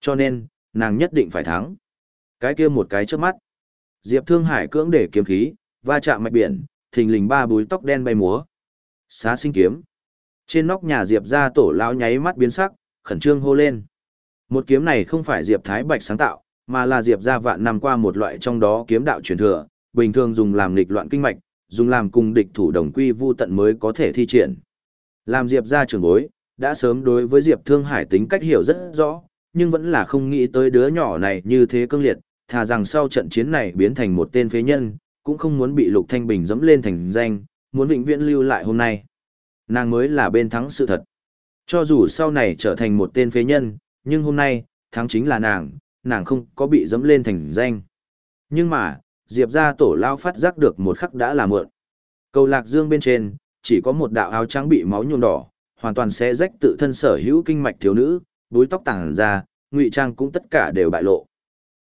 Cho nên, nàng nhất định phải thắng. Cái kia một cái trước mắt. Diệp Thương Hải cưỡng để kiếm khí, va chạm mạch biển, thình lình ba búi tóc đen bay múa. Xá sinh kiếm. Trên nóc nhà Diệp ra tổ lão nháy mắt biến sắc, khẩn trương hô lên. Một kiếm này không phải Diệp Thái Bạch sáng tạo, mà là Diệp ra vạn năm qua một loại trong đó kiếm đạo truyền thừa, bình thường dùng làm nghịch loạn kinh mạch, dùng làm cùng địch thủ đồng quy vu tận mới có thể thi triển. Làm Diệp ra trường bối, đã sớm đối với Diệp Thương Hải tính cách hiểu rất rõ, nhưng vẫn là không nghĩ tới đứa nhỏ này như thế cương liệt, thà rằng sau trận chiến này biến thành một tên phế nhân, cũng không muốn bị Lục Thanh Bình dẫm lên thành danh, muốn vĩnh viễn lưu lại hôm nay. Nàng mới là bên thắng sự thật. Cho dù sau này trở thành một tên phế nhân, nhưng hôm nay, thắng chính là nàng, nàng không có bị dẫm lên thành danh. Nhưng mà, Diệp ra tổ lao phát giác được một khắc đã là mượn. Cầu lạc dương bên trên, chỉ có một đạo áo trắng bị máu nhuộm đỏ, hoàn toàn sẽ rách tự thân sở hữu kinh mạch thiếu nữ, búi tóc tàng ra, ngụy trang cũng tất cả đều bại lộ.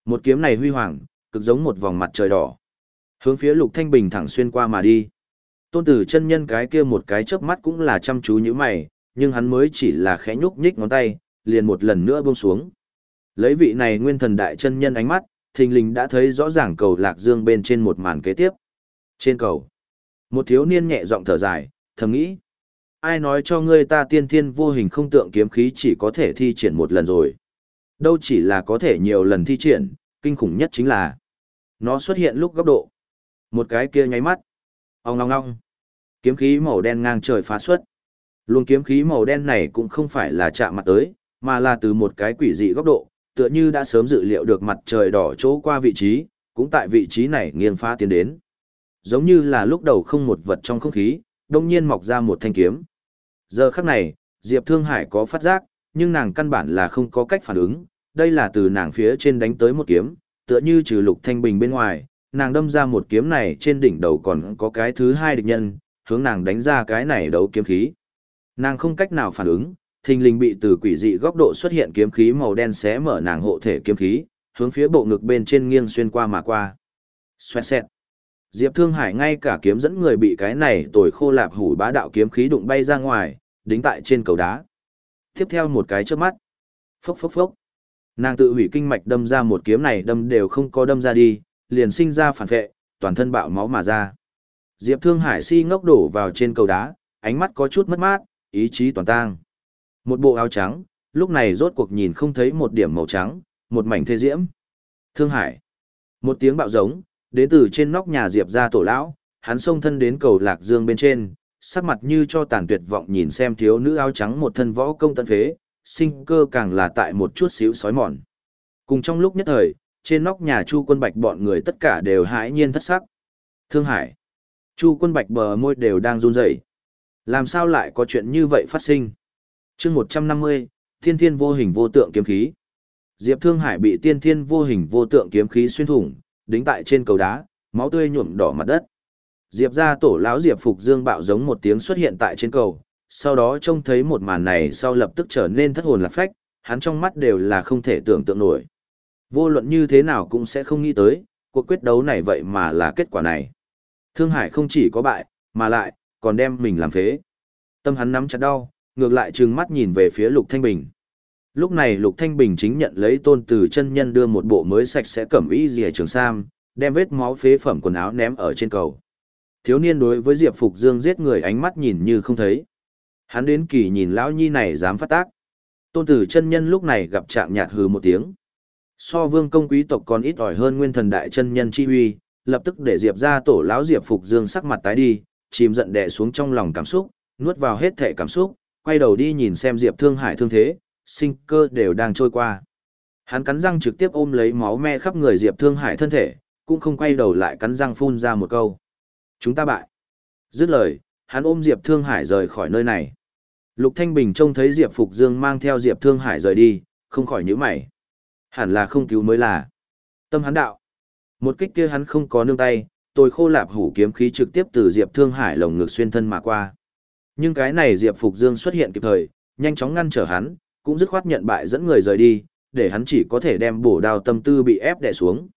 Một kiếm này huy hoàng, cực giống một vòng mặt trời đỏ. Hướng phía Lục Thanh Bình thẳng xuyên qua mà đi. Tôn tử chân nhân cái kia một cái chớp mắt cũng là chăm chú như mày, nhưng hắn mới chỉ là khẽ nhúc nhích ngón tay, liền một lần nữa buông xuống. Lấy vị này nguyên thần đại chân nhân ánh mắt, thình lình đã thấy rõ ràng cầu lạc dương bên trên một màn kế tiếp. Trên cầu, một thiếu niên nhẹ giọng thở dài, thầm nghĩ. Ai nói cho ngươi ta tiên thiên vô hình không tượng kiếm khí chỉ có thể thi triển một lần rồi. Đâu chỉ là có thể nhiều lần thi triển, kinh khủng nhất chính là nó xuất hiện lúc góc độ. Một cái kia nháy mắt. Ông ngong ngong. Kiếm khí màu đen ngang trời phá xuất. Luồng kiếm khí màu đen này cũng không phải là chạm mặt tới, mà là từ một cái quỷ dị góc độ, tựa như đã sớm dự liệu được mặt trời đỏ chỗ qua vị trí, cũng tại vị trí này nghiêng phá tiến đến. Giống như là lúc đầu không một vật trong không khí, đông nhiên mọc ra một thanh kiếm. Giờ khắc này, Diệp Thương Hải có phát giác, nhưng nàng căn bản là không có cách phản ứng, đây là từ nàng phía trên đánh tới một kiếm, tựa như trừ lục thanh bình bên ngoài, nàng đâm ra một kiếm này trên đỉnh đầu còn có cái thứ hai địch nhân, hướng nàng đánh ra cái này đấu kiếm khí. Nàng không cách nào phản ứng, thình lình bị từ quỷ dị góc độ xuất hiện kiếm khí màu đen xé mở nàng hộ thể kiếm khí, hướng phía bộ ngực bên trên nghiêng xuyên qua mà qua. Xoẹt xẹt. Diệp Thương Hải ngay cả kiếm dẫn người bị cái này tồi khô lạp hủ bá đạo kiếm khí đụng bay ra ngoài, đính tại trên cầu đá. Tiếp theo một cái chớp mắt. Phốc phốc phốc. Nàng tự hủy kinh mạch đâm ra một kiếm này đâm đều không có đâm ra đi, liền sinh ra phản vệ, toàn thân bạo máu mà ra. Diệp Thương Hải si ngốc đổ vào trên cầu đá, ánh mắt có chút mất mát, ý chí toàn tang. Một bộ áo trắng, lúc này rốt cuộc nhìn không thấy một điểm màu trắng, một mảnh thê diễm. Thương Hải. Một tiếng bạo giống, đến từ trên nóc nhà Diệp ra tổ lão, hắn xông thân đến cầu lạc dương bên trên, sắc mặt như cho tàn tuyệt vọng nhìn xem thiếu nữ áo trắng một thân võ công tận phế, sinh cơ càng là tại một chút xíu sói mòn. Cùng trong lúc nhất thời, trên nóc nhà Chu Quân Bạch bọn người tất cả đều hãi nhiên thất sắc. Thương Hải. Chu Quân Bạch bờ môi đều đang run rẩy. Làm sao lại có chuyện như vậy phát sinh? chương 150, Thiên Thiên vô hình vô tượng kiếm khí. Diệp Thương Hải bị Tiên Thiên vô hình vô tượng kiếm khí xuyên thủng, đính tại trên cầu đá, máu tươi nhuộm đỏ mặt đất. Diệp gia tổ lão Diệp Phục Dương bạo giống một tiếng xuất hiện tại trên cầu, sau đó trông thấy một màn này sau lập tức trở nên thất hồn lạc phách, hắn trong mắt đều là không thể tưởng tượng nổi. Vô luận như thế nào cũng sẽ không nghĩ tới, cuộc quyết đấu này vậy mà là kết quả này. Thương Hải không chỉ có bại, mà lại, còn đem mình làm phế. Tâm hắn nắm chặt đau, ngược lại trừng mắt nhìn về phía Lục Thanh Bình. Lúc này Lục Thanh Bình chính nhận lấy tôn từ chân nhân đưa một bộ mới sạch sẽ cẩm y dìa trường sam, đem vết máu phế phẩm quần áo ném ở trên cầu. Thiếu niên đối với Diệp Phục Dương giết người ánh mắt nhìn như không thấy. Hắn đến kỳ nhìn lão nhi này dám phát tác. Tôn tử chân nhân lúc này gặp trạng nhạt hừ một tiếng. So vương công quý tộc còn ít ỏi hơn nguyên thần đại chân nhân chi huy, lập tức để Diệp ra tổ lão Diệp Phục Dương sắc mặt tái đi, chìm giận đè xuống trong lòng cảm xúc, nuốt vào hết thệ cảm xúc, quay đầu đi nhìn xem Diệp Thương Hải thương thế, sinh cơ đều đang trôi qua. Hắn cắn răng trực tiếp ôm lấy máu me khắp người Diệp Thương Hải thân thể, cũng không quay đầu lại cắn răng phun ra một câu. Chúng ta bại. Dứt lời, hắn ôm Diệp Thương Hải rời khỏi nơi này. Lục Thanh Bình trông thấy Diệp Phục Dương mang theo Diệp Thương Hải rời đi, không khỏi nhíu mày. Hẳn là không cứu mới là. Tâm hắn đạo. Một kích kia hắn không có nương tay, tôi khô lạp hủ kiếm khí trực tiếp từ Diệp Thương Hải lồng ngực xuyên thân mà qua. Nhưng cái này Diệp Phục Dương xuất hiện kịp thời, nhanh chóng ngăn trở hắn, cũng dứt khoát nhận bại dẫn người rời đi, để hắn chỉ có thể đem bổ đao tâm tư bị ép đè xuống.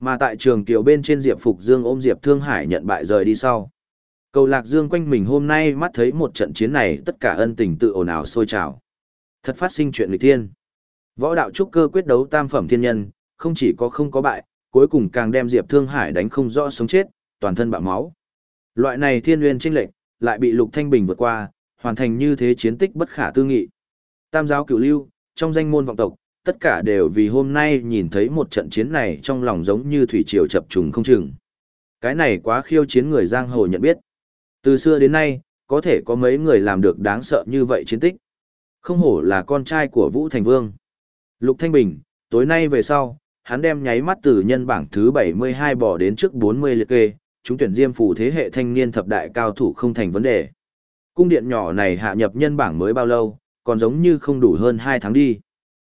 Mà tại trường tiểu bên trên Diệp Phục Dương ôm Diệp Thương Hải nhận bại rời đi sau. Cầu Lạc Dương quanh mình hôm nay mắt thấy một trận chiến này tất cả ân tình tự ồn ào sôi trào. Thật phát sinh chuyện lịch thiên. Võ đạo trúc cơ quyết đấu tam phẩm thiên nhân, không chỉ có không có bại, cuối cùng càng đem Diệp Thương Hải đánh không rõ sống chết, toàn thân bạo máu. Loại này thiên nguyên trinh lệch lại bị Lục Thanh Bình vượt qua, hoàn thành như thế chiến tích bất khả tư nghị. Tam giáo cửu lưu, trong danh môn vọng tộc, tất cả đều vì hôm nay nhìn thấy một trận chiến này trong lòng giống như thủy triều chập trùng không chừng. Cái này quá khiêu chiến người giang hồ nhận biết. Từ xưa đến nay, có thể có mấy người làm được đáng sợ như vậy chiến tích. Không hổ là con trai của Vũ Thành Vương. Lục Thanh Bình, tối nay về sau, hắn đem nháy mắt từ nhân bảng thứ 72 bỏ đến trước 40 liệt kê, chúng tuyển diêm phủ thế hệ thanh niên thập đại cao thủ không thành vấn đề. Cung điện nhỏ này hạ nhập nhân bảng mới bao lâu, còn giống như không đủ hơn 2 tháng đi.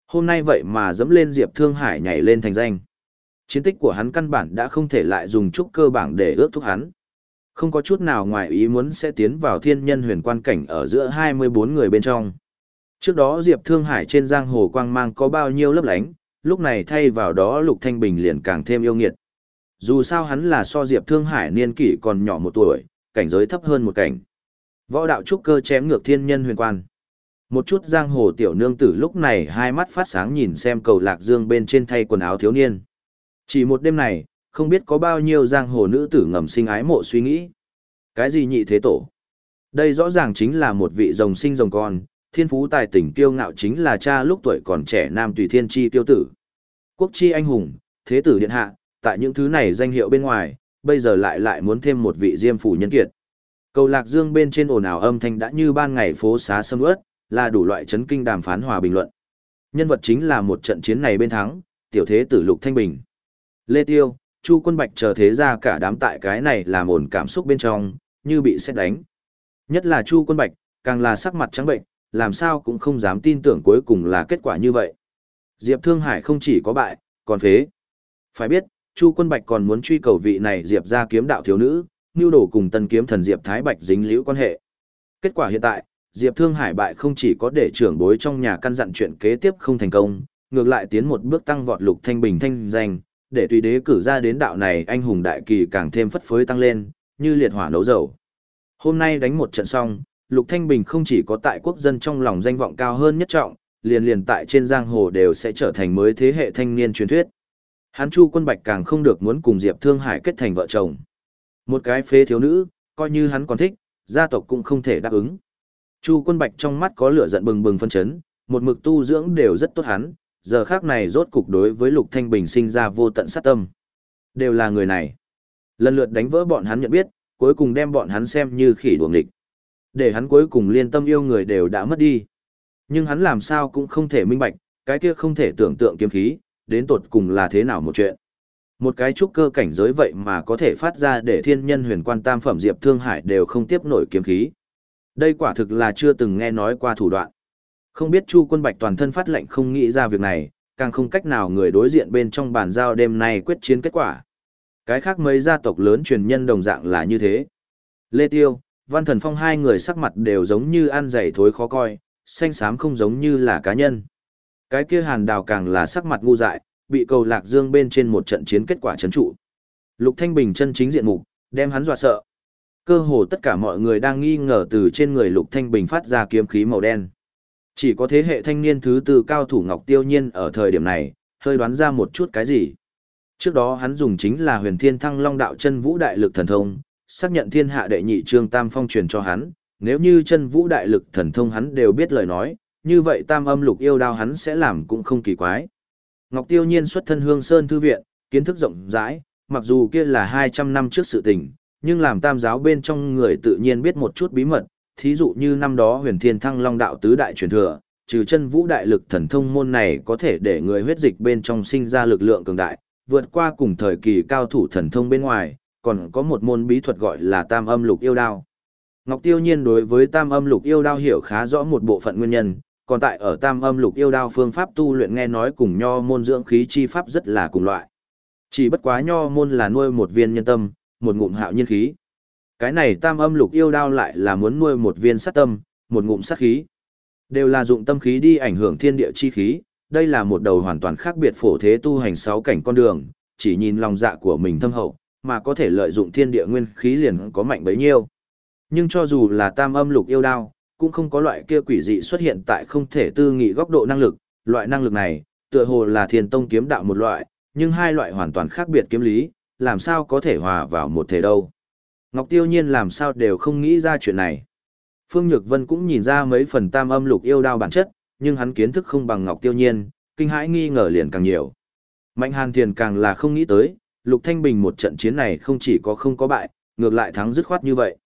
Hôm nay vậy mà dẫm lên Diệp Thương Hải nhảy lên thành danh. Chiến tích của hắn căn bản đã không thể lại dùng trúc cơ bảng để ước thúc hắn. Không có chút nào ngoài ý muốn sẽ tiến vào thiên nhân huyền quan cảnh ở giữa 24 người bên trong. Trước đó Diệp Thương Hải trên giang hồ quang mang có bao nhiêu lấp lánh, lúc này thay vào đó Lục Thanh Bình liền càng thêm yêu nghiệt. Dù sao hắn là so Diệp Thương Hải niên kỷ còn nhỏ một tuổi, cảnh giới thấp hơn một cảnh. Võ đạo trúc cơ chém ngược thiên nhân huyền quan. Một chút giang hồ tiểu nương tử lúc này hai mắt phát sáng nhìn xem cầu lạc dương bên trên thay quần áo thiếu niên. Chỉ một đêm này, không biết có bao nhiêu giang hồ nữ tử ngầm sinh ái mộ suy nghĩ. Cái gì nhị thế tổ? Đây rõ ràng chính là một vị rồng sinh rồng con, thiên phú tài tỉnh kiêu ngạo chính là cha lúc tuổi còn trẻ nam tùy thiên chi tiêu tử. Quốc chi anh hùng, thế tử điện hạ, tại những thứ này danh hiệu bên ngoài, bây giờ lại lại muốn thêm một vị diêm phủ nhân kiệt. Cầu lạc dương bên trên ồn ào âm thanh đã như ban ngày phố xá sâm ướt, là đủ loại chấn kinh đàm phán hòa bình luận. Nhân vật chính là một trận chiến này bên thắng, tiểu thế tử lục thanh bình. Lê Tiêu, Chu Quân Bạch chờ thế ra cả đám tại cái này làm ồn cảm xúc bên trong, như bị xét đánh. Nhất là Chu Quân Bạch, càng là sắc mặt trắng bệnh, làm sao cũng không dám tin tưởng cuối cùng là kết quả như vậy. Diệp Thương Hải không chỉ có bại, còn phế. Phải biết, Chu Quân Bạch còn muốn truy cầu vị này Diệp ra kiếm đạo thiếu nữ, nưu đổ cùng tân kiếm thần Diệp Thái Bạch dính liễu quan hệ. Kết quả hiện tại, Diệp Thương Hải bại không chỉ có để trưởng bối trong nhà căn dặn chuyện kế tiếp không thành công, ngược lại tiến một bước tăng vọt lục thanh bình thanh danh, để tùy đế cử ra đến đạo này anh hùng đại kỳ càng thêm phất phới tăng lên, như liệt hỏa nấu dầu. Hôm nay đánh một trận xong, Lục Thanh Bình không chỉ có tại quốc dân trong lòng danh vọng cao hơn nhất trọng, liền liền tại trên giang hồ đều sẽ trở thành mới thế hệ thanh niên truyền thuyết. Hán Chu Quân Bạch càng không được muốn cùng Diệp Thương Hải kết thành vợ chồng. Một cái phế thiếu nữ, coi như hắn còn thích, gia tộc cũng không thể đáp ứng. Chu Quân Bạch trong mắt có lửa giận bừng bừng phân chấn, một mực tu dưỡng đều rất tốt hắn, giờ khác này rốt cục đối với Lục Thanh Bình sinh ra vô tận sát tâm. Đều là người này. Lần lượt đánh vỡ bọn hắn nhận biết, cuối cùng đem bọn hắn xem như khỉ đuồng địch. Để hắn cuối cùng liên tâm yêu người đều đã mất đi. Nhưng hắn làm sao cũng không thể minh bạch, cái kia không thể tưởng tượng kiếm khí, đến tột cùng là thế nào một chuyện. Một cái trúc cơ cảnh giới vậy mà có thể phát ra để thiên nhân huyền quan tam phẩm Diệp Thương Hải đều không tiếp nổi kiếm khí. Đây quả thực là chưa từng nghe nói qua thủ đoạn. Không biết Chu Quân Bạch toàn thân phát lệnh không nghĩ ra việc này, càng không cách nào người đối diện bên trong bàn giao đêm nay quyết chiến kết quả. Cái khác mấy gia tộc lớn truyền nhân đồng dạng là như thế. Lê Tiêu, Văn Thần Phong hai người sắc mặt đều giống như ăn dày thối khó coi, xanh xám không giống như là cá nhân. Cái kia hàn đào càng là sắc mặt ngu dại, bị cầu lạc dương bên trên một trận chiến kết quả chấn trụ. Lục Thanh Bình chân chính diện mục, đem hắn dọa sợ. Cơ hồ tất cả mọi người đang nghi ngờ từ trên người Lục Thanh Bình phát ra kiếm khí màu đen. Chỉ có thế hệ thanh niên thứ tư cao thủ Ngọc Tiêu Nhiên ở thời điểm này, hơi đoán ra một chút cái gì. Trước đó hắn dùng chính là huyền thiên thăng long đạo chân vũ đại lực thần thông, xác nhận thiên hạ đệ nhị trương tam phong truyền cho hắn, nếu như chân vũ đại lực thần thông hắn đều biết lời nói, như vậy tam âm lục yêu đao hắn sẽ làm cũng không kỳ quái. Ngọc Tiêu Nhiên xuất thân Hương Sơn Thư Viện, kiến thức rộng rãi, mặc dù kia là 200 năm trước sự tình, nhưng làm tam giáo bên trong người tự nhiên biết một chút bí mật, thí dụ như năm đó huyền thiên thăng long đạo tứ đại truyền thừa, trừ chân vũ đại lực thần thông môn này có thể để người huyết dịch bên trong sinh ra lực lượng cường đại, vượt qua cùng thời kỳ cao thủ thần thông bên ngoài, còn có một môn bí thuật gọi là tam âm lục yêu đao. Ngọc Tiêu Nhiên đối với tam âm lục yêu đao hiểu khá rõ một bộ phận nguyên nhân, còn tại ở tam âm lục yêu đao phương pháp tu luyện nghe nói cùng nho môn dưỡng khí chi pháp rất là cùng loại. Chỉ bất quá nho môn là nuôi một viên nhân tâm, một ngụm hạo nhiên khí. Cái này tam âm lục yêu đao lại là muốn nuôi một viên sát tâm, một ngụm sát khí. Đều là dụng tâm khí đi ảnh hưởng thiên địa chi khí, đây là một đầu hoàn toàn khác biệt phổ thế tu hành sáu cảnh con đường, chỉ nhìn lòng dạ của mình thâm hậu, mà có thể lợi dụng thiên địa nguyên khí liền có mạnh bấy nhiêu. Nhưng cho dù là tam âm lục yêu đao, cũng không có loại kia quỷ dị xuất hiện tại không thể tư nghị góc độ năng lực, loại năng lực này, tựa hồ là thiền tông kiếm đạo một loại, nhưng hai loại hoàn toàn khác biệt kiếm lý, làm sao có thể hòa vào một thể đâu. Ngọc Tiêu Nhiên làm sao đều không nghĩ ra chuyện này. Phương Nhược Vân cũng nhìn ra mấy phần tam âm lục yêu đao bản chất, nhưng hắn kiến thức không bằng Ngọc Tiêu Nhiên, kinh hãi nghi ngờ liền càng nhiều. Mạnh Hàn Thiền càng là không nghĩ tới, Lục Thanh Bình một trận chiến này không chỉ có không có bại, ngược lại thắng dứt khoát như vậy.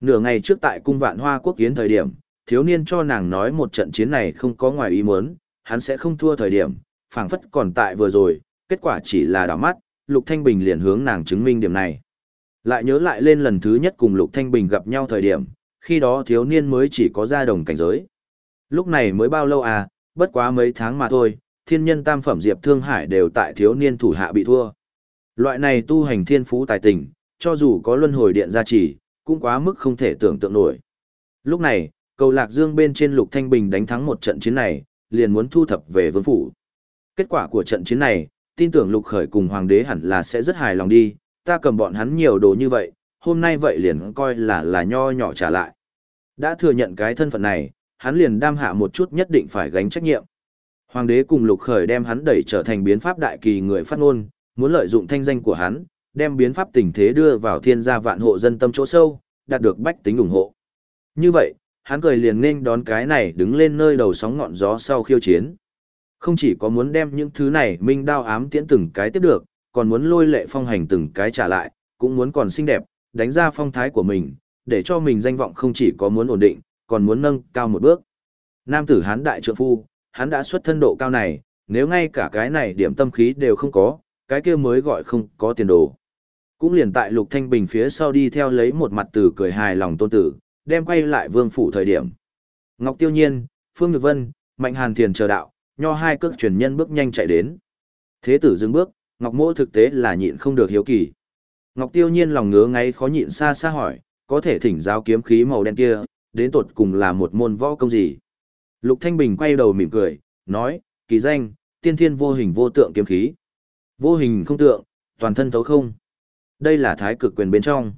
Nửa ngày trước tại cung vạn hoa quốc kiến thời điểm, thiếu niên cho nàng nói một trận chiến này không có ngoài ý muốn, hắn sẽ không thua thời điểm, phảng phất còn tại vừa rồi, kết quả chỉ là đảo mắt, Lục Thanh Bình liền hướng nàng chứng minh điểm này. Lại nhớ lại lên lần thứ nhất cùng Lục Thanh Bình gặp nhau thời điểm, khi đó thiếu niên mới chỉ có ra đồng cảnh giới. Lúc này mới bao lâu à, bất quá mấy tháng mà thôi, thiên nhân tam phẩm Diệp Thương Hải đều tại thiếu niên thủ hạ bị thua. Loại này tu hành thiên phú tài tình, cho dù có luân hồi điện gia trì, cũng quá mức không thể tưởng tượng nổi. Lúc này, cầu lạc dương bên trên lục thanh bình đánh thắng một trận chiến này, liền muốn thu thập về vương phủ. Kết quả của trận chiến này, tin tưởng lục khởi cùng hoàng đế hẳn là sẽ rất hài lòng đi, ta cầm bọn hắn nhiều đồ như vậy, hôm nay vậy liền coi là là nho nhỏ trả lại. Đã thừa nhận cái thân phận này, hắn liền đam hạ một chút nhất định phải gánh trách nhiệm. Hoàng đế cùng lục khởi đem hắn đẩy trở thành biến pháp đại kỳ người phát ngôn, muốn lợi dụng thanh danh của hắn, đem biến pháp tình thế đưa vào thiên gia vạn hộ dân tâm chỗ sâu, đạt được bách tính ủng hộ. Như vậy, hắn cười liền nên đón cái này đứng lên nơi đầu sóng ngọn gió sau khiêu chiến. Không chỉ có muốn đem những thứ này minh đao ám tiễn từng cái tiếp được, còn muốn lôi lệ phong hành từng cái trả lại, cũng muốn còn xinh đẹp, đánh ra phong thái của mình, để cho mình danh vọng không chỉ có muốn ổn định, còn muốn nâng cao một bước. Nam tử hán đại trượng phu, hắn đã xuất thân độ cao này, nếu ngay cả cái này điểm tâm khí đều không có, cái kia mới gọi không có tiền đồ. Cũng liền tại Lục Thanh Bình phía sau đi theo lấy một mặt tử cười hài lòng tôn tử, đem quay lại vương phủ thời điểm. Ngọc Tiêu Nhiên, Phương Nhược Vân, Mạnh Hàn Thiền chờ đạo, nho hai cước truyền nhân bước nhanh chạy đến. Thế tử dừng bước, Ngọc Mỗ thực tế là nhịn không được hiếu kỳ. Ngọc Tiêu Nhiên lòng ngứa ngáy khó nhịn xa xa hỏi, có thể thỉnh giáo kiếm khí màu đen kia, đến tột cùng là một môn võ công gì? Lục Thanh Bình quay đầu mỉm cười, nói, kỳ danh, tiên thiên vô hình vô tượng kiếm khí. Vô hình không tượng, toàn thân thấu không. Đây là thái cực quyền bên trong.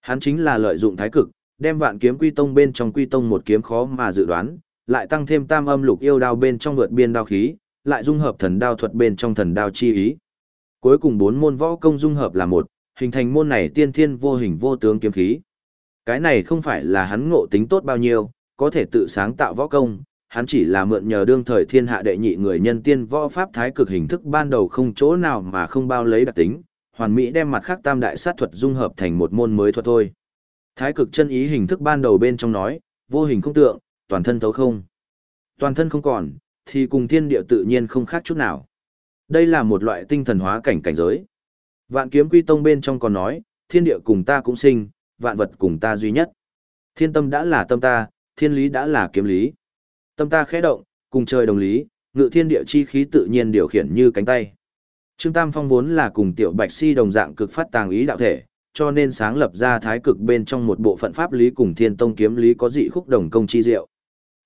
Hắn chính là lợi dụng thái cực, đem vạn kiếm quy tông bên trong quy tông một kiếm khó mà dự đoán, lại tăng thêm tam âm lục yêu đao bên trong vượt biên đao khí, lại dung hợp thần đao thuật bên trong thần đao chi ý. Cuối cùng bốn môn võ công dung hợp là một, hình thành môn này tiên thiên vô hình vô tướng kiếm khí. Cái này không phải là hắn ngộ tính tốt bao nhiêu, có thể tự sáng tạo võ công, hắn chỉ là mượn nhờ đương thời thiên hạ đệ nhị người nhân tiên võ pháp thái cực hình thức ban đầu không chỗ nào mà không bao lấy đặc tính, hoàn mỹ đem mặt khác tam đại sát thuật dung hợp thành một môn mới thuật thôi. Thái cực chân ý hình thức ban đầu bên trong nói, vô hình không tượng, toàn thân thấu không. Toàn thân không còn, thì cùng thiên địa tự nhiên không khác chút nào. Đây là một loại tinh thần hóa cảnh cảnh giới. Vạn kiếm quy tông bên trong còn nói, thiên địa cùng ta cũng sinh, vạn vật cùng ta duy nhất. Thiên tâm đã là tâm ta, thiên lý đã là kiếm lý. Tâm ta khẽ động, cùng trời đồng lý, ngự thiên địa chi khí tự nhiên điều khiển như cánh tay. Trương Tam Phong vốn là cùng tiểu bạch si đồng dạng cực phát tàng ý đạo thể, cho nên sáng lập ra thái cực bên trong một bộ phận pháp lý cùng thiên tông kiếm lý có dị khúc đồng công chi diệu.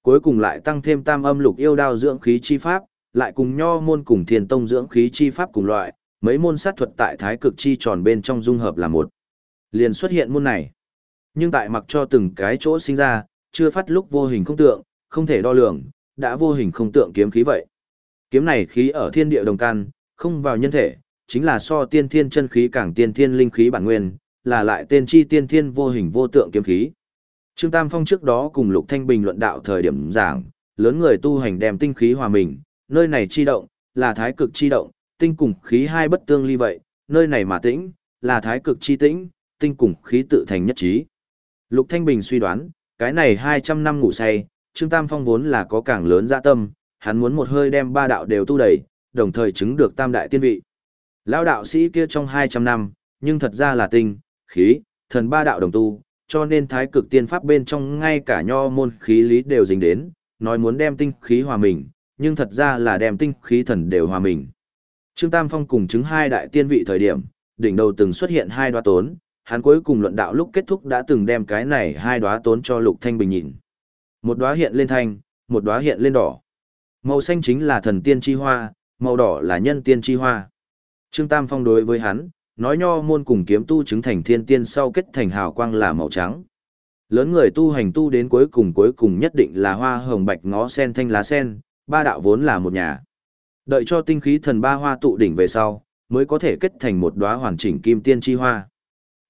Cuối cùng lại tăng thêm tam âm lục yêu đao dưỡng khí chi pháp, lại cùng nho môn cùng thiên tông dưỡng khí chi pháp cùng loại, mấy môn sát thuật tại thái cực chi tròn bên trong dung hợp là một. Liền xuất hiện môn này. Nhưng tại mặc cho từng cái chỗ sinh ra, chưa phát lúc vô hình không tượng, không thể đo lường, đã vô hình không tượng kiếm khí vậy. Kiếm này khí ở thiên địa đồng can, không vào nhân thể, chính là so tiên thiên chân khí càng tiên thiên linh khí bản nguyên, là lại tên chi tiên thiên vô hình vô tượng kiếm khí. Trương Tam Phong trước đó cùng Lục Thanh Bình luận đạo thời điểm giảng, lớn người tu hành đem tinh khí hòa mình, nơi này chi động, là thái cực chi động, tinh cùng khí hai bất tương ly vậy, nơi này mà tĩnh, là thái cực chi tĩnh, tinh cùng khí tự thành nhất trí. Lục Thanh Bình suy đoán, cái này 200 năm ngủ say, Trương Tam Phong vốn là có càng lớn dạ tâm, hắn muốn một hơi đem ba đạo đều tu đầy, đồng thời chứng được tam đại tiên vị. Lão đạo sĩ kia trong 200 năm, nhưng thật ra là tinh, khí, thần ba đạo đồng tu, cho nên thái cực tiên pháp bên trong ngay cả nho môn khí lý đều dính đến, nói muốn đem tinh khí hòa mình, nhưng thật ra là đem tinh khí thần đều hòa mình. Trương Tam Phong cùng chứng hai đại tiên vị thời điểm, đỉnh đầu từng xuất hiện hai đoá tốn, hắn cuối cùng luận đạo lúc kết thúc đã từng đem cái này hai đoá tốn cho Lục Thanh Bình nhìn. Một đoá hiện lên thanh, một đoá hiện lên đỏ. Màu xanh chính là thần tiên chi hoa, màu đỏ là nhân tiên chi hoa. Trương Tam Phong đối với hắn, nói nho môn cùng kiếm tu chứng thành thiên tiên sau kết thành hào quang là màu trắng. Lớn người tu hành tu đến cuối cùng cuối cùng nhất định là hoa hồng bạch ngó sen thanh lá sen, ba đạo vốn là một nhà. Đợi cho tinh khí thần ba hoa tụ đỉnh về sau, mới có thể kết thành một đóa hoàn chỉnh kim tiên chi hoa.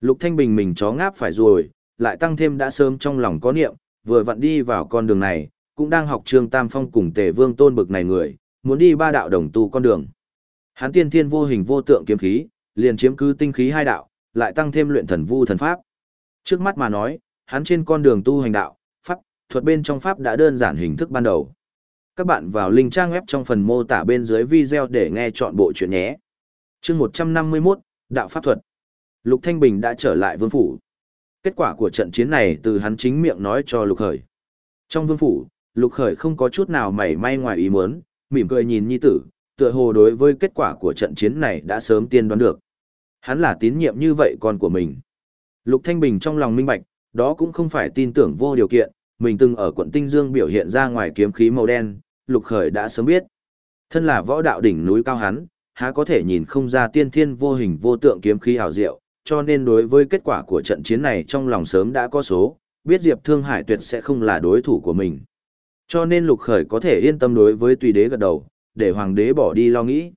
Lục Thanh Bình mình chó ngáp phải rồi, lại tăng thêm đã sớm trong lòng có niệm, vừa vặn đi vào con đường này, cũng đang học Trương Tam Phong cùng Tề Vương Tôn bực này người, muốn đi ba đạo đồng tu con đường. Hắn tiên thiên vô hình vô tượng kiếm khí, liền chiếm cứ tinh khí hai đạo, lại tăng thêm luyện thần vu thần pháp. Trước mắt mà nói, hắn trên con đường tu hành đạo, pháp, thuật bên trong pháp đã đơn giản hình thức ban đầu. Các bạn vào link trang web trong phần mô tả bên dưới video để nghe chọn bộ chuyện nhé. Chương 151, Đạo Pháp Thuật. Lục Thanh Bình đã trở lại vương phủ. Kết quả của trận chiến này từ hắn chính miệng nói cho Lục Khởi. Trong vương phủ, Lục Khởi không có chút nào mảy may ngoài ý muốn, mỉm cười nhìn nhi tử, tựa hồ đối với kết quả của trận chiến này đã sớm tiên đoán được. Hắn là tín nhiệm như vậy con của mình. Lục Thanh Bình trong lòng minh bạch, đó cũng không phải tin tưởng vô điều kiện, mình từng ở quận Tinh Dương biểu hiện ra ngoài kiếm khí màu đen, Lục Khởi đã sớm biết. Thân là võ đạo đỉnh núi cao hắn, há có thể nhìn không ra tiên thiên vô hình vô tượng kiếm khí ảo diệu, cho nên đối với kết quả của trận chiến này trong lòng sớm đã có số, biết Diệp Thương Hải tuyệt sẽ không là đối thủ của mình. Cho nên Lục Khởi có thể yên tâm đối với tùy đế gật đầu, để hoàng đế bỏ đi lo nghĩ.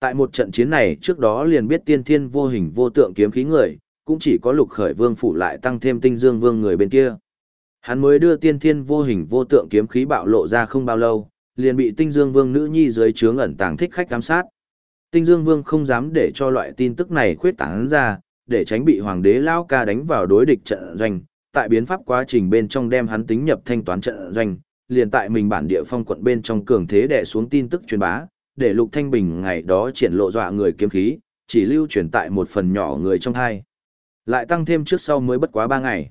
Tại một trận chiến này trước đó liền biết tiên thiên vô hình vô tượng kiếm khí người, cũng chỉ có Lục Khởi Vương phủ lại tăng thêm tinh dương vương người bên kia. Hắn mới đưa tiên thiên vô hình vô tượng kiếm khí bạo lộ ra không bao lâu, liền bị tinh dương vương nữ nhi dưới trướng ẩn tàng thích khách giám sát. Tinh dương vương không dám để cho loại tin tức này khuyết tán ra, để tránh bị hoàng đế lao ca đánh vào đối địch trận doanh, tại biến pháp quá trình bên trong đem hắn tính nhập thanh toán trận doanh, liền tại mình bản địa phong quận bên trong cường thế đè xuống tin tức truyền bá, để Lục Thanh Bình ngày đó triển lộ dọa người kiếm khí, chỉ lưu truyền tại một phần nhỏ người trong hai. Lại tăng thêm trước sau mới bất quá ba ngày.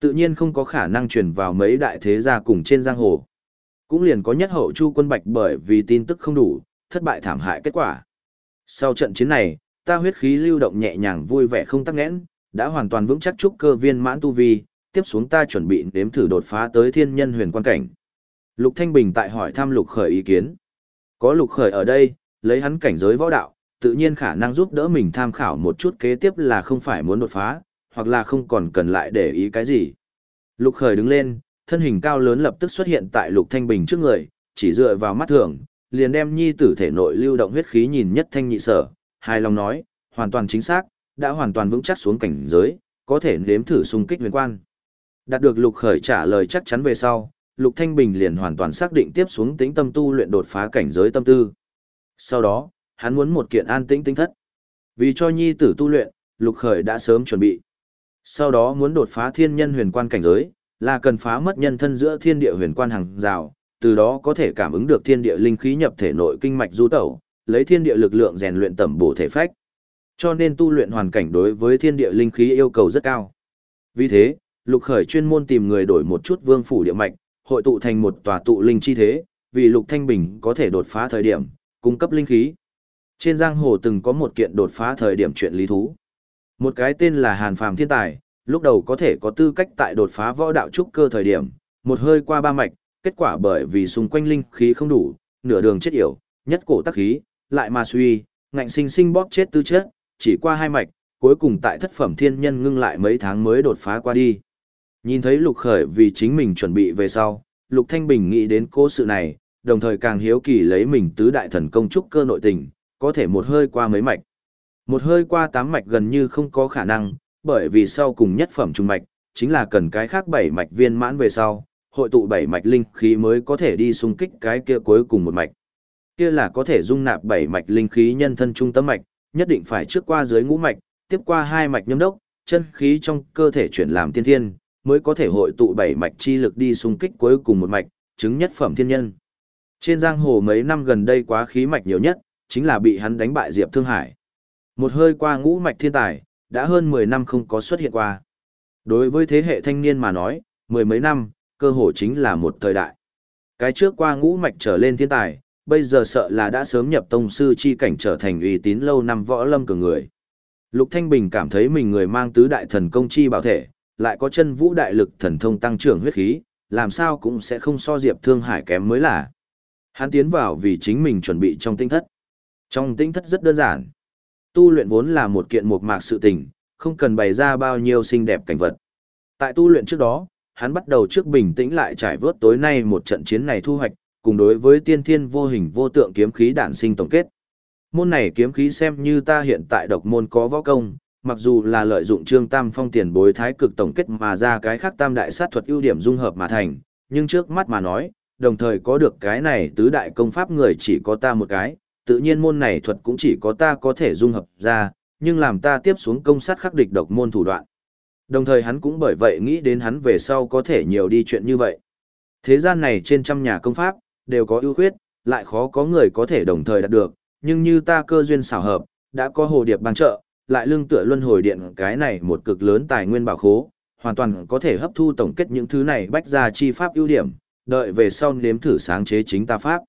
Tự nhiên không có khả năng truyền vào mấy đại thế gia cùng trên giang hồ. Cũng liền có nhất hậu chu quân bạch bởi vì tin tức không đủ, thất bại thảm hại kết quả. Sau trận chiến này, ta huyết khí lưu động nhẹ nhàng vui vẻ không tắc nghẽn, đã hoàn toàn vững chắc trúc cơ viên mãn tu vi, tiếp xuống ta chuẩn bị nếm thử đột phá tới thiên nhân huyền quan cảnh. Lục Thanh Bình tại hỏi thăm Lục Khởi ý kiến. Có Lục Khởi ở đây, lấy hắn cảnh giới võ đạo, tự nhiên khả năng giúp đỡ mình tham khảo một chút kế tiếp là không phải muốn đột phá, hoặc là không còn cần lại để ý cái gì. Lục Khởi đứng lên, thân hình cao lớn lập tức xuất hiện tại Lục Thanh Bình trước người, chỉ dựa vào mắt thường, liền đem nhi tử thể nội lưu động huyết khí nhìn nhất thanh nhị sở, hài lòng nói, hoàn toàn chính xác, đã hoàn toàn vững chắc xuống cảnh giới, có thể nếm thử xung kích huyền quan. Đạt được Lục Khởi trả lời chắc chắn về sau, Lục Thanh Bình liền hoàn toàn xác định tiếp xuống tính tâm tu luyện đột phá cảnh giới tâm tư. Sau đó, hắn muốn một kiện an tĩnh tinh thất. Vì cho nhi tử tu luyện, Lục Khởi đã sớm chuẩn bị. Sau đó muốn đột phá thiên nhân huyền quan cảnh giới, là cần phá mất nhân thân giữa thiên địa huyền quan hàng rào, từ đó có thể cảm ứng được thiên địa linh khí nhập thể nội kinh mạch du tẩu, lấy thiên địa lực lượng rèn luyện tẩm bổ thể phách. Cho nên tu luyện hoàn cảnh đối với thiên địa linh khí yêu cầu rất cao. Vì thế, Lục Khởi chuyên môn tìm người đổi một chút vương phủ địa mạch, hội tụ thành một tòa tụ linh chi thế, vì Lục Thanh Bình có thể đột phá thời điểm, cung cấp linh khí. Trên giang hồ từng có một kiện đột phá thời điểm chuyện lý thú. Một cái tên là Hàn Phàm Thiên Tài, lúc đầu có thể có tư cách tại đột phá võ đạo trúc cơ thời điểm, một hơi qua ba mạch, kết quả bởi vì xung quanh linh khí không đủ, nửa đường chết yểu, nhất cổ tắc khí, lại mà suy, ngạnh sinh sinh bóp chết tư chết, chỉ qua hai mạch, cuối cùng tại thất phẩm thiên nhân ngưng lại mấy tháng mới đột phá qua đi. Nhìn thấy Lục Khởi vì chính mình chuẩn bị về sau, Lục Thanh Bình nghĩ đến cố sự này, đồng thời càng hiếu kỳ lấy mình tứ đại thần công trúc cơ nội tình, có thể một hơi qua mấy mạch. Một hơi qua tám mạch gần như không có khả năng, bởi vì sau cùng nhất phẩm trung mạch, chính là cần cái khác bảy mạch viên mãn về sau, hội tụ bảy mạch linh khí mới có thể đi xung kích cái kia cuối cùng một mạch. Kia là có thể dung nạp bảy mạch linh khí nhân thân trung tâm mạch, nhất định phải trước qua dưới ngũ mạch, tiếp qua hai mạch nhâm đốc, chân khí trong cơ thể chuyển làm tiên thiên, mới có thể hội tụ bảy mạch chi lực đi xung kích cuối cùng một mạch, chứng nhất phẩm thiên nhân. Trên giang hồ mấy năm gần đây quá khí mạch nhiều nhất, chính là bị hắn đánh bại Diệp Thương Hải. Một hơi qua ngũ mạch thiên tài, đã hơn 10 năm không có xuất hiện qua. Đối với thế hệ thanh niên mà nói, mười mấy năm, cơ hồ chính là một thời đại. Cái trước qua ngũ mạch trở lên thiên tài, bây giờ sợ là đã sớm nhập tông sư chi cảnh trở thành uy tín lâu năm võ lâm cường người. Lục Thanh Bình cảm thấy mình người mang tứ đại thần công chi bảo thể, lại có chân vũ đại lực thần thông tăng trưởng huyết khí, làm sao cũng sẽ không so Diệp Thương Hải kém mới là. Hắn tiến vào vì chính mình chuẩn bị trong tinh thất. Trong tinh thất rất đơn giản. Tu luyện vốn là một kiện mộc mạc sự tình, không cần bày ra bao nhiêu xinh đẹp cảnh vật. Tại tu luyện trước đó, hắn bắt đầu trước bình tĩnh lại trải vớt tối nay một trận chiến này thu hoạch, cùng đối với tiên thiên vô hình vô tượng kiếm khí đản sinh tổng kết. Môn này kiếm khí xem như ta hiện tại độc môn có võ công, mặc dù là lợi dụng trương tam phong tiền bối thái cực tổng kết mà ra cái khác tam đại sát thuật ưu điểm dung hợp mà thành, nhưng trước mắt mà nói, đồng thời có được cái này tứ đại công pháp người chỉ có ta một cái, tự nhiên môn này thuật cũng chỉ có ta có thể dung hợp ra, nhưng làm ta tiếp xuống công sát khắc địch độc môn thủ đoạn. Đồng thời hắn cũng bởi vậy nghĩ đến hắn về sau có thể nhiều đi chuyện như vậy. Thế gian này trên trăm nhà công pháp, đều có ưu khuyết, lại khó có người có thể đồng thời đạt được, nhưng như ta cơ duyên xảo hợp, đã có hồ điệp ban trợ, lại lương tựa luân hồi điện cái này một cực lớn tài nguyên bảo khố, hoàn toàn có thể hấp thu tổng kết những thứ này bách ra chi pháp ưu điểm, đợi về sau nếm thử sáng chế chính ta pháp.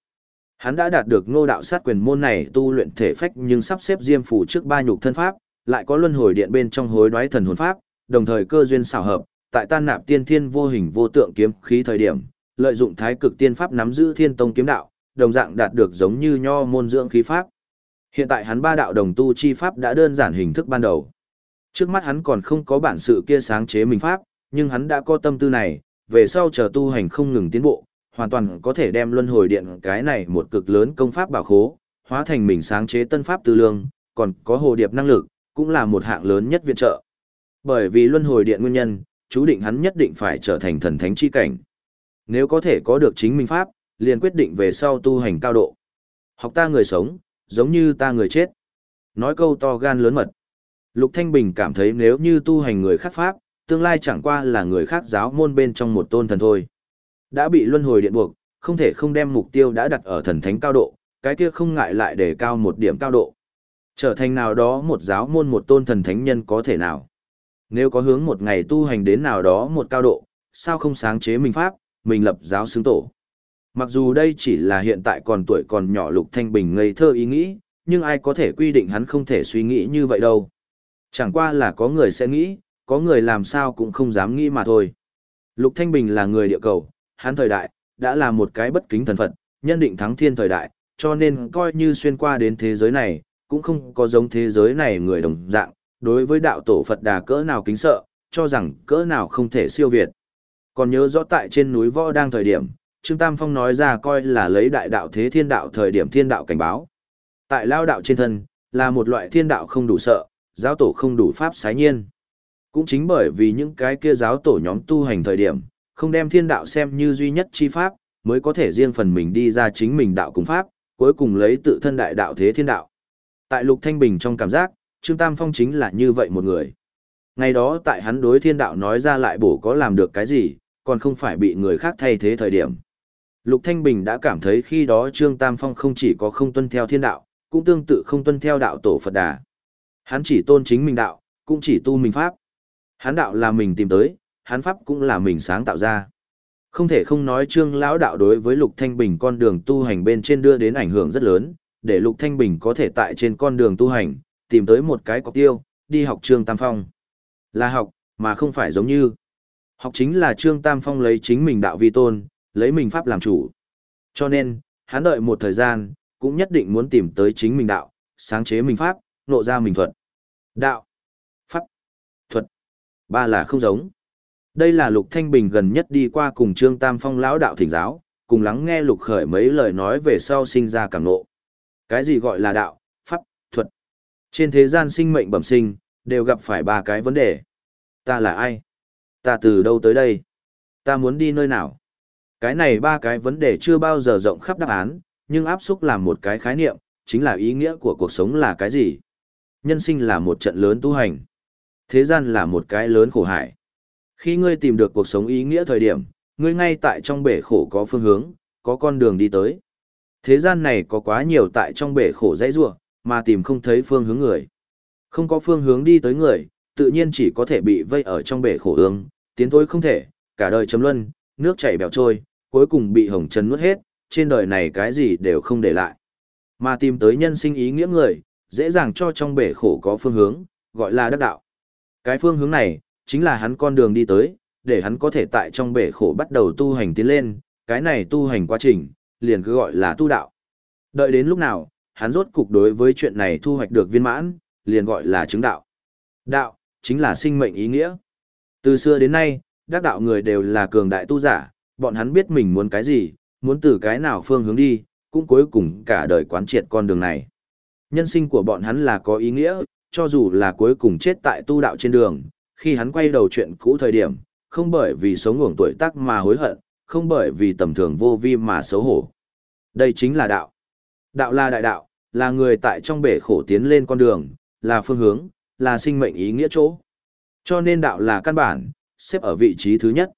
Hắn đã đạt được ngô đạo sát quyền môn này tu luyện thể phách nhưng sắp xếp diêm phủ trước ba nhục thân pháp, lại có luân hồi điện bên trong hối đoái thần hồn pháp, đồng thời cơ duyên xảo hợp, tại tan nạp tiên thiên vô hình vô tượng kiếm khí thời điểm, lợi dụng thái cực tiên pháp nắm giữ thiên tông kiếm đạo, đồng dạng đạt được giống như nho môn dưỡng khí pháp. Hiện tại hắn ba đạo đồng tu chi pháp đã đơn giản hình thức ban đầu. Trước mắt hắn còn không có bản sự kia sáng chế mình pháp, nhưng hắn đã có tâm tư này, về sau chờ tu hành không ngừng tiến bộ, hoàn toàn có thể đem luân hồi điện cái này một cực lớn công pháp bảo khố, hóa thành mình sáng chế tân pháp tư lương, còn có hồ điệp năng lực, cũng là một hạng lớn nhất viện trợ. Bởi vì luân hồi điện nguyên nhân, chú định hắn nhất định phải trở thành thần thánh chi cảnh. Nếu có thể có được chính mình pháp, liền quyết định về sau tu hành cao độ. Học ta người sống, giống như ta người chết. Nói câu to gan lớn mật. Lục Thanh Bình cảm thấy nếu như tu hành người khác pháp, tương lai chẳng qua là người khác giáo môn bên trong một tôn thần thôi. Đã bị luân hồi điện buộc, không thể không đem mục tiêu đã đặt ở thần thánh cao độ, cái kia không ngại lại để cao một điểm cao độ. Trở thành nào đó một giáo môn một tôn thần thánh nhân có thể nào. Nếu có hướng một ngày tu hành đến nào đó một cao độ, sao không sáng chế mình pháp, mình lập giáo xứng tổ. Mặc dù đây chỉ là hiện tại còn tuổi còn nhỏ Lục Thanh Bình ngây thơ ý nghĩ, nhưng ai có thể quy định hắn không thể suy nghĩ như vậy đâu. Chẳng qua là có người sẽ nghĩ, có người làm sao cũng không dám nghĩ mà thôi. Lục Thanh Bình là người địa cầu, hắn thời đại, đã là một cái bất kính thần Phật, nhân định thắng thiên thời đại, cho nên coi như xuyên qua đến thế giới này, cũng không có giống thế giới này người đồng dạng, đối với đạo tổ Phật đà cỡ nào kính sợ, cho rằng cỡ nào không thể siêu việt. Còn nhớ rõ tại trên núi võ đang thời điểm, Trương Tam Phong nói ra coi là lấy đại đạo thế thiên đạo thời điểm thiên đạo cảnh báo. Tại lao đạo trên thân, là một loại thiên đạo không đủ sợ, giáo tổ không đủ pháp sái nhiên. Cũng chính bởi vì những cái kia giáo tổ nhóm tu hành thời điểm, không đem thiên đạo xem như duy nhất chi pháp, mới có thể riêng phần mình đi ra chính mình đạo cùng pháp, cuối cùng lấy tự thân đại đạo thế thiên đạo. Tại Lục Thanh Bình trong cảm giác, Trương Tam Phong chính là như vậy một người. Ngày đó tại hắn đối thiên đạo nói ra lại bổ có làm được cái gì, còn không phải bị người khác thay thế thời điểm. Lục Thanh Bình đã cảm thấy khi đó Trương Tam Phong không chỉ có không tuân theo thiên đạo, cũng tương tự không tuân theo đạo tổ Phật Đà. Hắn chỉ tôn chính mình đạo, cũng chỉ tu mình pháp. Hắn đạo là mình tìm tới, hắn pháp cũng là mình sáng tạo ra. Không thể không nói Trương lão đạo đối với Lục Thanh Bình con đường tu hành bên trên đưa đến ảnh hưởng rất lớn, để Lục Thanh Bình có thể tại trên con đường tu hành, tìm tới một cái cọc tiêu, đi học Trương Tam Phong. Là học, mà không phải giống như. Học chính là Trương Tam Phong lấy chính mình đạo vi tôn, lấy mình pháp làm chủ. Cho nên, hắn đợi một thời gian, cũng nhất định muốn tìm tới chính mình đạo, sáng chế mình pháp, nộ ra mình thuật. Đạo, pháp, thuật, ba là không giống. Đây là Lục Thanh Bình gần nhất đi qua cùng Trương Tam Phong lão đạo thỉnh giáo, cùng lắng nghe Lục Khởi mấy lời nói về sau sinh ra cảm ngộ. Cái gì gọi là đạo, pháp, thuật? Trên thế gian sinh mệnh bẩm sinh, đều gặp phải ba cái vấn đề. Ta là ai? Ta từ đâu tới đây? Ta muốn đi nơi nào? Cái này ba cái vấn đề chưa bao giờ rộng khắp đáp án, nhưng áp xúc làm một cái khái niệm, chính là ý nghĩa của cuộc sống là cái gì? Nhân sinh là một trận lớn tu hành. Thế gian là một cái lớn khổ hải. Khi ngươi tìm được cuộc sống ý nghĩa thời điểm, ngươi ngay tại trong bể khổ có phương hướng, có con đường đi tới. Thế gian này có quá nhiều tại trong bể khổ dãy rua, mà tìm không thấy phương hướng người. Không có phương hướng đi tới người, tự nhiên chỉ có thể bị vây ở trong bể khổ ương, tiến thôi không thể, cả đời chấm luân, nước chảy bèo trôi, cuối cùng bị hồng trần nuốt hết, trên đời này cái gì đều không để lại. Mà tìm tới nhân sinh ý nghĩa người, dễ dàng cho trong bể khổ có phương hướng, gọi là đắc đạo. Cái phương hướng này, chính là hắn con đường đi tới, để hắn có thể tại trong bể khổ bắt đầu tu hành tiến lên, cái này tu hành quá trình, liền cứ gọi là tu đạo. Đợi đến lúc nào, hắn rốt cục đối với chuyện này thu hoạch được viên mãn, liền gọi là chứng đạo. Đạo, chính là sinh mệnh ý nghĩa. Từ xưa đến nay, đắc đạo người đều là cường đại tu giả, bọn hắn biết mình muốn cái gì, muốn từ cái nào phương hướng đi, cũng cuối cùng cả đời quán triệt con đường này. Nhân sinh của bọn hắn là có ý nghĩa, cho dù là cuối cùng chết tại tu đạo trên đường, khi hắn quay đầu chuyện cũ thời điểm, không bởi vì sống ngủng tuổi tác mà hối hận, không bởi vì tầm thường vô vi mà xấu hổ. Đây chính là đạo. Đạo là đại đạo, là người tại trong bể khổ tiến lên con đường, là phương hướng, là sinh mệnh ý nghĩa chỗ. Cho nên đạo là căn bản, xếp ở vị trí thứ nhất.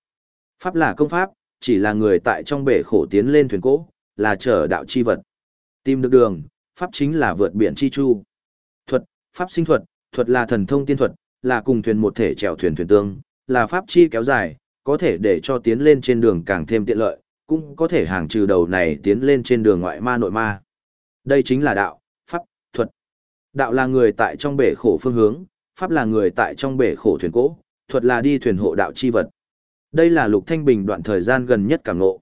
Pháp là công pháp, chỉ là người tại trong bể khổ tiến lên thuyền cỗ, là trở đạo chi vật. Tìm được đường, pháp chính là vượt biển chi chu. Thuật, pháp sinh thuật, thuật là thần thông tiên thuật, là cùng thuyền một thể chèo thuyền thuyền tương, là pháp chi kéo dài, có thể để cho tiến lên trên đường càng thêm tiện lợi, cũng có thể hàng trừ đầu này tiến lên trên đường ngoại ma nội ma. Đây chính là đạo, pháp, thuật. Đạo là người tại trong bể khổ phương hướng, pháp là người tại trong bể khổ thuyền cỗ, thuật là đi thuyền hộ đạo chi vật. Đây là Lục Thanh Bình đoạn thời gian gần nhất cảm ngộ.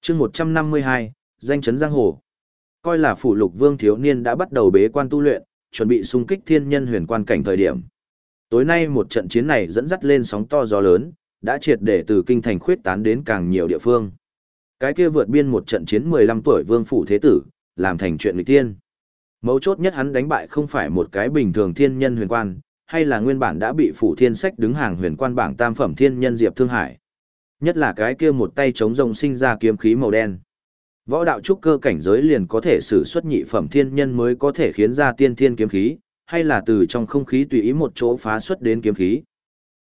Chương 152, danh chấn giang hồ. Coi là phủ Lục Vương thiếu niên đã bắt đầu bế quan tu luyện, chuẩn bị xung kích thiên nhân huyền quan cảnh thời điểm. Tối nay một trận chiến này dẫn dắt lên sóng to gió lớn, đã triệt để từ kinh thành khuyết tán đến càng nhiều địa phương. Cái kia vượt biên một trận chiến 15 tuổi vương phủ thế tử, làm thành chuyện nghịch tiên. Mấu chốt nhất hắn đánh bại không phải một cái bình thường thiên nhân huyền quan, hay là nguyên bản đã bị phủ thiên sách đứng hàng huyền quan bảng tam phẩm thiên nhân Diệp Thương Hải. Nhất là cái kia một tay chống rồng sinh ra kiếm khí màu đen. Võ đạo trúc cơ cảnh giới liền có thể sử xuất nhị phẩm thiên nhân mới có thể khiến ra tiên thiên kiếm khí, hay là từ trong không khí tùy ý một chỗ phá xuất đến kiếm khí.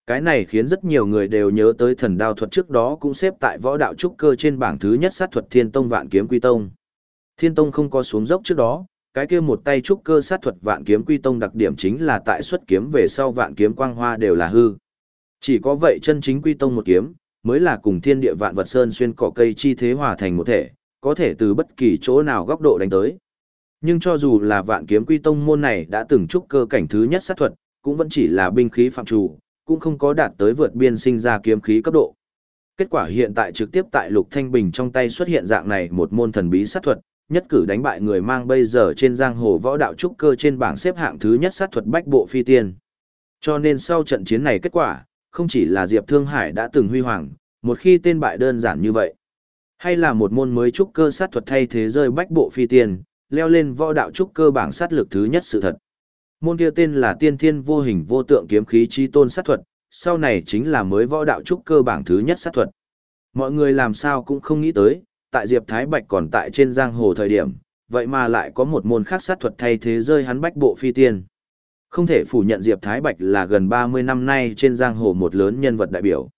Cái này khiến rất nhiều người đều nhớ tới thần đao thuật trước đó cũng xếp tại võ đạo trúc cơ trên bảng thứ nhất sát thuật thiên tông vạn kiếm quy tông. Thiên tông không có xuống dốc trước đó, cái kia một tay trúc cơ sát thuật vạn kiếm quy tông đặc điểm chính là tại xuất kiếm về sau vạn kiếm quang hoa đều là hư. Chỉ có vậy chân chính quy tông một kiếm, mới là cùng thiên địa vạn vật sơn xuyên cỏ cây chi thế hòa thành một thể, có thể từ bất kỳ chỗ nào góc độ đánh tới. Nhưng cho dù là vạn kiếm quy tông môn này đã từng trúc cơ cảnh thứ nhất sát thuật, cũng vẫn chỉ là binh khí phạm chủ, cũng không có đạt tới vượt biên sinh ra kiếm khí cấp độ. Kết quả hiện tại trực tiếp tại Lục Thanh Bình trong tay xuất hiện dạng này một môn thần bí sát thuật, nhất cử đánh bại người mang bây giờ trên giang hồ võ đạo trúc cơ trên bảng xếp hạng thứ nhất sát thuật bách bộ phi tiên. Cho nên sau trận chiến này kết quả, không chỉ là Diệp Thương Hải đã từng huy hoàng, một khi tên bại đơn giản như vậy, hay là một môn mới trúc cơ sát thuật thay thế rơi bách bộ phi tiên, leo lên võ đạo trúc cơ bảng sát lực thứ nhất sự thật. Môn kia tên là Tiên Thiên Vô Hình Vô Tượng Kiếm Khí Chi Tôn sát thuật, sau này chính là mới võ đạo trúc cơ bảng thứ nhất sát thuật. Mọi người làm sao cũng không nghĩ tới, tại Diệp Thái Bạch còn tại trên giang hồ thời điểm, vậy mà lại có một môn khác sát thuật thay thế rơi hắn bách bộ phi tiên. Không thể phủ nhận Diệp Thái Bạch là gần 30 năm nay trên giang hồ một lớn nhân vật đại biểu.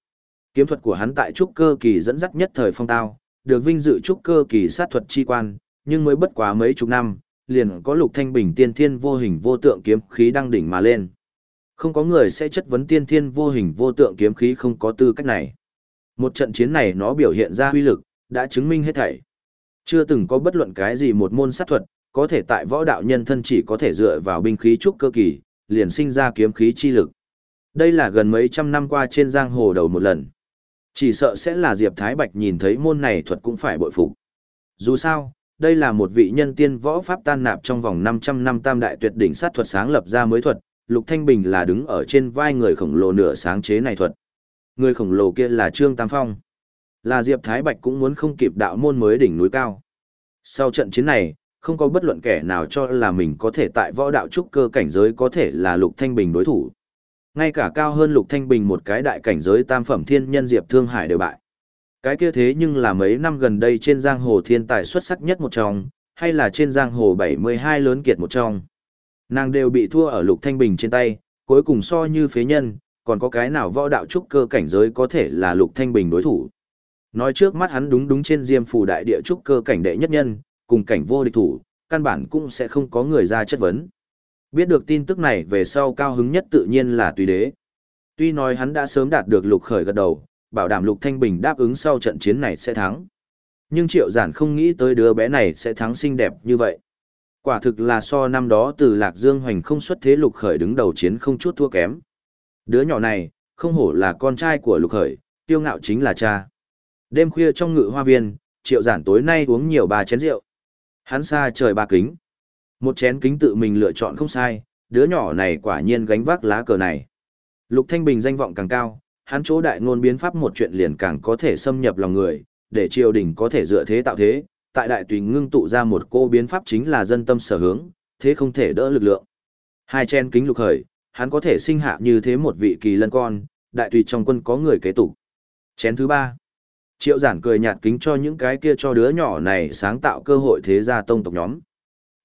Kiếm thuật của hắn tại trúc cơ kỳ dẫn dắt nhất thời phong tao, được vinh dự trúc cơ kỳ sát thuật chi quan, nhưng mới bất quá mấy chục năm, liền có lục thanh bình tiên thiên vô hình vô tượng kiếm khí đăng đỉnh mà lên. Không có người sẽ chất vấn tiên thiên vô hình vô tượng kiếm khí không có tư cách này. Một trận chiến này nó biểu hiện ra uy lực, đã chứng minh hết thảy. Chưa từng có bất luận cái gì một môn sát thuật, có thể tại võ đạo nhân thân chỉ có thể dựa vào binh khí trúc cơ kỳ, liền sinh ra kiếm khí chi lực. Đây là gần mấy trăm năm qua trên giang hồ đầu một lần. Chỉ sợ sẽ là Diệp Thái Bạch nhìn thấy môn này thuật cũng phải bội phục. Dù sao, đây là một vị nhân tiên võ pháp tan nạp trong vòng 500 năm tam đại tuyệt đỉnh sát thuật sáng lập ra mới thuật, Lục Thanh Bình là đứng ở trên vai người khổng lồ nửa sáng chế này thuật. Người khổng lồ kia là Trương Tam Phong. Là Diệp Thái Bạch cũng muốn không kịp đạo môn mới đỉnh núi cao. Sau trận chiến này, không có bất luận kẻ nào cho là mình có thể tại võ đạo trúc cơ cảnh giới có thể là Lục Thanh Bình đối thủ. Ngay cả cao hơn Lục Thanh Bình một cái đại cảnh giới tam phẩm thiên nhân Diệp Thương Hải đều bại. Cái kia thế nhưng là mấy năm gần đây trên giang hồ thiên tài xuất sắc nhất một trong, hay là trên giang hồ 72 lớn kiệt một trong. Nàng đều bị thua ở Lục Thanh Bình trên tay, cuối cùng so như phế nhân, còn có cái nào võ đạo trúc cơ cảnh giới có thể là Lục Thanh Bình đối thủ. Nói trước mắt hắn đúng đúng trên diêm phù đại địa trúc cơ cảnh đệ nhất nhân, cùng cảnh vô địch thủ, căn bản cũng sẽ không có người ra chất vấn. Biết được tin tức này về sau cao hứng nhất tự nhiên là tùy đế. Tuy nói hắn đã sớm đạt được lục khởi gật đầu, bảo đảm lục thanh bình đáp ứng sau trận chiến này sẽ thắng. Nhưng triệu giản không nghĩ tới đứa bé này sẽ thắng xinh đẹp như vậy. Quả thực là so năm đó từ Lạc Dương Hoành không xuất thế lục khởi đứng đầu chiến không chút thua kém. Đứa nhỏ này, không hổ là con trai của lục khởi, tiêu ngạo chính là cha. Đêm khuya trong ngự hoa viên, triệu giản tối nay uống nhiều ba chén rượu. Hắn xa trời ba kính. Một chén kính tự mình lựa chọn không sai, đứa nhỏ này quả nhiên gánh vác lá cờ này. Lục Thanh Bình danh vọng càng cao, hắn chỗ đại ngôn biến pháp một chuyện liền càng có thể xâm nhập lòng người, để triều đình có thể dựa thế tạo thế, tại đại tùy ngưng tụ ra một cô biến pháp chính là dân tâm sở hướng, thế không thể đỡ lực lượng. Hai chen kính lục khởi, hắn có thể sinh hạ như thế một vị kỳ lân con, đại tùy trong quân có người kế tục. Chén thứ ba. Triệu giản cười nhạt kính cho những cái kia cho đứa nhỏ này sáng tạo cơ hội thế gia tông tộc nhóm.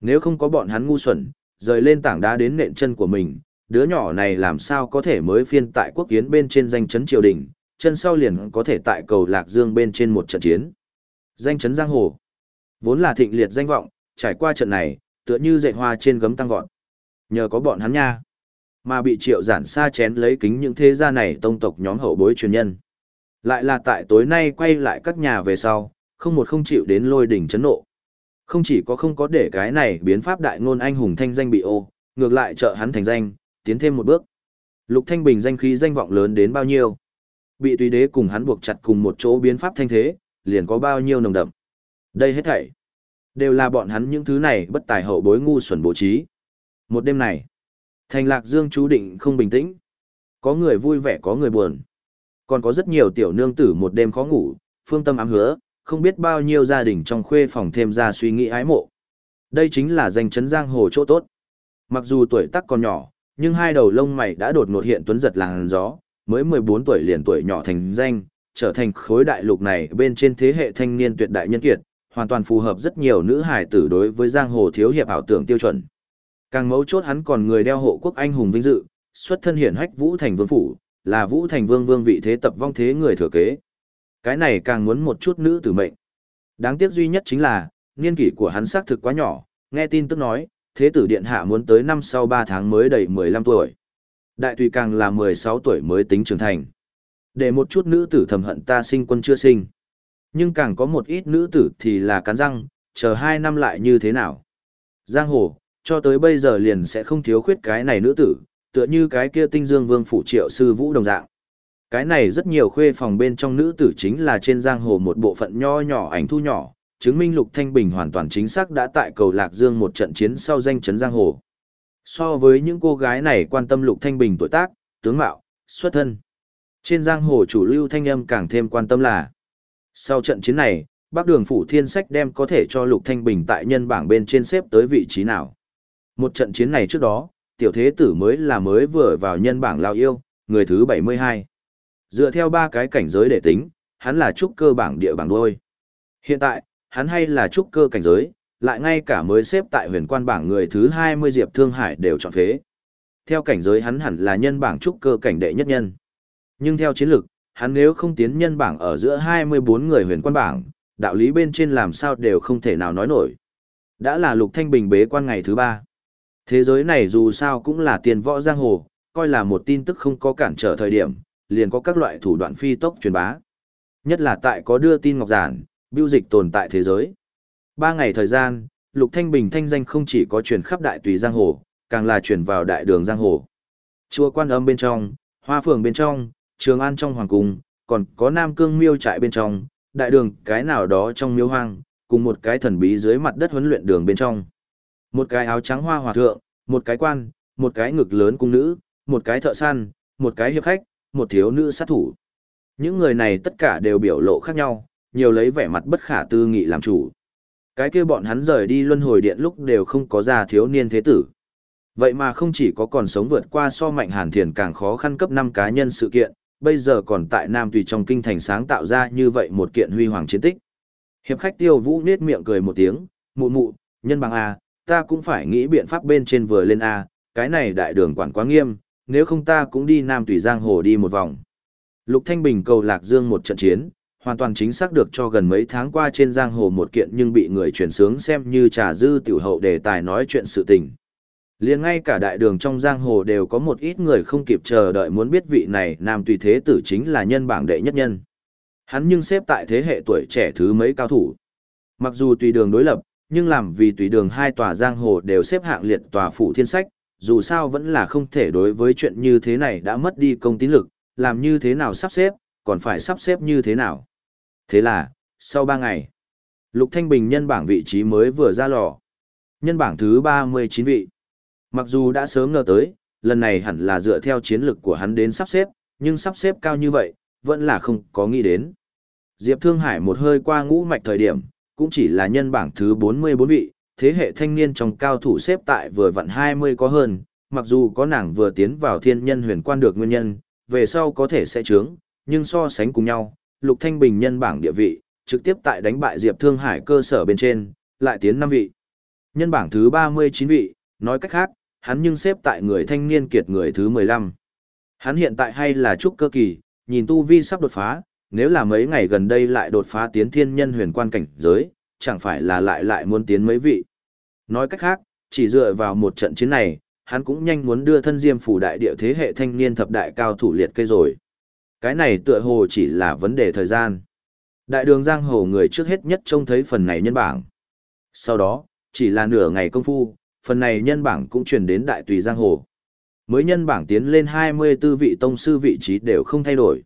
Nếu không có bọn hắn ngu xuẩn, rời lên tảng đá đến nện chân của mình, đứa nhỏ này làm sao có thể mới phiên tại quốc kiến bên trên danh chấn triều đình, chân sau liền có thể tại cầu Lạc Dương bên trên một trận chiến. Danh chấn giang hồ. Vốn là thịnh liệt danh vọng, trải qua trận này, tựa như dạy hoa trên gấm tăng vọt. Nhờ có bọn hắn nha, mà bị triệu giản xa chén lấy kính những thế gia này tông tộc nhóm hậu bối truyền nhân. Lại là tại tối nay quay lại các nhà về sau, không một không chịu đến lôi đỉnh chấn nộ. Không chỉ có không có để cái này biến pháp đại ngôn anh hùng thanh danh bị ô, ngược lại trợ hắn thành danh, tiến thêm một bước. Lục Thanh Bình danh khí danh vọng lớn đến bao nhiêu? Bị tùy đế cùng hắn buộc chặt cùng một chỗ biến pháp thanh thế, liền có bao nhiêu nồng đậm. Đây hết thảy đều là bọn hắn những thứ này bất tài hậu bối ngu xuẩn bố trí. Một đêm này, Thành Lạc Dương chú định không bình tĩnh. Có người vui vẻ có người buồn. Còn có rất nhiều tiểu nương tử một đêm khó ngủ, phương tâm ám hứa, không biết bao nhiêu gia đình trong khuê phòng thêm ra suy nghĩ ái mộ. Đây chính là danh chấn giang hồ chỗ tốt. Mặc dù tuổi tác còn nhỏ, nhưng hai đầu lông mày đã đột ngột hiện tuấn giật làn gió, mới 14 tuổi liền tuổi nhỏ thành danh, trở thành khối đại lục này bên trên thế hệ thanh niên tuyệt đại nhân kiệt, hoàn toàn phù hợp rất nhiều nữ hài tử đối với giang hồ thiếu hiệp ảo tưởng tiêu chuẩn. Càng mấu chốt hắn còn người đeo hộ quốc anh hùng vinh dự, xuất thân hiển hách Vũ Thành Vương phủ, là Vũ Thành Vương vương vị thế tập vong thế người thừa kế. Cái này càng muốn một chút nữ tử mệnh. Đáng tiếc duy nhất chính là, niên kỷ của hắn xác thực quá nhỏ, nghe tin tức nói, thế tử điện hạ muốn tới năm sau 3 tháng mới đầy 15 tuổi. Đại tùy càng là 16 tuổi mới tính trưởng thành. Để một chút nữ tử thầm hận ta sinh quân chưa sinh. Nhưng càng có một ít nữ tử thì là cắn răng, chờ 2 năm lại như thế nào. Giang hồ, cho tới bây giờ liền sẽ không thiếu khuyết cái này nữ tử, tựa như cái kia tinh dương vương phủ triệu sư vũ đồng dạng. Cái này rất nhiều khuê phòng bên trong nữ tử chính là trên giang hồ một bộ phận nho nhỏ ảnh thu nhỏ, chứng minh Lục Thanh Bình hoàn toàn chính xác đã tại cầu Lạc Dương một trận chiến sau danh chấn giang hồ. So với những cô gái này quan tâm Lục Thanh Bình tuổi tác, tướng mạo, xuất thân. Trên giang hồ chủ lưu thanh âm càng thêm quan tâm là Sau trận chiến này, Bắc Đường Phủ Thiên Sách đem có thể cho Lục Thanh Bình tại nhân bảng bên trên xếp tới vị trí nào. Một trận chiến này trước đó, tiểu thế tử mới là mới vừa vào nhân bảng lao yêu, người thứ 72. Dựa theo ba cái cảnh giới để tính, hắn là trúc cơ bảng địa bảng đôi. Hiện tại, hắn hay là trúc cơ cảnh giới, lại ngay cả mới xếp tại huyền quan bảng người thứ 20 Diệp Thương Hải đều chọn phế. Theo cảnh giới hắn hẳn là nhân bảng trúc cơ cảnh đệ nhất nhân. Nhưng theo chiến lược, hắn nếu không tiến nhân bảng ở giữa 24 người huyền quan bảng, đạo lý bên trên làm sao đều không thể nào nói nổi. Đã là lục thanh bình bế quan ngày thứ ba. Thế giới này dù sao cũng là tiền võ giang hồ, coi là một tin tức không có cản trở thời điểm, liền có các loại thủ đoạn phi tốc truyền bá. Nhất là tại có đưa tin ngọc giản, biêu dịch tồn tại thế giới. Ba ngày thời gian, Lục Thanh Bình thanh danh không chỉ có truyền khắp đại tùy giang hồ, càng là truyền vào đại đường giang hồ. Chùa Quan Âm bên trong, Hoa Phường bên trong, Trường An trong hoàng cung, còn có Nam Cương Miêu trại bên trong, đại đường cái nào đó trong miếu hoang, cùng một cái thần bí dưới mặt đất huấn luyện đường bên trong. Một cái áo trắng hoa hòa thượng, một cái quan, một cái ngực lớn cung nữ, một cái thợ săn, một cái hiệp khách, một thiếu nữ sát thủ. Những người này tất cả đều biểu lộ khác nhau, nhiều lấy vẻ mặt bất khả tư nghị làm chủ. Cái kia bọn hắn rời đi luân hồi điện lúc đều không có già thiếu niên thế tử. Vậy mà không chỉ có còn sống vượt qua so mạnh hàn thiền càng khó khăn cấp 5 cá nhân sự kiện, bây giờ còn tại Nam Tùy trong kinh thành sáng tạo ra như vậy một kiện huy hoàng chiến tích. Hiệp khách tiêu vũ nết miệng cười một tiếng, mụ mụ, nhân bằng A, ta cũng phải nghĩ biện pháp bên trên vừa lên A, cái này đại đường quản quá nghiêm, nếu không ta cũng đi Nam Tùy Giang Hồ đi một vòng. Lục Thanh Bình cầu Lạc Dương một trận chiến, hoàn toàn chính xác được cho gần mấy tháng qua trên Giang Hồ một kiện nhưng bị người truyền sướng xem như trà dư tiểu hậu đề tài nói chuyện sự tình. liền ngay cả đại đường trong Giang Hồ đều có một ít người không kịp chờ đợi muốn biết vị này Nam Tùy Thế Tử chính là nhân bảng đệ nhất nhân. Hắn nhưng xếp tại thế hệ tuổi trẻ thứ mấy cao thủ. Mặc dù tùy đường đối lập, nhưng làm vì tùy đường hai tòa giang hồ đều xếp hạng liệt tòa phủ thiên sách, dù sao vẫn là không thể đối với chuyện như thế này đã mất đi công tín lực, làm như thế nào sắp xếp, còn phải sắp xếp như thế nào. Thế là, sau 3 ngày, Lục Thanh Bình nhân bảng vị trí mới vừa ra lò. Nhân bảng thứ 39 vị. Mặc dù đã sớm ngờ tới, lần này hẳn là dựa theo chiến lược của hắn đến sắp xếp, nhưng sắp xếp cao như vậy, vẫn là không có nghĩ đến. Diệp Thương Hải một hơi qua ngũ mạch thời điểm, cũng chỉ là nhân bảng thứ 44 vị, thế hệ thanh niên trong cao thủ xếp tại vừa vặn 20 có hơn, mặc dù có nàng vừa tiến vào thiên nhân huyền quan được nguyên nhân, về sau có thể sẽ trướng, nhưng so sánh cùng nhau, Lục Thanh Bình nhân bảng địa vị, trực tiếp tại đánh bại Diệp Thương Hải cơ sở bên trên, lại tiến 5 vị. Nhân bảng thứ 39 vị, nói cách khác, hắn nhưng xếp tại người thanh niên kiệt người thứ 15. Hắn hiện tại hay là trúc cơ kỳ, nhìn tu vi sắp đột phá, nếu là mấy ngày gần đây lại đột phá tiến thiên nhân huyền quan cảnh giới, chẳng phải là lại lại muốn tiến mấy vị. Nói cách khác, chỉ dựa vào một trận chiến này, hắn cũng nhanh muốn đưa thân diêm phủ đại địa thế hệ thanh niên thập đại cao thủ liệt kê rồi. Cái này tựa hồ chỉ là vấn đề thời gian. Đại đường giang hồ người trước hết nhất trông thấy phần này nhân bảng. Sau đó, chỉ là nửa ngày công phu, phần này nhân bảng cũng truyền đến đại tùy giang hồ. Mới nhân bảng tiến lên 24 vị tông sư vị trí đều không thay đổi.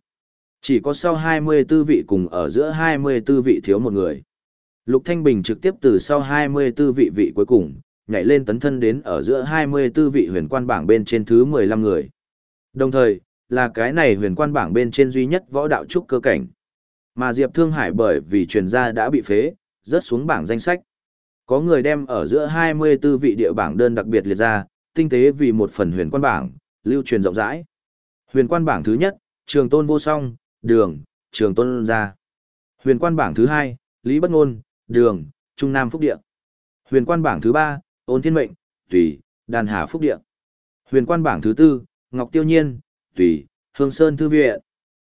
Chỉ có sau 24 vị cùng ở giữa 24 vị thiếu một người. Lục Thanh Bình trực tiếp từ sau 24 vị vị cuối cùng, nhảy lên tấn thân đến ở giữa 24 vị huyền quan bảng bên trên thứ 15 người. Đồng thời, là cái này huyền quan bảng bên trên duy nhất võ đạo trúc cơ cảnh. Mà Diệp Thương Hải bởi vì truyền gia đã bị phế, rớt xuống bảng danh sách. Có người đem ở giữa 24 vị địa bảng đơn đặc biệt liệt ra, tinh tế vì một phần huyền quan bảng, lưu truyền rộng rãi. Huyền quan bảng thứ nhất, Trường Tôn Vô Song, Đường, Trường Tôn Gia. Huyền quan bảng thứ hai, Lý Bất Ngôn, Đường, Trung Nam Phúc Địa. Huyền quan bảng thứ ba, Ôn Thiên Mệnh, Tùy, Đàn Hà Phúc Địa. Huyền quan bảng thứ tư, Ngọc Tiêu Nhiên, Tùy, Hương Sơn Thư Viện.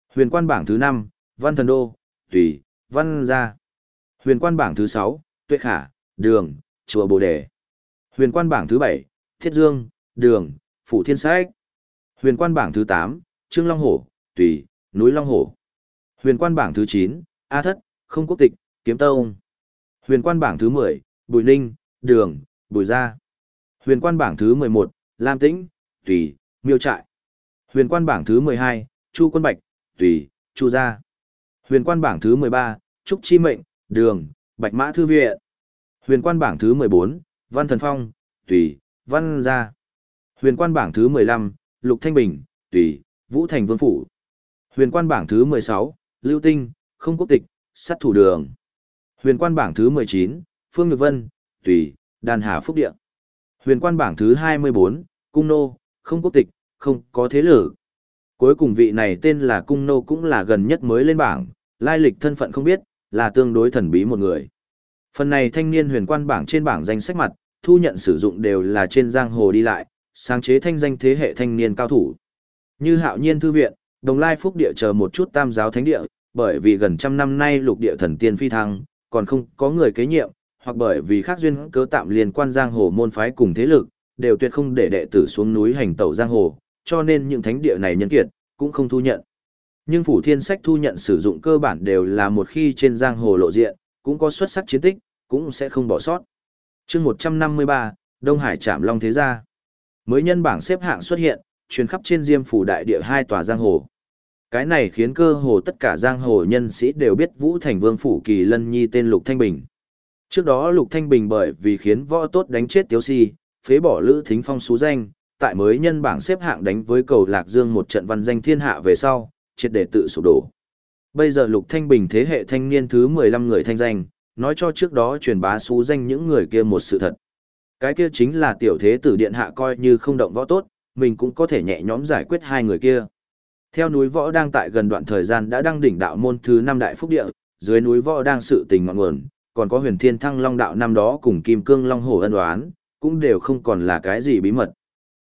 Huyền quan bảng thứ năm, Văn Thần Đô, Tùy, Văn Gia. Huyền quan bảng thứ sáu, Tuệ Khả, Đường, Chùa Bồ Đề. Huyền quan bảng thứ bảy, Thiết Dương, Đường, Phủ Thiên Sách. Huyền quan bảng thứ tám, Trương Long Hổ, Tùy, Núi Long Hổ. Huyền quan bảng thứ chín, A Thất, Không Quốc Tịch, Kiếm Tông. Huyền quan bảng thứ mười, Bùi Ninh, Đường, Bùi Gia. Huyền quan bảng thứ mười một, Lam Tĩnh, Tùy, Miêu Trại. Huyền quan bảng thứ mười hai, Chu Quân Bạch, Tùy, Chu Gia. Huyền quan bảng thứ mười ba, Trúc Chi Mệnh, Đường, Bạch Mã Thư Viện. Huyền quan bảng thứ mười bốn, Văn Thần Phong, Tùy, Văn Gia. Huyền quan bảng thứ mười lăm, Lục Thanh Bình, Tùy, Vũ Thành Vương Phủ. Huyền quan bảng thứ mười sáu, Lưu Tinh, Không Quốc Tịch, Sát Thủ Đường. Huyền quan bảng thứ mười chín, Phương Nhược Vân, Tùy, Đan Hà Phúc Địa. Huyền quan bảng thứ hai mươi bốn, Cung Nô, Không Quốc Tịch, Không Có Thế Lử. Cuối cùng vị này tên là Cung Nô cũng là gần nhất mới lên bảng, lai lịch thân phận không biết, là tương đối thần bí một người. Phần này thanh niên huyền quan bảng trên bảng danh sách mặt, thu nhận sử dụng đều là trên giang hồ đi lại, sáng chế thanh danh thế hệ thanh niên cao thủ. Như hạo nhiên thư viện, đồng lai phúc địa chờ một chút tam giáo thánh địa, bởi vì gần trăm năm nay lục địa thần tiên phi thăng, còn không có người kế nhiệm, hoặc bởi vì khác duyên cớ tạm liên quan giang hồ môn phái cùng thế lực, đều tuyệt không để đệ tử xuống núi hành tẩu giang hồ, cho nên những thánh địa này nhân kiệt, cũng không thu nhận. Nhưng phủ thiên sách thu nhận sử dụng cơ bản đều là một khi trên giang hồ lộ diện, cũng có xuất sắc chiến tích, cũng sẽ không bỏ sót. chương 153, Đông Hải Trạm Long Thế Gia. Mới nhân bảng xếp hạng xuất hiện, truyền khắp trên diêm phủ đại địa hai tòa giang hồ. Cái này khiến cơ hồ tất cả giang hồ nhân sĩ đều biết Vũ Thành Vương Phủ Kỳ Lân Nhi tên Lục Thanh Bình. Trước đó Lục Thanh Bình bởi vì khiến võ tốt đánh chết Tiếu Si, phế bỏ Lữ Thính Phong xú danh, tại mới nhân bảng xếp hạng đánh với cầu Lạc Dương một trận văn danh thiên hạ về sau, triệt để tự sụp đổ. Bây giờ Lục Thanh Bình thế hệ thanh niên thứ 15 người thanh danh, nói cho trước đó truyền bá xú danh những người kia một sự thật. Cái kia chính là tiểu thế tử điện hạ coi như không động võ tốt, mình cũng có thể nhẹ nhõm giải quyết hai người kia. Theo núi võ đang tại gần đoạn thời gian đã đăng đỉnh đạo môn thứ năm đại phúc địa, dưới núi võ đang sự tình ngọn nguồn, còn có huyền thiên thăng long đạo năm đó cùng kim cương long hổ ân đoán, cũng đều không còn là cái gì bí mật.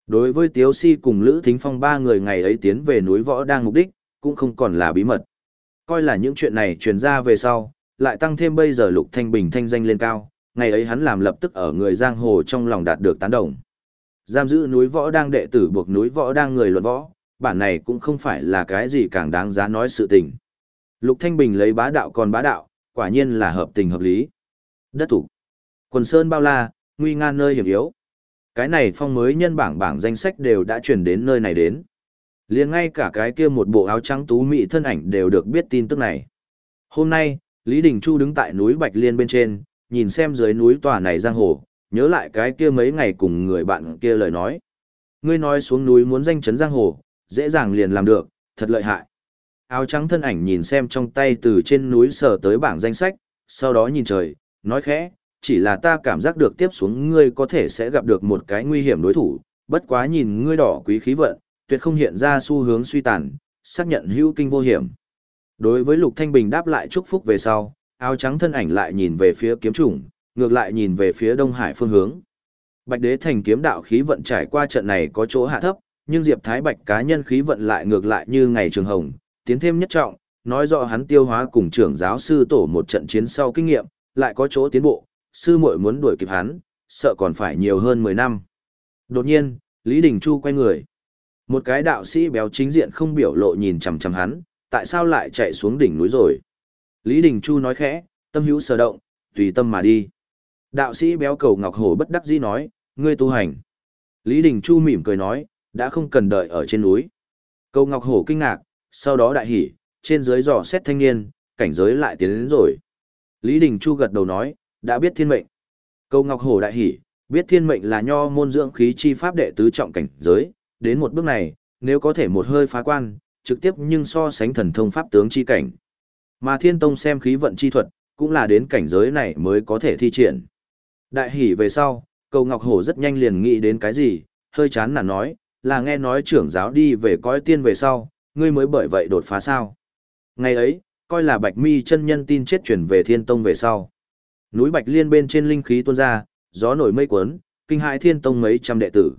Đối với Tiếu Si cùng Lữ Thính Phong ba người ngày ấy tiến về núi võ đang mục đích, cũng không còn là bí mật. Coi là những chuyện này truyền ra về sau, lại tăng thêm bây giờ Lục Thanh Bình thanh danh lên cao, ngày ấy hắn làm lập tức ở người giang hồ trong lòng đạt được tán đồng. Giam giữ núi võ đang đệ tử buộc núi võ đang người luận võ, bản này cũng không phải là cái gì càng đáng giá nói sự tình. Lục Thanh Bình lấy bá đạo còn bá đạo, quả nhiên là hợp tình hợp lý. Đất thủ. Quần Sơn bao la, nguy nga nơi hiểm yếu. Cái này phong mới nhân bảng bảng danh sách đều đã truyền đến nơi này đến. liền ngay cả cái kia một bộ áo trắng tú mị thân ảnh đều được biết tin tức này. Hôm nay, Lý Đình Chu đứng tại núi Bạch Liên bên trên, nhìn xem dưới núi tòa này giang hồ, nhớ lại cái kia mấy ngày cùng người bạn kia lời nói. Ngươi nói xuống núi muốn danh chấn giang hồ, dễ dàng liền làm được, thật lợi hại. Áo trắng thân ảnh nhìn xem trong tay từ trên núi sờ tới bảng danh sách, sau đó nhìn trời, nói khẽ, chỉ là ta cảm giác được tiếp xuống ngươi có thể sẽ gặp được một cái nguy hiểm đối thủ, bất quá nhìn ngươi đỏ quý khí vận, tuyệt không hiện ra xu hướng suy tàn, xác nhận hữu kinh vô hiểm. Đối với Lục Thanh Bình đáp lại chúc phúc về sau, áo trắng thân ảnh lại nhìn về phía kiếm trùng, ngược lại nhìn về phía Đông Hải phương hướng. Bạch Đế thành kiếm đạo khí vận trải qua trận này có chỗ hạ thấp, nhưng Diệp Thái Bạch cá nhân khí vận lại ngược lại như ngày trường hồng, tiến thêm nhất trọng, nói rõ hắn tiêu hóa cùng trưởng giáo sư tổ một trận chiến sau kinh nghiệm, lại có chỗ tiến bộ, sư muội muốn đuổi kịp hắn, sợ còn phải nhiều hơn 10 năm. Đột nhiên, Lý Đình Chu quay người. Một cái đạo sĩ béo chính diện không biểu lộ nhìn chằm chằm hắn, tại sao lại chạy xuống đỉnh núi rồi? Lý Đình Chu nói khẽ, tâm hữu sở động, tùy tâm mà đi. Đạo sĩ béo cầu Ngọc Hổ bất đắc dĩ nói, ngươi tu hành. Lý Đình Chu mỉm cười nói, đã không cần đợi ở trên núi. Câu Ngọc Hổ kinh ngạc, sau đó đại hỉ, trên dưới dò xét thanh niên, cảnh giới lại tiến đến rồi. Lý Đình Chu gật đầu nói, đã biết thiên mệnh. Câu Ngọc Hổ đại hỉ, biết thiên mệnh là nho môn dưỡng khí chi pháp đệ tứ trọng cảnh giới, đến một bước này, nếu có thể một hơi phá quan, trực tiếp nhưng so sánh thần thông pháp tướng chi cảnh. Mà Thiên Tông xem khí vận chi thuật, cũng là đến cảnh giới này mới có thể thi triển. Đại hỉ về sau, Cầu Ngọc Hổ rất nhanh liền nghĩ đến cái gì, hơi chán nản nói, là nghe nói trưởng giáo đi về coi tiên về sau, ngươi mới bởi vậy đột phá sao. Ngày ấy, coi là Bạch Mi chân nhân tin chết chuyển về Thiên Tông về sau. Núi Bạch Liên bên trên linh khí tuôn ra, gió nổi mây cuốn, kinh hại Thiên Tông mấy trăm đệ tử.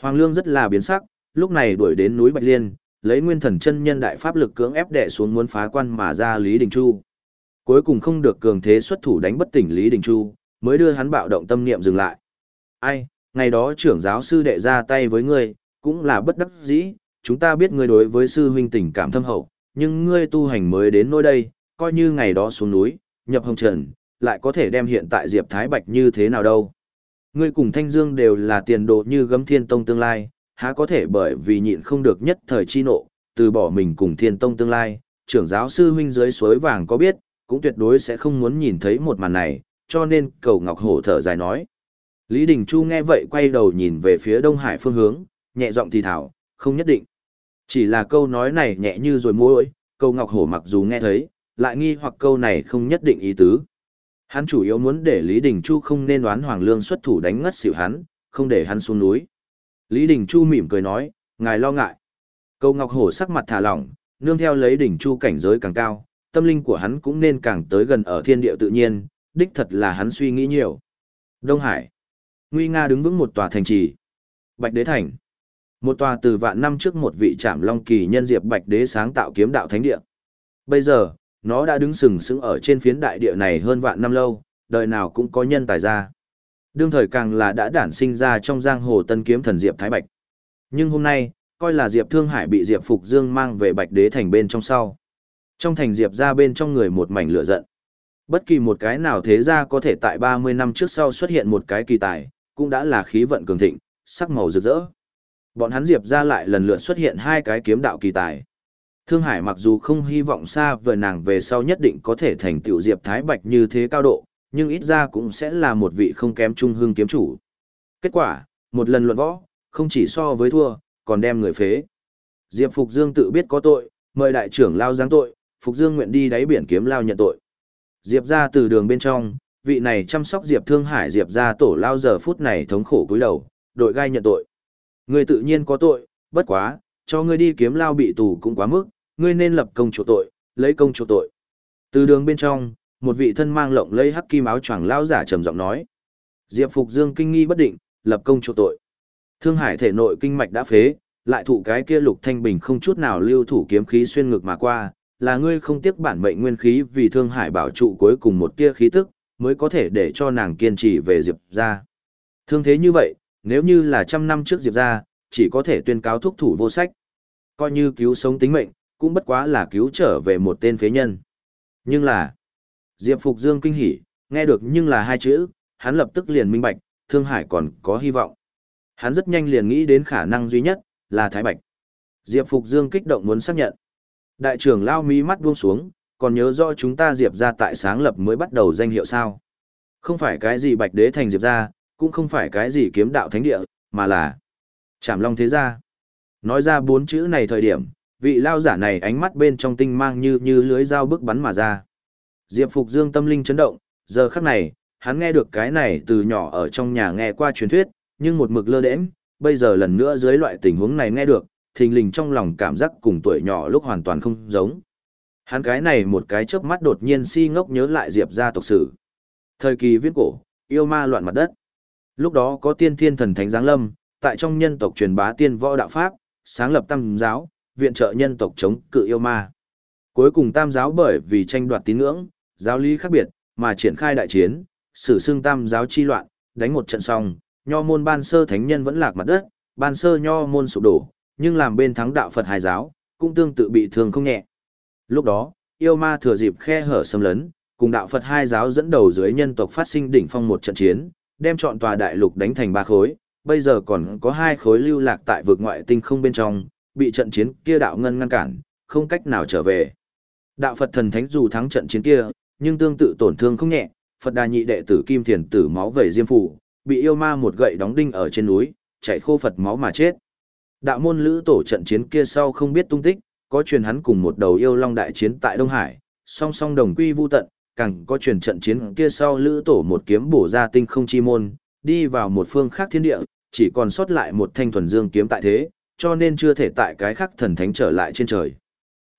Hoàng Lương rất là biến sắc, lúc này đuổi đến núi Bạch Liên, lấy nguyên thần chân nhân đại pháp lực cưỡng ép đệ xuống muốn phá quan mà ra Lý Đình Chu. Cuối cùng không được cường thế xuất thủ đánh bất tỉnh Lý Đình Chu, mới đưa hắn bạo động tâm niệm dừng lại. Ai, ngày đó trưởng giáo sư đệ ra tay với ngươi, cũng là bất đắc dĩ, chúng ta biết ngươi đối với sư huynh tình cảm thâm hậu, nhưng ngươi tu hành mới đến nơi đây, coi như ngày đó xuống núi, nhập hồng trần, lại có thể đem hiện tại Diệp Thái Bạch như thế nào đâu. Ngươi cùng Thanh Dương đều là tiền đồ như gấm thiên tông tương lai, há có thể bởi vì nhịn không được nhất thời chi nộ, từ bỏ mình cùng thiên tông tương lai, trưởng giáo sư huynh dưới suối vàng có biết, cũng tuyệt đối sẽ không muốn nhìn thấy một màn này, cho nên cầu Ngọc Hổ thở dài nói. Lý Đình Chu nghe vậy quay đầu nhìn về phía Đông Hải phương hướng, nhẹ giọng thì thảo, không nhất định. Chỉ là câu nói này nhẹ như rồi mối, câu Ngọc Hổ mặc dù nghe thấy, lại nghi hoặc câu này không nhất định ý tứ. Hắn chủ yếu muốn để Lý Đình Chu không nên đoán Hoàng Lương xuất thủ đánh ngất xỉu hắn, không để hắn xuống núi. Lý Đình Chu mỉm cười nói, ngài lo ngại. Câu Ngọc Hổ sắc mặt thả lỏng, nương theo lấy Đình Chu cảnh giới càng cao, tâm linh của hắn cũng nên càng tới gần ở thiên địa tự nhiên, đích thật là hắn suy nghĩ nhiều. Đông Hải. Nguy Nga đứng vững một tòa thành trì. Bạch Đế Thành. Một tòa từ vạn năm trước một vị trảm long kỳ nhân diệp Bạch Đế sáng tạo kiếm đạo thánh địa. Bây giờ, nó đã đứng sừng sững ở trên phiến đại địa này hơn vạn năm lâu, đời nào cũng có nhân tài ra. Đương thời càng là đã đản sinh ra trong giang hồ tân kiếm thần Diệp Thái Bạch. Nhưng hôm nay, coi là Diệp Thương Hải bị Diệp Phục Dương mang về Bạch Đế thành bên trong sau. Trong thành Diệp ra bên trong người một mảnh lửa giận. Bất kỳ một cái nào thế ra có thể tại 30 năm trước sau xuất hiện một cái kỳ tài, cũng đã là khí vận cường thịnh, sắc màu rực rỡ. Bọn hắn Diệp ra lại lần lượt xuất hiện hai cái kiếm đạo kỳ tài. Thương Hải mặc dù không hy vọng xa vời nàng về sau nhất định có thể thành tựu Diệp Thái Bạch như thế cao độ, nhưng ít ra cũng sẽ là một vị không kém trung hương kiếm chủ. Kết quả, một lần luận võ, không chỉ so với thua, còn đem người phế. Diệp Phục Dương tự biết có tội, mời đại trưởng lao giáng tội, Phục Dương nguyện đi đáy biển kiếm lao nhận tội. Diệp ra từ đường bên trong, vị này chăm sóc Diệp Thương Hải Diệp ra tổ lao giờ phút này thống khổ cúi đầu, đội gai nhận tội. Ngươi tự nhiên có tội, bất quá, cho ngươi đi kiếm lao bị tù cũng quá mức, ngươi nên lập công chỗ tội, lấy công chỗ tội. Từ đường bên trong, một vị thân mang lộng lấy hắc kim áo choàng lao giả trầm giọng nói. Diệp Phục Dương kinh nghi bất định, lập công chỗ tội. Thương Hải thể nội kinh mạch đã phế, lại thụ cái kia lục thanh bình không chút nào lưu thủ kiếm khí xuyên ngực mà qua, là ngươi không tiếc bản mệnh nguyên khí vì Thương Hải bảo trụ cuối cùng một tia khí tức, mới có thể để cho nàng kiên trì về Diệp gia. Thương thế như vậy, nếu như là trăm năm trước Diệp gia, chỉ có thể tuyên cáo thúc thủ vô sách. Coi như cứu sống tính mệnh, cũng bất quá là cứu trở về một tên phế nhân. Nhưng là, Diệp Phục Dương kinh hỉ, nghe được nhưng là hai chữ, hắn lập tức liền minh bạch, Thương Hải còn có hy vọng. Hắn rất nhanh liền nghĩ đến khả năng duy nhất, là Thái Bạch. Diệp Phục Dương kích động muốn xác nhận. Đại trưởng lao mí mắt buông xuống, còn nhớ rõ chúng ta Diệp ra tại sáng lập mới bắt đầu danh hiệu sao. Không phải cái gì Bạch Đế thành Diệp ra, cũng không phải cái gì kiếm đạo thánh địa, mà là Trảm Long Thế Gia. Nói ra bốn chữ này thời điểm, Vị lao giả này ánh mắt bên trong tinh mang như như lưới dao bức bắn mà ra. Diệp Phục Dương tâm linh chấn động, giờ khắc này, hắn nghe được cái này từ nhỏ ở trong nhà nghe qua truyền thuyết, nhưng một mực lơ đễnh, bây giờ lần nữa dưới loại tình huống này nghe được, thình lình trong lòng cảm giác cùng tuổi nhỏ lúc hoàn toàn không giống. Hắn cái này một cái chớp mắt đột nhiên si ngốc nhớ lại Diệp gia tộc sử. Thời kỳ viết cổ, yêu ma loạn mặt đất. Lúc đó có tiên thiên thần thánh giáng lâm, tại trong nhân tộc truyền bá tiên võ đạo pháp, sáng lập tam giáo, viện trợ nhân tộc chống cự yêu ma. Cuối cùng tam giáo bởi vì tranh đoạt tín ngưỡng, giáo lý khác biệt, mà triển khai đại chiến, sử xương tam giáo chi loạn, đánh một trận xong, nho môn ban sơ thánh nhân vẫn lạc mặt đất, ban sơ nho môn sụp đổ, nhưng làm bên thắng đạo Phật hai giáo, cũng tương tự bị thương không nhẹ. Lúc đó, yêu ma thừa dịp khe hở xâm lấn, cùng đạo Phật hai giáo dẫn đầu dưới nhân tộc phát sinh đỉnh phong một trận chiến, đem chọn tòa đại lục đánh thành ba khối, bây giờ còn có hai khối lưu lạc tại vực ngoại tinh không bên trong, bị trận chiến kia đạo ngân ngăn cản, không cách nào trở về. Đạo Phật thần thánh dù thắng trận chiến kia, nhưng tương tự tổn thương không nhẹ, Phật đà nhị đệ tử Kim Thiền tử máu về diêm phủ, bị yêu ma một gậy đóng đinh ở trên núi, chạy khô Phật máu mà chết. Đạo môn lữ tổ trận chiến kia sau không biết tung tích, có truyền hắn cùng một đầu yêu long đại chiến tại Đông Hải, song song đồng quy vu tận, càng có truyền trận chiến kia sau lữ tổ một kiếm bổ ra tinh không chi môn, đi vào một phương khác thiên địa, chỉ còn sót lại một thanh thuần dương kiếm tại thế, cho nên chưa thể tại cái khác thần thánh trở lại trên trời.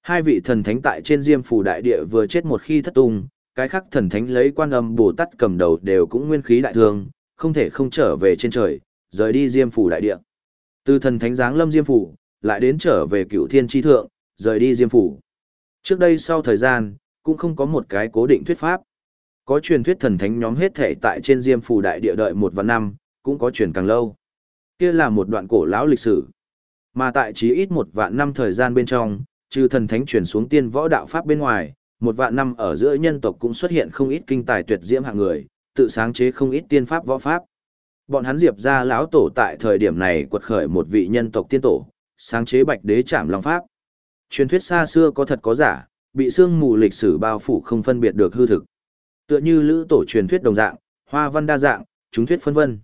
Hai vị thần thánh tại trên Diêm Phù đại địa vừa chết một khi thất tung, cái khác thần thánh lấy quan âm Bồ Tát cầm đầu đều cũng nguyên khí đại thương, không thể không trở về trên trời, rời đi Diêm Phù đại địa. Từ thần thánh giáng lâm Diêm Phù, lại đến trở về cựu thiên tri thượng, rời đi Diêm phủ Trước đây sau thời gian, cũng không có một cái cố định thuyết pháp. Có truyền thuyết thần thánh nhóm hết thể tại trên Diêm Phù đại địa đợi một vạn năm, cũng có truyền càng lâu. Kia là một đoạn cổ lão lịch sử. Mà tại chí ít một vạn năm thời gian bên trong, trừ thần thánh truyền xuống tiên võ đạo pháp bên ngoài, một vạn năm ở giữa nhân tộc cũng xuất hiện không ít kinh tài tuyệt diễm hạng người, tự sáng chế không ít tiên pháp võ pháp. Bọn hắn diệp ra lão tổ tại thời điểm này quật khởi một vị nhân tộc tiên tổ, sáng chế bạch đế trảm long pháp. Truyền thuyết xa xưa có thật có giả, bị sương mù lịch sử bao phủ không phân biệt được hư thực. Tựa như lữ tổ truyền thuyết đồng dạng, hoa văn đa dạng, chúng thuyết phân vân.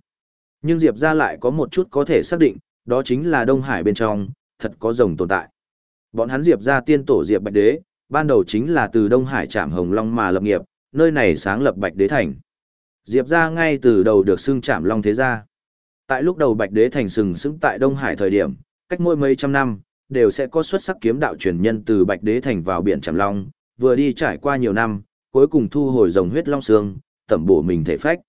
Nhưng Diệp ra lại có một chút có thể xác định, đó chính là Đông Hải bên trong, thật có rồng tồn tại. Bọn hắn Diệp ra tiên tổ Diệp Bạch Đế, ban đầu chính là từ Đông Hải Trạm Hồng Long mà lập nghiệp, nơi này sáng lập Bạch Đế Thành. Diệp ra ngay từ đầu được xưng Trạm Long Thế Gia. Tại lúc đầu Bạch Đế Thành sừng sững tại Đông Hải thời điểm, cách mỗi mấy trăm năm, đều sẽ có xuất sắc kiếm đạo truyền nhân từ Bạch Đế Thành vào biển trầm Long, vừa đi trải qua nhiều năm, cuối cùng thu hồi rồng huyết long xương, tẩm bổ mình thể phách.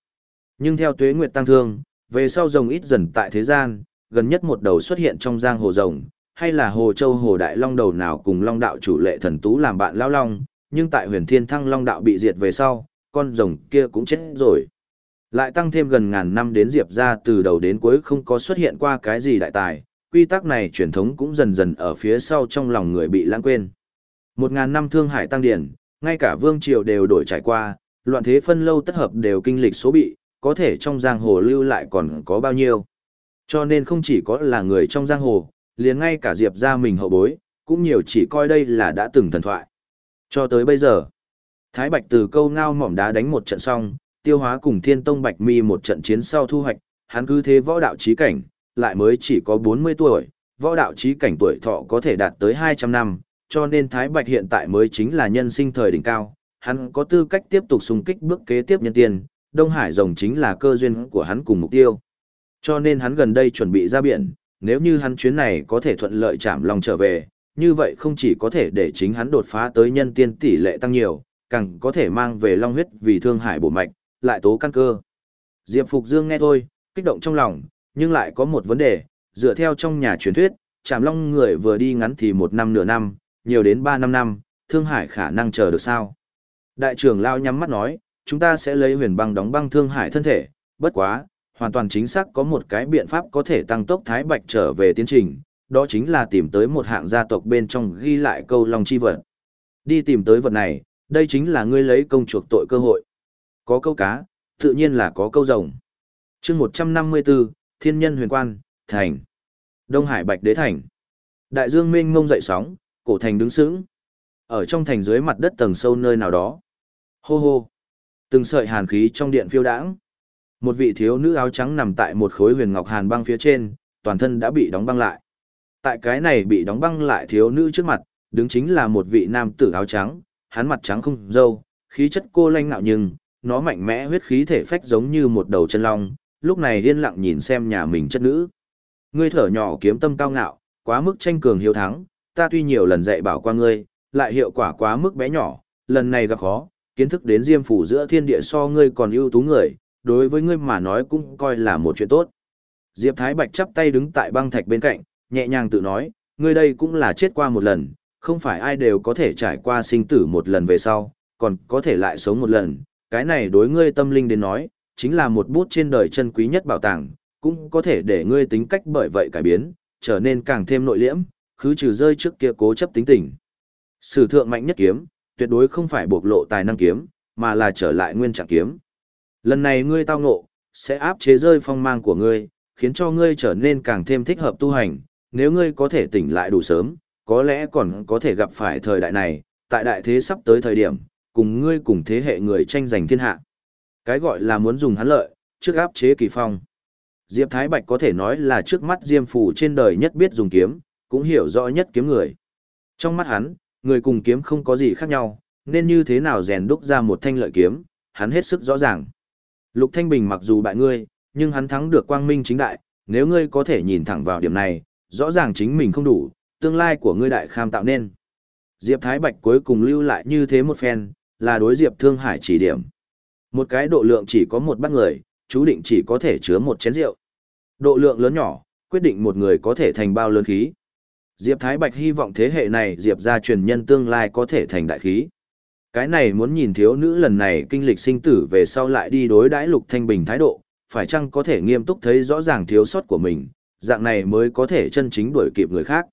Nhưng theo tuế nguyệt tăng thương, về sau rồng ít dần tại thế gian, gần nhất một đầu xuất hiện trong giang hồ rồng, hay là hồ châu hồ đại long đầu nào cùng long đạo chủ lệ thần tú làm bạn lao long, nhưng tại huyền thiên thăng long đạo bị diệt về sau, con rồng kia cũng chết rồi. Lại tăng thêm gần ngàn năm đến diệp ra từ đầu đến cuối không có xuất hiện qua cái gì đại tài, quy tắc này truyền thống cũng dần dần ở phía sau trong lòng người bị lãng quên. Một ngàn năm thương hải tăng điển, ngay cả vương triều đều đổi trải qua, loạn thế phân lâu tất hợp đều kinh lịch số bị, có thể trong giang hồ lưu lại còn có bao nhiêu. Cho nên không chỉ có là người trong giang hồ, liền ngay cả Diệp ra mình hậu bối, cũng nhiều chỉ coi đây là đã từng thần thoại. Cho tới bây giờ, Thái Bạch từ câu ngao mỏm đá đánh một trận xong, tiêu hóa cùng Thiên Tông Bạch Mi một trận chiến sau thu hoạch, hắn cứ thế võ đạo trí cảnh, lại mới chỉ có 40 tuổi, võ đạo trí cảnh tuổi thọ có thể đạt tới 200 năm, cho nên Thái Bạch hiện tại mới chính là nhân sinh thời đỉnh cao, hắn có tư cách tiếp tục xung kích bước kế tiếp nhân tiền, Đông Hải rồng chính là cơ duyên của hắn cùng mục tiêu. Cho nên hắn gần đây chuẩn bị ra biển, nếu như hắn chuyến này có thể thuận lợi chạm lòng trở về, như vậy không chỉ có thể để chính hắn đột phá tới nhân tiên tỷ lệ tăng nhiều, càng có thể mang về long huyết vì thương hải bổ mạch, lại tố căn cơ. Diệp Phục Dương nghe thôi, kích động trong lòng, nhưng lại có một vấn đề, dựa theo trong nhà truyền thuyết, chạm long người vừa đi ngắn thì một năm nửa năm, nhiều đến ba năm năm, thương hải khả năng chờ được sao. Đại trưởng Lao nhắm mắt nói, chúng ta sẽ lấy huyền băng đóng băng thương hải thân thể, bất quá, hoàn toàn chính xác có một cái biện pháp có thể tăng tốc Thái Bạch trở về tiến trình, đó chính là tìm tới một hạng gia tộc bên trong ghi lại câu long chi vật. Đi tìm tới vật này, đây chính là ngươi lấy công chuộc tội cơ hội. Có câu cá, tự nhiên là có câu rồng. chương 154, Thiên Nhân Huyền Quan, Thành. Đông Hải Bạch Đế Thành. Đại dương mênh mông dậy sóng, cổ thành đứng sững. Ở trong thành dưới mặt đất tầng sâu nơi nào đó. Hô hô. Từng sợi hàn khí trong điện phiêu đãng. Một vị thiếu nữ áo trắng nằm tại một khối huyền ngọc hàn băng phía trên, toàn thân đã bị đóng băng lại. Tại cái này bị đóng băng lại thiếu nữ trước mặt, đứng chính là một vị nam tử áo trắng, hắn mặt trắng không râu, khí chất cô lanh nạo nhưng, nó mạnh mẽ huyết khí thể phách giống như một đầu chân long, lúc này yên lặng nhìn xem nhà mình chất nữ. Ngươi thở nhỏ kiếm tâm cao ngạo, quá mức tranh cường hiếu thắng, ta tuy nhiều lần dạy bảo qua ngươi, lại hiệu quả quá mức bé nhỏ, lần này gặp khó, kiến thức đến diêm phủ giữa thiên địa so ngươi còn ưu tú người, đối với ngươi mà nói cũng coi là một chuyện tốt. Diệp Thái Bạch chắp tay đứng tại băng thạch bên cạnh, nhẹ nhàng tự nói, ngươi đây cũng là chết qua một lần, không phải ai đều có thể trải qua sinh tử một lần về sau, còn có thể lại sống một lần, cái này đối ngươi tâm linh đến nói, chính là một bút trên đời chân quý nhất bảo tàng, cũng có thể để ngươi tính cách bởi vậy cải biến, trở nên càng thêm nội liễm, khứ trừ rơi trước kia cố chấp tính tình. Sử thượng mạnh nhất kiếm, tuyệt đối không phải bộc lộ tài năng kiếm, mà là trở lại nguyên trạng kiếm. Lần này ngươi tao ngộ, sẽ áp chế rơi phong mang của ngươi, khiến cho ngươi trở nên càng thêm thích hợp tu hành, nếu ngươi có thể tỉnh lại đủ sớm, có lẽ còn có thể gặp phải thời đại này, tại đại thế sắp tới thời điểm, cùng ngươi cùng thế hệ người tranh giành thiên hạ. Cái gọi là muốn dùng hắn lợi, trước áp chế kỳ phong. Diệp Thái Bạch có thể nói là trước mắt Diêm Phủ trên đời nhất biết dùng kiếm, cũng hiểu rõ nhất kiếm người. Trong mắt hắn, người cùng kiếm không có gì khác nhau, nên như thế nào rèn đúc ra một thanh lợi kiếm, hắn hết sức rõ ràng. Lục Thanh Bình mặc dù bại ngươi, nhưng hắn thắng được quang minh chính đại, nếu ngươi có thể nhìn thẳng vào điểm này, rõ ràng chính mình không đủ, tương lai của ngươi đại kham tạo nên. Diệp Thái Bạch cuối cùng lưu lại như thế một phen, là đối Diệp Thương Hải chỉ điểm. Một cái độ lượng chỉ có một bát người, chú định chỉ có thể chứa một chén rượu. Độ lượng lớn nhỏ, quyết định một người có thể thành bao lớn khí. Diệp Thái Bạch hy vọng thế hệ này Diệp gia truyền nhân tương lai có thể thành đại khí. Cái này muốn nhìn thiếu nữ lần này kinh lịch sinh tử về sau lại đi đối đãi Lục Thanh Bình thái độ, phải chăng có thể nghiêm túc thấy rõ ràng thiếu sót của mình, dạng này mới có thể chân chính đuổi kịp người khác.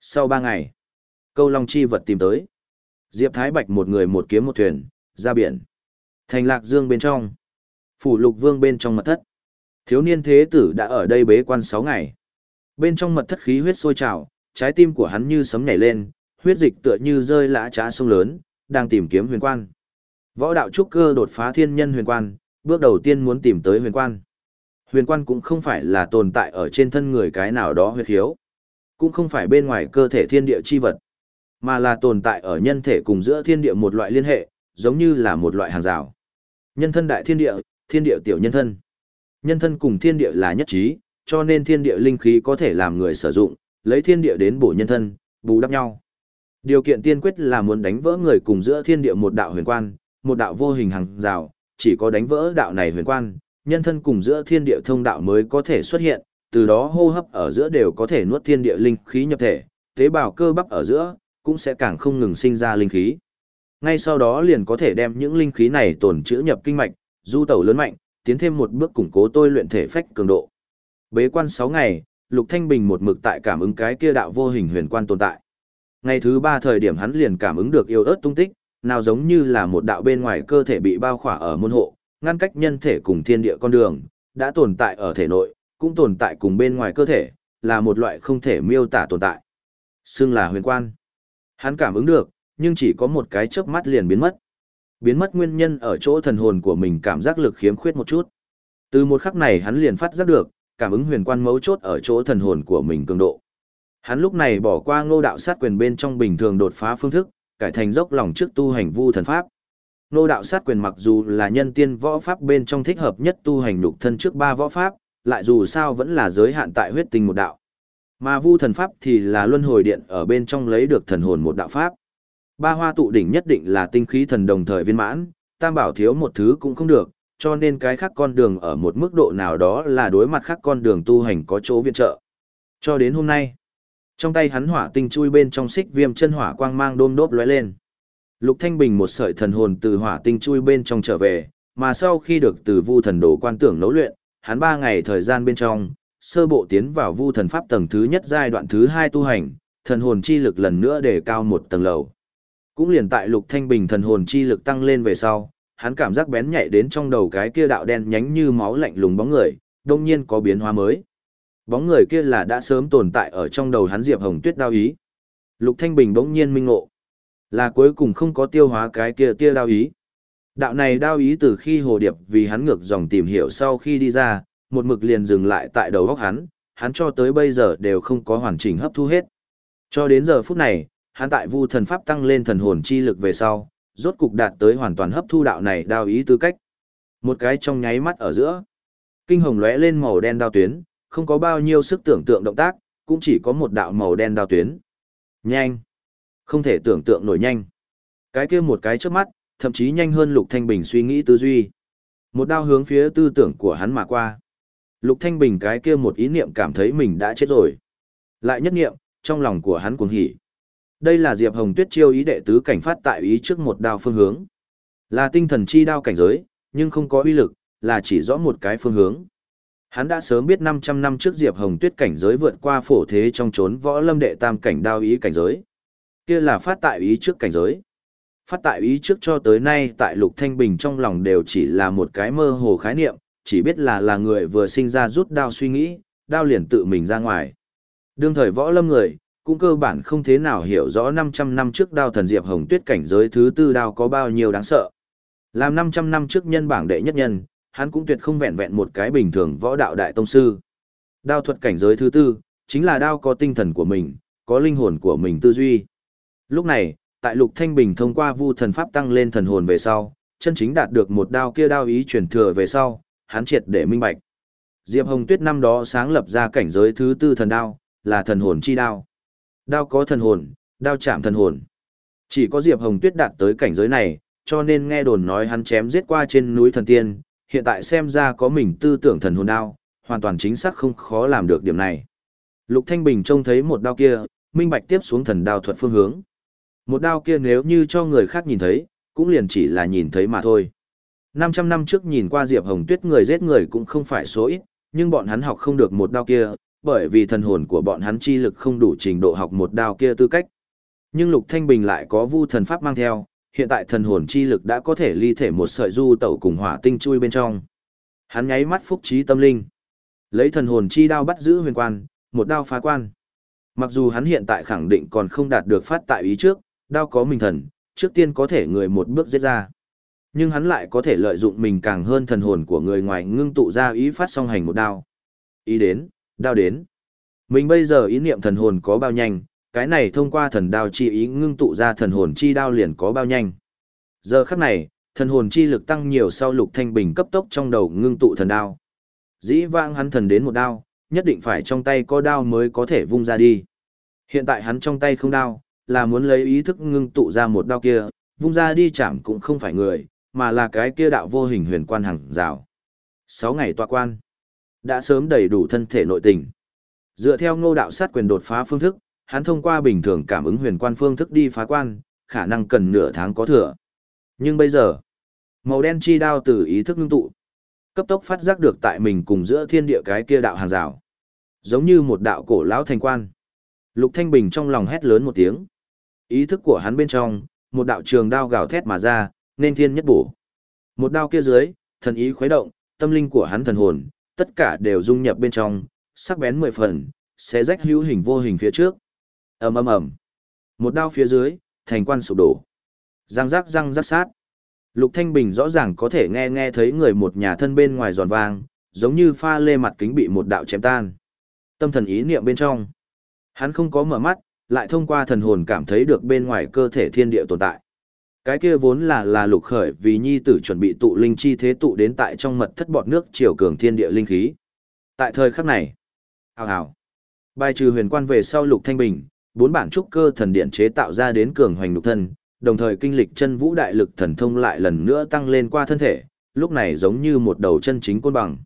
Sau ba ngày, câu long chi vật tìm tới. Diệp Thái Bạch một người một kiếm một thuyền, ra biển. Thành lạc dương bên trong. Phủ lục vương bên trong mật thất. Thiếu niên thế tử đã ở đây bế quan 6 ngày. Bên trong mật thất khí huyết sôi trào, trái tim của hắn như sấm nhảy lên, huyết dịch tựa như rơi lã trá sông lớn, đang tìm kiếm huyền quan. Võ đạo trúc cơ đột phá thiên nhân huyền quan, bước đầu tiên muốn tìm tới huyền quan. Huyền quan cũng không phải là tồn tại ở trên thân người cái nào đó huyết hiếu, cũng không phải bên ngoài cơ thể thiên địa chi vật, mà là tồn tại ở nhân thể cùng giữa thiên địa một loại liên hệ, giống như là một loại hàng rào. Nhân thân đại thiên địa, thiên địa tiểu nhân thân. Nhân thân cùng thiên địa là nhất trí, cho nên thiên địa linh khí có thể làm người sử dụng, lấy thiên địa đến bổ nhân thân, bù đắp nhau. Điều kiện tiên quyết là muốn đánh vỡ người cùng giữa thiên địa một đạo huyền quan, một đạo vô hình hàng rào, chỉ có đánh vỡ đạo này huyền quan, nhân thân cùng giữa thiên địa thông đạo mới có thể xuất hiện, từ đó hô hấp ở giữa đều có thể nuốt thiên địa linh khí nhập thể, tế bào cơ bắp ở giữa cũng sẽ càng không ngừng sinh ra linh khí. Ngay sau đó liền có thể đem những linh khí này tồn trữ nhập kinh mạch, du tẩu lớn mạnh, tiến thêm một bước củng cố tôi luyện thể phách cường độ. Bế quan 6 ngày, Lục Thanh Bình một mực tại cảm ứng cái kia đạo vô hình huyền quan tồn tại. Ngày thứ 3 thời điểm hắn liền cảm ứng được yêu ớt tung tích, nào giống như là một đạo bên ngoài cơ thể bị bao khỏa ở môn hộ, ngăn cách nhân thể cùng thiên địa con đường, đã tồn tại ở thể nội, cũng tồn tại cùng bên ngoài cơ thể, là một loại không thể miêu tả tồn tại. Xưng là huyền quan. Hắn cảm ứng được, nhưng chỉ có một cái chớp mắt liền biến mất. Biến mất nguyên nhân ở chỗ thần hồn của mình cảm giác lực khiếm khuyết một chút. Từ một khắc này hắn liền phát giác được, cảm ứng huyền quan mấu chốt ở chỗ thần hồn của mình cường độ. Hắn lúc này bỏ qua ngô đạo sát quyền bên trong bình thường đột phá phương thức, cải thành dốc lòng trước tu hành vu thần pháp. Ngô đạo sát quyền mặc dù là nhân tiên võ pháp bên trong thích hợp nhất tu hành nhục thân trước ba võ pháp, lại dù sao vẫn là giới hạn tại huyết tinh một đạo. Mà vu thần pháp thì là luân hồi điện ở bên trong lấy được thần hồn một đạo pháp. Ba hoa tụ đỉnh nhất định là tinh khí thần đồng thời viên mãn, tam bảo thiếu một thứ cũng không được, cho nên cái khác con đường ở một mức độ nào đó là đối mặt khác con đường tu hành có chỗ viện trợ. Cho đến hôm nay, trong tay hắn hỏa tinh chui bên trong xích viêm chân hỏa quang mang đôm đốp lóe lên. Lục Thanh Bình một sợi thần hồn từ hỏa tinh chui bên trong trở về, mà sau khi được từ vu thần đồ quan tưởng nấu luyện, hắn ba ngày thời gian bên trong, sơ bộ tiến vào vu thần pháp tầng thứ nhất giai đoạn thứ hai tu hành, thần hồn chi lực lần nữa để cao một tầng lầu. Cũng liền tại Lục Thanh Bình thần hồn chi lực tăng lên về sau, hắn cảm giác bén nhạy đến trong đầu cái kia đạo đen nhánh như máu lạnh lùng bóng người, đông nhiên có biến hóa mới. Bóng người kia là đã sớm tồn tại ở trong đầu hắn Diệp Hồng Tuyết đao ý. Lục Thanh Bình bỗng nhiên minh ngộ, là cuối cùng không có tiêu hóa cái kia tia đao ý. Đạo này đao ý từ khi Hồ Điệp vì hắn ngược dòng tìm hiểu sau khi đi ra, một mực liền dừng lại tại đầu óc hắn, hắn cho tới bây giờ đều không có hoàn chỉnh hấp thu hết. Cho đến giờ phút này, hắn tại vu thần pháp tăng lên thần hồn chi lực về sau, rốt cục đạt tới hoàn toàn hấp thu đạo này đao ý tư cách. Một cái trong nháy mắt ở giữa, kinh hồng lóe lên màu đen đao tuyến, không có bao nhiêu sức tưởng tượng động tác, cũng chỉ có một đạo màu đen đao tuyến. Nhanh, không thể tưởng tượng nổi nhanh. Cái kia một cái trước mắt, thậm chí nhanh hơn Lục Thanh Bình suy nghĩ tư duy. Một đao hướng phía tư tưởng của hắn mà qua. Lục Thanh Bình cái kia một ý niệm cảm thấy mình đã chết rồi. Lại nhất niệm, trong lòng của hắn cuồng hỉ. Đây là Diệp Hồng Tuyết chiêu ý đệ tứ cảnh phát tại ý trước một đao phương hướng. Là tinh thần chi đao cảnh giới, nhưng không có uy lực, là chỉ rõ một cái phương hướng. Hắn đã sớm biết 500 năm trước Diệp Hồng Tuyết cảnh giới vượt qua phổ thế trong chốn võ lâm đệ tam cảnh đao ý cảnh giới. Kia là phát tại ý trước cảnh giới. Phát tại ý trước cho tới nay tại Lục Thanh Bình trong lòng đều chỉ là một cái mơ hồ khái niệm, chỉ biết là là người vừa sinh ra rút đao suy nghĩ, đao liền tự mình ra ngoài. Đương thời võ lâm người, cũng cơ bản không thế nào hiểu rõ 500 năm trước đao thần Diệp Hồng Tuyết cảnh giới thứ tư đao có bao nhiêu đáng sợ. Làm 500 năm trước nhân bảng đệ nhất nhân, hắn cũng tuyệt không vẹn vẹn một cái bình thường võ đạo đại tông sư. Đao thuật cảnh giới thứ tư, chính là đao có tinh thần của mình, có linh hồn của mình tư duy. Lúc này, tại Lục Thanh Bình thông qua vu thần pháp tăng lên thần hồn về sau, chân chính đạt được một đao kia đao ý truyền thừa về sau, hắn triệt để minh bạch. Diệp Hồng Tuyết năm đó sáng lập ra cảnh giới thứ tư thần đao, là thần hồn chi đao. Đao có thần hồn, đao chạm thần hồn. Chỉ có Diệp Hồng Tuyết đạt tới cảnh giới này, cho nên nghe đồn nói hắn chém giết qua trên núi thần tiên, hiện tại xem ra có mình tư tưởng thần hồn đao, hoàn toàn chính xác không khó làm được điểm này. Lục Thanh Bình trông thấy một đao kia, minh bạch tiếp xuống thần đao thuật phương hướng. Một đao kia nếu như cho người khác nhìn thấy, cũng liền chỉ là nhìn thấy mà thôi. 500 năm trước nhìn qua Diệp Hồng Tuyết người giết người cũng không phải số ít, nhưng bọn hắn học không được một đao kia, bởi vì thần hồn của bọn hắn chi lực không đủ trình độ học một đao kia tư cách. Nhưng Lục Thanh Bình lại có vu thần pháp mang theo, hiện tại thần hồn chi lực đã có thể ly thể một sợi du tẩu cùng hỏa tinh chui bên trong. Hắn nháy mắt phúc trí tâm linh, lấy thần hồn chi đao bắt giữ huyền quan, một đao phá quan. Mặc dù hắn hiện tại khẳng định còn không đạt được phát tại ý trước, đao có mình thần, trước tiên có thể người một bước giết ra. Nhưng hắn lại có thể lợi dụng mình càng hơn thần hồn của người ngoài ngưng tụ ra ý phát song hành một đao. Ý đến, đao đến. Mình bây giờ ý niệm thần hồn có bao nhanh, cái này thông qua thần đao chi ý ngưng tụ ra thần hồn chi đao liền có bao nhanh. Giờ khắc này, thần hồn chi lực tăng nhiều sau lục thanh bình cấp tốc trong đầu ngưng tụ thần đao. Dĩ vãng hắn thần đến một đao, nhất định phải trong tay có đao mới có thể vung ra đi. Hiện tại hắn trong tay không đao, là muốn lấy ý thức ngưng tụ ra một đao kia, vung ra đi chạm cũng không phải người, mà là cái kia đạo vô hình huyền quan hàng rào. Sáu ngày tọa quan, đã sớm đầy đủ thân thể nội tình. Dựa theo ngô đạo sát quyền đột phá phương thức, hắn thông qua bình thường cảm ứng huyền quan phương thức đi phá quan, khả năng cần nửa tháng có thừa. Nhưng bây giờ, màu đen chi đao từ ý thức ngưng tụ, cấp tốc phát giác được tại mình cùng giữa thiên địa cái kia đạo hàng rào. Giống như một đạo cổ lão thành quan. Lục Thanh Bình trong lòng hét lớn một tiếng. Ý thức của hắn bên trong, một đạo trường đao gào thét mà ra, nên thiên nhất bổ. Một đao kia dưới, thần ý khuấy động, tâm linh của hắn thần hồn, tất cả đều dung nhập bên trong, sắc bén mười phần, sẽ rách hữu hình vô hình phía trước. ầm ầm ầm, một đao phía dưới, thành quan sụp đổ, răng rắc răng rắc sát. Lục Thanh Bình rõ ràng có thể nghe nghe thấy người một nhà thân bên ngoài giòn vang, giống như pha lê mặt kính bị một đạo chém tan. Tâm thần ý niệm bên trong, hắn không có mở mắt, lại thông qua thần hồn cảm thấy được bên ngoài cơ thể thiên địa tồn tại. Cái kia vốn là là lục khởi vì nhi tử chuẩn bị tụ linh chi thế tụ đến tại trong mật thất bọt nước triều cường thiên địa linh khí. Tại thời khắc này, hào hào, bài trừ huyền quan về sau lục thanh bình, bốn bản trúc cơ thần điện chế tạo ra đến cường hoành lục thân, đồng thời kinh lịch chân vũ đại lực thần thông lại lần nữa tăng lên qua thân thể, lúc này giống như một đầu chân chính côn bằng.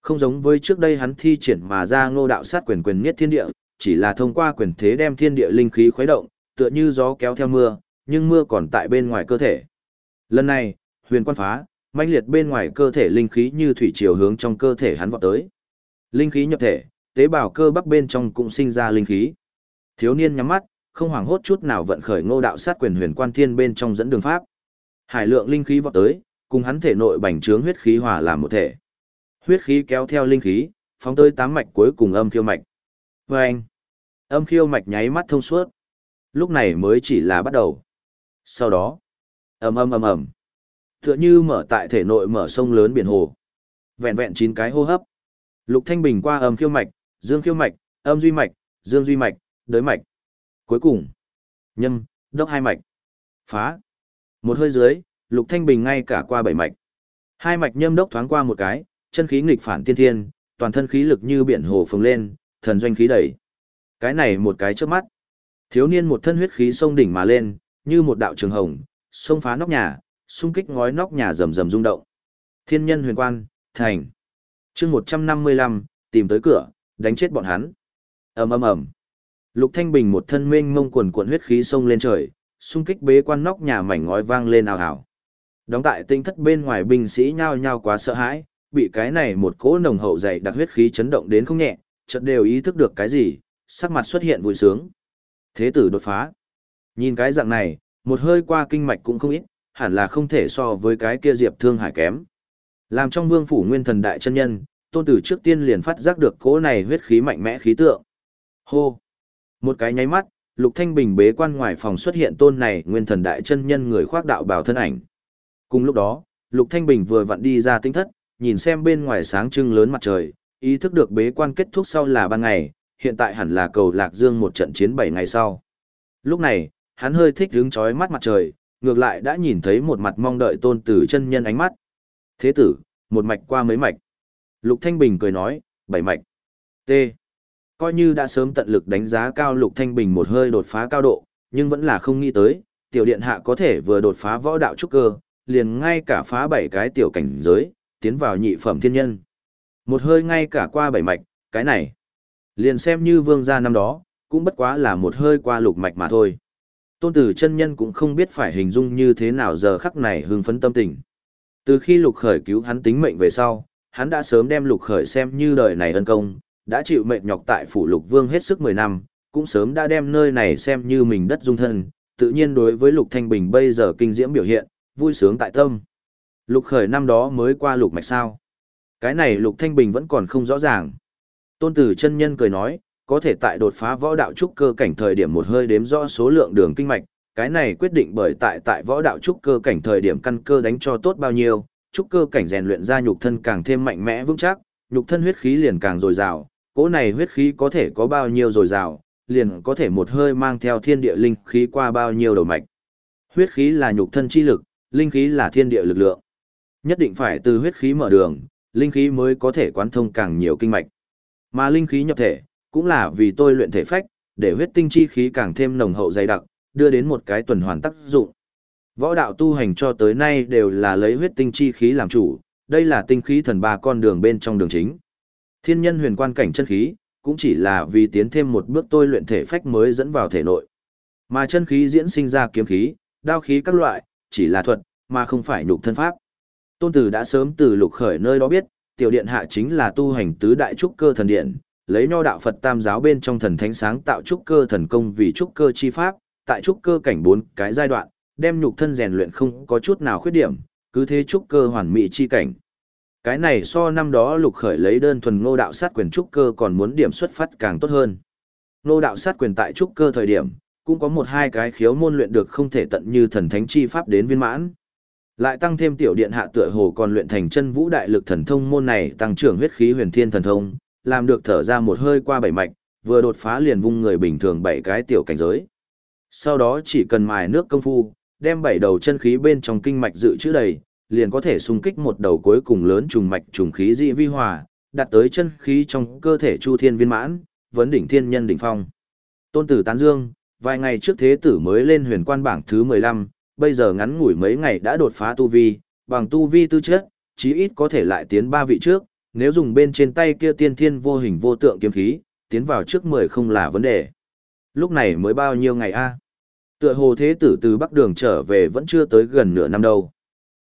Không giống với trước đây hắn thi triển mà ra ngô đạo sát quyền quyền nhất thiên địa, chỉ là thông qua quyền thế đem thiên địa linh khí khuấy động, tựa như gió kéo theo mưa, nhưng mưa còn tại bên ngoài cơ thể. Lần này, huyền quan phá, mãnh liệt bên ngoài cơ thể linh khí như thủy chiều hướng trong cơ thể hắn vọt tới. Linh khí nhập thể, tế bào cơ bắp bên trong cũng sinh ra linh khí. Thiếu niên nhắm mắt, không hoảng hốt chút nào vận khởi ngô đạo sát quyền huyền quan thiên bên trong dẫn đường pháp. Hải lượng linh khí vọt tới, cùng hắn thể nội bành trướng huyết khí hòa làm một thể. Huyết khí kéo theo linh khí, phóng tới tám mạch cuối cùng âm khiêu mạch. Và anh, âm khiêu mạch nháy mắt thông suốt. Lúc này mới chỉ là bắt đầu. Sau đó, ầm ầm ầm ầm, tựa như mở tại thể nội mở sông lớn biển hồ. Vẹn vẹn chín cái hô hấp. Lục Thanh Bình qua âm khiêu mạch, dương khiêu mạch, âm duy mạch, dương duy mạch, đới mạch. Cuối cùng, nhâm, đốc hai mạch. Phá. Một hơi dưới, Lục Thanh Bình ngay cả qua bảy mạch. Hai mạch nhâm đốc thoáng qua một cái, chân khí nghịch phản tiên thiên, toàn thân khí lực như biển hồ phồng lên, thần doanh khí đẩy. Cái này một cái trước mắt. Thiếu niên một thân huyết khí sông đỉnh mà lên, như một đạo trường hồng, xông phá nóc nhà, xung kích ngói nóc nhà rầm rầm rung động. Thiên nhân huyền quan, thành. chương 155, tìm tới cửa, đánh chết bọn hắn. ầm ầm ầm Lục Thanh Bình một thân mênh mông quần cuộn huyết khí xông lên trời, xung kích bế quan nóc nhà mảnh ngói vang lên ào ào. Đóng tại tinh thất bên ngoài binh sĩ nhao nhao quá sợ hãi, bị cái này một cỗ nồng hậu dày đặc huyết khí chấn động đến không nhẹ, chợt đều ý thức được cái gì, sắc mặt xuất hiện vui sướng. Thế tử đột phá. Nhìn cái dạng này, một hơi qua kinh mạch cũng không ít, hẳn là không thể so với cái kia Diệp Thương Hải kém. Làm trong vương phủ nguyên thần đại chân nhân, tôn tử trước tiên liền phát giác được cỗ này huyết khí mạnh mẽ khí tượng. Hô! Một cái nháy mắt, Lục Thanh Bình bế quan ngoài phòng xuất hiện tôn này nguyên thần đại chân nhân người khoác đạo bào thân ảnh. Cùng lúc đó, Lục Thanh Bình vừa vặn đi ra tinh thất, nhìn xem bên ngoài sáng trưng lớn mặt trời, ý thức được bế quan kết thúc sau là ban ngày, hiện tại hẳn là cầu Lạc Dương một trận chiến 7 ngày sau. Lúc này, hắn hơi thích hứng chói mắt mặt trời, ngược lại đã nhìn thấy một mặt mong đợi tôn tử chân nhân ánh mắt. Thế tử, một mạch qua mấy mạch. Lục Thanh Bình cười nói, bảy mạch. T. Coi như đã sớm tận lực đánh giá cao Lục Thanh Bình một hơi đột phá cao độ, nhưng vẫn là không nghĩ tới, tiểu điện hạ có thể vừa đột phá võ đạo trúc cơ, liền ngay cả phá bảy cái tiểu cảnh giới, tiến vào nhị phẩm thiên nhân. Một hơi ngay cả qua bảy mạch, cái này. Liền xem như vương gia năm đó, cũng bất quá là một hơi qua lục mạch mà thôi. Tôn tử chân nhân cũng không biết phải hình dung như thế nào giờ khắc này hưng phấn tâm tình. Từ khi lục khởi cứu hắn tính mệnh về sau, hắn đã sớm đem lục khởi xem như đời này ân công, đã chịu mệnh nhọc tại phủ lục vương hết sức 10 năm, cũng sớm đã đem nơi này xem như mình đất dung thân, tự nhiên đối với lục thanh bình bây giờ kinh diễm biểu hiện, vui sướng tại tâm. Lục khởi năm đó mới qua lục mạch sao. Cái này lục thanh bình vẫn còn không rõ ràng. Tôn tử chân nhân cười nói, có thể tại đột phá võ đạo trúc cơ cảnh thời điểm một hơi đếm rõ số lượng đường kinh mạch, cái này quyết định bởi tại tại võ đạo trúc cơ cảnh thời điểm căn cơ đánh cho tốt bao nhiêu, trúc cơ cảnh rèn luyện ra nhục thân càng thêm mạnh mẽ vững chắc, nhục thân huyết khí liền càng dồi dào, cỗ này huyết khí có thể có bao nhiêu dồi dào, liền có thể một hơi mang theo thiên địa linh khí qua bao nhiêu đầu mạch. Huyết khí là nhục thân chi lực, linh khí là thiên địa lực lượng. Nhất định phải từ huyết khí mở đường, linh khí mới có thể quán thông càng nhiều kinh mạch. Mà linh khí nhập thể, cũng là vì tôi luyện thể phách, để huyết tinh chi khí càng thêm nồng hậu dày đặc, đưa đến một cái tuần hoàn tác dụng. Võ đạo tu hành cho tới nay đều là lấy huyết tinh chi khí làm chủ, đây là tinh khí thần ba con đường bên trong đường chính. Thiên nhân huyền quan cảnh chân khí, cũng chỉ là vì tiến thêm một bước tôi luyện thể phách mới dẫn vào thể nội. Mà chân khí diễn sinh ra kiếm khí, đao khí các loại, chỉ là thuật, mà không phải nhục thân pháp. Tôn Tử đã sớm từ lục khởi nơi đó biết, tiểu điện hạ chính là tu hành tứ đại trúc cơ thần điện, lấy nho đạo Phật tam giáo bên trong thần thánh sáng tạo trúc cơ thần công vì trúc cơ chi pháp, tại trúc cơ cảnh bốn cái giai đoạn, đem nhục thân rèn luyện không có chút nào khuyết điểm, cứ thế trúc cơ hoàn mỹ chi cảnh. Cái này so năm đó lục khởi lấy đơn thuần ngô đạo sát quyền trúc cơ còn muốn điểm xuất phát càng tốt hơn. Ngô đạo sát quyền tại trúc cơ thời điểm, cũng có một hai cái khiếu môn luyện được không thể tận như thần thánh chi pháp đến viên mãn. Lại tăng thêm tiểu điện hạ tựa hồ còn luyện thành chân vũ đại lực thần thông môn này tăng trưởng huyết khí huyền thiên thần thông, làm được thở ra một hơi qua bảy mạch, vừa đột phá liền vung người bình thường bảy cái tiểu cảnh giới. Sau đó chỉ cần mài nước công phu, đem bảy đầu chân khí bên trong kinh mạch dự trữ đầy, liền có thể xung kích một đầu cuối cùng lớn trùng mạch trùng khí dị vi hòa, đạt tới chân khí trong cơ thể chu thiên viên mãn, vấn đỉnh thiên nhân đỉnh phong. Tôn tử tán dương, vài ngày trước thế tử mới lên huyền quan bảng thứ 15, bây giờ ngắn ngủi mấy ngày đã đột phá tu vi, bằng tu vi tư chất, chí ít có thể lại tiến ba vị trước, nếu dùng bên trên tay kia tiên thiên vô hình vô tượng kiếm khí, tiến vào trước 10 không là vấn đề. Lúc này mới bao nhiêu ngày a? Tựa hồ thế tử từ Bắc Đường trở về vẫn chưa tới gần nửa năm đâu.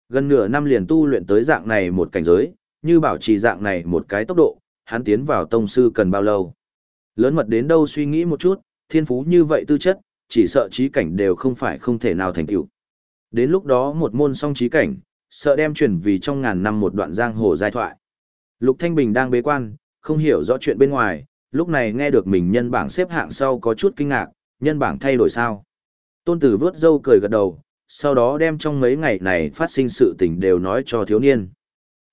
Gần nửa năm liền tu luyện tới dạng này một cảnh giới, như bảo trì dạng này một cái tốc độ, hắn tiến vào tông sư cần bao lâu. Lớn mật đến đâu suy nghĩ một chút, thiên phú như vậy tư chất, chỉ sợ trí cảnh đều không phải không thể nào thành tựu. Đến lúc đó một môn song trí cảnh, sợ đem truyền vì trong ngàn năm một đoạn giang hồ giai thoại. Lục Thanh Bình đang bế quan, không hiểu rõ chuyện bên ngoài, lúc này nghe được mình nhân bảng xếp hạng sau có chút kinh ngạc, nhân bảng thay đổi sao. Tôn tử vướt dâu cười gật đầu, sau đó đem trong mấy ngày này phát sinh sự tình đều nói cho thiếu niên.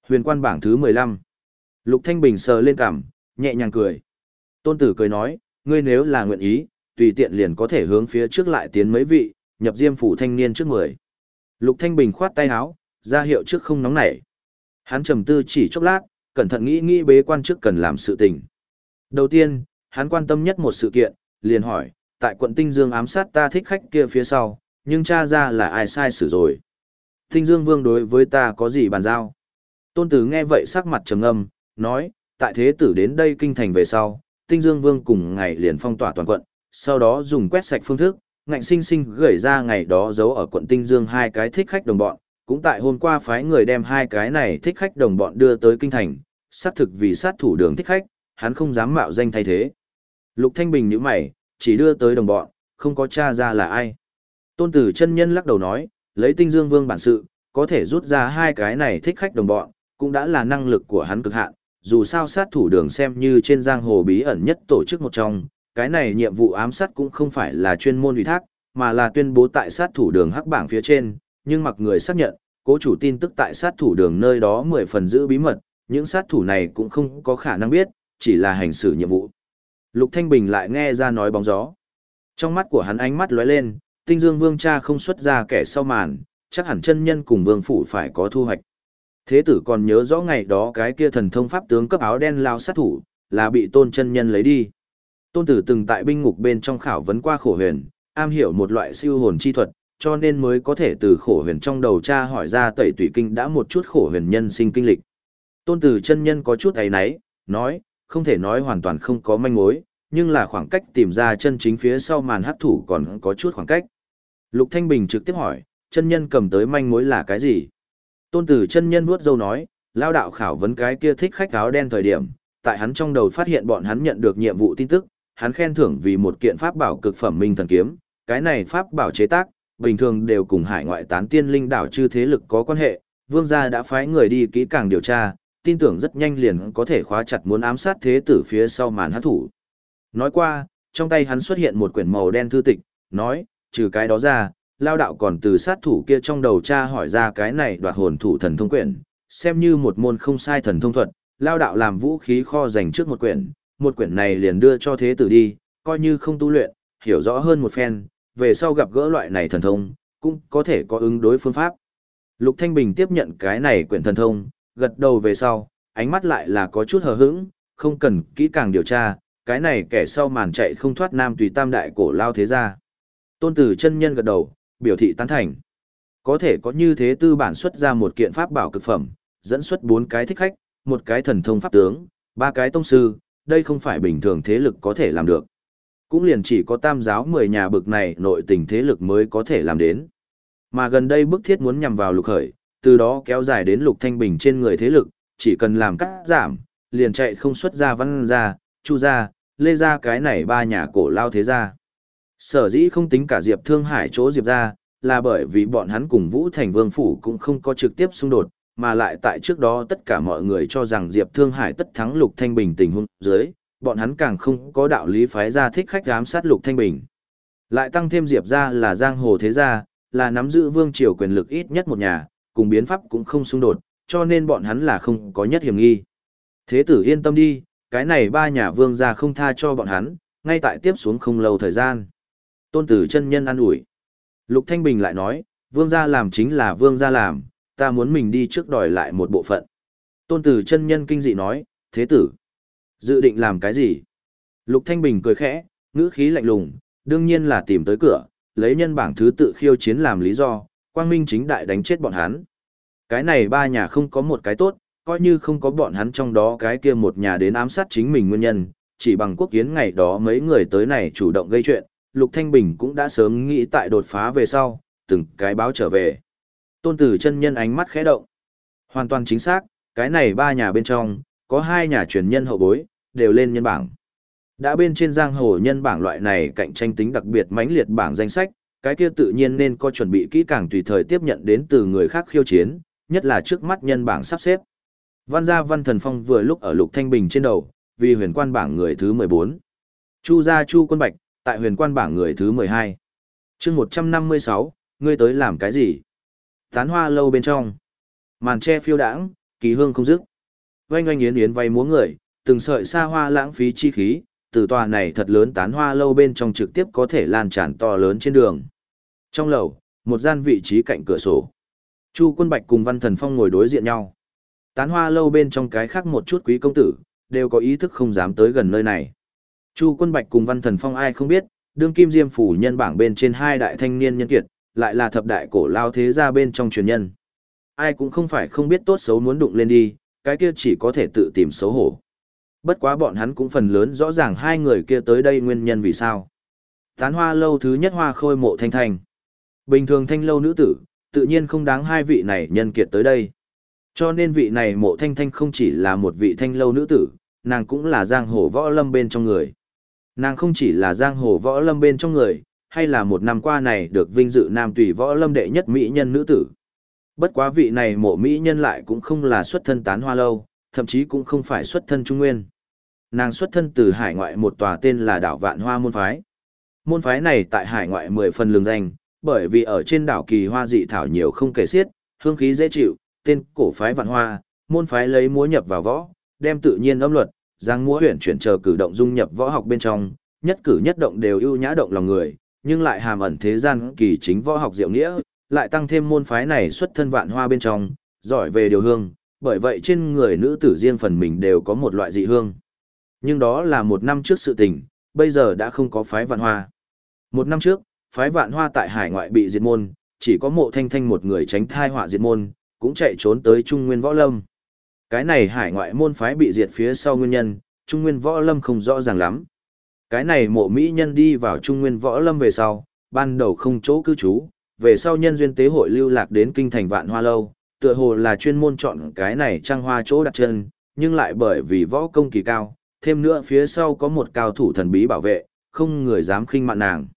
Huyền quan bảng thứ 15. Lục Thanh Bình sờ lên cằm, nhẹ nhàng cười. Tôn tử cười nói, ngươi nếu là nguyện ý, tùy tiện liền có thể hướng phía trước lại tiến mấy vị, nhập diêm phủ thanh niên trước người. Lục Thanh Bình khoát tay áo, ra hiệu trước không nóng nảy. Hắn trầm tư chỉ chốc lát, cẩn thận nghĩ nghĩ bế quan trước cần làm sự tình. Đầu tiên, hắn quan tâm nhất một sự kiện, liền hỏi, tại quận Tinh Dương ám sát ta thích khách kia phía sau, nhưng cha ra là ai sai xử rồi. Tinh Dương Vương đối với ta có gì bàn giao? Tôn Tử nghe vậy sắc mặt trầm ngâm, nói, tại thế tử đến đây kinh thành về sau, Tinh Dương Vương cùng ngày liền phong tỏa toàn quận, sau đó dùng quét sạch phương thức, ngạnh sinh sinh gửi ra ngày đó giấu ở quận Tinh Dương hai cái thích khách đồng bọn, cũng tại hôm qua phái người đem hai cái này thích khách đồng bọn đưa tới kinh thành, xác thực vì sát thủ đường thích khách, hắn không dám mạo danh thay thế. Lục Thanh Bình nhíu mày, chỉ đưa tới đồng bọn, không có tra ra là ai. Tôn tử chân nhân lắc đầu nói, lấy tinh dương vương bản sự, có thể rút ra hai cái này thích khách đồng bọn, cũng đã là năng lực của hắn cực hạn, dù sao sát thủ đường xem như trên giang hồ bí ẩn nhất tổ chức một trong, cái này nhiệm vụ ám sát cũng không phải là chuyên môn ủy thác, mà là tuyên bố tại sát thủ đường hắc bảng phía trên, nhưng mặc người xác nhận, cố chủ tin tức tại sát thủ đường nơi đó mười phần giữ bí mật, những sát thủ này cũng không có khả năng biết, chỉ là hành xử nhiệm vụ. Lục Thanh Bình lại nghe ra nói bóng gió. Trong mắt của hắn ánh mắt lóe lên, tinh dương vương cha không xuất ra kẻ sau màn, chắc hẳn chân nhân cùng vương phủ phải có thu hoạch. Thế tử còn nhớ rõ ngày đó cái kia thần thông pháp tướng cấp áo đen lao sát thủ, là bị tôn chân nhân lấy đi. Tôn tử từng tại binh ngục bên trong khảo vấn qua khổ huyền, am hiểu một loại siêu hồn chi thuật, cho nên mới có thể từ khổ huyền trong đầu cha hỏi ra tẩy tủy kinh đã một chút khổ huyền nhân sinh kinh lịch. Tôn tử chân nhân có chút ấy náy, nói, không thể nói hoàn toàn không có manh mối, nhưng là khoảng cách tìm ra chân chính phía sau màn hắc thủ còn có chút khoảng cách. Lục Thanh Bình trực tiếp hỏi, chân nhân cầm tới manh mối là cái gì? Tôn tử chân nhân vuốt dâu nói, lao đạo khảo vấn cái kia thích khách áo đen thời điểm, tại hắn trong đầu phát hiện bọn hắn nhận được nhiệm vụ tin tức, hắn khen thưởng vì một kiện pháp bảo cực phẩm minh thần kiếm, cái này pháp bảo chế tác, bình thường đều cùng hải ngoại tán tiên linh đảo chư thế lực có quan hệ, vương gia đã phái người đi kỹ càng điều tra, tin tưởng rất nhanh liền có thể khóa chặt muốn ám sát thế tử phía sau màn hát thủ. Nói qua, trong tay hắn xuất hiện một quyển màu đen thư tịch, nói, trừ cái đó ra, lao đạo còn từ sát thủ kia trong đầu cha hỏi ra cái này đoạt hồn thủ thần thông quyển, xem như một môn không sai thần thông thuật, lao đạo làm vũ khí kho dành trước một quyển, một quyển này liền đưa cho thế tử đi, coi như không tu luyện, hiểu rõ hơn một phen, về sau gặp gỡ loại này thần thông, cũng có thể có ứng đối phương pháp. Lục Thanh Bình tiếp nhận cái này quyển thần thông, gật đầu về sau, ánh mắt lại là có chút hờ hững, không cần kỹ càng điều tra, cái này kẻ sau màn chạy không thoát nam tùy tam đại cổ lao thế gia. Tôn tử chân nhân gật đầu, biểu thị tán thành. Có thể có như thế tư bản xuất ra một kiện pháp bảo cực phẩm, dẫn xuất bốn cái thích khách, một cái thần thông pháp tướng, ba cái tông sư, đây không phải bình thường thế lực có thể làm được. Cũng liền chỉ có tam giáo 10 nhà bực này nội tình thế lực mới có thể làm đến. Mà gần đây bức thiết muốn nhằm vào lục khởi, từ đó kéo dài đến lục thanh bình trên người thế lực, chỉ cần làm cắt giảm, liền chạy không xuất ra văn ra, chu ra, lê ra cái này ba nhà cổ lao thế ra. Sở dĩ không tính cả Diệp Thương Hải chỗ Diệp ra, là bởi vì bọn hắn cùng Vũ Thành Vương Phủ cũng không có trực tiếp xung đột, mà lại tại trước đó tất cả mọi người cho rằng Diệp Thương Hải tất thắng Lục Thanh Bình tình huống dưới, bọn hắn càng không có đạo lý phái ra thích khách ám sát Lục Thanh Bình. Lại tăng thêm Diệp gia là giang hồ thế gia, là nắm giữ vương triều quyền lực ít nhất một nhà, cùng biến pháp cũng không xung đột, cho nên bọn hắn là không có nhất hiểm nghi. Thế tử yên tâm đi, cái này ba nhà vương gia không tha cho bọn hắn, ngay tại tiếp xuống không lâu thời gian. Tôn tử chân nhân an ủi. Lục Thanh Bình lại nói, vương gia làm chính là vương gia làm, ta muốn mình đi trước đòi lại một bộ phận. Tôn tử chân nhân kinh dị nói, thế tử, dự định làm cái gì? Lục Thanh Bình cười khẽ, ngữ khí lạnh lùng, đương nhiên là tìm tới cửa, lấy nhân bảng thứ tự khiêu chiến làm lý do, quang minh chính đại đánh chết bọn hắn. Cái này ba nhà không có một cái tốt, coi như không có bọn hắn trong đó cái kia một nhà đến ám sát chính mình nguyên nhân, chỉ bằng quốc kiến ngày đó mấy người tới này chủ động gây chuyện, Lục Thanh Bình cũng đã sớm nghĩ tại đột phá về sau, từng cái báo trở về. Tôn tử chân nhân ánh mắt khẽ động. Hoàn toàn chính xác, cái này ba nhà bên trong, có hai nhà truyền nhân hậu bối, đều lên nhân bảng. Đã bên trên giang hồ nhân bảng loại này cạnh tranh tính đặc biệt mãnh liệt bảng danh sách, cái kia tự nhiên nên có chuẩn bị kỹ càng tùy thời tiếp nhận đến từ người khác khiêu chiến, nhất là trước mắt nhân bảng sắp xếp. Văn gia Văn Thần Phong vừa lúc ở Lục Thanh Bình trên đầu, vì huyền quan bảng người thứ 14. Chu gia Chu Quân Bạch, tại huyền quan bảng người thứ 12. chương 156, ngươi tới làm cái gì? Tán hoa lâu bên trong. Màn che phiêu đãng, kỳ hương không dứt. Oanh oanh yến yến vay múa người, từng sợi xa hoa lãng phí chi khí, từ tòa này thật lớn tán hoa lâu bên trong trực tiếp có thể lan tràn to lớn trên đường. Trong lầu, một gian vị trí cạnh cửa sổ. Chu Quân Bạch cùng Văn Thần Phong ngồi đối diện nhau. Tán hoa lâu bên trong cái khác một chút quý công tử, đều có ý thức không dám tới gần nơi này. Chu Quân Bạch cùng Văn Thần Phong ai không biết, đương kim diêm phủ nhân bảng bên trên hai đại thanh niên nhân kiệt, lại là thập đại cổ lao thế gia bên trong truyền nhân. Ai cũng không phải không biết tốt xấu muốn đụng lên đi, cái kia chỉ có thể tự tìm xấu hổ. Bất quá bọn hắn cũng phần lớn rõ ràng hai người kia tới đây nguyên nhân vì sao. Tán hoa lâu thứ nhất hoa khôi mộ thanh thanh. Bình thường thanh lâu nữ tử, tự nhiên không đáng hai vị này nhân kiệt tới đây. Cho nên vị này mộ thanh thanh không chỉ là một vị thanh lâu nữ tử, nàng cũng là giang hồ võ lâm bên trong người. Nàng không chỉ là giang hồ võ lâm bên trong người, hay là một năm qua này được vinh dự nam tùy võ lâm đệ nhất mỹ nhân nữ tử. Bất quá vị này mộ mỹ nhân lại cũng không là xuất thân tán hoa lâu, thậm chí cũng không phải xuất thân trung nguyên. Nàng xuất thân từ hải ngoại một tòa tên là đảo Vạn Hoa Môn Phái. Môn phái này tại hải ngoại mười phần lường danh, bởi vì ở trên đảo kỳ hoa dị thảo nhiều không kể xiết, hương khí dễ chịu, tên cổ phái Vạn Hoa, môn phái lấy múa nhập vào võ, đem tự nhiên âm luật, giang múa huyền chuyển chờ cử động dung nhập võ học bên trong, nhất cử nhất động đều ưu nhã động lòng người, nhưng lại hàm ẩn thế gian kỳ chính võ học diệu nghĩa, lại tăng thêm môn phái này xuất thân vạn hoa bên trong, giỏi về điều hương, bởi vậy trên người nữ tử riêng phần mình đều có một loại dị hương. Nhưng đó là một năm trước sự tình, bây giờ đã không có phái vạn hoa. Một năm trước, phái vạn hoa tại hải ngoại bị diệt môn, chỉ có mộ thanh thanh một người tránh thai họa diệt môn, cũng chạy trốn tới Trung Nguyên Võ Lâm. Cái này hải ngoại môn phái bị diệt phía sau nguyên nhân, Trung Nguyên Võ Lâm không rõ ràng lắm. Cái này mộ Mỹ nhân đi vào Trung Nguyên Võ Lâm về sau, ban đầu không chỗ cư trú, về sau nhân duyên tế hội lưu lạc đến kinh thành vạn hoa lâu, tựa hồ là chuyên môn chọn cái này trang hoa chỗ đặt chân, nhưng lại bởi vì võ công kỳ cao, thêm nữa phía sau có một cao thủ thần bí bảo vệ, không người dám khinh mạn nàng.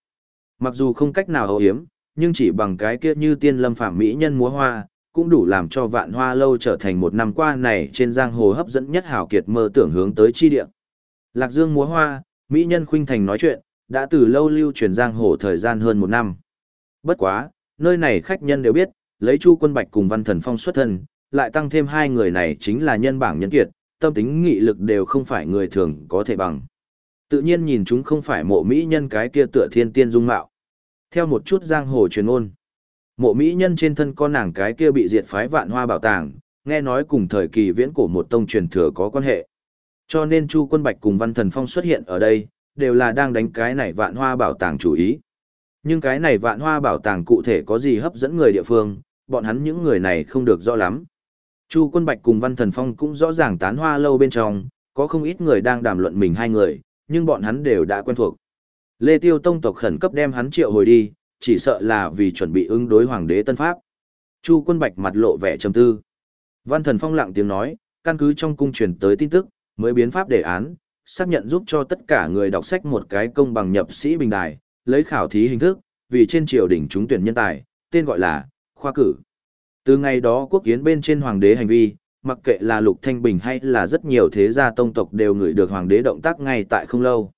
Mặc dù không cách nào hậu hiếm, nhưng chỉ bằng cái kia như tiên lâm phạm mỹ nhân múa hoa, cũng đủ làm cho vạn hoa lâu trở thành một năm qua này trên giang hồ hấp dẫn nhất hảo kiệt mơ tưởng hướng tới chi địa. Lạc Dương múa hoa, mỹ nhân khuynh thành nói chuyện, đã từ lâu lưu truyền giang hồ thời gian hơn một năm. Bất quá, nơi này khách nhân đều biết, lấy Chu Quân Bạch cùng Văn Thần Phong xuất thân, lại tăng thêm hai người này chính là nhân bảng nhân kiệt, tâm tính nghị lực đều không phải người thường có thể bằng. Tự nhiên nhìn chúng không phải mộ mỹ nhân cái kia tựa thiên tiên dung mạo. Theo một chút giang hồ truyền ôn, mộ mỹ nhân trên thân con nàng cái kia bị diệt phái vạn hoa bảo tàng, nghe nói cùng thời kỳ viễn cổ một tông truyền thừa có quan hệ. Cho nên Chu Quân Bạch cùng Văn Thần Phong xuất hiện ở đây, đều là đang đánh cái này vạn hoa bảo tàng chủ ý. Nhưng cái này vạn hoa bảo tàng cụ thể có gì hấp dẫn người địa phương, bọn hắn những người này không được rõ lắm. Chu Quân Bạch cùng Văn Thần Phong cũng rõ ràng tán hoa lâu bên trong, có không ít người đang đàm luận mình hai người, nhưng bọn hắn đều đã quen thuộc. Lê Tiêu Tông tộc khẩn cấp đem hắn triệu hồi đi, chỉ sợ là vì chuẩn bị ứng đối hoàng đế Tân Pháp. Chu Quân Bạch mặt lộ vẻ trầm tư. Văn Thần Phong lặng tiếng nói, căn cứ trong cung truyền tới tin tức, mới biến pháp đề án, xác nhận giúp cho tất cả người đọc sách một cái công bằng nhập sĩ bình đài, lấy khảo thí hình thức, vì trên triều đình chúng tuyển nhân tài, tên gọi là khoa cử. Từ ngày đó quốc kiến bên trên hoàng đế hành vi, mặc kệ là Lục Thanh Bình hay là rất nhiều thế gia tông tộc đều ngửi được hoàng đế động tác ngay tại không lâu.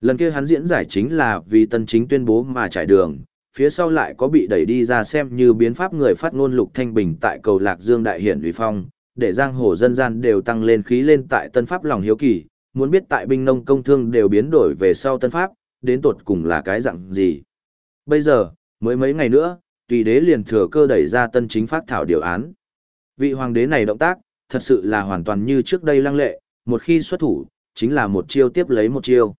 Lần kia hắn diễn giải chính là vì tân chính tuyên bố mà trải đường, phía sau lại có bị đẩy đi ra xem như biến pháp người phát ngôn Lục Thanh Bình tại cầu Lạc Dương đại hiển uy phong, để giang hồ dân gian đều tăng lên khí lên tại tân pháp lòng hiếu kỳ, muốn biết tại binh nông công thương đều biến đổi về sau tân pháp, đến tột cùng là cái dạng gì. Bây giờ, mới mấy ngày nữa, tùy đế liền thừa cơ đẩy ra tân chính phát thảo điều án. Vị hoàng đế này động tác, thật sự là hoàn toàn như trước đây lăng lệ, một khi xuất thủ, chính là một chiêu tiếp lấy một chiêu.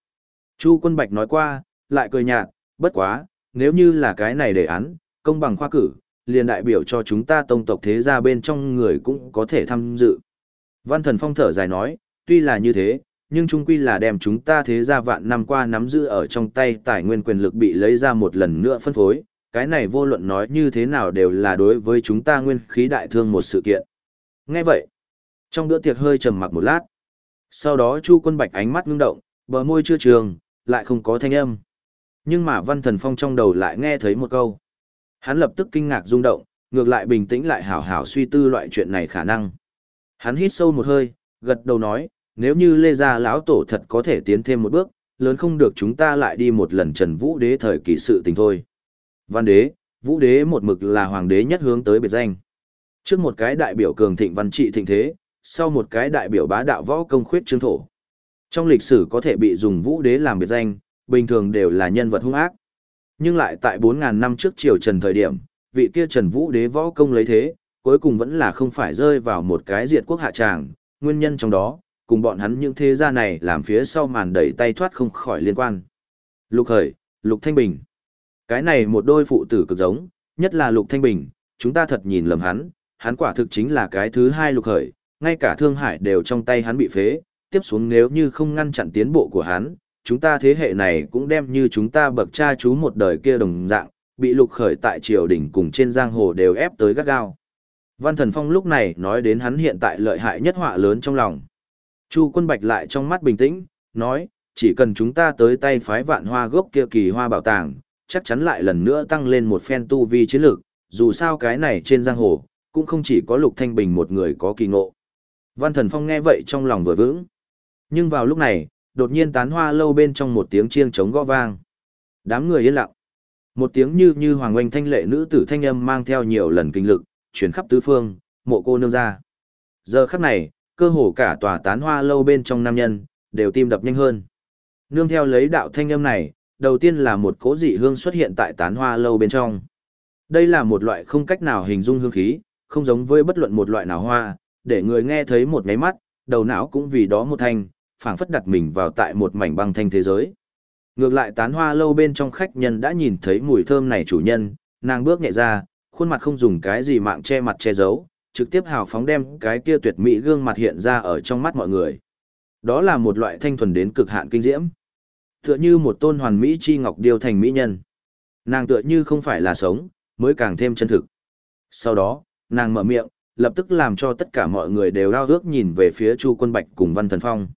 Chu quân bạch nói qua, lại cười nhạt, bất quá, nếu như là cái này đề án, công bằng khoa cử, liền đại biểu cho chúng ta tông tộc thế gia bên trong người cũng có thể tham dự. Văn thần phong thở dài nói, tuy là như thế, nhưng chung quy là đem chúng ta thế gia vạn năm qua nắm giữ ở trong tay tài nguyên quyền lực bị lấy ra một lần nữa phân phối, cái này vô luận nói như thế nào đều là đối với chúng ta nguyên khí đại thương một sự kiện. Nghe vậy, trong bữa tiệc hơi trầm mặc một lát. Sau đó Chu Quân Bạch ánh mắt ngưng động, bờ môi chưa trường, lại không có thanh âm. Nhưng mà Văn Thần Phong trong đầu lại nghe thấy một câu. Hắn lập tức kinh ngạc rung động, ngược lại bình tĩnh lại hảo hảo suy tư loại chuyện này khả năng. Hắn hít sâu một hơi, gật đầu nói, nếu như Lê Gia lão tổ thật có thể tiến thêm một bước, lớn không được chúng ta lại đi một lần Trần Vũ Đế thời kỳ sự tình thôi. Văn đế, Vũ đế một mực là hoàng đế nhất hướng tới biệt danh. Trước một cái đại biểu cường thịnh văn trị thịnh thế, sau một cái đại biểu bá đạo võ công khuyết trương thổ. Trong lịch sử có thể bị dùng vũ đế làm biệt danh, bình thường đều là nhân vật hung ác. Nhưng lại tại 4.000 năm trước triều trần thời điểm, vị kia trần vũ đế võ công lấy thế, cuối cùng vẫn là không phải rơi vào một cái diệt quốc hạ tràng, nguyên nhân trong đó, cùng bọn hắn những thế gia này làm phía sau màn đẩy tay thoát không khỏi liên quan. Lục Hởi, Lục Thanh Bình. Cái này một đôi phụ tử cực giống, nhất là Lục Thanh Bình, chúng ta thật nhìn lầm hắn, hắn quả thực chính là cái thứ hai Lục Khởi, ngay cả Thương Hải đều trong tay hắn bị phế, tiếp xuống nếu như không ngăn chặn tiến bộ của hắn, chúng ta thế hệ này cũng đem như chúng ta bậc cha chú một đời kia đồng dạng, bị Lục Khởi tại triều đình cùng trên giang hồ đều ép tới gắt gao. Văn Thần Phong lúc này nói đến hắn hiện tại lợi hại nhất họa lớn trong lòng. Chu Quân Bạch lại trong mắt bình tĩnh, nói, chỉ cần chúng ta tới tay phái vạn hoa gốc kia kỳ hoa bảo tàng, chắc chắn lại lần nữa tăng lên một phen tu vi chiến lược, dù sao cái này trên giang hồ, cũng không chỉ có Lục Thanh Bình một người có kỳ ngộ. Văn Thần Phong nghe vậy trong lòng vừa vững. Nhưng vào lúc này, đột nhiên tán hoa lâu bên trong một tiếng chiêng trống gõ vang. Đám người yên lặng. Một tiếng như như hoàng oanh thanh lệ nữ tử thanh âm mang theo nhiều lần kinh lực, chuyển khắp tứ phương, mộ cô nương ra. Giờ khắc này, cơ hồ cả tòa tán hoa lâu bên trong nam nhân, đều tim đập nhanh hơn. Nương theo lấy đạo thanh âm này, đầu tiên là một cố dị hương xuất hiện tại tán hoa lâu bên trong. Đây là một loại không cách nào hình dung hương khí, không giống với bất luận một loại nào hoa, để người nghe thấy một ngáy mắt, đầu não cũng vì đó một thanh, phảng phất đặt mình vào tại một mảnh băng thanh thế giới. Ngược lại tán hoa lâu bên trong khách nhân đã nhìn thấy mùi thơm này chủ nhân, nàng bước nhẹ ra, khuôn mặt không dùng cái gì mạng che mặt che giấu, trực tiếp hào phóng đem cái kia tuyệt mỹ gương mặt hiện ra ở trong mắt mọi người. Đó là một loại thanh thuần đến cực hạn kinh diễm. Tựa như một tôn hoàn mỹ chi ngọc điêu thành mỹ nhân. Nàng tựa như không phải là sống, mới càng thêm chân thực. Sau đó, nàng mở miệng, lập tức làm cho tất cả mọi người đều lao ước nhìn về phía Chu Quân Bạch cùng Văn Thần Phong.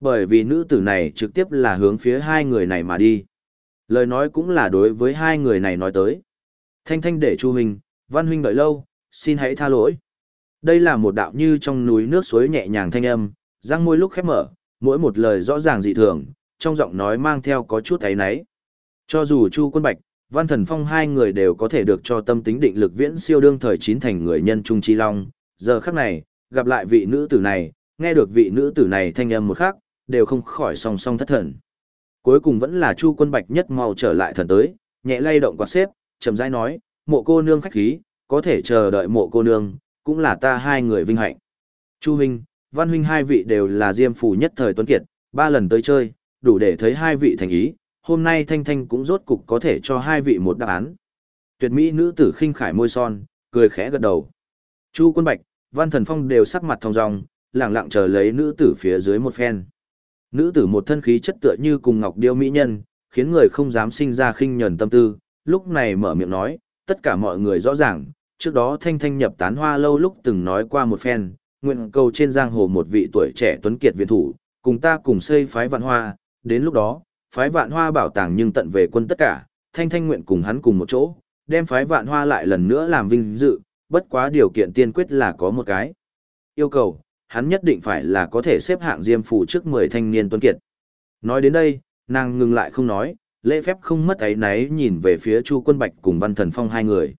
Bởi vì nữ tử này trực tiếp là hướng phía hai người này mà đi. Lời nói cũng là đối với hai người này nói tới. Thanh thanh để Chu Huynh, Văn Huynh đợi lâu, xin hãy tha lỗi. Đây là một đạo như trong núi nước suối nhẹ nhàng thanh âm, răng môi lúc khép mở, mỗi một lời rõ ràng dị thường, trong giọng nói mang theo có chút ấy náy. Cho dù Chu Quân Bạch, Văn Thần Phong hai người đều có thể được cho tâm tính định lực viễn siêu đương thời chín thành người nhân trung chi long, giờ khắc này, gặp lại vị nữ tử này, nghe được vị nữ tử này thanh âm một khắc, đều không khỏi song song thất thần. Cuối cùng vẫn là Chu Quân Bạch nhất mau trở lại thần tới, nhẹ lay động quạt xếp, chậm rãi nói, mộ cô nương khách khí, có thể chờ đợi mộ cô nương, cũng là ta hai người vinh hạnh. Chu huynh, Văn huynh hai vị đều là diêm phù nhất thời tuấn kiệt, ba lần tới chơi, đủ để thấy hai vị thành ý, hôm nay Thanh Thanh cũng rốt cục có thể cho hai vị một đáp án. Tuyệt mỹ nữ tử khinh khải môi son, cười khẽ gật đầu. Chu Quân Bạch, Văn Thần Phong đều sắc mặt thông dong, lặng lặng chờ lấy nữ tử phía dưới một phen. Nữ tử một thân khí chất tựa như cùng ngọc điêu mỹ nhân, khiến người không dám sinh ra khinh nhẫn tâm tư, lúc này mở miệng nói, tất cả mọi người rõ ràng, trước đó Thanh Thanh nhập tán hoa lâu lúc từng nói qua một phen, nguyện cầu trên giang hồ một vị tuổi trẻ tuấn kiệt viện thủ, cùng ta cùng xây phái vạn hoa, đến lúc đó, phái vạn hoa bảo tàng nhưng tận về quân tất cả, Thanh Thanh nguyện cùng hắn cùng một chỗ, đem phái vạn hoa lại lần nữa làm vinh dự, bất quá điều kiện tiên quyết là có một cái. Yêu cầu, hắn nhất định phải là có thể xếp hạng diêm phủ trước 10 thanh niên tuấn kiệt. Nói đến đây, nàng ngừng lại không nói, lễ phép không mất ấy náy nhìn về phía Chu Quân Bạch cùng Văn Thần Phong hai người.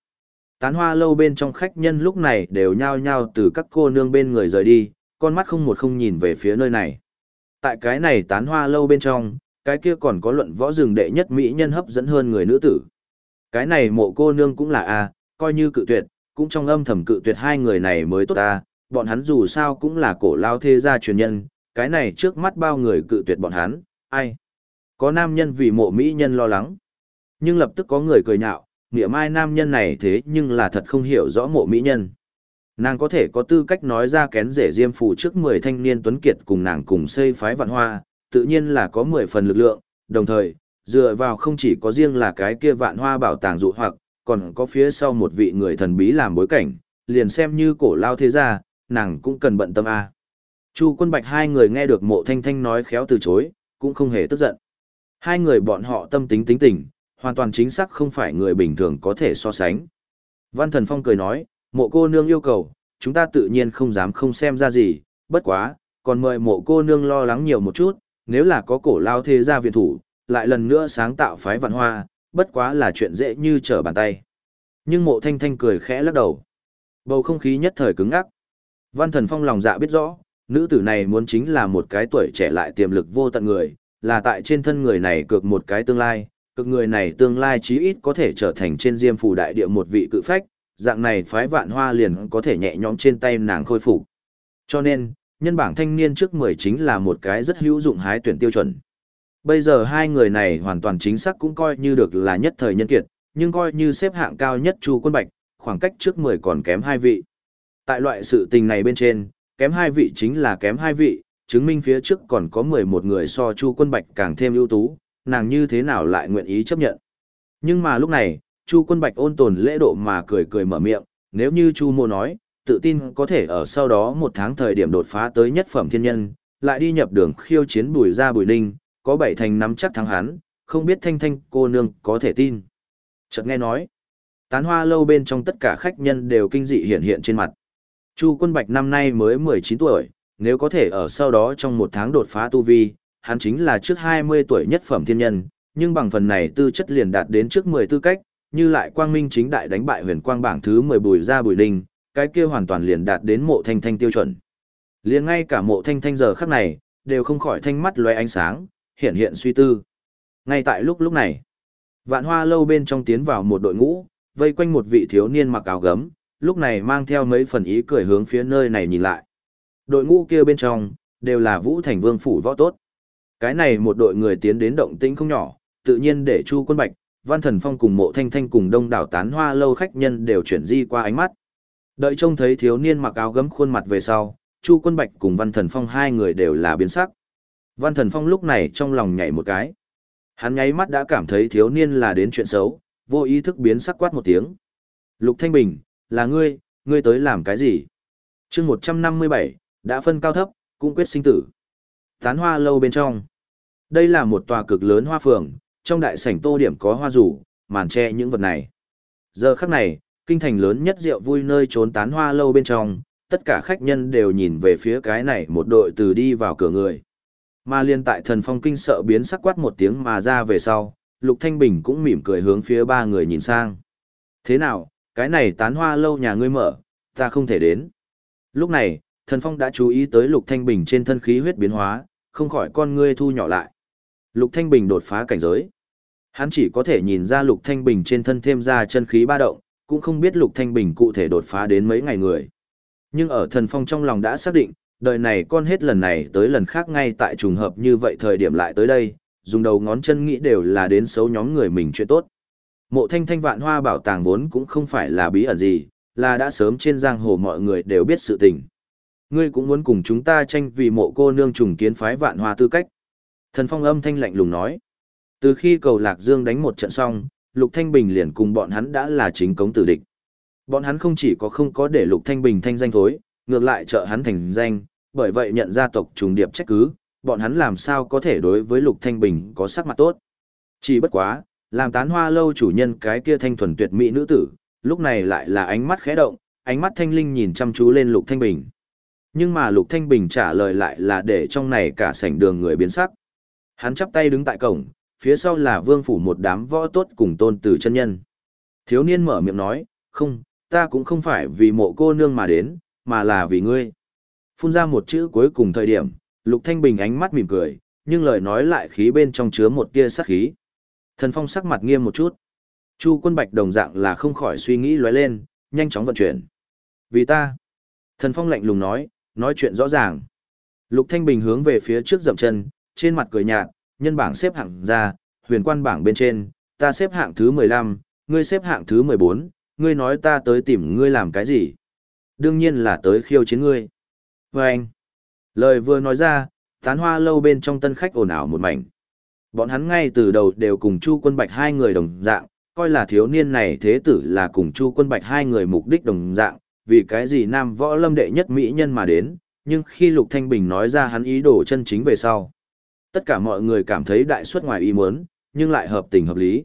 Tán hoa lâu bên trong khách nhân lúc này đều nhao nhao từ các cô nương bên người rời đi, con mắt không một không nhìn về phía nơi này. Tại cái này tán hoa lâu bên trong, cái kia còn có luận võ rừng đệ nhất mỹ nhân hấp dẫn hơn người nữ tử. Cái này mộ cô nương cũng là a, coi như cự tuyệt, cũng trong âm thầm cự tuyệt hai người này mới tốt ta, bọn hắn dù sao cũng là cổ lao thế gia truyền nhân, cái này trước mắt bao người cự tuyệt bọn hắn, ai? Có nam nhân vì mộ mỹ nhân lo lắng. Nhưng lập tức có người cười nhạo, nghĩa mai nam nhân này thế nhưng là thật không hiểu rõ mộ mỹ nhân. Nàng có thể có tư cách nói ra kén rể diêm phủ trước 10 thanh niên tuấn kiệt cùng nàng cùng xây phái vạn hoa, tự nhiên là có 10 phần lực lượng, đồng thời, dựa vào không chỉ có riêng là cái kia vạn hoa bảo tàng dụ hoặc, còn có phía sau một vị người thần bí làm bối cảnh, liền xem như cổ lao thế gia, nàng cũng cần bận tâm a. Chu Quân Bạch hai người nghe được Mộ Thanh Thanh nói khéo từ chối, cũng không hề tức giận. Hai người bọn họ tâm tính tính tình, hoàn toàn chính xác không phải người bình thường có thể so sánh. Văn Thần Phong cười nói, mộ cô nương yêu cầu, chúng ta tự nhiên không dám không xem ra gì, bất quá, còn mời mộ cô nương lo lắng nhiều một chút, nếu là có cổ lao thế gia viện thủ, lại lần nữa sáng tạo phái vạn hoa, bất quá là chuyện dễ như trở bàn tay. Nhưng mộ thanh thanh cười khẽ lắc đầu. Bầu không khí nhất thời cứng ngắc. Văn thần phong lòng dạ biết rõ, Nữ tử này muốn chính là một cái tuổi trẻ lại tiềm lực vô tận người, là tại trên thân người này cược một cái tương lai, cực người này tương lai chí ít có thể trở thành trên diêm phủ đại địa một vị cự phách, dạng này phái vạn hoa liền có thể nhẹ nhõm trên tay nàng khôi phục. Cho nên, nhân bảng thanh niên trước 10 chính là một cái rất hữu dụng hái tuyển tiêu chuẩn. Bây giờ hai người này hoàn toàn chính xác cũng coi như được là nhất thời nhân kiệt, nhưng coi như xếp hạng cao nhất Chu Quân Bạch, khoảng cách trước 10 còn kém hai vị. Tại loại sự tình này bên trên, kém hai vị chính là kém hai vị, chứng minh phía trước còn có 11 người so Chu Quân Bạch càng thêm ưu tú, nàng như thế nào lại nguyện ý chấp nhận. Nhưng mà lúc này, Chu Quân Bạch ôn tồn lễ độ mà cười cười mở miệng, nếu như Chu Mô nói, tự tin có thể ở sau đó một tháng thời điểm đột phá tới nhất phẩm thiên nhân, lại đi nhập đường khiêu chiến bùi ra bùi ninh, có bảy thành nắm chắc thắng hắn, không biết thanh thanh cô nương có thể tin. Chợt nghe nói, tán hoa lâu bên trong tất cả khách nhân đều kinh dị hiện hiện trên mặt. Chu Quân Bạch năm nay mới 19 tuổi, nếu có thể ở sau đó trong một tháng đột phá tu vi, hắn chính là trước 20 tuổi nhất phẩm thiên nhân, nhưng bằng phần này tư chất liền đạt đến trước 10 tư cách, như lại quang minh chính đại đánh bại huyền quang bảng thứ 10 bùi ra bùi đình, cái kia hoàn toàn liền đạt đến mộ thanh thanh tiêu chuẩn. Liền ngay cả mộ thanh thanh giờ khắc này, đều không khỏi thanh mắt lóe ánh sáng, hiện hiện suy tư. Ngay tại lúc lúc này, vạn hoa lâu bên trong tiến vào một đội ngũ, vây quanh một vị thiếu niên mặc áo gấm, lúc này mang theo mấy phần ý cười hướng phía nơi này nhìn lại. Đội ngũ kia bên trong, đều là Vũ Thành Vương phủ võ tốt. Cái này một đội người tiến đến động tĩnh không nhỏ, tự nhiên để Chu Quân Bạch, Văn Thần Phong cùng Mộ Thanh Thanh cùng đông đảo tán hoa lâu khách nhân đều chuyển di qua ánh mắt. Đợi trông thấy thiếu niên mặc áo gấm khuôn mặt về sau, Chu Quân Bạch cùng Văn Thần Phong hai người đều là biến sắc. Văn Thần Phong lúc này trong lòng nhảy một cái. Hắn nháy mắt đã cảm thấy thiếu niên là đến chuyện xấu, vô ý thức biến sắc quát một tiếng. Lục Thanh Bình, là ngươi, ngươi tới làm cái gì? chương 157, đã phân cao thấp, cũng quyết sinh tử. Tán hoa lâu bên trong. Đây là một tòa cực lớn hoa phường, trong đại sảnh tô điểm có hoa rủ, màn che những vật này. Giờ khắc này, kinh thành lớn nhất rượu vui nơi trốn tán hoa lâu bên trong, tất cả khách nhân đều nhìn về phía cái này một đội từ đi vào cửa người. Mà liên tại thần phong kinh sợ biến sắc quát một tiếng mà ra về sau, Lục Thanh Bình cũng mỉm cười hướng phía ba người nhìn sang. Thế nào, cái này tán hoa lâu nhà ngươi mở, ta không thể đến. Lúc này, thần phong đã chú ý tới Lục Thanh Bình trên thân khí huyết biến hóa, không khỏi con ngươi thu nhỏ lại. Lục Thanh Bình đột phá cảnh giới. Hắn chỉ có thể nhìn ra Lục Thanh Bình trên thân thêm ra chân khí ba động, cũng không biết Lục Thanh Bình cụ thể đột phá đến mấy ngày người. Nhưng ở thần phong trong lòng đã xác định, đời này con hết lần này tới lần khác ngay tại trùng hợp như vậy thời điểm lại tới đây, dùng đầu ngón chân nghĩ đều là đến xấu nhóm người mình chuyện tốt. Mộ thanh thanh vạn hoa bảo tàng vốn cũng không phải là bí ẩn gì, là đã sớm trên giang hồ mọi người đều biết sự tình. Ngươi cũng muốn cùng chúng ta tranh vì mộ cô nương trùng kiến phái vạn hoa tư cách. Thần phong âm thanh lạnh lùng nói. Từ khi cầu Lạc Dương đánh một trận xong, Lục Thanh Bình liền cùng bọn hắn đã là chính cống tử địch. Bọn hắn không chỉ có không có để Lục Thanh Bình thanh danh thối, ngược lại trợ hắn thành danh, bởi vậy nhận gia tộc trùng điệp trách cứ, bọn hắn làm sao có thể đối với Lục Thanh Bình có sắc mặt tốt. Chỉ bất quá, làm tán hoa lâu chủ nhân cái kia thanh thuần tuyệt mỹ nữ tử, lúc này lại là ánh mắt khẽ động, ánh mắt thanh linh nhìn chăm chú lên Lục Thanh Bình. Nhưng mà Lục Thanh Bình trả lời lại là để trong này cả sảnh đường người biến sắc. Hắn chắp tay đứng tại cổng, phía sau là vương phủ một đám võ tốt cùng tôn tử chân nhân. Thiếu niên mở miệng nói, không, ta cũng không phải vì mộ cô nương mà đến, mà là vì ngươi. Phun ra một chữ cuối cùng thời điểm, Lục Thanh Bình ánh mắt mỉm cười, nhưng lời nói lại khí bên trong chứa một tia sát khí. Thần Phong sắc mặt nghiêm một chút. Chu Quân Bạch đồng dạng là không khỏi suy nghĩ lóe lên, nhanh chóng vận chuyển. Vì ta. Thần Phong lạnh lùng nói, nói chuyện rõ ràng. Lục Thanh Bình hướng về phía trước dậm chân, trên mặt cười nhạt, nhân bảng xếp hạng ra, huyền quan bảng bên trên, ta xếp hạng thứ 15, ngươi xếp hạng thứ 14, ngươi nói ta tới tìm ngươi làm cái gì? Đương nhiên là tới khiêu chiến ngươi. Và anh, lời vừa nói ra, tán hoa lâu bên trong tân khách ồn ào một mảnh. Bọn hắn ngay từ đầu đều cùng Chu Quân Bạch hai người đồng dạng, coi là thiếu niên này thế tử là cùng Chu Quân Bạch hai người mục đích đồng dạng, vì cái gì nam võ lâm đệ nhất mỹ nhân mà đến, nhưng khi Lục Thanh Bình nói ra hắn ý đồ chân chính về sau. Tất cả mọi người cảm thấy đại suất ngoài ý muốn, nhưng lại hợp tình hợp lý.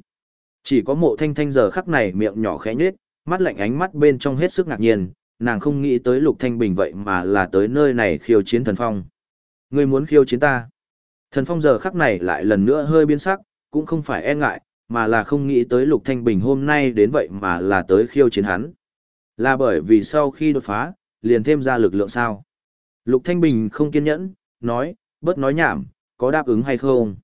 Chỉ có mộ thanh thanh giờ khắc này miệng nhỏ khẽ nhết, mắt lạnh ánh mắt bên trong hết sức ngạc nhiên, nàng không nghĩ tới Lục Thanh Bình vậy mà là tới nơi này khiêu chiến thần phong. Ngươi muốn khiêu chiến ta. Thần phong giờ khắc này lại lần nữa hơi biến sắc, cũng không phải e ngại, mà là không nghĩ tới Lục Thanh Bình hôm nay đến vậy mà là tới khiêu chiến hắn. Là bởi vì sau khi đột phá, liền thêm ra lực lượng sao. Lục Thanh Bình không kiên nhẫn, nói, bớt nói nhảm, có đáp ứng hay không?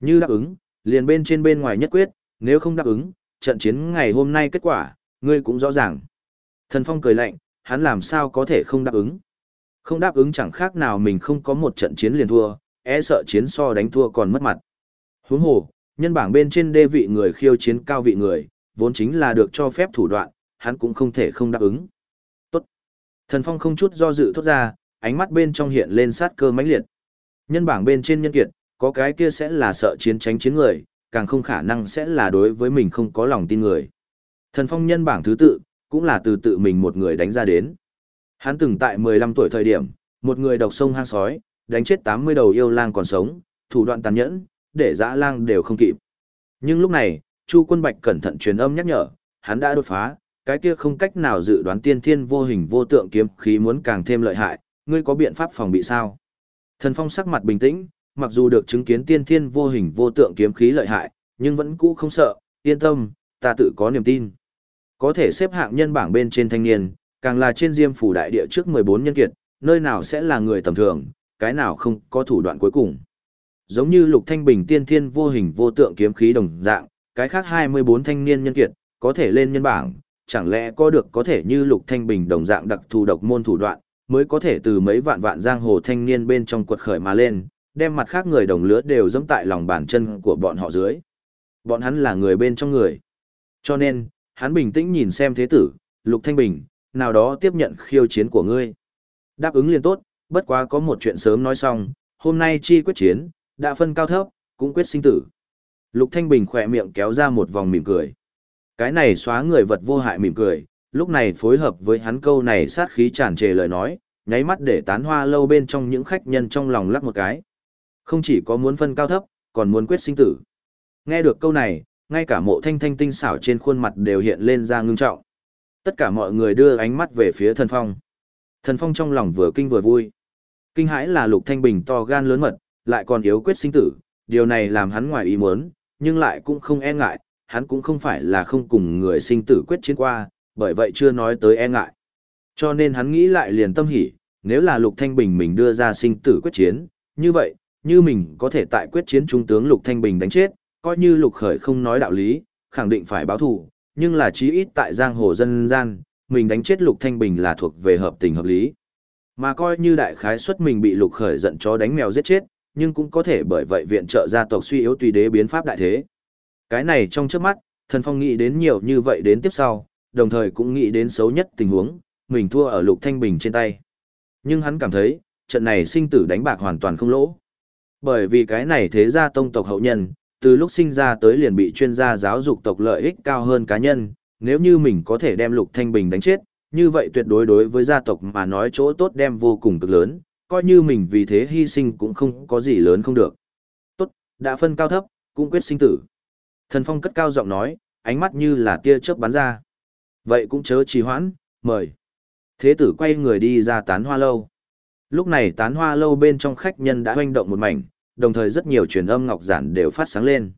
Như đáp ứng, liền bên trên bên ngoài nhất quyết, nếu không đáp ứng, trận chiến ngày hôm nay kết quả, ngươi cũng rõ ràng. Thần Phong cười lạnh, hắn làm sao có thể không đáp ứng. Không đáp ứng chẳng khác nào mình không có một trận chiến liền thua, e sợ chiến so đánh thua còn mất mặt. Huống hồ, nhân bảng bên trên đê vị người khiêu chiến cao vị người, vốn chính là được cho phép thủ đoạn, hắn cũng không thể không đáp ứng. Tốt. Thần Phong không chút do dự thốt ra, ánh mắt bên trong hiện lên sát cơ mãnh liệt. Nhân bảng bên trên nhân kiệt, có cái kia sẽ là sợ chiến tránh chiến người, càng không khả năng sẽ là đối với mình không có lòng tin người. Thần Phong nhân bảng thứ tự, cũng là từ tự mình một người đánh ra đến. Hắn từng tại 15 tuổi thời điểm, một người độc sông hang sói, đánh chết 80 đầu yêu lang còn sống, thủ đoạn tàn nhẫn, để dã lang đều không kịp. Nhưng lúc này, Chu Quân Bạch cẩn thận truyền âm nhắc nhở, hắn đã đột phá, cái kia không cách nào dự đoán tiên thiên vô hình vô tượng kiếm khí muốn càng thêm lợi hại, ngươi có biện pháp phòng bị sao? Thần Phong sắc mặt bình tĩnh, mặc dù được chứng kiến tiên thiên vô hình vô tượng kiếm khí lợi hại, nhưng vẫn cũ không sợ, yên tâm, ta tự có niềm tin. Có thể xếp hạng nhân bảng bên trên thanh niên, càng là trên diêm phủ đại địa trước 14 nhân kiệt, nơi nào sẽ là người tầm thường, cái nào không có thủ đoạn cuối cùng. Giống như Lục Thanh Bình tiên thiên vô hình vô tượng kiếm khí đồng dạng, cái khác 24 thanh niên nhân kiệt, có thể lên nhân bảng, chẳng lẽ có được có thể như Lục Thanh Bình đồng dạng đặc thù độc môn thủ đoạn, mới có thể từ mấy vạn vạn giang hồ thanh niên bên trong quật khởi mà lên, đem mặt khác người đồng lứa đều dẫm tại lòng bàn chân của bọn họ dưới. Bọn hắn là người bên trong người. Cho nên, hắn bình tĩnh nhìn xem thế tử, Lục Thanh Bình, nào đó tiếp nhận khiêu chiến của ngươi. Đáp ứng liền tốt, bất quá có một chuyện sớm nói xong, hôm nay chi quyết chiến, đã phân cao thấp, cũng quyết sinh tử. Lục Thanh Bình khỏe miệng kéo ra một vòng mỉm cười. Cái này xóa người vật vô hại mỉm cười, lúc này phối hợp với hắn câu này sát khí tràn trề lời nói, nháy mắt để tán hoa lâu bên trong những khách nhân trong lòng lắc một cái. Không chỉ có muốn phân cao thấp, còn muốn quyết sinh tử. Nghe được câu này, ngay cả mộ thanh thanh tinh xảo trên khuôn mặt đều hiện lên ra ngưng trọng. Tất cả mọi người đưa ánh mắt về phía thần phong. Thần phong trong lòng vừa kinh vừa vui. Kinh hãi là lục thanh bình to gan lớn mật, lại còn yếu quyết sinh tử, điều này làm hắn ngoài ý muốn, nhưng lại cũng không e ngại, hắn cũng không phải là không cùng người sinh tử quyết chiến qua, bởi vậy chưa nói tới e ngại. Cho nên hắn nghĩ lại liền tâm hỉ, nếu là Lục Thanh Bình mình đưa ra sinh tử quyết chiến, như vậy, như mình có thể tại quyết chiến trung tướng Lục Thanh Bình đánh chết, coi như Lục Khởi không nói đạo lý, khẳng định phải báo thù, nhưng là chí ít tại giang hồ dân gian, mình đánh chết Lục Thanh Bình là thuộc về hợp tình hợp lý. Mà coi như đại khái suất mình bị Lục Khởi giận chó đánh mèo giết chết, nhưng cũng có thể bởi vậy viện trợ gia tộc suy yếu tùy đế biến pháp đại thế. Cái này trong trước mắt, thần phong nghĩ đến nhiều như vậy đến tiếp sau, đồng thời cũng nghĩ đến xấu nhất tình huống, mình thua ở Lục Thanh Bình trên tay. Nhưng hắn cảm thấy, trận này sinh tử đánh bạc hoàn toàn không lỗ. Bởi vì cái này thế gia tông tộc hậu nhân, từ lúc sinh ra tới liền bị chuyên gia giáo dục tộc lợi ích cao hơn cá nhân, nếu như mình có thể đem Lục Thanh Bình đánh chết, như vậy tuyệt đối đối với gia tộc mà nói chỗ tốt đem vô cùng cực lớn, coi như mình vì thế hy sinh cũng không có gì lớn không được. Tốt, đã phân cao thấp, cũng quyết sinh tử. Thần Phong cất cao giọng nói, ánh mắt như là tia chớp bắn ra. Vậy cũng chớ trì hoãn, mời. Thế tử quay người đi ra tán hoa lâu. Lúc này tán hoa lâu bên trong khách nhân đã hoành động một mảnh, đồng thời rất nhiều truyền âm ngọc giản đều phát sáng lên.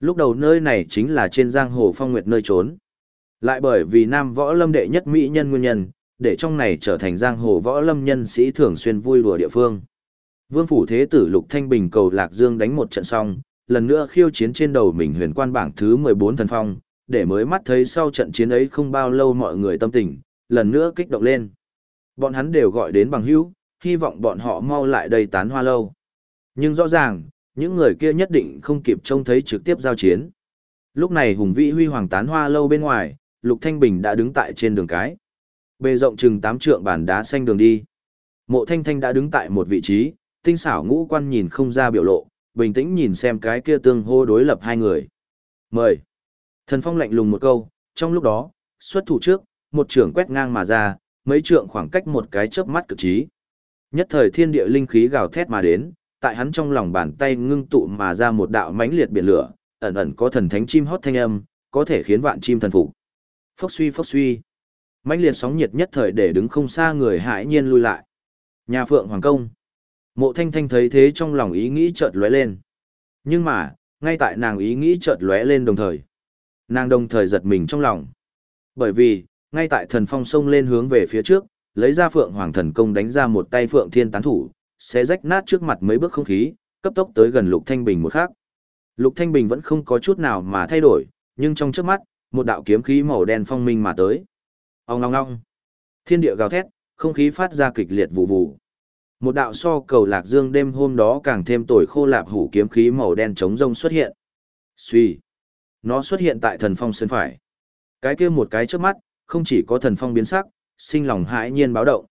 Lúc đầu nơi này chính là trên giang hồ phong nguyệt nơi trốn. Lại bởi vì nam võ lâm đệ nhất mỹ nhân nguyên nhân, để trong này trở thành giang hồ võ lâm nhân sĩ thường xuyên vui đùa địa phương. Vương phủ thế tử Lục Thanh Bình cầu Lạc Dương đánh một trận xong, lần nữa khiêu chiến trên đầu mình huyền quan bảng thứ 14 thần phong, để mới mắt thấy sau trận chiến ấy không bao lâu mọi người tâm tình, lần nữa kích động lên. Bọn hắn đều gọi đến bằng hữu, hy vọng bọn họ mau lại đây tán hoa lâu. Nhưng rõ ràng, những người kia nhất định không kịp trông thấy trực tiếp giao chiến. Lúc này hùng vĩ huy hoàng tán hoa lâu bên ngoài, Lục Thanh Bình đã đứng tại trên đường cái. Bề rộng chừng tám trượng bàn đá xanh đường đi. Mộ Thanh Thanh đã đứng tại một vị trí, tinh xảo ngũ quan nhìn không ra biểu lộ, bình tĩnh nhìn xem cái kia tương hô đối lập hai người. Mời. Thần Phong lạnh lùng một câu, trong lúc đó, xuất thủ trước, một trường quét ngang mà ra, mấy trượng khoảng cách một cái chớp mắt cực trí. Nhất thời thiên địa linh khí gào thét mà đến, tại hắn trong lòng bàn tay ngưng tụ mà ra một đạo mãnh liệt biển lửa, ẩn ẩn có thần thánh chim hót thanh âm, có thể khiến vạn chim thần phục. Phốc suy phốc suy. mãnh liệt sóng nhiệt nhất thời để đứng không xa người hãi nhiên lui lại. Nhà Phượng Hoàng Công. Mộ Thanh Thanh thấy thế trong lòng ý nghĩ chợt lóe lên. Nhưng mà, ngay tại nàng ý nghĩ chợt lóe lên đồng thời, nàng đồng thời giật mình trong lòng. Bởi vì, ngay tại thần phong sông lên hướng về phía trước, lấy ra Phượng Hoàng thần công đánh ra một tay Phượng Thiên tán thủ, sẽ rách nát trước mặt mấy bước không khí, cấp tốc tới gần Lục Thanh Bình một khắc. Lục Thanh Bình vẫn không có chút nào mà thay đổi, nhưng trong chớp mắt, một đạo kiếm khí màu đen phong minh mà tới. Ong ong ong. Thiên địa gào thét, không khí phát ra kịch liệt vụ vụ. Một đạo so cầu lạc dương đêm hôm đó càng thêm tồi khô lạp hủ kiếm khí màu đen chống rông xuất hiện. Suy. Nó xuất hiện tại thần phong sơn phải. Cái kia một cái trước mắt, không chỉ có thần phong biến sắc, sinh lòng hãi nhiên báo động.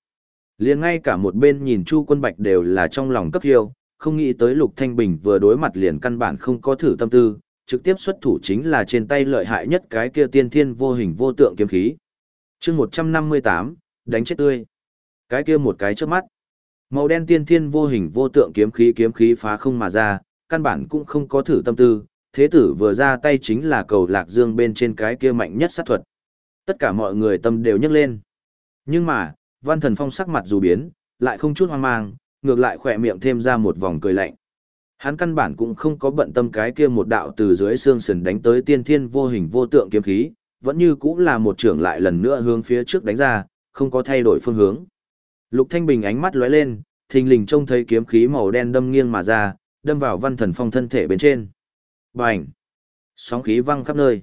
liền ngay cả một bên nhìn Chu Quân Bạch đều là trong lòng cấp hiêu, không nghĩ tới Lục Thanh Bình vừa đối mặt liền căn bản không có thử tâm tư, trực tiếp xuất thủ chính là trên tay lợi hại nhất cái kia tiên thiên vô hình vô tượng kiếm khí. chương 158, đánh chết tươi. Cái kia một cái trước mắt. Màu đen tiên thiên vô hình vô tượng kiếm khí kiếm khí phá không mà ra, căn bản cũng không có thử tâm tư, thế tử vừa ra tay chính là cầu lạc dương bên trên cái kia mạnh nhất sát thuật. Tất cả mọi người tâm đều nhấc lên. Nhưng mà, văn thần phong sắc mặt dù biến, lại không chút hoang mang, ngược lại khỏe miệng thêm ra một vòng cười lạnh. Hắn căn bản cũng không có bận tâm cái kia một đạo từ dưới xương sườn đánh tới tiên thiên vô hình vô tượng kiếm khí, vẫn như cũng là một trưởng lại lần nữa hướng phía trước đánh ra, không có thay đổi phương hướng. Lục Thanh Bình ánh mắt lóe lên, thình lình trông thấy kiếm khí màu đen đâm nghiêng mà ra, đâm vào văn thần phong thân thể bên trên. Bành! Sóng khí văng khắp nơi.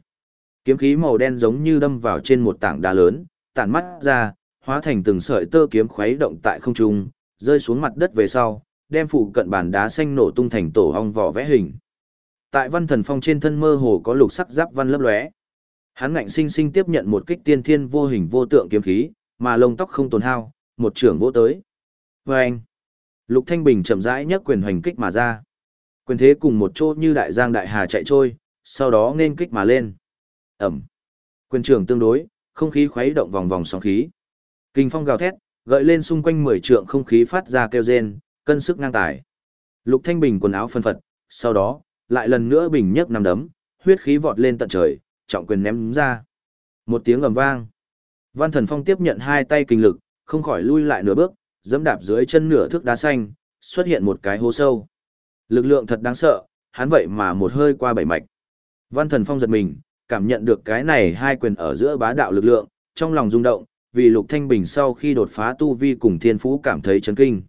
Kiếm khí màu đen giống như đâm vào trên một tảng đá lớn, tản mắt ra, hóa thành từng sợi tơ kiếm khuấy động tại không trung, rơi xuống mặt đất về sau, đem phụ cận bàn đá xanh nổ tung thành tổ ong vỏ vẽ hình. Tại văn thần phong trên thân mơ hồ có lục sắc giáp văn lấp lóe. Hắn ngạnh sinh sinh tiếp nhận một kích tiên thiên vô hình vô tượng kiếm khí, mà lông tóc không tổn hao, một trưởng vỗ tới. Và anh, Lục Thanh Bình chậm rãi nhấc quyền hoành kích mà ra. Quyền thế cùng một chỗ như đại giang đại hà chạy trôi, sau đó nên kích mà lên. Ẩm. Quyền trưởng tương đối, không khí khuấy động vòng vòng sóng khí. Kinh phong gào thét, gợi lên xung quanh mười trượng không khí phát ra kêu rên, cân sức ngang tải. Lục Thanh Bình quần áo phân phật, sau đó, lại lần nữa bình nhấc nằm đấm, huyết khí vọt lên tận trời, trọng quyền ném ra. Một tiếng ầm vang. Văn Thần Phong tiếp nhận hai tay kinh lực, không khỏi lui lại nửa bước, dẫm đạp dưới chân nửa thước đá xanh, xuất hiện một cái hố sâu. Lực lượng thật đáng sợ, hắn vậy mà một hơi qua bảy mạch. Văn Thần Phong giật mình, cảm nhận được cái này hai quyền ở giữa bá đạo lực lượng, trong lòng rung động, vì Lục Thanh Bình sau khi đột phá tu vi cùng thiên phú cảm thấy chấn kinh.